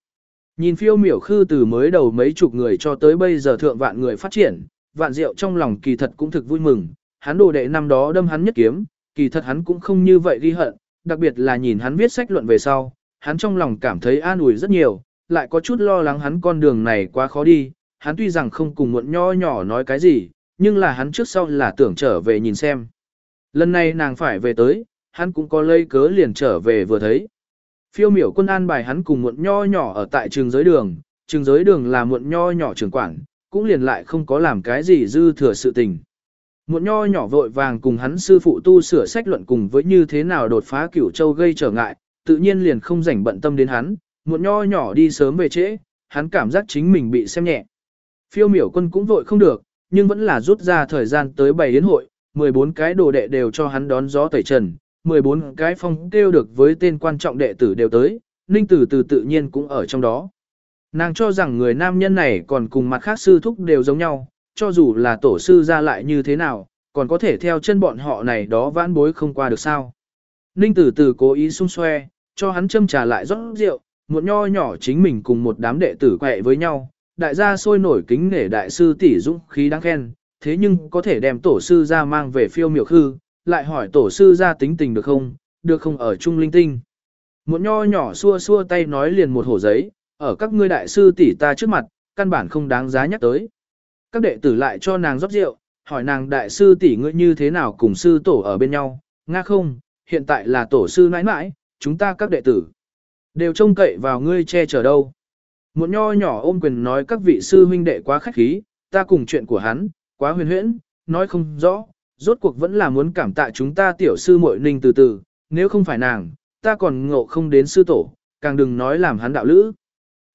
Nhìn phiêu miểu khư từ mới đầu mấy chục người cho tới bây giờ thượng vạn người phát triển, vạn diệu trong lòng kỳ thật cũng thực vui mừng, hắn đồ đệ năm đó đâm hắn nhất kiếm, kỳ thật hắn cũng không như vậy ghi hận, đặc biệt là nhìn hắn viết sách luận về sau, hắn trong lòng cảm thấy an ủi rất nhiều, lại có chút lo lắng hắn con đường này quá khó đi, hắn tuy rằng không cùng muộn nho nhỏ nói cái gì, nhưng là hắn trước sau là tưởng trở về nhìn xem. Lần này nàng phải về tới, hắn cũng có lây cớ liền trở về vừa thấy. Phiêu miểu quân an bài hắn cùng muộn nho nhỏ ở tại trường giới đường, trường giới đường là muộn nho nhỏ trường quản, cũng liền lại không có làm cái gì dư thừa sự tình. Muộn nho nhỏ vội vàng cùng hắn sư phụ tu sửa sách luận cùng với như thế nào đột phá cửu châu gây trở ngại, tự nhiên liền không rảnh bận tâm đến hắn, muộn nho nhỏ đi sớm về trễ, hắn cảm giác chính mình bị xem nhẹ. Phiêu miểu quân cũng vội không được, nhưng vẫn là rút ra thời gian tới bày yến hội, 14 cái đồ đệ đều cho hắn đón gió tẩy trần, 14 cái phong kêu được với tên quan trọng đệ tử đều tới, ninh tử từ tự nhiên cũng ở trong đó. Nàng cho rằng người nam nhân này còn cùng mặt khác sư thúc đều giống nhau, cho dù là tổ sư ra lại như thế nào, còn có thể theo chân bọn họ này đó vãn bối không qua được sao. Ninh tử Tử cố ý xung xoe, cho hắn châm trà lại rót rượu, một nho nhỏ chính mình cùng một đám đệ tử quẹ với nhau, đại gia sôi nổi kính nể đại sư tỷ dũng khí đáng khen, thế nhưng có thể đem tổ sư ra mang về phiêu miểu khư, lại hỏi tổ sư ra tính tình được không, được không ở trung linh tinh. Một nho nhỏ xua xua tay nói liền một hổ giấy, ở các ngươi đại sư tỷ ta trước mặt, căn bản không đáng giá nhắc tới. Các đệ tử lại cho nàng rót rượu, hỏi nàng đại sư tỷ ngươi như thế nào cùng sư tổ ở bên nhau, nga không, hiện tại là tổ sư nãi nãi, chúng ta các đệ tử. Đều trông cậy vào ngươi che chở đâu. Một nho nhỏ ôm quyền nói các vị sư huynh đệ quá khách khí, ta cùng chuyện của hắn, quá huyền huyễn, nói không rõ, rốt cuộc vẫn là muốn cảm tạ chúng ta tiểu sư muội ninh từ từ, nếu không phải nàng, ta còn ngộ không đến sư tổ, càng đừng nói làm hắn đạo lữ.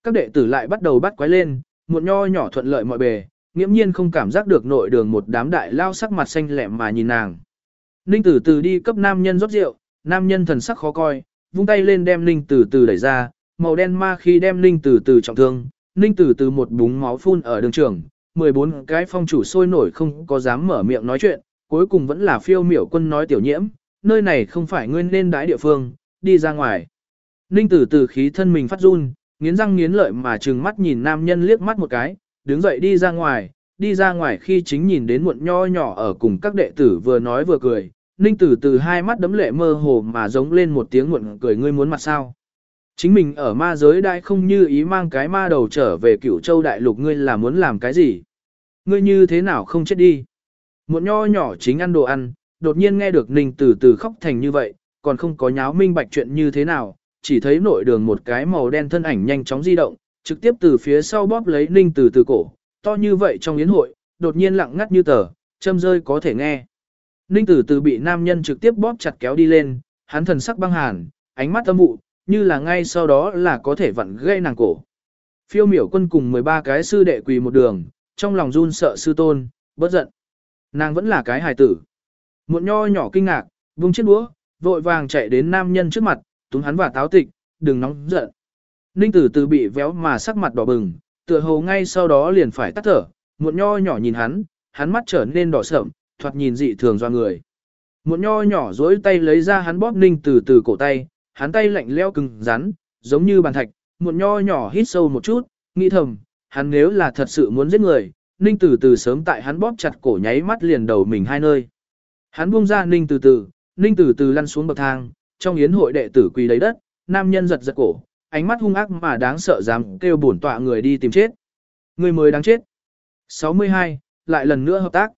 Các đệ tử lại bắt đầu bắt quái lên, một nho nhỏ thuận lợi mọi bề, nghiễm nhiên không cảm giác được nội đường một đám đại lao sắc mặt xanh lẹm mà nhìn nàng. Ninh Tử từ đi cấp nam nhân rót rượu, nam nhân thần sắc khó coi, vung tay lên đem Ninh Tử từ đẩy ra, màu đen ma khi đem Ninh Tử từ trọng thương, Ninh Tử từ một búng máu phun ở đường trường, 14 cái phong chủ sôi nổi không có dám mở miệng nói chuyện, cuối cùng vẫn là phiêu miểu quân nói tiểu nhiễm, nơi này không phải nguyên nên đái địa phương, đi ra ngoài. Ninh tử từ khí thân mình phát run, nghiến răng nghiến lợi mà trừng mắt nhìn nam nhân liếc mắt một cái, đứng dậy đi ra ngoài, đi ra ngoài khi chính nhìn đến muộn nho nhỏ ở cùng các đệ tử vừa nói vừa cười. Ninh tử từ hai mắt đấm lệ mơ hồ mà giống lên một tiếng muộn cười ngươi muốn mặt sao. Chính mình ở ma giới đại không như ý mang cái ma đầu trở về cửu châu đại lục ngươi là muốn làm cái gì. Ngươi như thế nào không chết đi. Muộn nho nhỏ chính ăn đồ ăn, đột nhiên nghe được Ninh Tử từ khóc thành như vậy, còn không có nháo minh bạch chuyện như thế nào, chỉ thấy nội đường một cái màu đen thân ảnh nhanh chóng di động, trực tiếp từ phía sau bóp lấy Ninh từ từ cổ, to như vậy trong yến hội, đột nhiên lặng ngắt như tờ, châm rơi có thể nghe. Ninh từ từ bị nam nhân trực tiếp bóp chặt kéo đi lên, hắn thần sắc băng hàn, ánh mắt âm vụ, như là ngay sau đó là có thể vặn gây nàng cổ. Phiêu miểu quân cùng 13 cái sư đệ quỳ một đường, trong lòng run sợ sư tôn, bớt giận. Nàng vẫn là cái hài tử. muộn nho nhỏ kinh ngạc, vung chiếc đũa, vội vàng chạy đến nam nhân trước mặt, túm hắn và táo tịch, đừng nóng giận. Ninh tử từ bị véo mà sắc mặt đỏ bừng, tựa hồ ngay sau đó liền phải tắt thở, Muộn nho nhỏ nhìn hắn, hắn mắt trở nên đỏ sậm, thoạt nhìn dị thường do người. Muộn nho nhỏ dối tay lấy ra hắn bóp ninh từ từ cổ tay, hắn tay lạnh leo cứng rắn, giống như bàn thạch, muộn nho nhỏ hít sâu một chút, nghĩ thầm, hắn nếu là thật sự muốn giết người, ninh từ từ sớm tại hắn bóp chặt cổ nháy mắt liền đầu mình hai nơi. Hắn buông ra ninh từ từ, ninh từ từ lăn xuống bậc thang, trong yến hội đệ tử quỳ lấy đất, nam nhân giật giật cổ, ánh mắt hung ác mà đáng sợ dám kêu bổn tọa người đi tìm chết. Người mới đáng chết. 62, lại lần nữa hợp tác.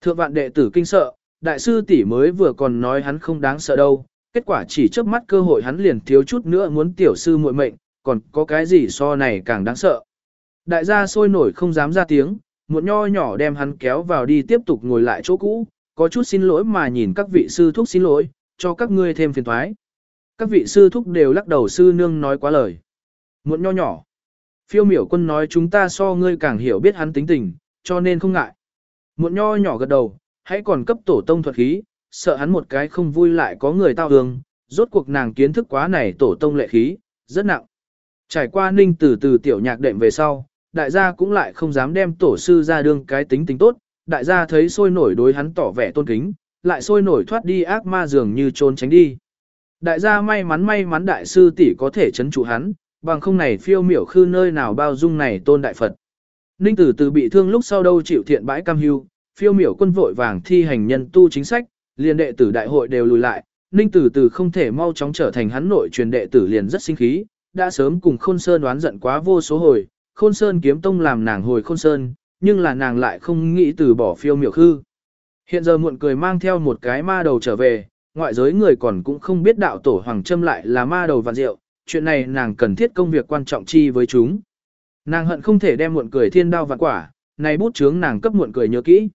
Thượng vạn đệ tử kinh sợ, đại sư tỷ mới vừa còn nói hắn không đáng sợ đâu, kết quả chỉ chớp mắt cơ hội hắn liền thiếu chút nữa muốn tiểu sư muội mệnh, còn có cái gì so này càng đáng sợ. Đại gia sôi nổi không dám ra tiếng, một nho nhỏ đem hắn kéo vào đi tiếp tục ngồi lại chỗ cũ, có chút xin lỗi mà nhìn các vị sư thúc xin lỗi, cho các ngươi thêm phiền thoái. Các vị sư thúc đều lắc đầu sư nương nói quá lời. muộn nho nhỏ. Phiêu miểu quân nói chúng ta so ngươi càng hiểu biết hắn tính tình, cho nên không ngại. muộn nho nhỏ gật đầu, hãy còn cấp tổ tông thuật khí, sợ hắn một cái không vui lại có người tao hương, rốt cuộc nàng kiến thức quá này tổ tông lệ khí, rất nặng. Trải qua ninh từ từ tiểu nhạc đệm về sau, đại gia cũng lại không dám đem tổ sư ra đương cái tính tính tốt, đại gia thấy sôi nổi đối hắn tỏ vẻ tôn kính, lại sôi nổi thoát đi ác ma dường như trốn tránh đi. Đại gia may mắn may mắn đại sư tỷ có thể chấn trụ hắn, bằng không này phiêu miểu khư nơi nào bao dung này tôn đại Phật. Ninh tử từ bị thương lúc sau đâu chịu thiện bãi cam hưu, phiêu miểu quân vội vàng thi hành nhân tu chính sách, liền đệ tử đại hội đều lùi lại, Ninh tử từ không thể mau chóng trở thành hắn nội truyền đệ tử liền rất sinh khí, đã sớm cùng Khôn Sơn đoán giận quá vô số hồi, Khôn Sơn kiếm tông làm nàng hồi Khôn Sơn, nhưng là nàng lại không nghĩ từ bỏ phiêu miểu khư. Hiện giờ muộn cười mang theo một cái ma đầu trở về, ngoại giới người còn cũng không biết đạo tổ Hoàng Trâm lại là ma đầu vạn rượu, chuyện này nàng cần thiết công việc quan trọng chi với chúng. Nàng hận không thể đem muộn cười thiên đao vạn quả, này bút chướng nàng cấp muộn cười nhớ kỹ.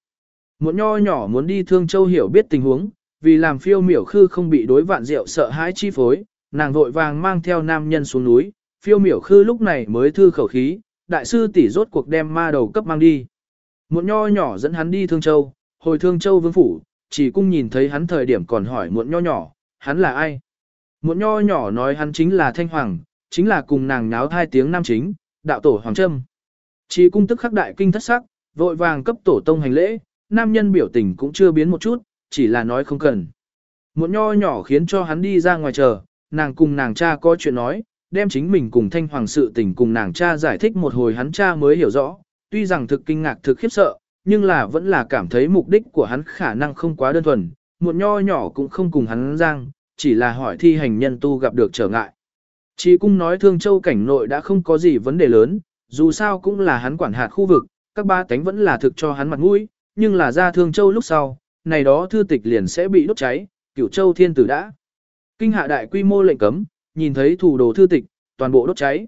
Muộn nho nhỏ muốn đi Thương Châu hiểu biết tình huống, vì làm phiêu miểu khư không bị đối vạn rượu sợ hãi chi phối, nàng vội vàng mang theo nam nhân xuống núi, phiêu miểu khư lúc này mới thư khẩu khí, đại sư tỷ rốt cuộc đem ma đầu cấp mang đi. Muộn nho nhỏ dẫn hắn đi Thương Châu, hồi Thương Châu vương phủ, chỉ cung nhìn thấy hắn thời điểm còn hỏi muộn nho nhỏ, hắn là ai? Muộn nho nhỏ nói hắn chính là Thanh Hoàng, chính là cùng nàng náo hai tiếng nam chính, đạo tổ Hoàng Trâm. Chỉ cung tức khắc đại kinh thất sắc, vội vàng cấp tổ tông hành lễ, nam nhân biểu tình cũng chưa biến một chút, chỉ là nói không cần. Muộn nho nhỏ khiến cho hắn đi ra ngoài chờ, nàng cùng nàng cha có chuyện nói, đem chính mình cùng thanh hoàng sự tình cùng nàng cha giải thích một hồi hắn cha mới hiểu rõ, tuy rằng thực kinh ngạc thực khiếp sợ, nhưng là vẫn là cảm thấy mục đích của hắn khả năng không quá đơn thuần, muộn nho nhỏ cũng không cùng hắn giang, chỉ là hỏi thi hành nhân tu gặp được trở ngại. Chị cũng nói thương châu cảnh nội đã không có gì vấn đề lớn, dù sao cũng là hắn quản hạt khu vực, các ba tánh vẫn là thực cho hắn mặt mũi, nhưng là ra thương châu lúc sau, này đó thư tịch liền sẽ bị đốt cháy, cửu châu thiên tử đã. Kinh hạ đại quy mô lệnh cấm, nhìn thấy thủ đồ thư tịch, toàn bộ đốt cháy.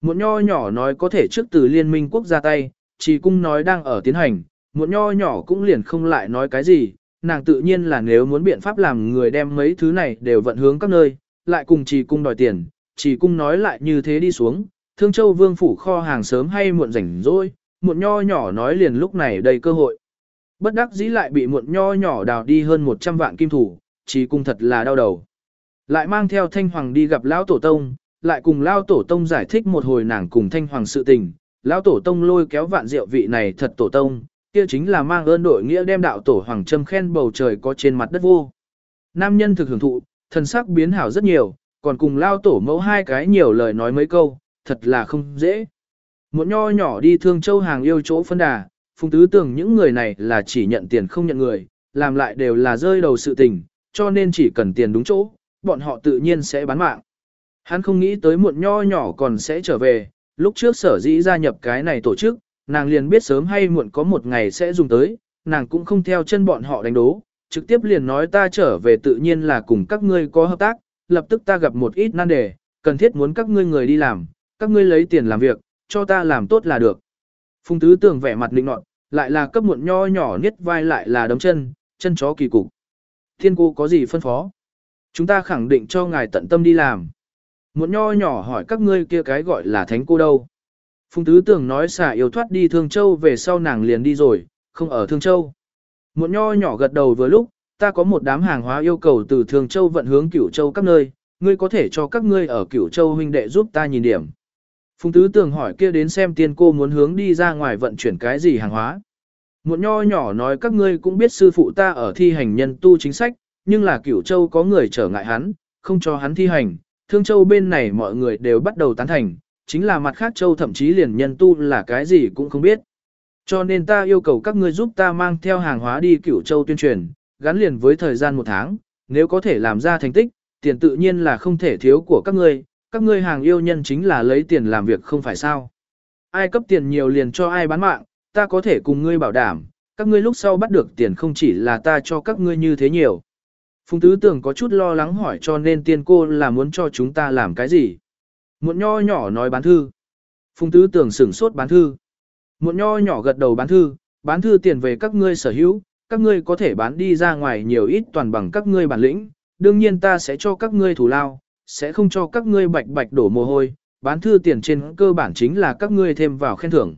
Một nho nhỏ nói có thể trước từ liên minh quốc gia tay, chỉ cung nói đang ở tiến hành, muộn nho nhỏ cũng liền không lại nói cái gì, nàng tự nhiên là nếu muốn biện pháp làm người đem mấy thứ này đều vận hướng các nơi, lại cùng chỉ cung đòi tiền, chỉ cung nói lại như thế đi xuống, thương châu vương phủ kho hàng sớm hay muộn rảnh rỗi, Muộn nho nhỏ nói liền lúc này đầy cơ hội. Bất đắc dĩ lại bị muộn nho nhỏ đào đi hơn 100 vạn kim thủ, chỉ cung thật là đau đầu. Lại mang theo Thanh Hoàng đi gặp Lão Tổ Tông, lại cùng Lão Tổ Tông giải thích một hồi nàng cùng Thanh Hoàng sự tình. Lão Tổ Tông lôi kéo vạn diệu vị này thật Tổ Tông, kia chính là mang ơn đội nghĩa đem đạo Tổ Hoàng châm khen bầu trời có trên mặt đất vô. Nam nhân thực hưởng thụ, thần sắc biến hảo rất nhiều, còn cùng Lão Tổ mẫu hai cái nhiều lời nói mấy câu, thật là không dễ. Một nho nhỏ đi thương châu hàng yêu chỗ phân đà, phùng tứ tưởng những người này là chỉ nhận tiền không nhận người, làm lại đều là rơi đầu sự tình, cho nên chỉ cần tiền đúng chỗ, bọn họ tự nhiên sẽ bán mạng. Hắn không nghĩ tới muộn nho nhỏ còn sẽ trở về, lúc trước sở dĩ gia nhập cái này tổ chức, nàng liền biết sớm hay muộn có một ngày sẽ dùng tới, nàng cũng không theo chân bọn họ đánh đố, trực tiếp liền nói ta trở về tự nhiên là cùng các ngươi có hợp tác, lập tức ta gặp một ít nan đề, cần thiết muốn các ngươi người đi làm, các ngươi lấy tiền làm việc, cho ta làm tốt là được. Phùng tứ tưởng vẻ mặt định nọt, lại là cấp muộn nho nhỏ niết vai lại là đấm chân, chân chó kỳ cục. Thiên cô có gì phân phó? Chúng ta khẳng định cho ngài tận tâm đi làm. Muộn nho nhỏ hỏi các ngươi kia cái gọi là thánh cô đâu. Phùng tứ tưởng nói xả yêu thoát đi Thương Châu về sau nàng liền đi rồi, không ở Thương Châu. Muộn nho nhỏ gật đầu vừa lúc, ta có một đám hàng hóa yêu cầu từ Thương Châu vận hướng Cửu Châu các nơi, ngươi có thể cho các ngươi ở Cửu Châu huynh đệ giúp ta nhìn điểm. Phùng tứ tưởng hỏi kia đến xem tiên cô muốn hướng đi ra ngoài vận chuyển cái gì hàng hóa. Muộn nho nhỏ nói các ngươi cũng biết sư phụ ta ở thi hành nhân tu chính sách, nhưng là cửu châu có người trở ngại hắn, không cho hắn thi hành, thương châu bên này mọi người đều bắt đầu tán thành, chính là mặt khác châu thậm chí liền nhân tu là cái gì cũng không biết. Cho nên ta yêu cầu các ngươi giúp ta mang theo hàng hóa đi cửu châu tuyên truyền, gắn liền với thời gian một tháng, nếu có thể làm ra thành tích, tiền tự nhiên là không thể thiếu của các ngươi, các ngươi hàng yêu nhân chính là lấy tiền làm việc không phải sao. Ai cấp tiền nhiều liền cho ai bán mạng, ta có thể cùng ngươi bảo đảm, các ngươi lúc sau bắt được tiền không chỉ là ta cho các ngươi như thế nhiều. Phùng tứ tưởng có chút lo lắng hỏi cho nên tiên cô là muốn cho chúng ta làm cái gì. Một nho nhỏ nói bán thư. Phùng tứ tưởng sửng sốt bán thư. Một nho nhỏ gật đầu bán thư, bán thư tiền về các ngươi sở hữu, các ngươi có thể bán đi ra ngoài nhiều ít toàn bằng các ngươi bản lĩnh, đương nhiên ta sẽ cho các ngươi thủ lao, sẽ không cho các ngươi bạch bạch đổ mồ hôi, bán thư tiền trên cơ bản chính là các ngươi thêm vào khen thưởng.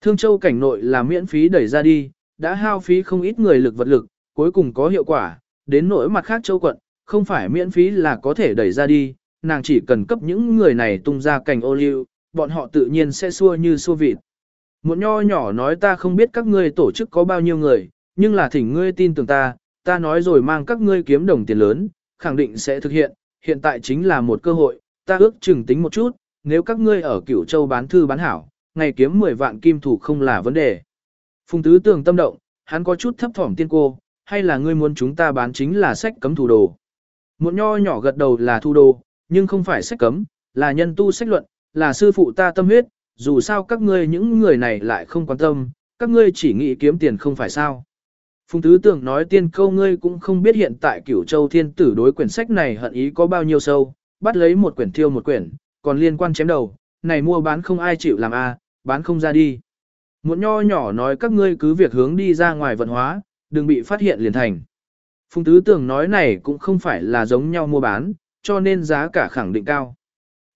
Thương Châu cảnh nội là miễn phí đẩy ra đi, đã hao phí không ít người lực vật lực, cuối cùng có hiệu quả, đến nỗi mặt khác châu quận, không phải miễn phí là có thể đẩy ra đi, nàng chỉ cần cấp những người này tung ra cảnh ô liu, bọn họ tự nhiên sẽ xua như xua vịt. Một nho nhỏ nói ta không biết các ngươi tổ chức có bao nhiêu người, nhưng là thỉnh ngươi tin tưởng ta, ta nói rồi mang các ngươi kiếm đồng tiền lớn, khẳng định sẽ thực hiện, hiện tại chính là một cơ hội, ta ước chừng tính một chút, nếu các ngươi ở cửu châu bán thư bán hảo, ngày kiếm 10 vạn kim thủ không là vấn đề. Phùng tứ tường tâm động, hắn có chút thấp thỏm tiên cô, hay là ngươi muốn chúng ta bán chính là sách cấm thủ đồ. Một nho nhỏ gật đầu là thu đồ, nhưng không phải sách cấm, là nhân tu sách luận, là sư phụ ta tâm huyết, dù sao các ngươi những người này lại không quan tâm, các ngươi chỉ nghĩ kiếm tiền không phải sao. Phùng Tứ Tưởng nói tiên câu ngươi cũng không biết hiện tại cửu châu thiên tử đối quyển sách này hận ý có bao nhiêu sâu, bắt lấy một quyển thiêu một quyển, còn liên quan chém đầu, này mua bán không ai chịu làm a, bán không ra đi. Một nho nhỏ nói các ngươi cứ việc hướng đi ra ngoài vận hóa, đừng bị phát hiện liền thành. Phùng Tứ Tưởng nói này cũng không phải là giống nhau mua bán, cho nên giá cả khẳng định cao.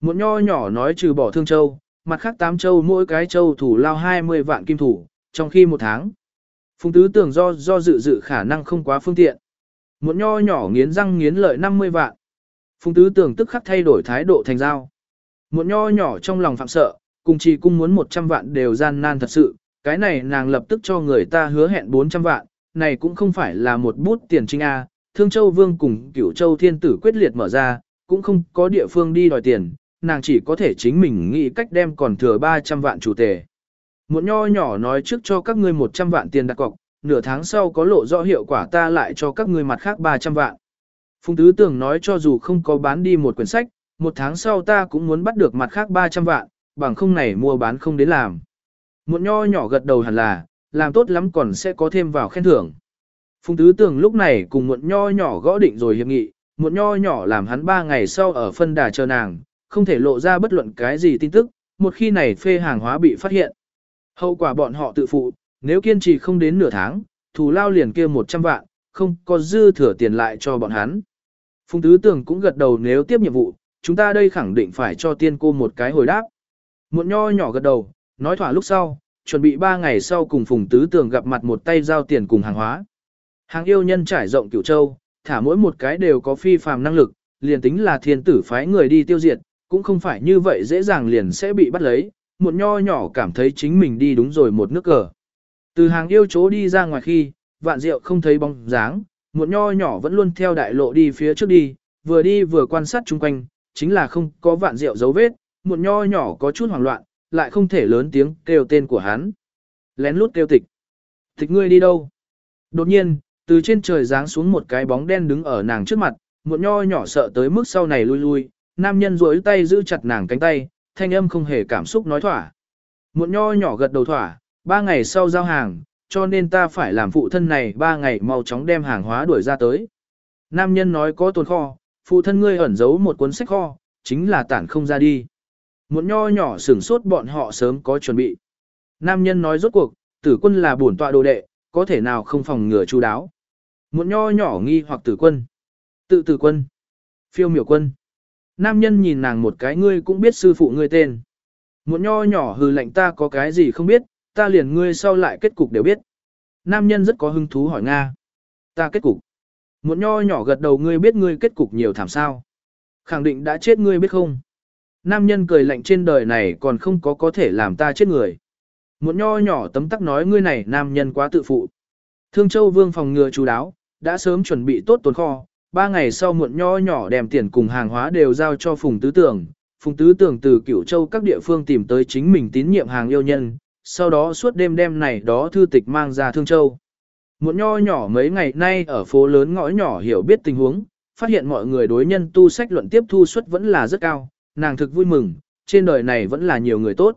Một nho nhỏ nói trừ bỏ thương châu, mặt khác tám châu mỗi cái châu thủ lao 20 vạn kim thủ, trong khi một tháng. Phùng tứ tưởng do do dự dự khả năng không quá phương tiện. Một nho nhỏ nghiến răng nghiến lợi 50 vạn. Phùng tứ tưởng tức khắc thay đổi thái độ thành giao. Một nho nhỏ trong lòng phạm sợ, cùng chỉ cung muốn 100 vạn đều gian nan thật sự, cái này nàng lập tức cho người ta hứa hẹn 400 vạn, này cũng không phải là một bút tiền trinh A, Thương Châu Vương cùng Cửu Châu Thiên Tử quyết liệt mở ra, cũng không có địa phương đi đòi tiền, nàng chỉ có thể chính mình nghĩ cách đem còn thừa 300 vạn chủ tề. Một nho nhỏ nói trước cho các ngươi 100 vạn tiền đặt cọc, nửa tháng sau có lộ rõ hiệu quả ta lại cho các ngươi mặt khác 300 vạn. Phùng Tứ Tưởng nói cho dù không có bán đi một quyển sách, một tháng sau ta cũng muốn bắt được mặt khác 300 vạn, bằng không này mua bán không đến làm. Một nho nhỏ gật đầu hẳn là, làm tốt lắm còn sẽ có thêm vào khen thưởng. Phùng Tứ Tưởng lúc này cùng một nho nhỏ gõ định rồi hiệp nghị, một nho nhỏ làm hắn 3 ngày sau ở phân đà chờ nàng, không thể lộ ra bất luận cái gì tin tức, một khi này phê hàng hóa bị phát hiện. Hậu quả bọn họ tự phụ, nếu kiên trì không đến nửa tháng, thù lao liền kia 100 vạn, không có dư thừa tiền lại cho bọn hắn. Phùng Tứ Tưởng cũng gật đầu nếu tiếp nhiệm vụ, chúng ta đây khẳng định phải cho tiên cô một cái hồi đáp. Một nho nhỏ gật đầu, nói thỏa lúc sau, chuẩn bị 3 ngày sau cùng Phùng Tứ tường gặp mặt một tay giao tiền cùng hàng hóa. Hàng yêu nhân trải rộng cửu châu, thả mỗi một cái đều có phi phàm năng lực, liền tính là thiên tử phái người đi tiêu diệt, cũng không phải như vậy dễ dàng liền sẽ bị bắt lấy, một nho nhỏ cảm thấy chính mình đi đúng rồi một nước cờ. Từ hàng yêu chỗ đi ra ngoài khi, vạn diệu không thấy bóng dáng, một nho nhỏ vẫn luôn theo đại lộ đi phía trước đi, vừa đi vừa quan sát chung quanh, chính là không có vạn diệu dấu vết, một nho nhỏ có chút hoảng loạn, lại không thể lớn tiếng kêu tên của hắn. Lén lút kêu tịch. Tịch ngươi đi đâu? Đột nhiên, từ trên trời giáng xuống một cái bóng đen đứng ở nàng trước mặt, muộn nho nhỏ sợ tới mức sau này lui lui, nam nhân duỗi tay giữ chặt nàng cánh tay, thanh âm không hề cảm xúc nói thỏa. muộn nho nhỏ gật đầu thỏa, ba ngày sau giao hàng, cho nên ta phải làm phụ thân này ba ngày mau chóng đem hàng hóa đuổi ra tới. Nam nhân nói có tồn kho, phụ thân ngươi ẩn giấu một cuốn sách kho, chính là tản không ra đi. Một nho nhỏ sửng sốt bọn họ sớm có chuẩn bị. Nam nhân nói rốt cuộc, tử quân là bổn tọa đồ đệ, có thể nào không phòng ngừa chu đáo. Một nho nhỏ nghi hoặc tử quân. Tự tử quân. Phiêu miểu quân. Nam nhân nhìn nàng một cái ngươi cũng biết sư phụ ngươi tên. Một nho nhỏ hừ lạnh ta có cái gì không biết, ta liền ngươi sau lại kết cục đều biết. Nam nhân rất có hứng thú hỏi Nga. Ta kết cục. Một nho nhỏ gật đầu ngươi biết ngươi kết cục nhiều thảm sao. Khẳng định đã chết ngươi biết không. Nam nhân cười lạnh trên đời này còn không có có thể làm ta chết người. Một nho nhỏ tấm tắc nói ngươi này nam nhân quá tự phụ. Thương Châu Vương phòng ngừa chú đáo, đã sớm chuẩn bị tốt tồn kho, ba ngày sau muộn nho nhỏ đem tiền cùng hàng hóa đều giao cho Phùng Tứ Tưởng. Phùng Tứ Tưởng từ Cửu Châu các địa phương tìm tới chính mình tín nhiệm hàng yêu nhân, sau đó suốt đêm đêm này đó thư tịch mang ra Thương Châu. Muộn nho nhỏ mấy ngày nay ở phố lớn ngõ nhỏ hiểu biết tình huống, phát hiện mọi người đối nhân tu sách luận tiếp thu suất vẫn là rất cao, nàng thực vui mừng, trên đời này vẫn là nhiều người tốt.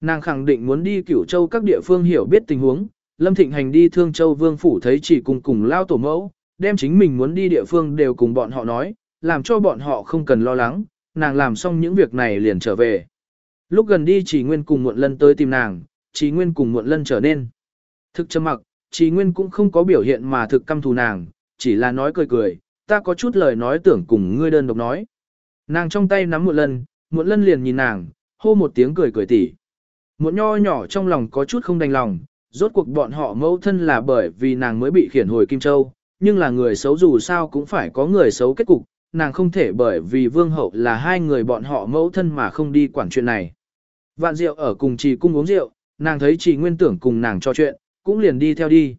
Nàng khẳng định muốn đi Cửu Châu các địa phương hiểu biết tình huống, Lâm Thịnh Hành đi Thương Châu Vương Phủ thấy chỉ cùng cùng lao tổ mẫu, đem chính mình muốn đi địa phương đều cùng bọn họ nói, làm cho bọn họ không cần lo lắng, nàng làm xong những việc này liền trở về. Lúc gần đi chỉ nguyên cùng muộn lân tới tìm nàng, chỉ nguyên cùng muộn lân trở nên. Thực châm mặc, chỉ nguyên cũng không có biểu hiện mà thực căm thù nàng, chỉ là nói cười cười, ta có chút lời nói tưởng cùng ngươi đơn độc nói. Nàng trong tay nắm muộn lân, muộn lân liền nhìn nàng, hô một tiếng cười cười tỉ. Muộn nho nhỏ trong lòng có chút không đành lòng, rốt cuộc bọn họ mẫu thân là bởi vì nàng mới bị khiển hồi Kim Châu, nhưng là người xấu dù sao cũng phải có người xấu kết cục, nàng không thể bởi vì vương hậu là hai người bọn họ mẫu thân mà không đi quản chuyện này. Vạn Diệu ở cùng trì cung uống rượu, nàng thấy trì nguyên tưởng cùng nàng trò chuyện, cũng liền đi theo đi.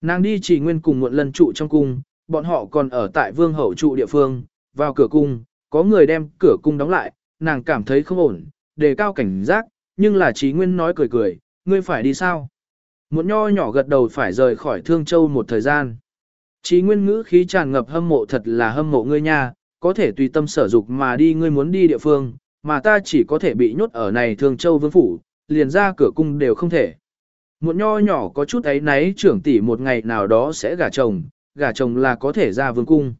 Nàng đi trì nguyên cùng muộn lần trụ trong cung, bọn họ còn ở tại vương hậu trụ địa phương, vào cửa cung, có người đem cửa cung đóng lại, nàng cảm thấy không ổn, đề cao cảnh giác, nhưng là Trí nguyên nói cười cười, ngươi phải đi sao? Một nho nhỏ gật đầu phải rời khỏi Thương Châu một thời gian. Chí nguyên ngữ khí tràn ngập hâm mộ thật là hâm mộ ngươi nha, có thể tùy tâm sở dục mà đi ngươi muốn đi địa phương, mà ta chỉ có thể bị nhốt ở này Thương Châu Vương Phủ, liền ra cửa cung đều không thể. Một nho nhỏ có chút ấy náy trưởng tỷ một ngày nào đó sẽ gả chồng, gả chồng là có thể ra vương cung.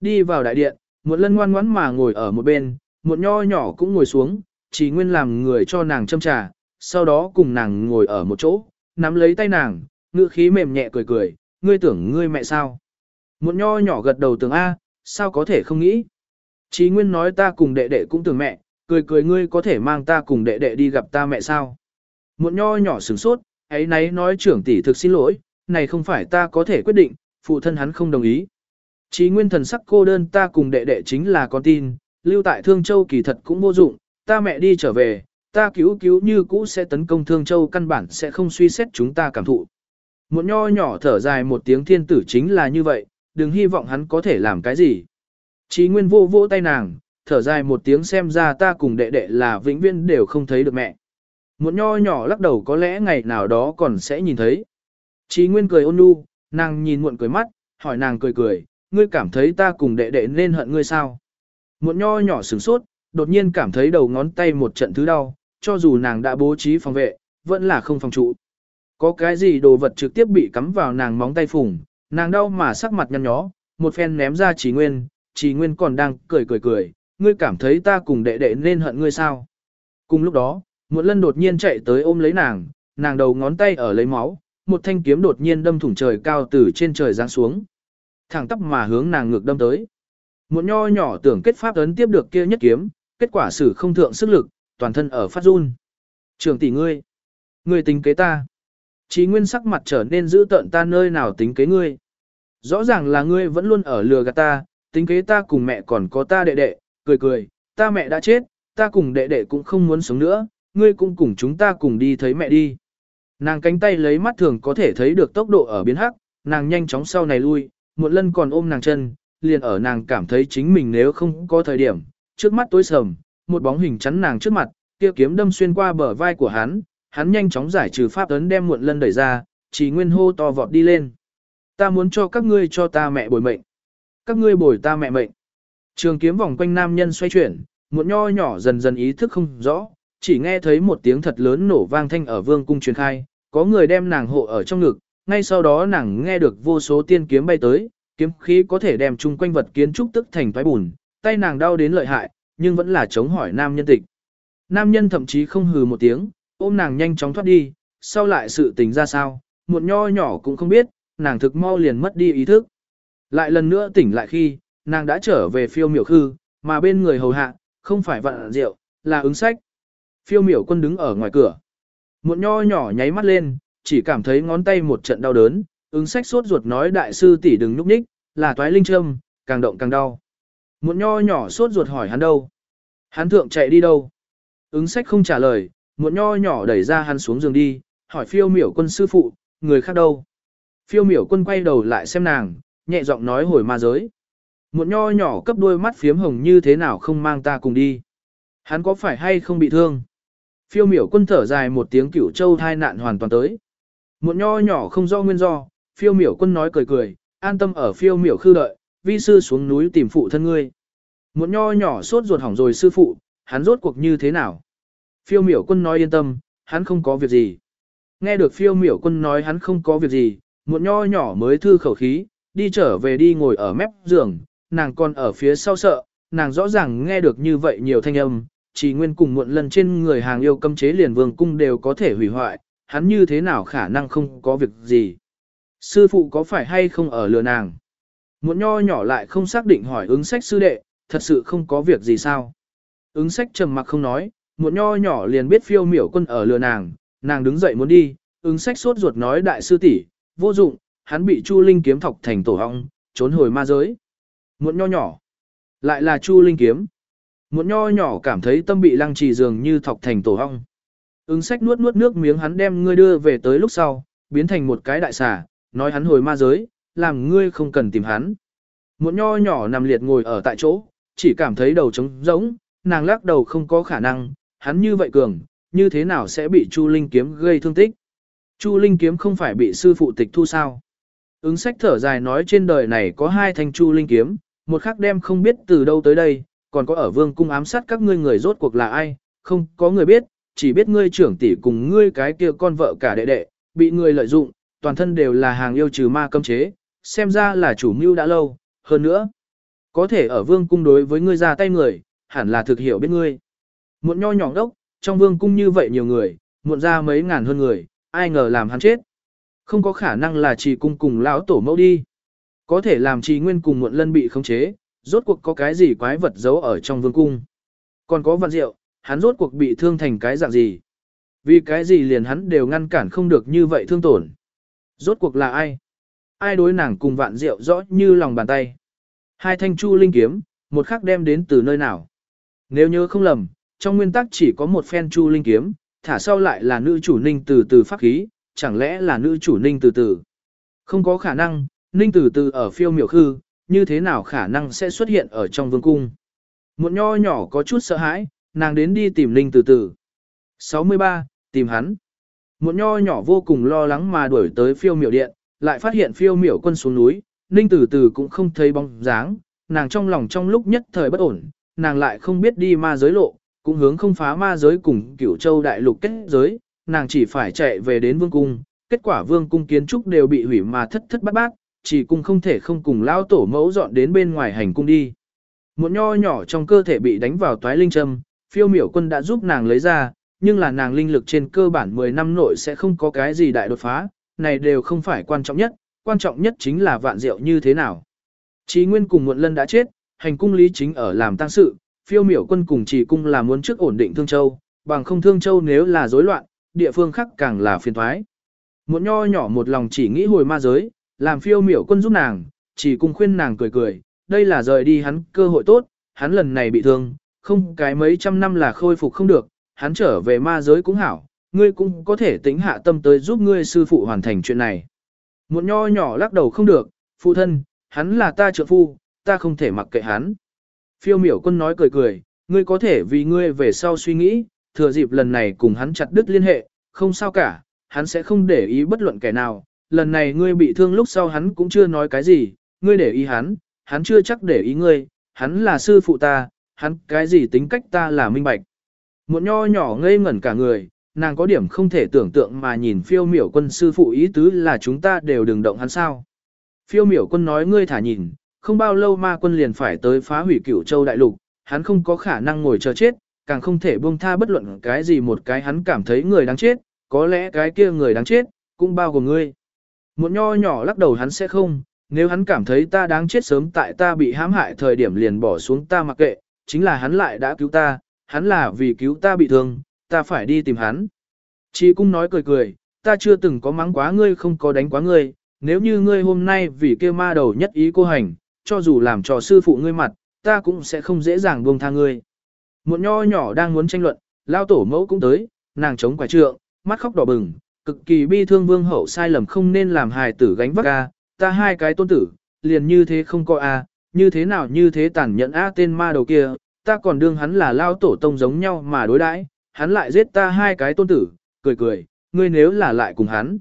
Đi vào đại điện, Muộn lân ngoan ngoãn mà ngồi ở một bên, muộn nho nhỏ cũng ngồi xuống, chỉ nguyên làm người cho nàng châm trà, sau đó cùng nàng ngồi ở một chỗ, nắm lấy tay nàng, ngữ khí mềm nhẹ cười cười, ngươi tưởng ngươi mẹ sao? Muộn nho nhỏ gật đầu tưởng A, sao có thể không nghĩ? Chí Nguyên nói ta cùng đệ đệ cũng tưởng mẹ, cười cười ngươi có thể mang ta cùng đệ đệ đi gặp ta mẹ sao? Muộn nho nhỏ sửng sốt, ấy nấy nói trưởng tỷ thực xin lỗi, này không phải ta có thể quyết định, phụ thân hắn không đồng ý. Chí Nguyên thần sắc cô đơn ta cùng đệ đệ chính là con tin, lưu tại Thương Châu kỳ thật cũng vô dụng, ta mẹ đi trở về, ta cứu cứu như cũ sẽ tấn công Thương Châu căn bản sẽ không suy xét chúng ta cảm thụ. Một nho nhỏ thở dài một tiếng thiên tử chính là như vậy, đừng hy vọng hắn có thể làm cái gì. Chí nguyên vô vô tay nàng, thở dài một tiếng xem ra ta cùng đệ đệ là vĩnh viễn đều không thấy được mẹ. Một nho nhỏ lắc đầu có lẽ ngày nào đó còn sẽ nhìn thấy. Chí nguyên cười ôn nhu, nàng nhìn muộn cười mắt, hỏi nàng cười cười, ngươi cảm thấy ta cùng đệ đệ nên hận ngươi sao? Một nho nhỏ sửng sốt, đột nhiên cảm thấy đầu ngón tay một trận thứ đau, cho dù nàng đã bố trí phòng vệ, vẫn là không phòng trụ. Có cái gì đồ vật trực tiếp bị cắm vào nàng móng tay phủng, nàng đau mà sắc mặt nhăn nhó, một phen ném ra chỉ nguyên, chỉ nguyên còn đang cười cười cười, ngươi cảm thấy ta cùng đệ đệ nên hận ngươi sao. Cùng lúc đó, một lân đột nhiên chạy tới ôm lấy nàng, nàng đầu ngón tay ở lấy máu, một thanh kiếm đột nhiên đâm thủng trời cao từ trên trời giáng xuống. Thẳng tắp mà hướng nàng ngược đâm tới. Một nho nhỏ tưởng kết pháp ấn tiếp được kia nhất kiếm, kết quả sử không thượng sức lực, toàn thân ở phát run. Trường tỷ ngươi, ngươi tính kế ta. Chí nguyên sắc mặt trở nên dữ tợn ta nơi nào tính kế ngươi. Rõ ràng là ngươi vẫn luôn ở lừa gạt ta, tính kế ta cùng mẹ còn có ta đệ đệ, cười cười, ta mẹ đã chết, ta cùng đệ đệ cũng không muốn sống nữa, ngươi cũng cùng chúng ta cùng đi thấy mẹ đi. Nàng cánh tay lấy mắt thường có thể thấy được tốc độ ở biến hắc, nàng nhanh chóng sau này lui, muộn lân còn ôm nàng chân, liền ở nàng cảm thấy chính mình nếu không có thời điểm, trước mắt tối sầm, một bóng hình chắn nàng trước mặt, kia kiếm đâm xuyên qua bờ vai của hắn, hắn nhanh chóng giải trừ pháp ấn đem muộn lân đẩy ra, chỉ nguyên hô to vọt đi lên. Ta muốn cho các ngươi cho ta mẹ bồi mệnh. Các ngươi bồi ta mẹ mệnh. Trường kiếm vòng quanh nam nhân xoay chuyển, muộn nho nhỏ dần dần ý thức không rõ, chỉ nghe thấy một tiếng thật lớn nổ vang thanh ở vương cung truyền khai, có người đem nàng hộ ở trong ngực, ngay sau đó nàng nghe được vô số tiên kiếm bay tới, kiếm khí có thể đem chung quanh vật kiến trúc tức thành toái bùn, tay nàng đau đến lợi hại, nhưng vẫn là chống hỏi nam nhân tịch. Nam nhân thậm chí không hừ một tiếng, ôm nàng nhanh chóng thoát đi, sau lại sự tình ra sao, một nho nhỏ cũng không biết, nàng thực mau liền mất đi ý thức. Lại lần nữa tỉnh lại khi, nàng đã trở về phiêu miểu khư, mà bên người hầu hạ, không phải vạn rượu, là ứng sách. Phiêu miểu quân đứng ở ngoài cửa. Một nho nhỏ nháy mắt lên, chỉ cảm thấy ngón tay một trận đau đớn, ứng sách sốt ruột nói đại sư tỷ đừng núp ních, là toái linh châm, càng động càng đau. Một nho nhỏ sốt ruột hỏi hắn đâu. Hắn thượng chạy đi đâu. Ứng sách không trả lời, một nho nhỏ đẩy ra hắn xuống giường đi, hỏi phiêu miểu quân sư phụ, người khác đâu? Phiêu miểu quân quay đầu lại xem nàng, nhẹ giọng nói hồi ma giới. một nho nhỏ cấp đôi mắt phiếm hồng như thế nào không mang ta cùng đi. Hắn có phải hay không bị thương? Phiêu miểu quân thở dài một tiếng cửu châu thai nạn hoàn toàn tới. Muộn nho nhỏ không do nguyên do, phiêu miểu quân nói cười cười, an tâm ở phiêu miểu khư đợi, vi sư xuống núi tìm phụ thân ngươi. Muộn nho nhỏ sốt ruột hỏng rồi sư phụ, hắn rốt cuộc như thế nào? Phiêu miểu quân nói yên tâm, hắn không có việc gì. Nghe được phiêu miểu quân nói hắn không có việc gì, muộn nho nhỏ mới thư khẩu khí, đi trở về đi ngồi ở mép giường, nàng còn ở phía sau sợ, nàng rõ ràng nghe được như vậy nhiều thanh âm, chỉ nguyên cùng muộn lần trên người hàng yêu cấm chế liền vương cung đều có thể hủy hoại, hắn như thế nào khả năng không có việc gì. Sư phụ có phải hay không ở lừa nàng? Muộn nho nhỏ lại không xác định hỏi ứng sách sư đệ, thật sự không có việc gì sao? Ứng sách trầm mặc không nói, muộn nho nhỏ liền biết phiêu miểu quân ở lừa nàng, nàng đứng dậy muốn đi, ứng sách sốt ruột nói đại sư tỷ vô dụng, hắn bị Chu Linh kiếm thọc thành tổ hong, trốn hồi ma giới. Muộn nho nhỏ, lại là Chu Linh kiếm. Muộn nho nhỏ cảm thấy tâm bị lăng trì dường như thọc thành tổ hong. Ứng sách nuốt nuốt nước miếng hắn đem ngươi đưa về tới lúc sau, biến thành một cái đại xà, nói hắn hồi ma giới, làm ngươi không cần tìm hắn. Muộn nho nhỏ nằm liệt ngồi ở tại chỗ, chỉ cảm thấy đầu trống rỗng, nàng lắc đầu không có khả năng, hắn như vậy cường, như thế nào sẽ bị Chu Linh kiếm gây thương tích. Chu Linh kiếm không phải bị sư phụ tịch thu sao. Ứng sách thở dài nói trên đời này có hai thanh Chu Linh kiếm, một khắc đem không biết từ đâu tới đây, còn có ở vương cung ám sát các ngươi người rốt cuộc là ai, không có người biết, chỉ biết ngươi trưởng tỷ cùng ngươi cái kia con vợ cả đệ đệ, bị người lợi dụng, toàn thân đều là hàng yêu trừ ma cấm chế, xem ra là chủ mưu đã lâu, hơn nữa. Có thể ở vương cung đối với ngươi ra tay người, hẳn là thực hiểu biết ngươi. Muộn nho nhỏ đốc, trong vương cung như vậy nhiều người, muộn ra mấy ngàn hơn người, ai ngờ làm hắn chết. Không có khả năng là chỉ cung cùng lão tổ mẫu đi. Có thể làm trì nguyên cùng muộn lân bị khống chế, rốt cuộc có cái gì quái vật giấu ở trong vương cung. Còn có vạn diệu, hắn rốt cuộc bị thương thành cái dạng gì. Vì cái gì liền hắn đều ngăn cản không được như vậy thương tổn. Rốt cuộc là ai? Ai đối nàng cùng vạn diệu rõ như lòng bàn tay. Hai thanh chu linh kiếm, một khắc đem đến từ nơi nào. Nếu nhớ không lầm, trong nguyên tắc chỉ có một phen chu linh kiếm, thả sau lại là nữ chủ ninh từ từ pháp khí, chẳng lẽ là nữ chủ ninh từ từ. Không có khả năng, ninh từ từ ở phiêu miểu khư, như thế nào khả năng sẽ xuất hiện ở trong vương cung. Một nho nhỏ có chút sợ hãi, nàng đến đi tìm ninh từ từ. 63. Tìm hắn. Một nho nhỏ vô cùng lo lắng mà đuổi tới phiêu miểu điện, lại phát hiện phiêu miểu quân xuống núi, ninh từ từ cũng không thấy bóng dáng, nàng trong lòng trong lúc nhất thời bất ổn, nàng lại không biết đi ma giới lộ, cũng hướng không phá ma giới cùng cửu châu đại lục kết giới, nàng chỉ phải chạy về đến vương cung, kết quả vương cung kiến trúc đều bị hủy mà thất thất bát bát, chỉ cung không thể không cùng lao tổ mẫu dọn đến bên ngoài hành cung đi. Một nho nhỏ trong cơ thể bị đánh vào toái linh châm, phiêu miểu quân đã giúp nàng lấy ra, nhưng là nàng linh lực trên cơ bản 10 năm nội sẽ không có cái gì đại đột phá, này đều không phải quan trọng nhất, quan trọng nhất chính là vạn diệu như thế nào. Chí Nguyên cùng Muộn Lân đã chết, hành cung lý chính ở làm tăng sự, phiêu miểu quân cùng chỉ cung là muốn trước ổn định Thương Châu, bằng không Thương Châu nếu là rối loạn, địa phương khác càng là phiền thoái. Một nho nhỏ một lòng chỉ nghĩ hồi ma giới, làm phiêu miểu quân giúp nàng, chỉ cung khuyên nàng cười cười, đây là rời đi hắn cơ hội tốt, hắn lần này bị thương, không cái mấy trăm năm là khôi phục không được, hắn trở về ma giới cũng hảo, ngươi cũng có thể tính hạ tâm tới giúp ngươi sư phụ hoàn thành chuyện này. Một nho nhỏ lắc đầu không được, phụ thân, hắn là ta trợ phu, ta không thể mặc kệ hắn. Phiêu miểu quân nói cười cười, ngươi có thể vì ngươi về sau suy nghĩ, thừa dịp lần này cùng hắn chặt đứt liên hệ, không sao cả, hắn sẽ không để ý bất luận kẻ nào, lần này ngươi bị thương lúc sau hắn cũng chưa nói cái gì, ngươi để ý hắn, hắn chưa chắc để ý ngươi, hắn là sư phụ ta, hắn cái gì tính cách ta là minh bạch. Một nho nhỏ ngây ngẩn cả người, nàng có điểm không thể tưởng tượng mà nhìn phiêu miểu quân sư phụ ý tứ là chúng ta đều đừng động hắn sao. Phiêu miểu quân nói ngươi thả nhìn, không bao lâu ma quân liền phải tới phá hủy cửu châu đại lục, hắn không có khả năng ngồi chờ chết, càng không thể buông tha bất luận cái gì một cái hắn cảm thấy người đáng chết, có lẽ cái kia người đáng chết, cũng bao gồm ngươi. Một nho nhỏ lắc đầu hắn sẽ không, nếu hắn cảm thấy ta đáng chết sớm tại ta bị hãm hại thời điểm liền bỏ xuống ta mặc kệ, chính là hắn lại đã cứu ta, hắn là vì cứu ta bị thương, ta phải đi tìm hắn. Chị cũng nói cười cười, ta chưa từng có mắng quá ngươi không có đánh quá ngươi, nếu như ngươi hôm nay vì kia ma đầu nhất ý cô hành, cho dù làm trò sư phụ ngươi mặt, ta cũng sẽ không dễ dàng buông tha ngươi. Một nho nhỏ đang muốn tranh luận, lao tổ mẫu cũng tới, nàng chống quả trượng, mắt khóc đỏ bừng, cực kỳ bi thương vương hậu sai lầm không nên làm hài tử gánh vác a, ta hai cái tôn tử, liền như thế không có a, như thế nào như thế tàn nhẫn a tên ma đầu kia, ta còn đương hắn là lao tổ tông giống nhau mà đối đãi, hắn lại giết ta hai cái tôn tử, cười cười, ngươi nếu là lại cùng hắn.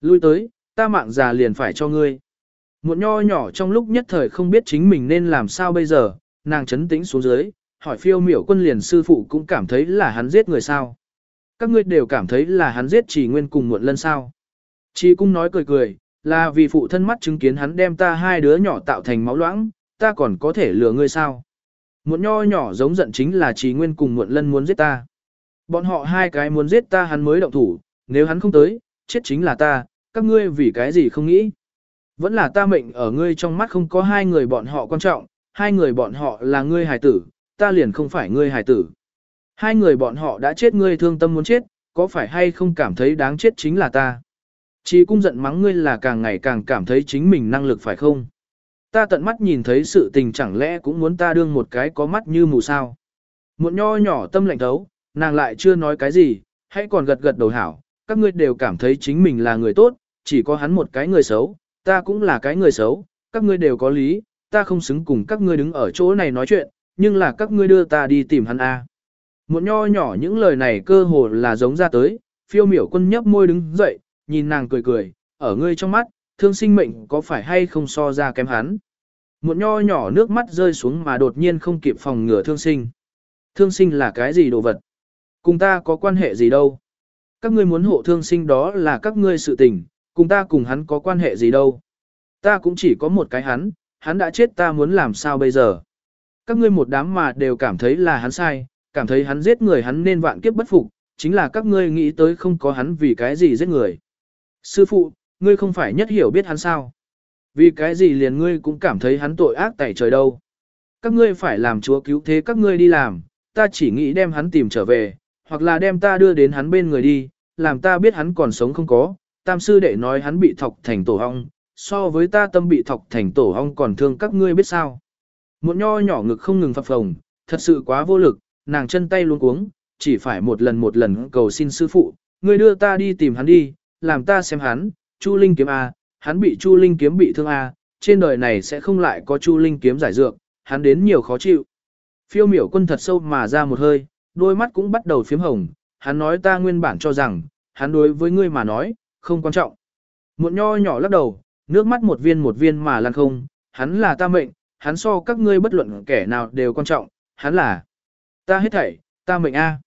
Lui tới, ta mạng già liền phải cho ngươi. Một nho nhỏ trong lúc nhất thời không biết chính mình nên làm sao bây giờ, nàng chấn tĩnh xuống dưới, hỏi phiêu miểu quân liền sư phụ cũng cảm thấy là hắn giết người sao. Các ngươi đều cảm thấy là hắn giết chỉ nguyên cùng muộn lân sao. Chỉ cung nói cười cười, là vì phụ thân mắt chứng kiến hắn đem ta hai đứa nhỏ tạo thành máu loãng, ta còn có thể lừa ngươi sao. Một nho nhỏ giống giận chính là Trí nguyên cùng muộn lân muốn giết ta. Bọn họ hai cái muốn giết ta hắn mới động thủ, nếu hắn không tới, chết chính là ta, các ngươi vì cái gì không nghĩ. Vẫn là ta mệnh ở ngươi trong mắt không có hai người bọn họ quan trọng, hai người bọn họ là ngươi hài tử, ta liền không phải ngươi hài tử. Hai người bọn họ đã chết ngươi thương tâm muốn chết, có phải hay không cảm thấy đáng chết chính là ta. Chỉ cung giận mắng ngươi là càng ngày càng cảm thấy chính mình năng lực phải không. Ta tận mắt nhìn thấy sự tình chẳng lẽ cũng muốn ta đương một cái có mắt như mù sao. Một nho nhỏ tâm lạnh thấu, nàng lại chưa nói cái gì, hãy còn gật gật đầu hảo, các ngươi đều cảm thấy chính mình là người tốt, chỉ có hắn một cái người xấu, ta cũng là cái người xấu, các ngươi đều có lý, ta không xứng cùng các ngươi đứng ở chỗ này nói chuyện, nhưng là các ngươi đưa ta đi tìm hắn a. Một nho nhỏ những lời này cơ hồ là giống ra tới, phiêu miểu quân nhấp môi đứng dậy, nhìn nàng cười cười, ở ngươi trong mắt, thương sinh mệnh có phải hay không so ra kém hắn. Một nho nhỏ nước mắt rơi xuống mà đột nhiên không kịp phòng ngừa thương sinh. Thương sinh là cái gì đồ vật? Cùng ta có quan hệ gì đâu? Các ngươi muốn hộ thương sinh đó là các ngươi sự tình, cùng ta cùng hắn có quan hệ gì đâu. Ta cũng chỉ có một cái hắn, hắn đã chết ta muốn làm sao bây giờ. Các ngươi một đám mà đều cảm thấy là hắn sai, cảm thấy hắn giết người hắn nên vạn kiếp bất phục, chính là các ngươi nghĩ tới không có hắn vì cái gì giết người. Sư phụ, ngươi không phải nhất hiểu biết hắn sao. Vì cái gì liền ngươi cũng cảm thấy hắn tội ác tại trời đâu. Các ngươi phải làm chúa cứu thế các ngươi đi làm, ta chỉ nghĩ đem hắn tìm trở về, hoặc là đem ta đưa đến hắn bên người đi, làm ta biết hắn còn sống không có. Tam sư đệ nói hắn bị thọc thành tổ hong, so với ta tâm bị thọc thành tổ hong còn thương các ngươi biết sao. Một nho nhỏ ngực không ngừng phập phồng, thật sự quá vô lực, nàng chân tay luôn cuống, chỉ phải một lần một lần cầu xin sư phụ, ngươi đưa ta đi tìm hắn đi, làm ta xem hắn, Chu Linh kiếm A, hắn bị Chu Linh kiếm bị thương A, trên đời này sẽ không lại có Chu Linh kiếm giải dược, hắn đến nhiều khó chịu. Phiêu miểu quân thật sâu mà ra một hơi, đôi mắt cũng bắt đầu phiếm hồng, hắn nói ta nguyên bản cho rằng, hắn đối với ngươi mà nói, không quan trọng. Một nho nhỏ lắc đầu, nước mắt một viên một viên mà lan không, hắn là ta mệnh, hắn so các ngươi bất luận kẻ nào đều quan trọng, hắn là ta hết thảy, ta mệnh A.